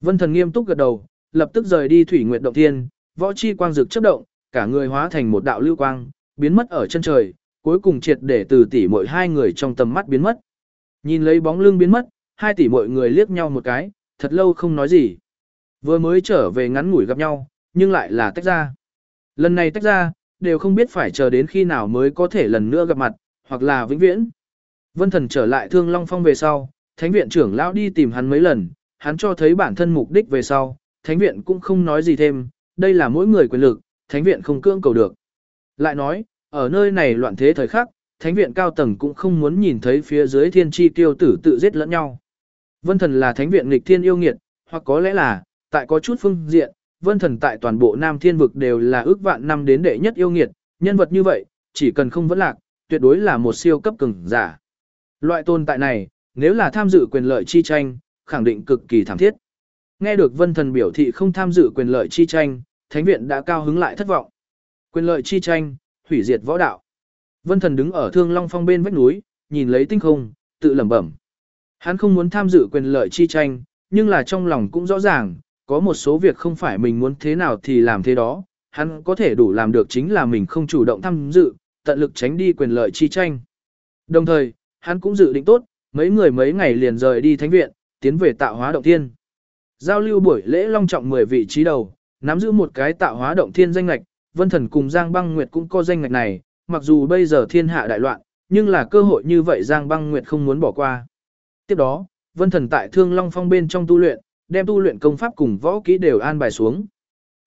Vân thần nghiêm túc gật đầu, lập tức rời đi thủy nguyệt động thiên, võ chi quang dực chớp động, cả người hóa thành một đạo lưu quang, biến mất ở chân trời, cuối cùng triệt để từ tỷ muội hai người trong tầm mắt biến mất. Nhìn lấy bóng lưng biến mất, hai tỷ mọi người liếc nhau một cái, thật lâu không nói gì. Vừa mới trở về ngắn ngủi gặp nhau, nhưng lại là tách ra. Lần này tách ra, đều không biết phải chờ đến khi nào mới có thể lần nữa gặp mặt, hoặc là vĩnh viễn. Vân thần trở lại thương Long Phong về sau, thánh viện trưởng lão đi tìm hắn mấy lần, hắn cho thấy bản thân mục đích về sau, thánh viện cũng không nói gì thêm, đây là mỗi người quyền lực, thánh viện không cưỡng cầu được. Lại nói, ở nơi này loạn thế thời khắc, thánh viện cao tầng cũng không muốn nhìn thấy phía dưới thiên chi tiêu tử tự giết lẫn nhau. Vân thần là thánh viện nghịch thiên yêu nghiệt, hoặc có lẽ là, tại có chút phương diện, vân thần tại toàn bộ Nam Thiên Vực đều là ước vạn năm đến đệ nhất yêu nghiệt, nhân vật như vậy, chỉ cần không vẫn lạc, tuyệt đối là một siêu cấp cường giả. Loại tồn tại này, nếu là tham dự quyền lợi chi tranh, khẳng định cực kỳ thảm thiết. Nghe được vân thần biểu thị không tham dự quyền lợi chi tranh, thánh viện đã cao hứng lại thất vọng. Quyền lợi chi tranh, hủy diệt võ đạo. Vân thần đứng ở thương long phong bên vách núi, nhìn lấy tinh không, tự lẩm bẩm. Hắn không muốn tham dự quyền lợi chi tranh, nhưng là trong lòng cũng rõ ràng, có một số việc không phải mình muốn thế nào thì làm thế đó, hắn có thể đủ làm được chính là mình không chủ động tham dự, tận lực tránh đi quyền lợi chi tranh. Đồng thời, hắn cũng dự định tốt, mấy người mấy ngày liền rời đi thánh viện, tiến về tạo hóa động thiên. Giao lưu buổi lễ long trọng 10 vị trí đầu, nắm giữ một cái tạo hóa động thiên danh ngạch, Vân Thần cùng Giang Băng Nguyệt cũng có danh ngạch này, mặc dù bây giờ thiên hạ đại loạn, nhưng là cơ hội như vậy Giang Băng Nguyệt không muốn bỏ qua. Tiếp đó, Vân Thần tại Thương Long Phong bên trong tu luyện, đem tu luyện công pháp cùng võ kỹ đều an bài xuống.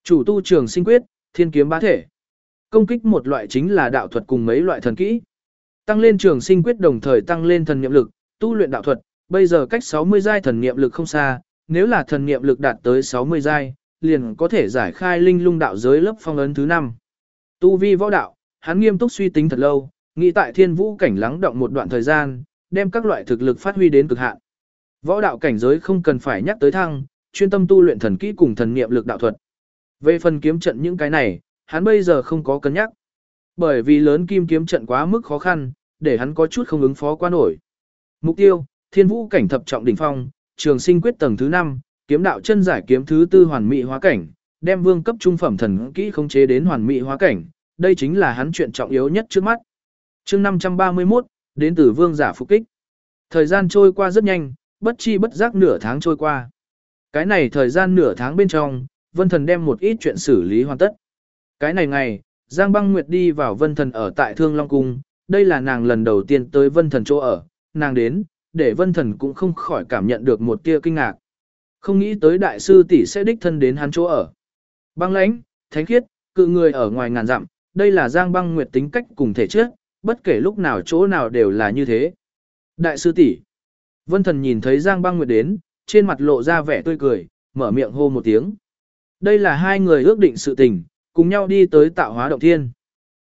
Chủ tu trường sinh quyết, thiên kiếm bá thể. Công kích một loại chính là đạo thuật cùng mấy loại thần kỹ. Tăng lên trường sinh quyết đồng thời tăng lên thần niệm lực, tu luyện đạo thuật, bây giờ cách 60 giai thần niệm lực không xa, nếu là thần niệm lực đạt tới 60 giai, liền có thể giải khai linh lung đạo giới lớp phong ấn thứ 5. Tu vi võ đạo, hắn nghiêm túc suy tính thật lâu, Nghĩ tại thiên vũ cảnh lắng động một đoạn thời gian, đem các loại thực lực phát huy đến cực hạn. Võ đạo cảnh giới không cần phải nhắc tới thăng, chuyên tâm tu luyện thần kỹ cùng thần niệm lực đạo thuật. Về phần kiếm trận những cái này, hắn bây giờ không có cân nhắc. Bởi vì lớn kim kiếm trận quá mức khó khăn, để hắn có chút không ứng phó qua nổi. Mục tiêu, thiên vũ cảnh thập trọng đỉnh phong, trường sinh quyết tầng thứ 5, kiếm đạo chân giải kiếm thứ tư hoàn mỹ hóa cảnh, đem vương cấp trung phẩm thần kỹ khống chế đến hoàn mỹ hóa cảnh, đây chính là hắn chuyện trọng yếu nhất trước mắt. Chương 531, đến từ vương giả phục kích. Thời gian trôi qua rất nhanh, bất chi bất giác nửa tháng trôi qua. Cái này thời gian nửa tháng bên trong, Vân Thần đem một ít chuyện xử lý hoàn tất. Cái này ngày, Giang Băng Nguyệt đi vào Vân Thần ở tại Thương Long Cung, đây là nàng lần đầu tiên tới Vân Thần chỗ ở, nàng đến, để Vân Thần cũng không khỏi cảm nhận được một tia kinh ngạc. Không nghĩ tới đại sư tỷ sẽ đích thân đến hắn chỗ ở. Băng lãnh, thánh khiết, cự người ở ngoài ngàn dặm, đây là Giang Băng Nguyệt tính cách cùng thể chất, bất kể lúc nào chỗ nào đều là như thế. Đại sư tỷ. Vân Thần nhìn thấy Giang Băng Nguyệt đến, trên mặt lộ ra vẻ tươi cười, mở miệng hô một tiếng. Đây là hai người ước định sự tình, cùng nhau đi tới tạo hóa động thiên.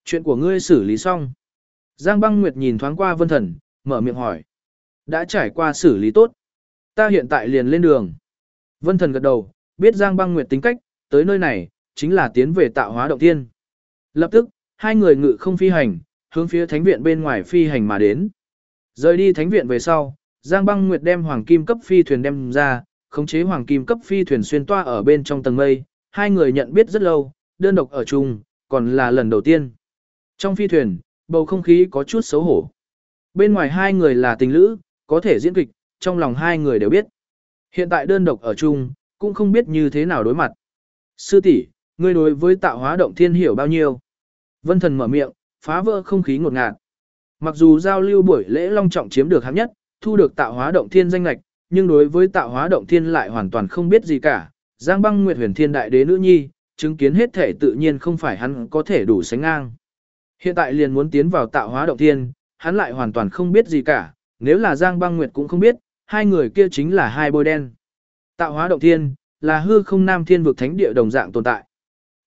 Chuyện của ngươi xử lý xong. Giang Băng Nguyệt nhìn thoáng qua Vân Thần, mở miệng hỏi. Đã trải qua xử lý tốt. Ta hiện tại liền lên đường. Vân Thần gật đầu, biết Giang Băng Nguyệt tính cách, tới nơi này, chính là tiến về tạo hóa động thiên. Lập tức, hai người ngự không phi hành, hướng phía thánh viện bên ngoài phi hành mà đến. Rời đi thánh viện về sau, Giang Băng Nguyệt đem hoàng kim cấp phi thuyền đem ra, khống chế hoàng kim cấp phi thuyền xuyên toa ở bên trong tầng mây, hai người nhận biết rất lâu, đơn độc ở chung, còn là lần đầu tiên. Trong phi thuyền, bầu không khí có chút xấu hổ. Bên ngoài hai người là tình lữ, có thể diễn kịch, trong lòng hai người đều biết. Hiện tại đơn độc ở chung, cũng không biết như thế nào đối mặt. Sư tỷ, ngươi đối với tạo hóa động thiên hiểu bao nhiêu? Vân thần mở miệng, phá vỡ không khí ngột ngạt. Mặc dù giao lưu buổi lễ long trọng chiếm được hạng nhất, thu được tạo hóa động thiên danh lạch, nhưng đối với tạo hóa động thiên lại hoàn toàn không biết gì cả. Giang băng nguyệt huyền thiên đại đế nữ nhi, chứng kiến hết thể tự nhiên không phải hắn có thể đủ sánh ngang. Hiện tại liền muốn tiến vào tạo hóa động thiên, hắn lại hoàn toàn không biết gì cả, nếu là Giang băng nguyệt cũng không biết, hai người kia chính là hai bôi đen. Tạo hóa động thiên, là hư không nam thiên vực thánh địa đồng dạng tồn tại.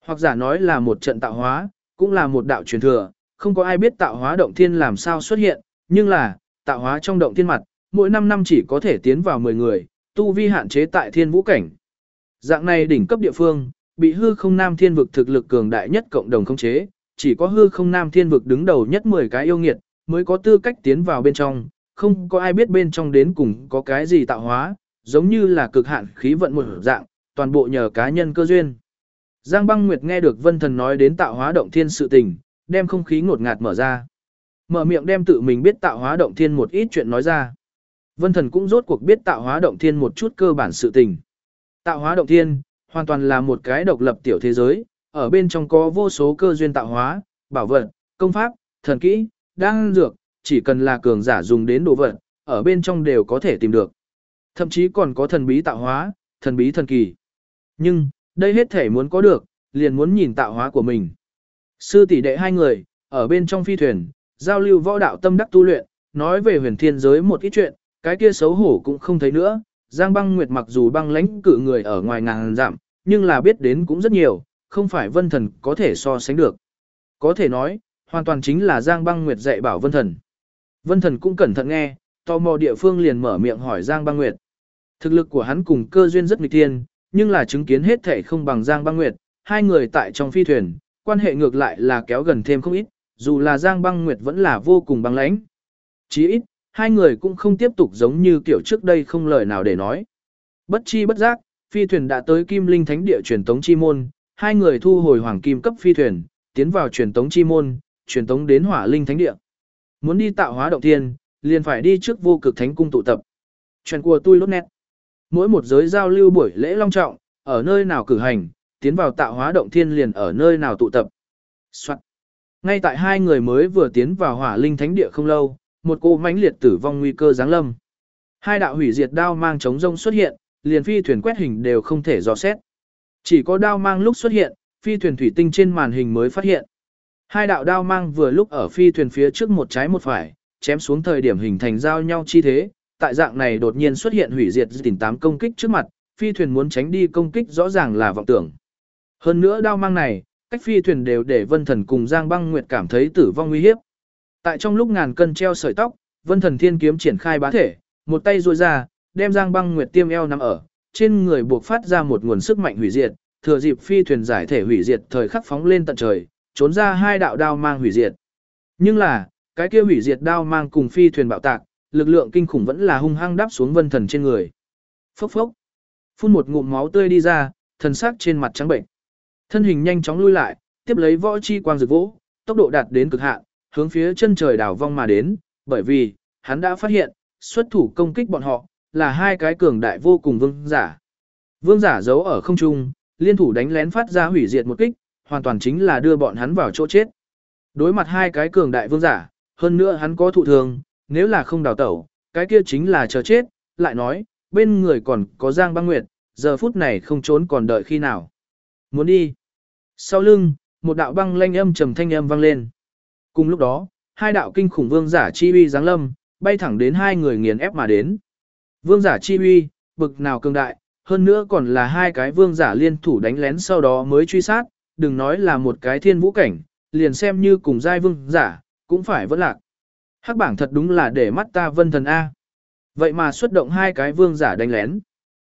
Hoặc giả nói là một trận tạo hóa, cũng là một đạo truyền thừa, không có ai biết tạo hóa động thiên làm sao xuất hiện, nhưng là, tạo hóa trong động thiên mặt, mỗi 5 năm chỉ có thể tiến vào 10 người, tu vi hạn chế tại thiên vũ cảnh. Dạng này đỉnh cấp địa phương, bị hư không nam thiên vực thực lực cường đại nhất cộng đồng khống chế, chỉ có hư không nam thiên vực đứng đầu nhất 10 cái yêu nghiệt, mới có tư cách tiến vào bên trong, không có ai biết bên trong đến cùng có cái gì tạo hóa, giống như là cực hạn khí vận một dạng, toàn bộ nhờ cá nhân cơ duyên. Giang băng nguyệt nghe được vân thần nói đến tạo hóa động thiên sự tình, đem không khí ngột ngạt mở ra. Mở miệng đem tự mình biết tạo hóa động thiên một ít chuyện nói ra. Vân thần cũng rốt cuộc biết tạo hóa động thiên một chút cơ bản sự tình. Tạo hóa động thiên, hoàn toàn là một cái độc lập tiểu thế giới, ở bên trong có vô số cơ duyên tạo hóa, bảo vật, công pháp, thần kỹ, đan dược, chỉ cần là cường giả dùng đến đồ vật, ở bên trong đều có thể tìm được. Thậm chí còn có thần bí tạo hóa, thần bí thần kỳ. Nhưng, đây hết thể muốn có được, liền muốn nhìn tạo hóa của mình. Sư tỷ đệ hai người, ở bên trong phi thuyền, giao lưu võ đạo tâm đắc tu luyện, nói về huyền thiên giới một ít chuyện, cái kia xấu hổ cũng không thấy nữa. Giang băng nguyệt mặc dù băng lãnh cử người ở ngoài ngàn giảm, nhưng là biết đến cũng rất nhiều, không phải vân thần có thể so sánh được. Có thể nói, hoàn toàn chính là Giang băng nguyệt dạy bảo vân thần. Vân thần cũng cẩn thận nghe, tò mò địa phương liền mở miệng hỏi Giang băng nguyệt. Thực lực của hắn cùng cơ duyên rất nghịch thiên, nhưng là chứng kiến hết thể không bằng Giang băng nguyệt, hai người tại trong phi thuyền, quan hệ ngược lại là kéo gần thêm không ít, dù là Giang băng nguyệt vẫn là vô cùng băng lãnh. Chí ít, hai người cũng không tiếp tục giống như kiểu trước đây không lời nào để nói. Bất chi bất giác, phi thuyền đã tới Kim Linh Thánh địa truyền tống chi môn, hai người thu hồi hoàng kim cấp phi thuyền, tiến vào truyền tống chi môn, truyền tống đến Hỏa Linh Thánh địa. Muốn đi tạo hóa động thiên, liền phải đi trước vô cực thánh cung tụ tập. Chuyện của tôi lốt nét. Mỗi một giới giao lưu buổi lễ long trọng, ở nơi nào cử hành, tiến vào tạo hóa động thiên liền ở nơi nào tụ tập. Soạn. Ngay tại hai người mới vừa tiến vào hỏa linh thánh địa không lâu, một cô mãnh liệt tử vong nguy cơ giáng lâm. Hai đạo hủy diệt đao mang chống rông xuất hiện, liền phi thuyền quét hình đều không thể dò xét. Chỉ có đao mang lúc xuất hiện, phi thuyền thủy tinh trên màn hình mới phát hiện. Hai đạo đao mang vừa lúc ở phi thuyền phía trước một trái một phải, chém xuống thời điểm hình thành giao nhau chi thế, tại dạng này đột nhiên xuất hiện hủy diệt tình tám công kích trước mặt, phi thuyền muốn tránh đi công kích rõ ràng là vọng tưởng. Hơn nữa đao mang này, cách phi thuyền đều để vân thần cùng Giang băng nguyệt cảm thấy tử vong nguy hiểm. Tại trong lúc ngàn cân treo sợi tóc, Vân Thần Thiên kiếm triển khai bá thể, một tay duỗi ra, đem Giang Băng Nguyệt tiêm eo nắm ở, trên người buộc phát ra một nguồn sức mạnh hủy diệt, thừa dịp phi thuyền giải thể hủy diệt thời khắc phóng lên tận trời, trốn ra hai đạo đao mang hủy diệt. Nhưng là, cái kia hủy diệt đao mang cùng phi thuyền bạo tạc, lực lượng kinh khủng vẫn là hung hăng đáp xuống Vân Thần trên người. Phốc phốc. Phun một ngụm máu tươi đi ra, thần sắc trên mặt trắng bệnh. Thân hình nhanh chóng lui lại, tiếp lấy võ chi quang rực vỗ, tốc độ đạt đến cực hạn, hướng phía chân trời đảo vong mà đến, bởi vì, hắn đã phát hiện, xuất thủ công kích bọn họ, là hai cái cường đại vô cùng vương giả. Vương giả giấu ở không trung, liên thủ đánh lén phát ra hủy diệt một kích, hoàn toàn chính là đưa bọn hắn vào chỗ chết. Đối mặt hai cái cường đại vương giả, hơn nữa hắn có thụ thường, nếu là không đào tẩu, cái kia chính là chờ chết, lại nói, bên người còn có Giang Băng Nguyệt, giờ phút này không trốn còn đợi khi nào. Muốn đi. Sau lưng, một đạo băng lanh âm trầm thanh âm vang lên. Cùng lúc đó, hai đạo kinh khủng vương giả chi uy giáng lâm, bay thẳng đến hai người nghiền ép mà đến. Vương giả chi uy, bực nào cường đại, hơn nữa còn là hai cái vương giả liên thủ đánh lén sau đó mới truy sát, đừng nói là một cái thiên vũ cảnh, liền xem như cùng giai vương giả, cũng phải vẫn lạc. Hắc bảng thật đúng là để mắt ta vân thần A. Vậy mà xuất động hai cái vương giả đánh lén.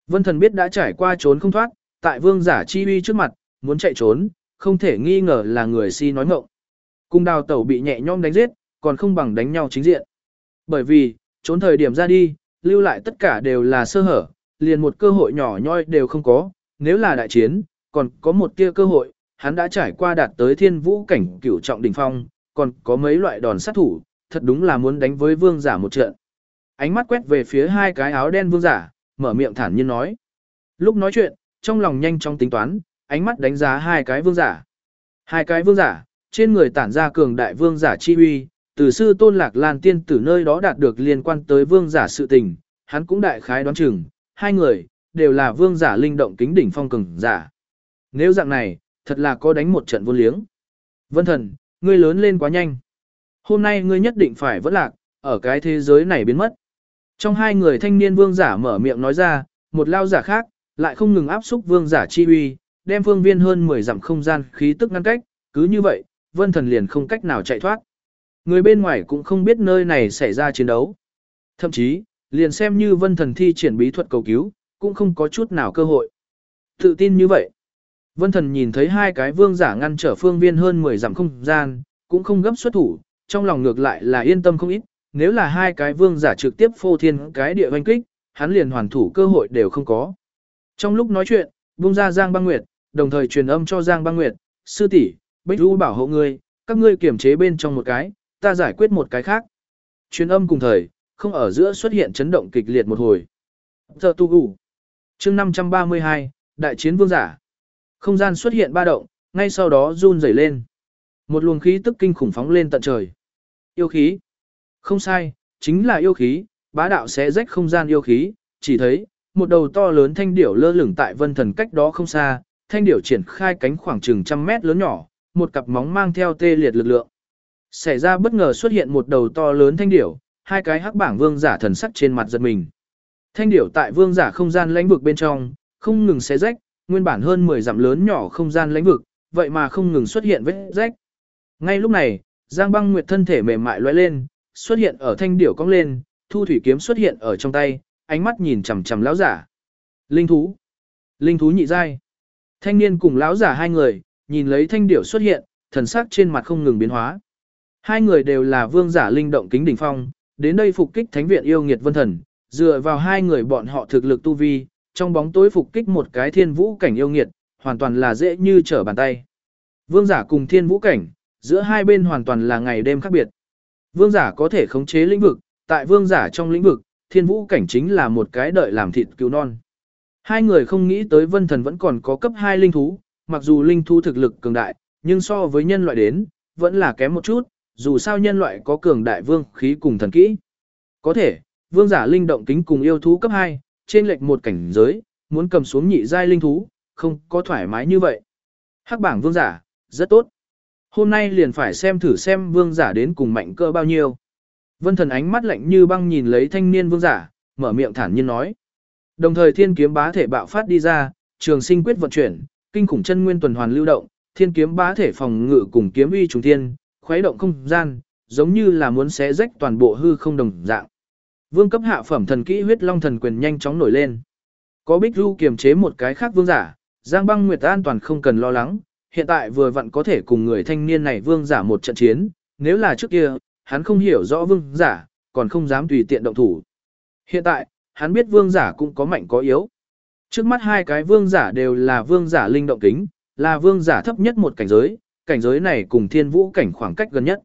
Vân thần biết đã trải qua trốn không thoát, tại vương giả chi uy trước mặt, muốn chạy trốn, không thể nghi ngờ là người si nói ngọng. Cung đào tẩu bị nhẹ nhõm đánh giết, còn không bằng đánh nhau chính diện. Bởi vì, trốn thời điểm ra đi, lưu lại tất cả đều là sơ hở, liền một cơ hội nhỏ nhoi đều không có, nếu là đại chiến, còn có một kia cơ hội, hắn đã trải qua đạt tới thiên vũ cảnh cửu trọng đỉnh phong, còn có mấy loại đòn sát thủ, thật đúng là muốn đánh với vương giả một trận. Ánh mắt quét về phía hai cái áo đen vương giả, mở miệng thản nhiên nói. Lúc nói chuyện, trong lòng nhanh chóng tính toán, ánh mắt đánh giá hai cái vương giả. Hai cái vương giả, trên người tản ra cường đại vương giả chi uy, từ sư tôn lạc lan tiên từ nơi đó đạt được liên quan tới vương giả sự tình, hắn cũng đại khái đoán chừng, hai người, đều là vương giả linh động kính đỉnh phong cường giả. Nếu dạng này, thật là có đánh một trận vô liếng. Vân thần, ngươi lớn lên quá nhanh. Hôm nay ngươi nhất định phải vất lạc, ở cái thế giới này biến mất. Trong hai người thanh niên vương giả mở miệng nói ra, một lao giả khác, lại không ngừng áp xúc vương giả chi uy, đem phương viên hơn 10 dặm không gian khí tức ngăn cách, cứ như vậy, vân thần liền không cách nào chạy thoát. Người bên ngoài cũng không biết nơi này xảy ra chiến đấu. Thậm chí, liền xem như vân thần thi triển bí thuật cầu cứu, cũng không có chút nào cơ hội. Tự tin như vậy. Vân thần nhìn thấy hai cái vương giả ngăn trở phương viên hơn 10 dặm không gian, cũng không gấp xuất thủ, trong lòng ngược lại là yên tâm không ít, nếu là hai cái vương giả trực tiếp phô thiên cái địa hoanh kích, hắn liền hoàn thủ cơ hội đều không có. Trong lúc nói chuyện, buông ra Giang Băng Nguyệt, đồng thời truyền âm cho Giang Băng Nguyệt, sư tỷ, Bích Du bảo hộ ngươi, các ngươi kiểm chế bên trong một cái, ta giải quyết một cái khác. Truyền âm cùng thời, không ở giữa xuất hiện chấn động kịch liệt một hồi. Giờ tu ngủ chương 532, đại chiến vương giả. Không gian xuất hiện ba động, ngay sau đó run rẩy lên. Một luồng khí tức kinh khủng phóng lên tận trời. Yêu khí. Không sai, chính là yêu khí, bá đạo sẽ rách không gian yêu khí, chỉ thấy, một đầu to lớn thanh điểu lơ lửng tại vân thần cách đó không xa, thanh điểu triển khai cánh khoảng chừng trăm mét lớn nhỏ, một cặp móng mang theo tê liệt lực lượng. Xảy ra bất ngờ xuất hiện một đầu to lớn thanh điểu, hai cái hắc bảng vương giả thần sắc trên mặt giật mình. Thanh điểu tại vương giả không gian lãnh vực bên trong, không ngừng xé rách, nguyên bản hơn 10 dặm lớn nhỏ không gian lãnh vực, vậy mà không ngừng xuất hiện vết rách. Ngay lúc này, Giang Băng Nguyệt thân thể mềm mại lóe lên, xuất hiện ở thanh điểu cong lên, thu thủy kiếm xuất hiện ở trong tay, ánh mắt nhìn chằm chằm lão giả. Linh thú, linh thú nhị giai. Thanh niên cùng lão giả hai người, nhìn lấy thanh điểu xuất hiện, thần sắc trên mặt không ngừng biến hóa. Hai người đều là vương giả linh động kính đỉnh phong, đến đây phục kích thánh viện yêu nghiệt vân thần, dựa vào hai người bọn họ thực lực tu vi, trong bóng tối phục kích một cái thiên vũ cảnh yêu nghiệt, hoàn toàn là dễ như trở bàn tay. Vương giả cùng thiên vũ cảnh, giữa hai bên hoàn toàn là ngày đêm khác biệt. Vương giả có thể khống chế lĩnh vực, tại vương giả trong lĩnh vực, thiên vũ cảnh chính là một cái đợi làm thịt cứu non. Hai người không nghĩ tới vân thần vẫn còn có cấp 2 linh thú, mặc dù linh thú thực lực cường đại, nhưng so với nhân loại đến, vẫn là kém một chút, dù sao nhân loại có cường đại vương khí cùng thần kỹ. Có thể, vương giả linh động kính cùng yêu thú cấp 2, trên lệch một cảnh giới, muốn cầm xuống nhị giai linh thú, không có thoải mái như vậy. Hắc bảng vương giả, rất tốt. Hôm nay liền phải xem thử xem vương giả đến cùng mạnh cơ bao nhiêu. Vân thần ánh mắt lạnh như băng nhìn lấy thanh niên vương giả, mở miệng thản nhiên nói. Đồng thời thiên kiếm bá thể bạo phát đi ra, trường sinh quyết vận chuyển, kinh khủng chân nguyên tuần hoàn lưu động, thiên kiếm bá thể phòng ngự cùng kiếm uy trùng thiên, khuấy động không gian, giống như là muốn xé rách toàn bộ hư không đồng dạng. Vương cấp hạ phẩm thần kỹ huyết long thần quyền nhanh chóng nổi lên. Có Bích Du kiềm chế một cái khác vương giả, Giang Băng Nguyệt an toàn không cần lo lắng, hiện tại vừa vặn có thể cùng người thanh niên này vương giả một trận chiến, nếu là trước kia, hắn không hiểu rõ vương giả, còn không dám tùy tiện động thủ. Hiện tại, hắn biết vương giả cũng có mạnh có yếu. Trước mắt hai cái vương giả đều là vương giả linh động kính, là vương giả thấp nhất một cảnh giới, cảnh giới này cùng thiên vũ cảnh khoảng cách gần nhất.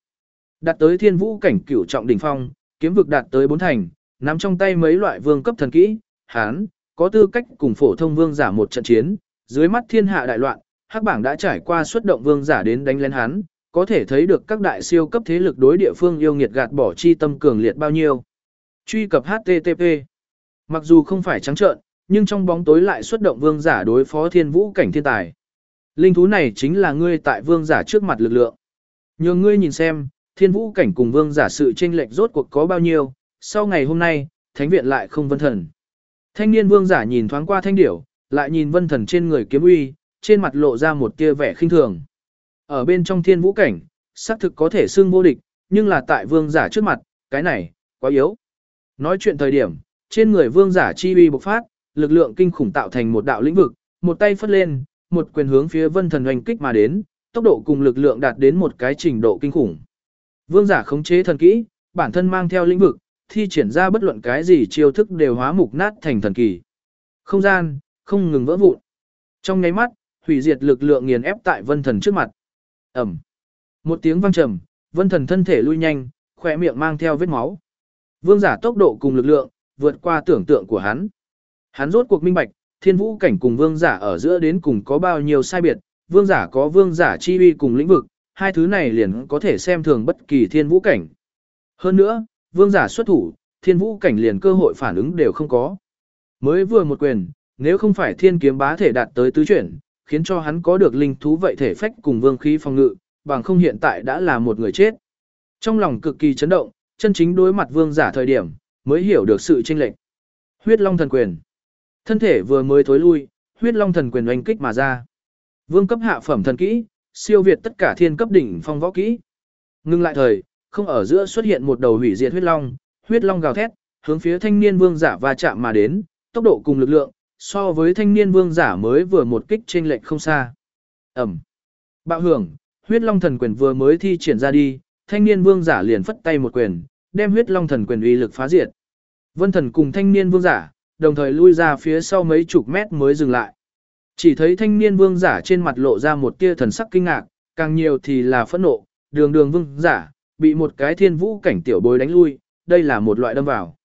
Đạt tới thiên vũ cảnh cửu trọng đỉnh phong, kiếm vực đạt tới bốn thành, nắm trong tay mấy loại vương cấp thần kỹ, hắn có tư cách cùng phổ thông vương giả một trận chiến, dưới mắt thiên hạ đại loạn, hắc bảng đã trải qua xuất động vương giả đến đánh lên hắn, có thể thấy được các đại siêu cấp thế lực đối địa phương yêu nghiệt gạt bỏ chi tâm cường liệt bao nhiêu. Truy cập HTTP Mặc dù không phải trắng trợn, nhưng trong bóng tối lại xuất động vương giả đối phó thiên vũ cảnh thiên tài. Linh thú này chính là ngươi tại vương giả trước mặt lực lượng. Nhường ngươi nhìn xem, thiên vũ cảnh cùng vương giả sự chênh lệch rốt cuộc có bao nhiêu, sau ngày hôm nay, thánh viện lại không vân thần. Thanh niên vương giả nhìn thoáng qua thanh điểu, lại nhìn vân thần trên người kiếm uy, trên mặt lộ ra một tia vẻ khinh thường. Ở bên trong thiên vũ cảnh, xác thực có thể xưng vô địch, nhưng là tại vương giả trước mặt, cái này, quá yếu. Nói chuyện thời điểm, trên người vương giả chi uy bộc phát, lực lượng kinh khủng tạo thành một đạo lĩnh vực, một tay phất lên, một quyền hướng phía vân thần hoành kích mà đến, tốc độ cùng lực lượng đạt đến một cái trình độ kinh khủng. Vương giả khống chế thần kỹ, bản thân mang theo lĩnh vực, thi triển ra bất luận cái gì chiêu thức đều hóa mục nát thành thần kỳ. Không gian, không ngừng vỡ vụn. Trong nháy mắt, hủy diệt lực lượng nghiền ép tại vân thần trước mặt. Ẩm. Một tiếng vang trầm, vân thần thân thể lui nhanh, khỏe miệng mang theo vết máu. Vương giả tốc độ cùng lực lượng, vượt qua tưởng tượng của hắn. Hắn rốt cuộc minh bạch, thiên vũ cảnh cùng vương giả ở giữa đến cùng có bao nhiêu sai biệt, vương giả có vương giả chi uy cùng lĩnh vực, hai thứ này liền có thể xem thường bất kỳ thiên vũ cảnh. Hơn nữa, vương giả xuất thủ, thiên vũ cảnh liền cơ hội phản ứng đều không có. Mới vừa một quyền, nếu không phải thiên kiếm bá thể đạt tới tứ chuyển, khiến cho hắn có được linh thú vậy thể phách cùng vương khí phòng ngự, bằng không hiện tại đã là một người chết. Trong lòng cực kỳ chấn động, chân chính đối mặt vương giả thời điểm, mới hiểu được sự chênh lệch. Huyết Long thần quyền. Thân thể vừa mới thối lui, Huyết Long thần quyền oanh kích mà ra. Vương cấp hạ phẩm thần kỹ, siêu việt tất cả thiên cấp đỉnh phong võ kỹ. Ngưng lại thời, không ở giữa xuất hiện một đầu hủy diệt huyết long, huyết long gào thét, hướng phía thanh niên vương giả va chạm mà đến, tốc độ cùng lực lượng, so với thanh niên vương giả mới vừa một kích chênh lệch không xa. Ẩm. Bạo hưởng, huyết long thần quyền vừa mới thi triển ra đi, thanh niên vương giả liền phất tay một quyền, đem huyết long thần quyền uy lực phá diệt. Vân thần cùng thanh niên vương giả, đồng thời lui ra phía sau mấy chục mét mới dừng lại. Chỉ thấy thanh niên vương giả trên mặt lộ ra một tia thần sắc kinh ngạc, càng nhiều thì là phẫn nộ, đường đường vương giả, bị một cái thiên vũ cảnh tiểu bối đánh lui, đây là một loại đâm vào.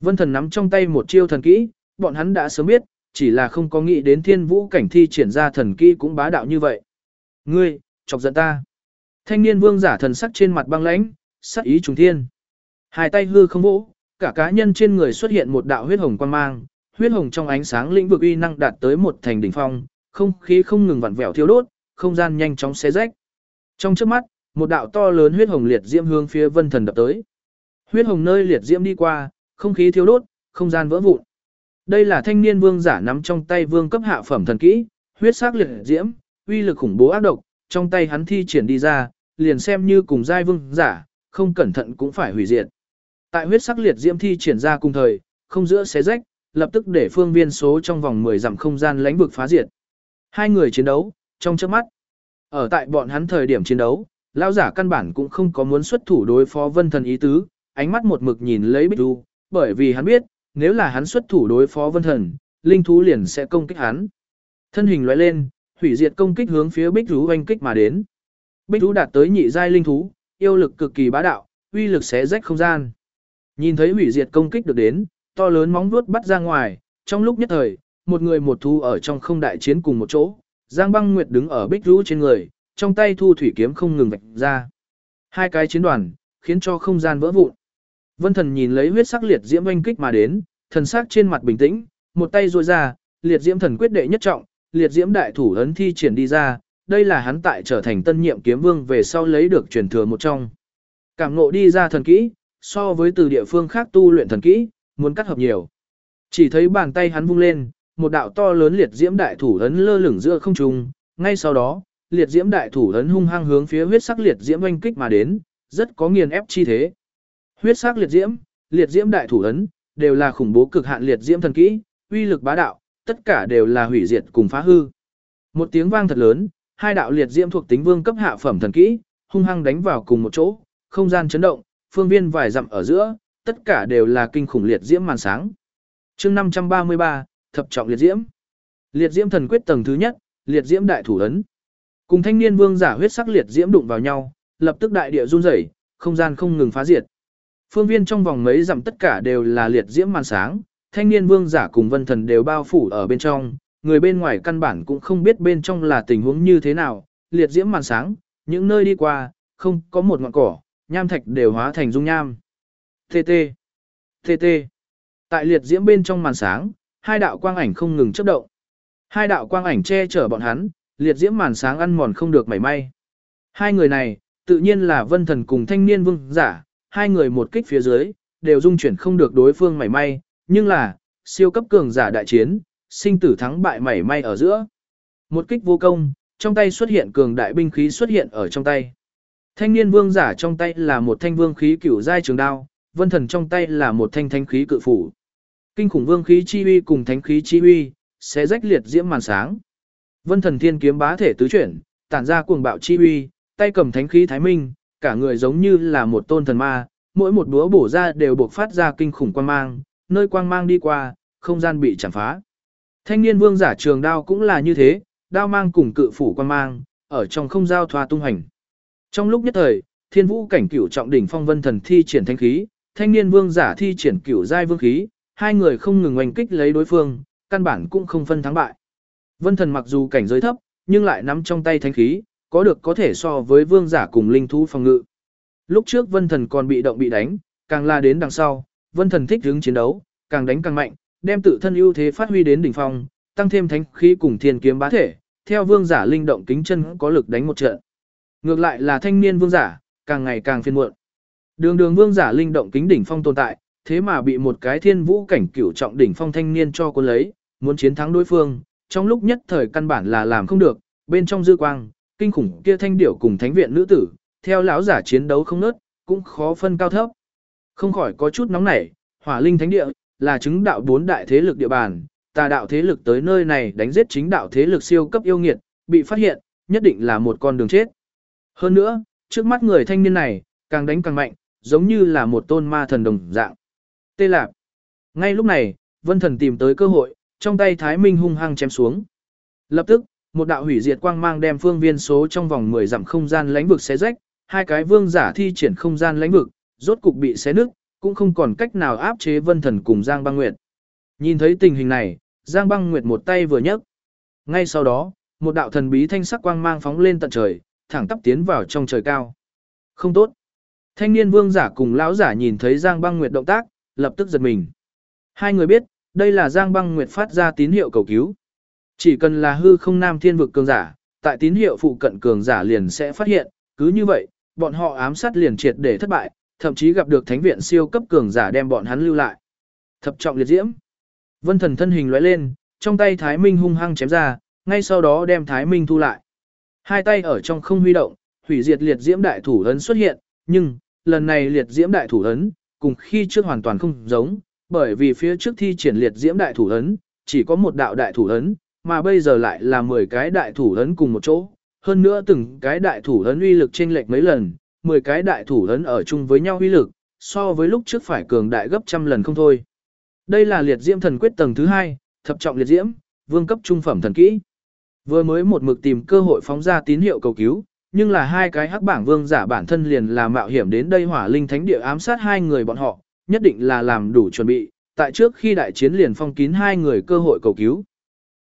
Vân thần nắm trong tay một chiêu thần kỹ, bọn hắn đã sớm biết, chỉ là không có nghĩ đến thiên vũ cảnh thi triển ra thần kỹ cũng bá đạo như vậy. Ngươi, chọc giận ta. Thanh niên vương giả thần sắc trên mặt băng lãnh, sắc ý trùng thiên. Hai tay hư không vỗ, cả cá nhân trên người xuất hiện một đạo huyết hồng quan mang, huyết hồng trong ánh sáng lĩnh vực uy năng đạt tới một thành đỉnh phong, không khí không ngừng vặn vẹo thiêu đốt, không gian nhanh chóng xé rách. Trong trước mắt, một đạo to lớn huyết hồng liệt diễm hướng phía Vân Thần đập tới. Huyết hồng nơi liệt diễm đi qua, không khí thiêu đốt, không gian vỡ vụn. Đây là thanh niên vương giả nắm trong tay vương cấp hạ phẩm thần kỹ, huyết sắc liệt diễm, uy lực khủng bố ác độc, trong tay hắn thi triển đi ra, liền xem như cùng giai vương giả, không cẩn thận cũng phải hủy diệt. Tại huyết sắc liệt diễm thi triển ra cùng thời, không giữa xé rách, lập tức để phương viên số trong vòng 10 dặm không gian lãnh vực phá diệt. Hai người chiến đấu, trong chớp mắt. Ở tại bọn hắn thời điểm chiến đấu, lão giả căn bản cũng không có muốn xuất thủ đối phó Vân Thần ý tứ, ánh mắt một mực nhìn lấy Bích Du, bởi vì hắn biết, nếu là hắn xuất thủ đối phó Vân Thần, linh thú liền sẽ công kích hắn. Thân hình lóe lên, hủy diệt công kích hướng phía Bích Thú oanh kích mà đến. Bích Thú đạt tới nhị giai linh thú, yêu lực cực kỳ bá đạo, uy lực xé rách không gian. Nhìn thấy hủy diệt công kích được đến, to lớn móng vuốt bắt ra ngoài, trong lúc nhất thời, một người một thú ở trong không đại chiến cùng một chỗ, Giang Băng Nguyệt đứng ở bích Thú trên người, trong tay thu thủy kiếm không ngừng vạch ra. Hai cái chiến đoàn, khiến cho không gian vỡ vụn. Vân Thần nhìn lấy huyết sắc liệt diễm oanh kích mà đến, thần sắc trên mặt bình tĩnh, một tay duỗi ra, liệt diễm thần quyết đệ nhất trọng, liệt diễm đại thủ ấn thi triển đi ra, đây là hắn tại trở thành tân nhiệm kiếm vương về sau lấy được truyền thừa một trong. Cảm ngộ đi ra thần kỹ, so với từ địa phương khác tu luyện thần kỹ, muốn cắt hợp nhiều. Chỉ thấy bàn tay hắn vung lên, một đạo to lớn liệt diễm đại thủ ấn lơ lửng giữa không trung, ngay sau đó, liệt diễm đại thủ ấn hung hăng hướng phía huyết sắc liệt diễm oanh kích mà đến, rất có nghiền ép chi thế. Huyết sắc liệt diễm, liệt diễm đại thủ ấn, đều là khủng bố cực hạn liệt diễm thần kỹ, uy lực bá đạo, tất cả đều là hủy diệt cùng phá hư. Một tiếng vang thật lớn, hai đạo liệt diễm thuộc tính vương cấp hạ phẩm thần kỹ, hung hăng đánh vào cùng một chỗ, không gian chấn động, phương viên vài dặm ở giữa, tất cả đều là kinh khủng liệt diễm màn sáng. Chương 533, thập trọng liệt diễm. Liệt diễm thần quyết tầng thứ nhất, liệt diễm đại thủ ấn. Cùng thanh niên vương giả huyết sắc liệt diễm đụng vào nhau, lập tức đại địa run rẩy, không gian không ngừng phá diệt. Phương viên trong vòng mấy dặm tất cả đều là liệt diễm màn sáng, thanh niên vương giả cùng vân thần đều bao phủ ở bên trong, người bên ngoài căn bản cũng không biết bên trong là tình huống như thế nào, liệt diễm màn sáng, những nơi đi qua, không có một ngọn cỏ, nham thạch đều hóa thành dung nham. TT. TT. Tại liệt diễm bên trong màn sáng, hai đạo quang ảnh không ngừng chớp động. Hai đạo quang ảnh che chở bọn hắn, liệt diễm màn sáng ăn mòn không được mảy may. Hai người này, tự nhiên là vân thần cùng thanh niên vương giả, hai người một kích phía dưới, đều dung chuyển không được đối phương mảy may, nhưng là, siêu cấp cường giả đại chiến, sinh tử thắng bại mảy may ở giữa. Một kích vô công, trong tay xuất hiện cường đại binh khí xuất hiện ở trong tay. Thanh niên vương giả trong tay là một thanh vương khí cửu giai trường đao, vân thần trong tay là một thanh thanh khí cự phủ. Kinh khủng vương khí chi uy cùng thánh khí chi uy, sẽ rách liệt diễm màn sáng. Vân thần thiên kiếm bá thể tứ chuyển, tản ra cuồng bạo chi uy, tay cầm thánh khí thái minh, cả người giống như là một tôn thần ma, mỗi một búa bổ ra đều bộc phát ra kinh khủng quang mang, nơi quang mang đi qua, không gian bị chảm phá. Thanh niên vương giả trường đao cũng là như thế, đao mang cùng cự phủ quang mang, ở trong không giao thoa tung hành. Trong lúc nhất thời, thiên vũ cảnh cửu trọng đỉnh phong vân thần thi triển thanh khí, thanh niên vương giả thi triển cửu giai vương khí, hai người không ngừng oanh kích lấy đối phương, căn bản cũng không phân thắng bại. Vân thần mặc dù cảnh giới thấp, nhưng lại nắm trong tay thanh khí, có được có thể so với vương giả cùng linh thú phòng ngự. Lúc trước vân thần còn bị động bị đánh, càng la đến đằng sau, vân thần thích hướng chiến đấu, càng đánh càng mạnh, đem tự thân ưu thế phát huy đến đỉnh phong, tăng thêm thánh khí cùng thiên kiếm bá thể, theo vương giả linh động kính chân có lực đánh một trận. Ngược lại là thanh niên vương giả, càng ngày càng phiền muộn. Đường đường vương giả linh động kính đỉnh phong tồn tại, thế mà bị một cái thiên vũ cảnh cửu trọng đỉnh phong thanh niên cho cuốn lấy, muốn chiến thắng đối phương, trong lúc nhất thời căn bản là làm không được, bên trong dư quang, kinh khủng kia thanh điểu cùng thánh viện nữ tử, theo lão giả chiến đấu không nớt, cũng khó phân cao thấp. Không khỏi có chút nóng nảy, hỏa linh thánh địa, là chứng đạo bốn đại thế lực địa bàn, tà đạo thế lực tới nơi này đánh giết chính đạo thế lực siêu cấp yêu nghiệt, bị phát hiện, nhất định là một con đường chết. Hơn nữa, trước mắt người thanh niên này, càng đánh càng mạnh, giống như là một tôn ma thần đồng dạng. Tê lạc. Ngay lúc này, Vân Thần tìm tới cơ hội, trong tay Thái Minh hung hăng chém xuống. Lập tức, một đạo hủy diệt quang mang đem phương viên số trong vòng 10 dặm không gian lãnh vực xé rách, hai cái vương giả thi triển không gian lãnh vực, rốt cục bị xé nứt, cũng không còn cách nào áp chế Vân Thần cùng Giang Băng Nguyệt. Nhìn thấy tình hình này, Giang Băng Nguyệt một tay vừa nhấc. Ngay sau đó, một đạo thần bí thanh sắc quang mang phóng lên tận trời, thẳng tắp tiến vào trong trời cao. Không tốt. Thanh niên vương giả cùng lão giả nhìn thấy Giang Băng Nguyệt động tác, lập tức giật mình. Hai người biết, đây là Giang Băng Nguyệt phát ra tín hiệu cầu cứu. Chỉ cần là hư không nam thiên vực cường giả, tại tín hiệu phụ cận cường giả liền sẽ phát hiện, cứ như vậy, bọn họ ám sát liền triệt để thất bại, thậm chí gặp được thánh viện siêu cấp cường giả đem bọn hắn lưu lại. Thập trọng liệt diễm. Vân thần thân hình lóe lên, trong tay Thái Minh hung hăng chém ra, ngay sau đó đem Thái Minh thu lại. Hai tay ở trong không huy động, hủy diệt liệt diễm đại thủ ấn xuất hiện, nhưng, lần này liệt diễm đại thủ ấn, cùng khi trước hoàn toàn không giống, bởi vì phía trước thi triển liệt diễm đại thủ ấn, chỉ có một đạo đại thủ ấn, mà bây giờ lại là 10 cái đại thủ ấn cùng một chỗ. Hơn nữa từng cái đại thủ ấn uy lực chênh lệch mấy lần, 10 cái đại thủ ấn ở chung với nhau uy lực, so với lúc trước phải cường đại gấp trăm lần không thôi. Đây là liệt diễm thần quyết tầng thứ 2, thập trọng liệt diễm, vương cấp trung phẩm thần kỹ. Vừa mới một mực tìm cơ hội phóng ra tín hiệu cầu cứu, nhưng là hai cái hắc bảng vương giả bản thân liền là mạo hiểm đến đây hỏa linh thánh địa ám sát hai người bọn họ, nhất định là làm đủ chuẩn bị, tại trước khi đại chiến liền phong kín hai người cơ hội cầu cứu.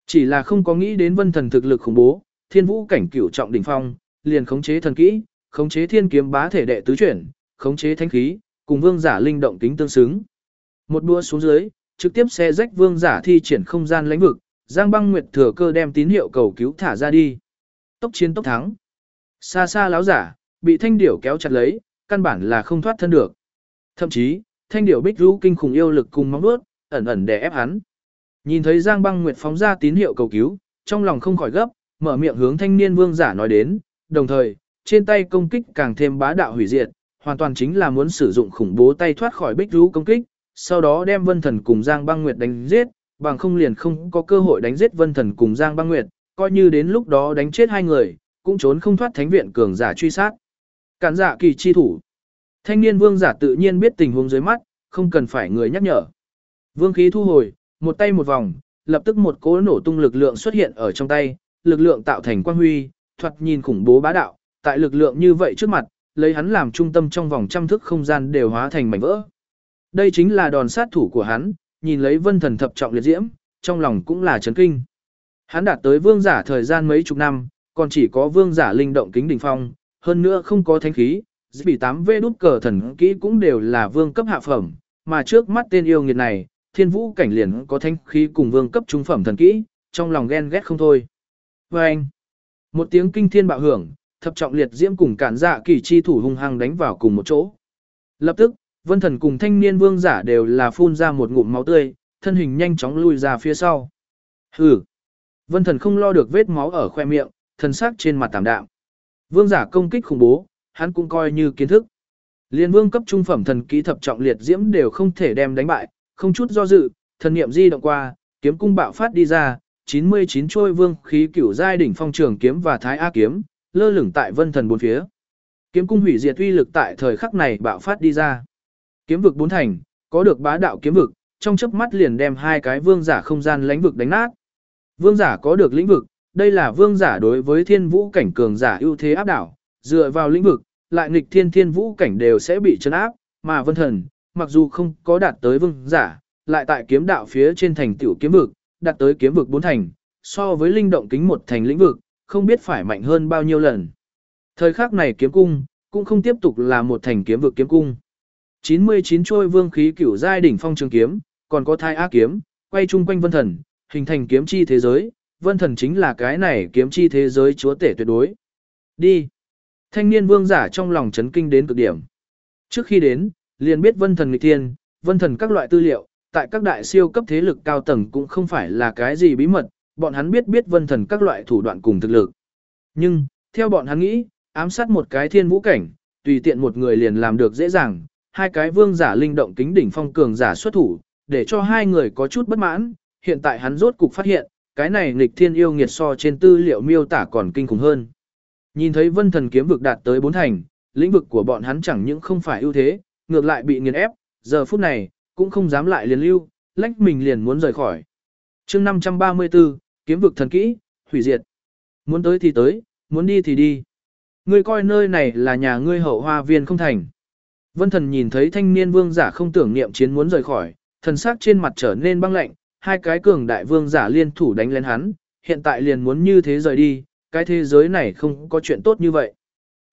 Chỉ là không có nghĩ đến vân thần thực lực khủng bố, thiên vũ cảnh cửu trọng đỉnh phong, liền khống chế thần kỹ, khống chế thiên kiếm bá thể đệ tứ chuyển, khống chế thánh khí, cùng vương giả linh động tính tương xứng. Một đua xuống dưới, trực tiếp xe rách vương giả thi triển không gian lãnh vực, Giang Băng Nguyệt thừa cơ đem tín hiệu cầu cứu thả ra đi. Tốc chiến tốc thắng. Xa xa láo giả, bị thanh điểu kéo chặt lấy, căn bản là không thoát thân được. Thậm chí, thanh điểu bích rũ kinh khủng yêu lực cùng móng vuốt, ẩn ẩn để ép hắn. Nhìn thấy Giang Băng Nguyệt phóng ra tín hiệu cầu cứu, trong lòng không khỏi gấp, mở miệng hướng thanh niên vương giả nói đến, đồng thời, trên tay công kích càng thêm bá đạo hủy diệt, hoàn toàn chính là muốn sử dụng khủng bố tay thoát khỏi bích rú công kích, sau đó đem Vân Thần cùng Giang Băng Nguyệt đánh giết, bằng không liền không có cơ hội đánh giết Vân Thần cùng Giang Băng Nguyệt, coi như đến lúc đó đánh chết hai người, cũng trốn không thoát thánh viện cường giả truy sát. Cản giả kỳ chi thủ. Thanh niên vương giả tự nhiên biết tình huống dưới mắt, không cần phải người nhắc nhở. Vương khí thu hồi, một tay một vòng, lập tức một cỗ nổ tung lực lượng xuất hiện ở trong tay, lực lượng tạo thành quang huy, thoạt nhìn khủng bố bá đạo, tại lực lượng như vậy trước mặt, lấy hắn làm trung tâm trong vòng trăm thước không gian đều hóa thành mảnh vỡ. Đây chính là đòn sát thủ của hắn, nhìn lấy vân thần thập trọng liệt diễm, trong lòng cũng là chấn kinh. Hắn đạt tới vương giả thời gian mấy chục năm, còn chỉ có vương giả linh động kính đỉnh phong, hơn nữa không có thánh khí, bị 8V đút cờ thần kỹ cũng đều là vương cấp hạ phẩm, mà trước mắt tên yêu nghiệt này, thiên vũ cảnh liền có thanh khí cùng vương cấp trung phẩm thần kỹ, trong lòng ghen ghét không thôi. Và anh, một tiếng kinh thiên bạo hưởng, thập trọng liệt diễm cùng cản dạ kỳ chi thủ hung hăng đánh vào cùng một chỗ. Lập tức, vân thần cùng thanh niên vương giả đều là phun ra một ngụm máu tươi, thân hình nhanh chóng lui ra phía sau. Hừ. Vân thần không lo được vết máu ở khoe miệng, thần sắc trên mặt tạm đạm. Vương giả công kích khủng bố, hắn cũng coi như kiến thức. Liên vương cấp trung phẩm thần kỹ thập trọng liệt diễm đều không thể đem đánh bại, không chút do dự, thần niệm di động qua, kiếm cung bạo phát đi ra, 99 trôi vương khí cửu giai đỉnh phong trường kiếm và thái a kiếm, lơ lửng tại vân thần bốn phía. Kiếm cung hủy diệt uy lực tại thời khắc này bạo phát đi ra. Kiếm vực bốn thành, có được bá đạo kiếm vực, trong chớp mắt liền đem hai cái vương giả không gian lãnh vực đánh nát. Vương giả có được lĩnh vực, đây là vương giả đối với thiên vũ cảnh cường giả ưu thế áp đảo, dựa vào lĩnh vực, lại nghịch thiên thiên vũ cảnh đều sẽ bị chấn áp, mà vân thần, mặc dù không có đạt tới vương giả, lại tại kiếm đạo phía trên thành tiểu kiếm vực, đạt tới kiếm vực bốn thành, so với linh động kính một thành lĩnh vực, không biết phải mạnh hơn bao nhiêu lần. Thời khắc này kiếm cung, cũng không tiếp tục là một thành kiếm vực kiếm cung. 99 trôi vương khí cửu giai đỉnh phong trường kiếm, còn có thai ác kiếm, quay chung quanh vân thần, hình thành kiếm chi thế giới, vân thần chính là cái này kiếm chi thế giới chúa tể tuyệt đối. Đi. Thanh niên vương giả trong lòng chấn kinh đến cực điểm. Trước khi đến, liền biết vân thần nghịch thiên, vân thần các loại tư liệu, tại các đại siêu cấp thế lực cao tầng cũng không phải là cái gì bí mật, bọn hắn biết biết vân thần các loại thủ đoạn cùng thực lực. Nhưng, theo bọn hắn nghĩ, ám sát một cái thiên vũ cảnh, tùy tiện một người liền làm được dễ dàng, hai cái vương giả linh động kính đỉnh phong cường giả xuất thủ, để cho hai người có chút bất mãn, hiện tại hắn rốt cục phát hiện, cái này nghịch thiên yêu nghiệt so trên tư liệu miêu tả còn kinh khủng hơn. Nhìn thấy vân thần kiếm vực đạt tới bốn thành, lĩnh vực của bọn hắn chẳng những không phải ưu thế, ngược lại bị nghiền ép, giờ phút này, cũng không dám lại liền lưu, lách mình liền muốn rời khỏi. chương 534, kiếm vực thần kỹ, hủy diệt. Muốn tới thì tới, muốn đi thì đi. Ngươi coi nơi này là nhà ngươi hậu hoa viên không thành. Vân thần nhìn thấy thanh niên vương giả không tưởng niệm chiến muốn rời khỏi, thần sắc trên mặt trở nên băng lạnh, hai cái cường đại vương giả liên thủ đánh lên hắn, hiện tại liền muốn như thế rời đi, cái thế giới này không có chuyện tốt như vậy.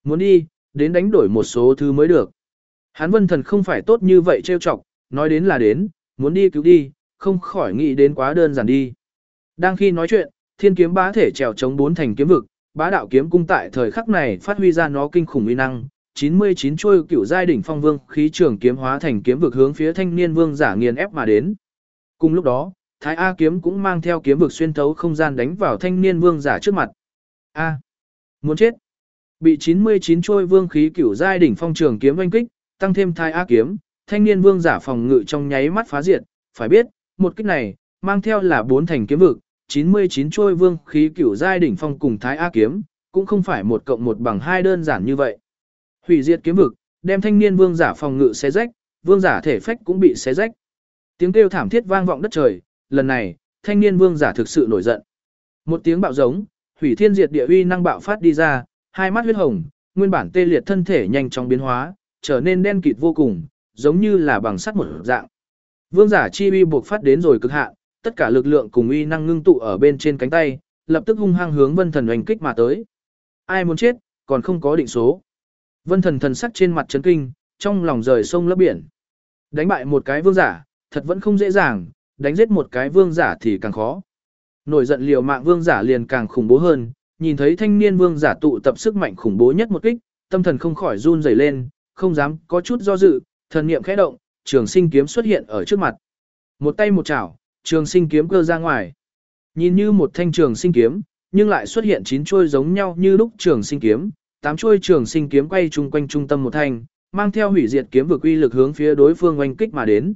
Muốn đi, đến đánh đổi một số thứ mới được. Hán vân thần không phải tốt như vậy trêu chọc, nói đến là đến, muốn đi cứu đi, không khỏi nghĩ đến quá đơn giản đi. Đang khi nói chuyện, thiên kiếm bá thể trèo chống bốn thành kiếm vực, bá đạo kiếm cung tại thời khắc này phát huy ra nó kinh khủng uy năng, 99 chuôi cựu giai đỉnh phong vương khí trường kiếm hóa thành kiếm vực hướng phía thanh niên vương giả nghiền ép mà đến. Cùng lúc đó, Thái A kiếm cũng mang theo kiếm vực xuyên thấu không gian đánh vào thanh niên vương giả trước mặt. A, muốn chết. Bị 99 trôi vương khí cửu giai đỉnh phong trường kiếm vanh kích, tăng thêm Thái Á kiếm, thanh niên vương giả phòng ngự trong nháy mắt phá diệt, phải biết, một kích này mang theo là bốn thành kiếm vực, 99 trôi vương khí cửu giai đỉnh phong cùng Thái Á kiếm, cũng không phải một cộng một bằng hai đơn giản như vậy. Hủy diệt kiếm vực, đem thanh niên vương giả phòng ngự xé rách, vương giả thể phách cũng bị xé rách. Tiếng kêu thảm thiết vang vọng đất trời, lần này, thanh niên vương giả thực sự nổi giận. Một tiếng bạo giống, hủy thiên diệt địa uy năng bạo phát đi ra, hai mắt huyết hồng, nguyên bản tê liệt thân thể nhanh chóng biến hóa, trở nên đen kịt vô cùng, giống như là bằng sắt một dạng. Vương giả chi uy buộc phát đến rồi cực hạn, tất cả lực lượng cùng uy năng ngưng tụ ở bên trên cánh tay, lập tức hung hăng hướng Vân Thần oanh kích mà tới. Ai muốn chết, còn không có định số. Vân Thần thần sắc trên mặt chấn kinh, trong lòng rời sông lấp biển. Đánh bại một cái vương giả, thật vẫn không dễ dàng, đánh giết một cái vương giả thì càng khó. Nổi giận liều mạng vương giả liền càng khủng bố hơn, nhìn thấy thanh niên vương giả tụ tập sức mạnh khủng bố nhất một kích, tâm thần không khỏi run rẩy lên, không dám có chút do dự, thần niệm khẽ động, trường sinh kiếm xuất hiện ở trước mặt. Một tay một chảo, trường sinh kiếm cơ ra ngoài. Nhìn như một thanh trường sinh kiếm, nhưng lại xuất hiện chín chuôi giống nhau như lúc trường sinh kiếm, tám chuôi trường sinh kiếm quay chung quanh trung tâm một thanh, mang theo hủy diệt kiếm vực uy lực hướng phía đối phương oanh kích mà đến.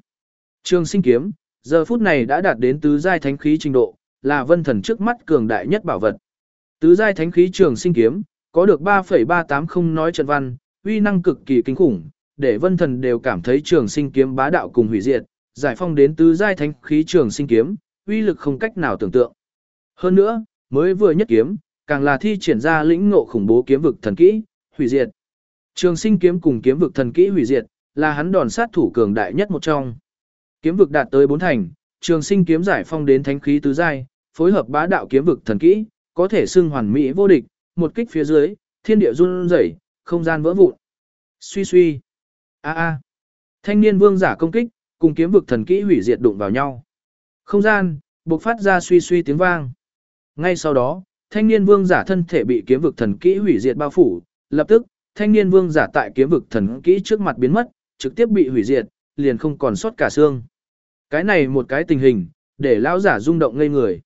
Trường sinh kiếm, giờ phút này đã đạt đến tứ giai thánh khí trình độ, là vân thần trước mắt cường đại nhất bảo vật. Tứ giai thánh khí trường sinh kiếm, có được 3,380 nói trận văn, uy năng cực kỳ kinh khủng, để vân thần đều cảm thấy trường sinh kiếm bá đạo cùng hủy diệt, giải phong đến tứ giai thánh khí trường sinh kiếm, uy lực không cách nào tưởng tượng. Hơn nữa, mới vừa nhất kiếm, càng là thi triển ra lĩnh ngộ khủng bố kiếm vực thần kỹ, hủy diệt. Trường sinh kiếm cùng kiếm vực thần kỹ hủy diệt, là hắn đòn sát thủ cường đại nhất một trong. Kiếm vực đạt tới bốn thành, trường sinh kiếm giải phong đến thánh khí tứ giai, phối hợp bá đạo kiếm vực thần kỹ, có thể xưng hoàn mỹ vô địch, một kích phía dưới, thiên địa run rẩy, không gian vỡ vụn. Suy suy. A a. Thanh niên vương giả công kích, cùng kiếm vực thần kỹ hủy diệt đụng vào nhau. Không gian bộc phát ra suy suy tiếng vang. Ngay sau đó, thanh niên vương giả thân thể bị kiếm vực thần kỹ hủy diệt bao phủ, lập tức, thanh niên vương giả tại kiếm vực thần kỹ trước mặt biến mất, trực tiếp bị hủy diệt, liền không còn sót cả xương. Cái này một cái tình hình, để lão giả rung động ngây người.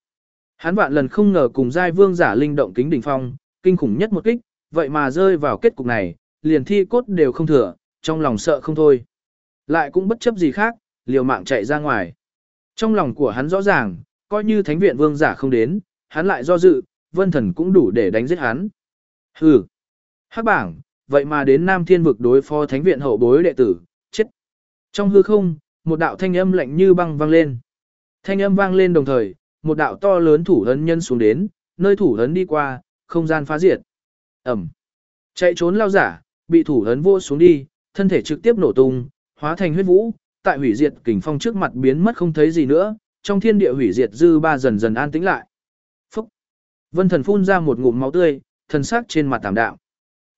Hắn vạn lần không ngờ cùng giai vương giả linh động kính đỉnh phong, kinh khủng nhất một kích, vậy mà rơi vào kết cục này, liền thi cốt đều không thừa, trong lòng sợ không thôi. Lại cũng bất chấp gì khác, liều mạng chạy ra ngoài. Trong lòng của hắn rõ ràng, coi như thánh viện vương giả không đến, hắn lại do dự, vân thần cũng đủ để đánh giết hắn. Hừ. Hắc bảng, vậy mà đến Nam Thiên vực đối phó thánh viện hậu bối đệ tử, chết. Trong hư không, một đạo thanh âm lạnh như băng vang lên. Thanh âm vang lên đồng thời, một đạo to lớn thủ ấn nhân xuống đến, nơi thủ ấn đi qua, không gian phá diệt. Ẩm. Chạy trốn lao giả, bị thủ ấn vô xuống đi, thân thể trực tiếp nổ tung, hóa thành huyết vũ, tại hủy diệt kình phong trước mặt biến mất không thấy gì nữa, trong thiên địa hủy diệt dư ba dần dần an tĩnh lại. Phúc. Vân thần phun ra một ngụm máu tươi, thần sắc trên mặt tạm đạm.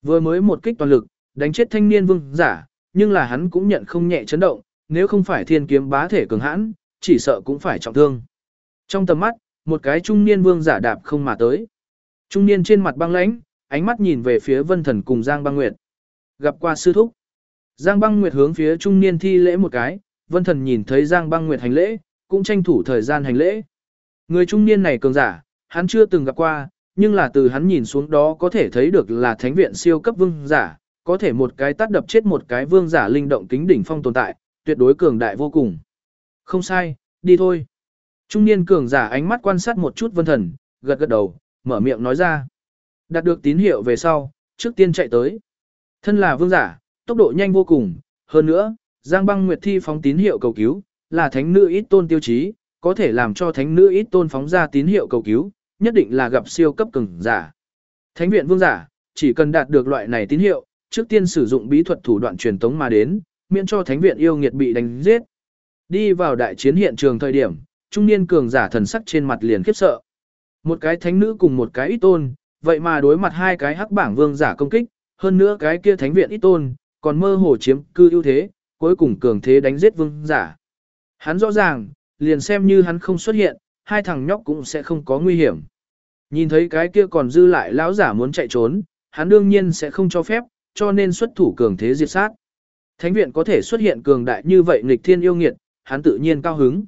Vừa mới một kích toàn lực, đánh chết thanh niên vương giả, nhưng là hắn cũng nhận không nhẹ chấn động, nếu không phải thiên kiếm bá thể cường hãn, chỉ sợ cũng phải trọng thương. Trong tầm mắt, một cái trung niên vương giả đạp không mà tới. Trung niên trên mặt băng lãnh, ánh mắt nhìn về phía Vân Thần cùng Giang Băng Nguyệt. Gặp qua sư thúc. Giang Băng Nguyệt hướng phía trung niên thi lễ một cái, Vân Thần nhìn thấy Giang Băng Nguyệt hành lễ, cũng tranh thủ thời gian hành lễ. Người trung niên này cường giả, hắn chưa từng gặp qua, nhưng là từ hắn nhìn xuống đó có thể thấy được là thánh viện siêu cấp vương giả, có thể một cái tát đập chết một cái vương giả linh động kính đỉnh phong tồn tại, tuyệt đối cường đại vô cùng. Không sai, đi thôi. Trung niên cường giả ánh mắt quan sát một chút vân thần, gật gật đầu, mở miệng nói ra. Đạt được tín hiệu về sau, trước tiên chạy tới. Thân là vương giả, tốc độ nhanh vô cùng, hơn nữa, Giang băng nguyệt thi phóng tín hiệu cầu cứu, là thánh nữ ít tôn tiêu chí, có thể làm cho thánh nữ ít tôn phóng ra tín hiệu cầu cứu, nhất định là gặp siêu cấp cường giả. Thánh viện vương giả, chỉ cần đạt được loại này tín hiệu, trước tiên sử dụng bí thuật thủ đoạn truyền tống mà đến, miễn cho thánh viện yêu nghiệt bị đánh giết. Đi vào đại chiến hiện trường thời điểm, trung niên cường giả thần sắc trên mặt liền khiếp sợ. Một cái thánh nữ cùng một cái ít tôn, vậy mà đối mặt hai cái hắc bảng vương giả công kích, hơn nữa cái kia thánh viện ít tôn, còn mơ hồ chiếm cư ưu thế, cuối cùng cường thế đánh giết vương giả. Hắn rõ ràng, liền xem như hắn không xuất hiện, hai thằng nhóc cũng sẽ không có nguy hiểm. Nhìn thấy cái kia còn dư lại lão giả muốn chạy trốn, hắn đương nhiên sẽ không cho phép, cho nên xuất thủ cường thế diệt sát. Thánh viện có thể xuất hiện cường đại như vậy nghịch thiên yêu nghiệt, hắn tự nhiên cao hứng.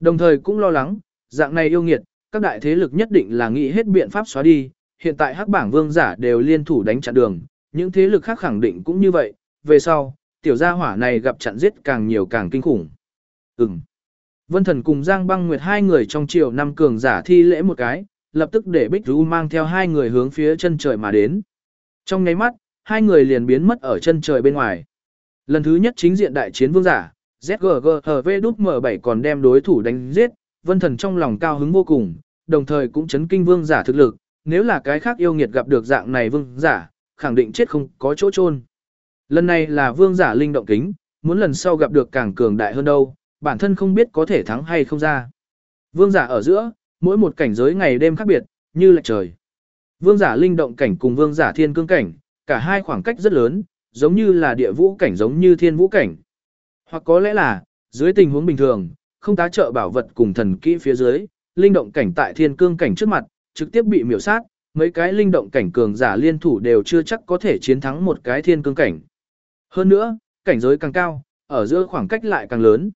Đồng thời cũng lo lắng, dạng này yêu nghiệt, các đại thế lực nhất định là nghĩ hết biện pháp xóa đi, hiện tại hắc bảng vương giả đều liên thủ đánh chặn đường, những thế lực khác khẳng định cũng như vậy, về sau, tiểu gia hỏa này gặp chặn giết càng nhiều càng kinh khủng. Ừm. Vân Thần cùng Giang Băng Nguyệt hai người trong triều năm cường giả thi lễ một cái, lập tức để Bích Ru mang theo hai người hướng phía chân trời mà đến. Trong nháy mắt, hai người liền biến mất ở chân trời bên ngoài. Lần thứ nhất chính diện đại chiến vương giả, ZGGHV-M7 còn đem đối thủ đánh giết, Vân Thần trong lòng cao hứng vô cùng, đồng thời cũng chấn kinh vương giả thực lực, nếu là cái khác yêu nghiệt gặp được dạng này vương giả, khẳng định chết không có chỗ chôn. Lần này là vương giả linh động kính, muốn lần sau gặp được càng cường đại hơn đâu, bản thân không biết có thể thắng hay không ra. Vương giả ở giữa, mỗi một cảnh giới ngày đêm khác biệt, như là trời. Vương giả linh động cảnh cùng vương giả thiên cương cảnh, cả hai khoảng cách rất lớn, giống như là địa vũ cảnh giống như thiên vũ cảnh. Hoặc có lẽ là, dưới tình huống bình thường, không tá trợ bảo vật cùng thần kỹ phía dưới, linh động cảnh tại thiên cương cảnh trước mặt, trực tiếp bị miểu sát, mấy cái linh động cảnh cường giả liên thủ đều chưa chắc có thể chiến thắng một cái thiên cương cảnh. Hơn nữa, cảnh giới càng cao, ở giữa khoảng cách lại càng lớn.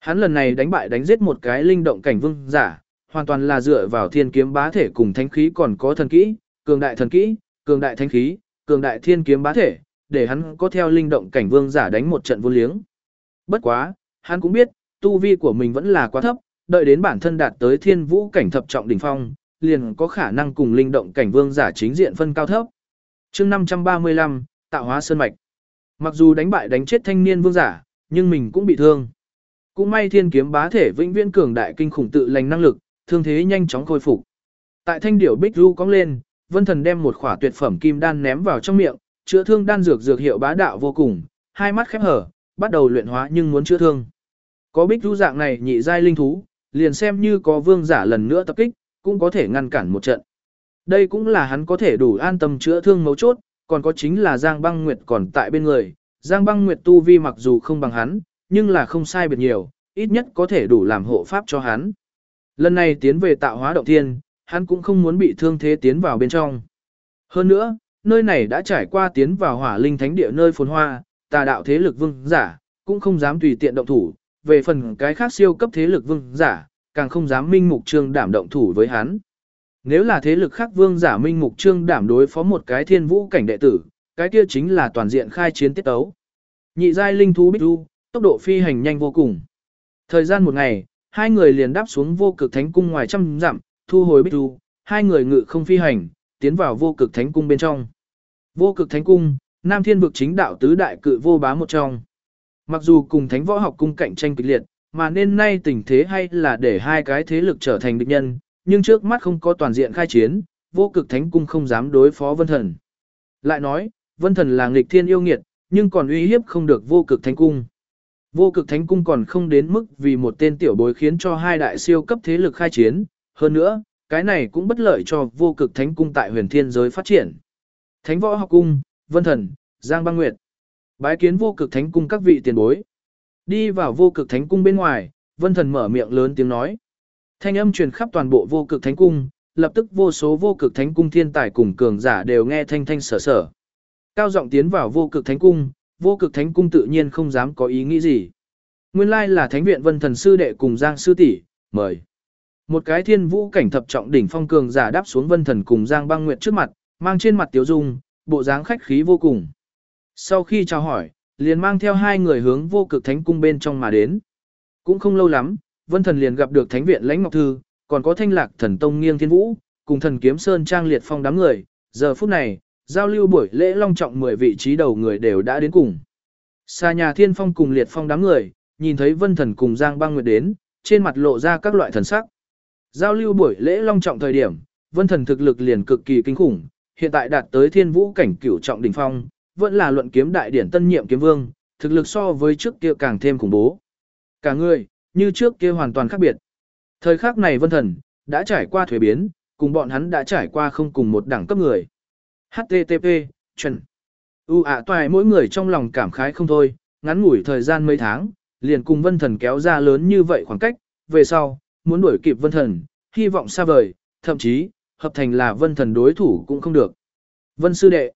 Hắn lần này đánh bại đánh giết một cái linh động cảnh vương giả, hoàn toàn là dựa vào thiên kiếm bá thể cùng thánh khí còn có thần kỹ, cường đại thần kỹ, cường đại thánh khí, cường đại thiên kiếm bá thể, để hắn có theo linh động cảnh vương giả đánh một trận vô liếng. Bất quá, hắn cũng biết, tu vi của mình vẫn là quá thấp, đợi đến bản thân đạt tới thiên vũ cảnh thập trọng đỉnh phong, liền có khả năng cùng linh động cảnh vương giả chính diện phân cao thấp. chương 535, tạo hóa sơn mạch. Mặc dù đánh bại đánh chết thanh niên vương giả, nhưng mình cũng bị thương. Cũng may thiên kiếm bá thể vĩnh viễn cường đại kinh khủng tự lành năng lực, thương thế nhanh chóng khôi phục. Tại thanh điểu bích ru cong lên, vân thần đem một khỏa tuyệt phẩm kim đan ném vào trong miệng, chữa thương đan dược dược hiệu bá đạo vô cùng, hai mắt khép hở, bắt đầu luyện hóa nhưng muốn chữa thương. Có bích ru dạng này nhị giai linh thú, liền xem như có vương giả lần nữa tập kích, cũng có thể ngăn cản một trận. Đây cũng là hắn có thể đủ an tâm chữa thương mấu chốt, còn có chính là Giang Băng Nguyệt còn tại bên người. Giang Băng Nguyệt tu vi mặc dù không bằng hắn, nhưng là không sai biệt nhiều, ít nhất có thể đủ làm hộ pháp cho hắn. Lần này tiến về tạo hóa động thiên, hắn cũng không muốn bị thương thế tiến vào bên trong. Hơn nữa, nơi này đã trải qua tiến vào hỏa linh thánh địa nơi phồn hoa, tà đạo thế lực vương giả, cũng không dám tùy tiện động thủ, về phần cái khác siêu cấp thế lực vương giả, càng không dám minh mục trương đảm động thủ với hắn. Nếu là thế lực khác vương giả minh mục trương đảm đối phó một cái thiên vũ cảnh đệ tử, cái kia chính là toàn diện khai chiến tiết tấu. Nhị giai linh thú bích du, tốc độ phi hành nhanh vô cùng. Thời gian một ngày, hai người liền đáp xuống vô cực thánh cung ngoài trăm dặm, thu hồi bích du, hai người ngự không phi hành, tiến vào vô cực thánh cung bên trong. Vô cực thánh cung, Nam Thiên vực chính đạo tứ đại cự vô bá một trong. Mặc dù cùng thánh võ học cung cạnh tranh kịch liệt, mà nên nay tình thế hay là để hai cái thế lực trở thành địch nhân, nhưng trước mắt không có toàn diện khai chiến, vô cực thánh cung không dám đối phó vân thần. Lại nói, vân thần là nghịch thiên yêu nghiệt, nhưng còn uy hiếp không được vô cực thánh cung. Vô cực thánh cung còn không đến mức vì một tên tiểu bối khiến cho hai đại siêu cấp thế lực khai chiến, hơn nữa, cái này cũng bất lợi cho vô cực thánh cung tại huyền thiên giới phát triển. Thánh võ học cung, vân thần, giang băng nguyệt. Bái kiến vô cực thánh cung các vị tiền bối. Đi vào vô cực thánh cung bên ngoài, vân thần mở miệng lớn tiếng nói. Thanh âm truyền khắp toàn bộ vô cực thánh cung, lập tức vô số vô cực thánh cung thiên tài cùng cường giả đều nghe thanh thanh sở sở. Cao giọng tiến vào vô cực thánh cung, vô cực thánh cung tự nhiên không dám có ý nghĩ gì. Nguyên lai là thánh viện vân thần sư đệ cùng giang sư tỷ mời. Một cái thiên vũ cảnh thập trọng đỉnh phong cường giả đáp xuống vân thần cùng giang băng nguyệt trước mặt, mang trên mặt tiếu dung, bộ dáng khách khí vô cùng. Sau khi chào hỏi, liền mang theo hai người hướng vô cực thánh cung bên trong mà đến. Cũng không lâu lắm, Vân Thần liền gặp được Thánh viện Lãnh Ngọc Thư, còn có Thanh Lạc Thần Tông Nghiêng Thiên Vũ, cùng Thần Kiếm Sơn Trang liệt phong đám người, giờ phút này, giao lưu buổi lễ long trọng 10 vị trí đầu người đều đã đến cùng. Xa nhà Thiên Phong cùng liệt phong đám người, nhìn thấy Vân Thần cùng Giang Băng Nguyệt đến, trên mặt lộ ra các loại thần sắc. Giao lưu buổi lễ long trọng thời điểm, Vân Thần thực lực liền cực kỳ kinh khủng, hiện tại đạt tới Thiên Vũ cảnh cửu trọng đỉnh phong, vẫn là luận kiếm đại điển tân nhiệm kiếm vương, thực lực so với trước kia càng thêm khủng bố. Cả người, như trước kia hoàn toàn khác biệt. Thời khắc này vân thần, đã trải qua thuế biến, cùng bọn hắn đã trải qua không cùng một đẳng cấp người. HTTP, chuẩn. U ạ toài mỗi người trong lòng cảm khái không thôi, ngắn ngủi thời gian mấy tháng, liền cùng vân thần kéo ra lớn như vậy khoảng cách, về sau, muốn đuổi kịp vân thần, hy vọng xa vời, thậm chí, hợp thành là vân thần đối thủ cũng không được. Vân sư đệ,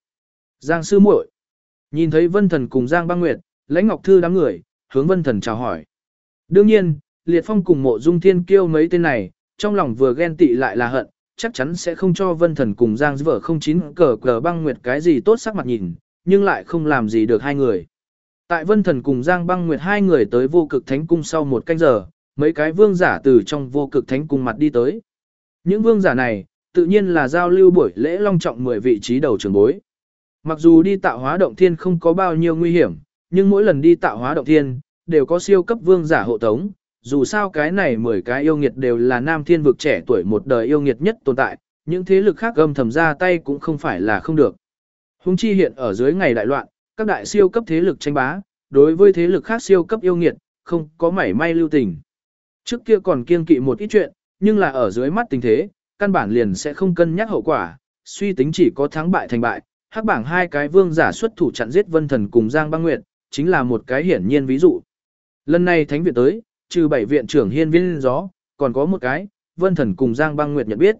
Giang sư muội, nhìn thấy vân thần cùng Giang băng nguyệt, lãnh ngọc thư đám người, hướng vân thần chào hỏi. Đương nhiên, Liệt Phong cùng mộ dung thiên kiêu mấy tên này, trong lòng vừa ghen tị lại là hận, chắc chắn sẽ không cho vân thần cùng Giang vợ không chín cờ cờ băng nguyệt cái gì tốt sắc mặt nhìn, nhưng lại không làm gì được hai người. Tại vân thần cùng Giang băng nguyệt hai người tới vô cực thánh cung sau một canh giờ, mấy cái vương giả từ trong vô cực thánh cung mặt đi tới. Những vương giả này, tự nhiên là giao lưu buổi lễ long trọng 10 vị trí đầu trưởng bối. Mặc dù đi tạo hóa động thiên không có bao nhiêu nguy hiểm, nhưng mỗi lần đi tạo hóa động thiên, đều có siêu cấp vương giả hộ tống, dù sao cái này 10 cái yêu nghiệt đều là nam thiên vực trẻ tuổi một đời yêu nghiệt nhất tồn tại, những thế lực khác gầm thầm ra tay cũng không phải là không được. Hùng chi hiện ở dưới ngày đại loạn, các đại siêu cấp thế lực tranh bá, đối với thế lực khác siêu cấp yêu nghiệt, không có mảy may lưu tình. Trước kia còn kiên kỵ một ít chuyện, nhưng là ở dưới mắt tình thế, căn bản liền sẽ không cân nhắc hậu quả, suy tính chỉ có thắng bại thành bại. Hắc bảng hai cái vương giả xuất thủ chặn giết Vân Thần cùng Giang Băng Nguyệt, chính là một cái hiển nhiên ví dụ. Lần này thánh viện tới, trừ bảy viện trưởng hiên viên gió, còn có một cái, vân thần cùng Giang băng nguyệt nhận biết.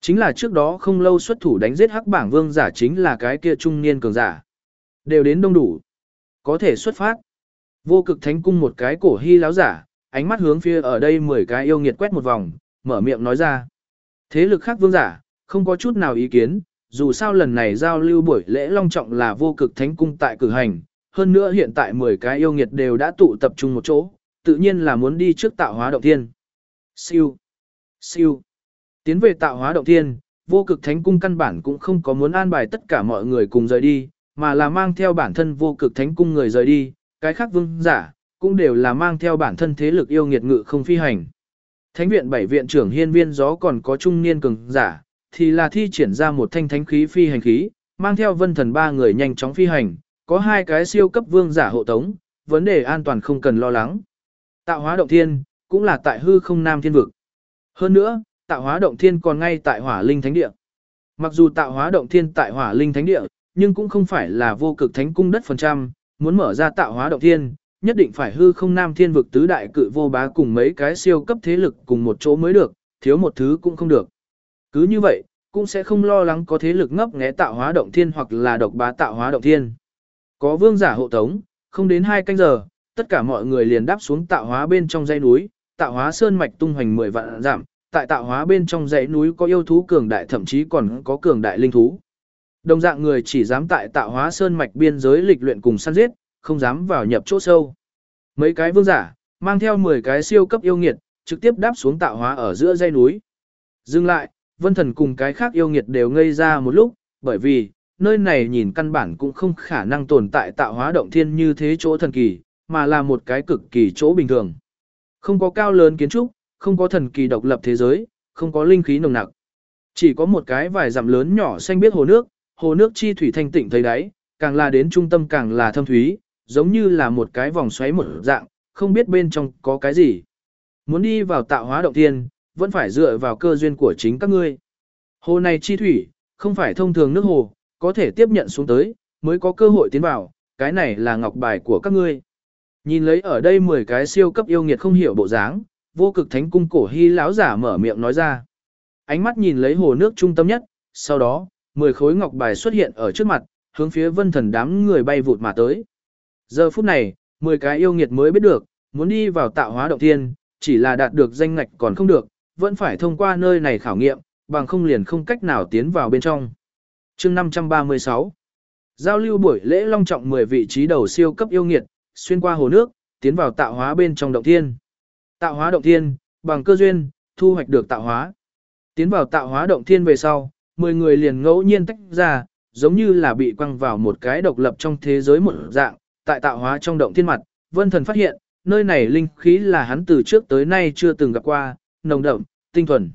Chính là trước đó không lâu xuất thủ đánh giết hắc bảng vương giả chính là cái kia trung niên cường giả. Đều đến đông đủ. Có thể xuất phát. Vô cực thánh cung một cái cổ hy láo giả, ánh mắt hướng phía ở đây 10 cái yêu nghiệt quét một vòng, mở miệng nói ra. Thế lực khác vương giả, không có chút nào ý kiến, dù sao lần này giao lưu buổi lễ long trọng là vô cực thánh cung tại cử hành, hơn nữa hiện tại 10 cái yêu nghiệt đều đã tụ tập trung một chỗ, tự nhiên là muốn đi trước tạo hóa động thiên. Siêu, siêu, tiến về tạo hóa động thiên, vô cực thánh cung căn bản cũng không có muốn an bài tất cả mọi người cùng rời đi, mà là mang theo bản thân vô cực thánh cung người rời đi, cái khác vương giả, cũng đều là mang theo bản thân thế lực yêu nghiệt ngự không phi hành. Thánh viện bảy viện trưởng hiên viên gió còn có trung niên cường giả, thì là thi triển ra một thanh thánh khí phi hành khí, mang theo vân thần ba người nhanh chóng phi hành, có hai cái siêu cấp vương giả hộ tống, vấn đề an toàn không cần lo lắng. Tạo hóa động thiên, cũng là tại hư không nam thiên vực. Hơn nữa, tạo hóa động thiên còn ngay tại hỏa linh thánh địa. Mặc dù tạo hóa động thiên tại hỏa linh thánh địa, nhưng cũng không phải là vô cực thánh cung đất phần trăm, muốn mở ra tạo hóa động thiên, nhất định phải hư không nam thiên vực tứ đại cự vô bá cùng mấy cái siêu cấp thế lực cùng một chỗ mới được, thiếu một thứ cũng không được. Cứ như vậy, cũng sẽ không lo lắng có thế lực ngấp nghé tạo hóa động thiên hoặc là độc bá tạo hóa động thiên. Có vương giả hộ tống, không đến hai canh giờ, tất cả mọi người liền đáp xuống tạo hóa bên trong dãy núi, tạo hóa sơn mạch tung hoành 10 vạn giảm, tại tạo hóa bên trong dãy núi có yêu thú cường đại thậm chí còn có cường đại linh thú. Đồng dạng người chỉ dám tại tạo hóa sơn mạch biên giới lịch luyện cùng săn giết, không dám vào nhập chỗ sâu. Mấy cái vương giả, mang theo 10 cái siêu cấp yêu nghiệt, trực tiếp đáp xuống tạo hóa ở giữa dãy núi. Dừng lại, vân thần cùng cái khác yêu nghiệt đều ngây ra một lúc, bởi vì, nơi này nhìn căn bản cũng không khả năng tồn tại tạo hóa động thiên như thế chỗ thần kỳ, mà là một cái cực kỳ chỗ bình thường. Không có cao lớn kiến trúc, không có thần kỳ độc lập thế giới, không có linh khí nồng nặc. Chỉ có một cái vài dặm lớn nhỏ xanh biết hồ nước, hồ nước chi thủy thanh tịnh thấy đáy, càng là đến trung tâm càng là thâm thúy, giống như là một cái vòng xoáy một dạng, không biết bên trong có cái gì. Muốn đi vào tạo hóa động thiên, vẫn phải dựa vào cơ duyên của chính các ngươi. Hồ này chi thủy, không phải thông thường nước hồ, có thể tiếp nhận xuống tới, mới có cơ hội tiến vào, cái này là ngọc bài của các ngươi. Nhìn lấy ở đây 10 cái siêu cấp yêu nghiệt không hiểu bộ dáng, vô cực thánh cung cổ hy lão giả mở miệng nói ra. Ánh mắt nhìn lấy hồ nước trung tâm nhất, sau đó, 10 khối ngọc bài xuất hiện ở trước mặt, hướng phía vân thần đám người bay vụt mà tới. Giờ phút này, 10 cái yêu nghiệt mới biết được, muốn đi vào tạo hóa động thiên, chỉ là đạt được danh ngạch còn không được, vẫn phải thông qua nơi này khảo nghiệm, bằng không liền không cách nào tiến vào bên trong. chương 536 Giao lưu buổi lễ long trọng 10 vị trí đầu siêu cấp yêu nghiệt, xuyên qua hồ nước, tiến vào tạo hóa bên trong động thiên. Tạo hóa động thiên, bằng cơ duyên, thu hoạch được tạo hóa. Tiến vào tạo hóa động thiên về sau, 10 người liền ngẫu nhiên tách ra, giống như là bị quăng vào một cái độc lập trong thế giới một dạng, tại tạo hóa trong động thiên mặt, Vân Thần phát hiện, nơi này linh khí là hắn từ trước tới nay chưa từng gặp qua, nồng đậm, tinh thuần.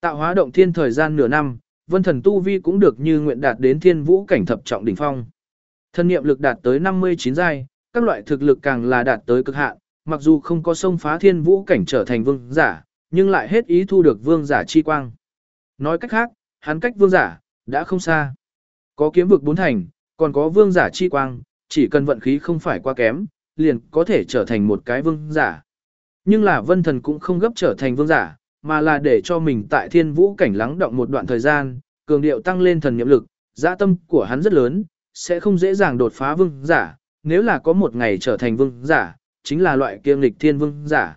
Tạo hóa động thiên thời gian nửa năm, Vân Thần tu vi cũng được như nguyện đạt đến thiên vũ cảnh thập trọng đỉnh phong. Thân niệm lực đạt tới 59 giai, các loại thực lực càng là đạt tới cực hạn, mặc dù không có sông phá thiên vũ cảnh trở thành vương giả, nhưng lại hết ý thu được vương giả chi quang. Nói cách khác, hắn cách vương giả, đã không xa. Có kiếm vực bốn thành, còn có vương giả chi quang, chỉ cần vận khí không phải quá kém, liền có thể trở thành một cái vương giả. Nhưng là vân thần cũng không gấp trở thành vương giả, mà là để cho mình tại thiên vũ cảnh lắng động một đoạn thời gian, cường điệu tăng lên thần nhiệm lực, dã tâm của hắn rất lớn, sẽ không dễ dàng đột phá vương giả, nếu là có một ngày trở thành vương giả, chính là loại kiêm lịch thiên vương giả.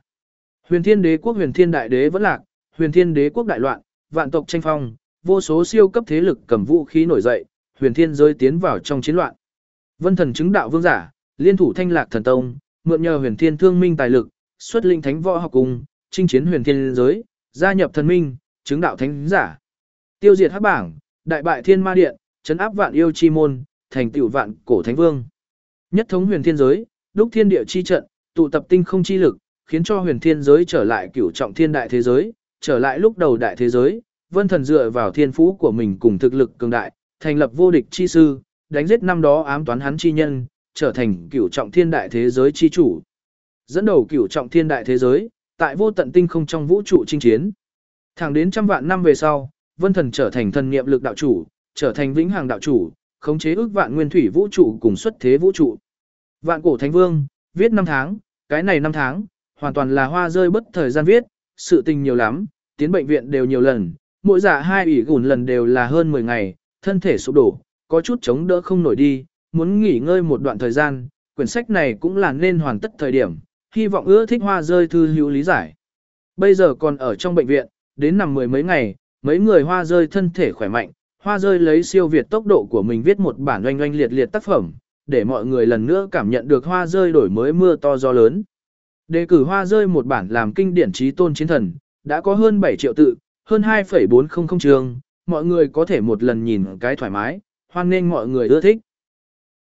Huyền thiên đế quốc huyền thiên đại đế vẫn lạc, huyền thiên đế quốc đại loạn, vạn tộc tranh phong, vô số siêu cấp thế lực cầm vũ khí nổi dậy, huyền thiên rơi tiến vào trong chiến loạn. Vân thần chứng đạo vương giả, liên thủ thanh lạc thần tông, mượn nhờ huyền thiên thương minh tài lực, xuất linh thánh võ học cùng, chinh chiến huyền thiên giới, gia nhập thần minh, chứng đạo thánh giả. Tiêu diệt hắc bảng, đại bại thiên ma điện, chấn áp vạn yêu chi môn, thành tựu vạn cổ thánh vương. Nhất thống huyền thiên giới, đúc thiên địa chi trận, tụ tập tinh không chi lực, khiến cho huyền thiên giới trở lại cửu trọng thiên đại thế giới, trở lại lúc đầu đại thế giới, vân thần dựa vào thiên phú của mình cùng thực lực cường đại, thành lập vô địch chi sư, đánh giết năm đó ám toán hắn chi nhân, trở thành cửu trọng thiên đại thế giới chi chủ. Dẫn đầu cửu trọng thiên đại thế giới, tại vô tận tinh không trong vũ trụ chinh chiến. Thẳng đến trăm vạn năm về sau, vân thần trở thành thần niệm lực đạo chủ, trở thành vĩnh hằng đạo chủ, khống chế ước vạn nguyên thủy vũ trụ cùng xuất thế vũ trụ. Vạn cổ thánh vương, viết năm tháng, cái này năm tháng, hoàn toàn là hoa rơi bất thời gian viết, sự tình nhiều lắm, tiến bệnh viện đều nhiều lần, mỗi giả dạ hai ủy gùn lần đều là hơn 10 ngày, thân thể sụp đổ, có chút chống đỡ không nổi đi, muốn nghỉ ngơi một đoạn thời gian, quyển sách này cũng là nên hoàn tất thời điểm, hy vọng ưa thích hoa rơi thư hữu lý giải. Bây giờ còn ở trong bệnh viện, đến nằm mười mấy ngày, mấy người hoa rơi thân thể khỏe mạnh, hoa rơi lấy siêu việt tốc độ của mình viết một bản oanh oanh liệt liệt tác phẩm, để mọi người lần nữa cảm nhận được hoa rơi đổi mới mưa to gió lớn. Đề cử hoa rơi một bản làm kinh điển trí tôn chiến thần, đã có hơn 7 triệu tự, hơn 2,400 trường, mọi người có thể một lần nhìn cái thoải mái, hoan nghênh mọi người ưa thích.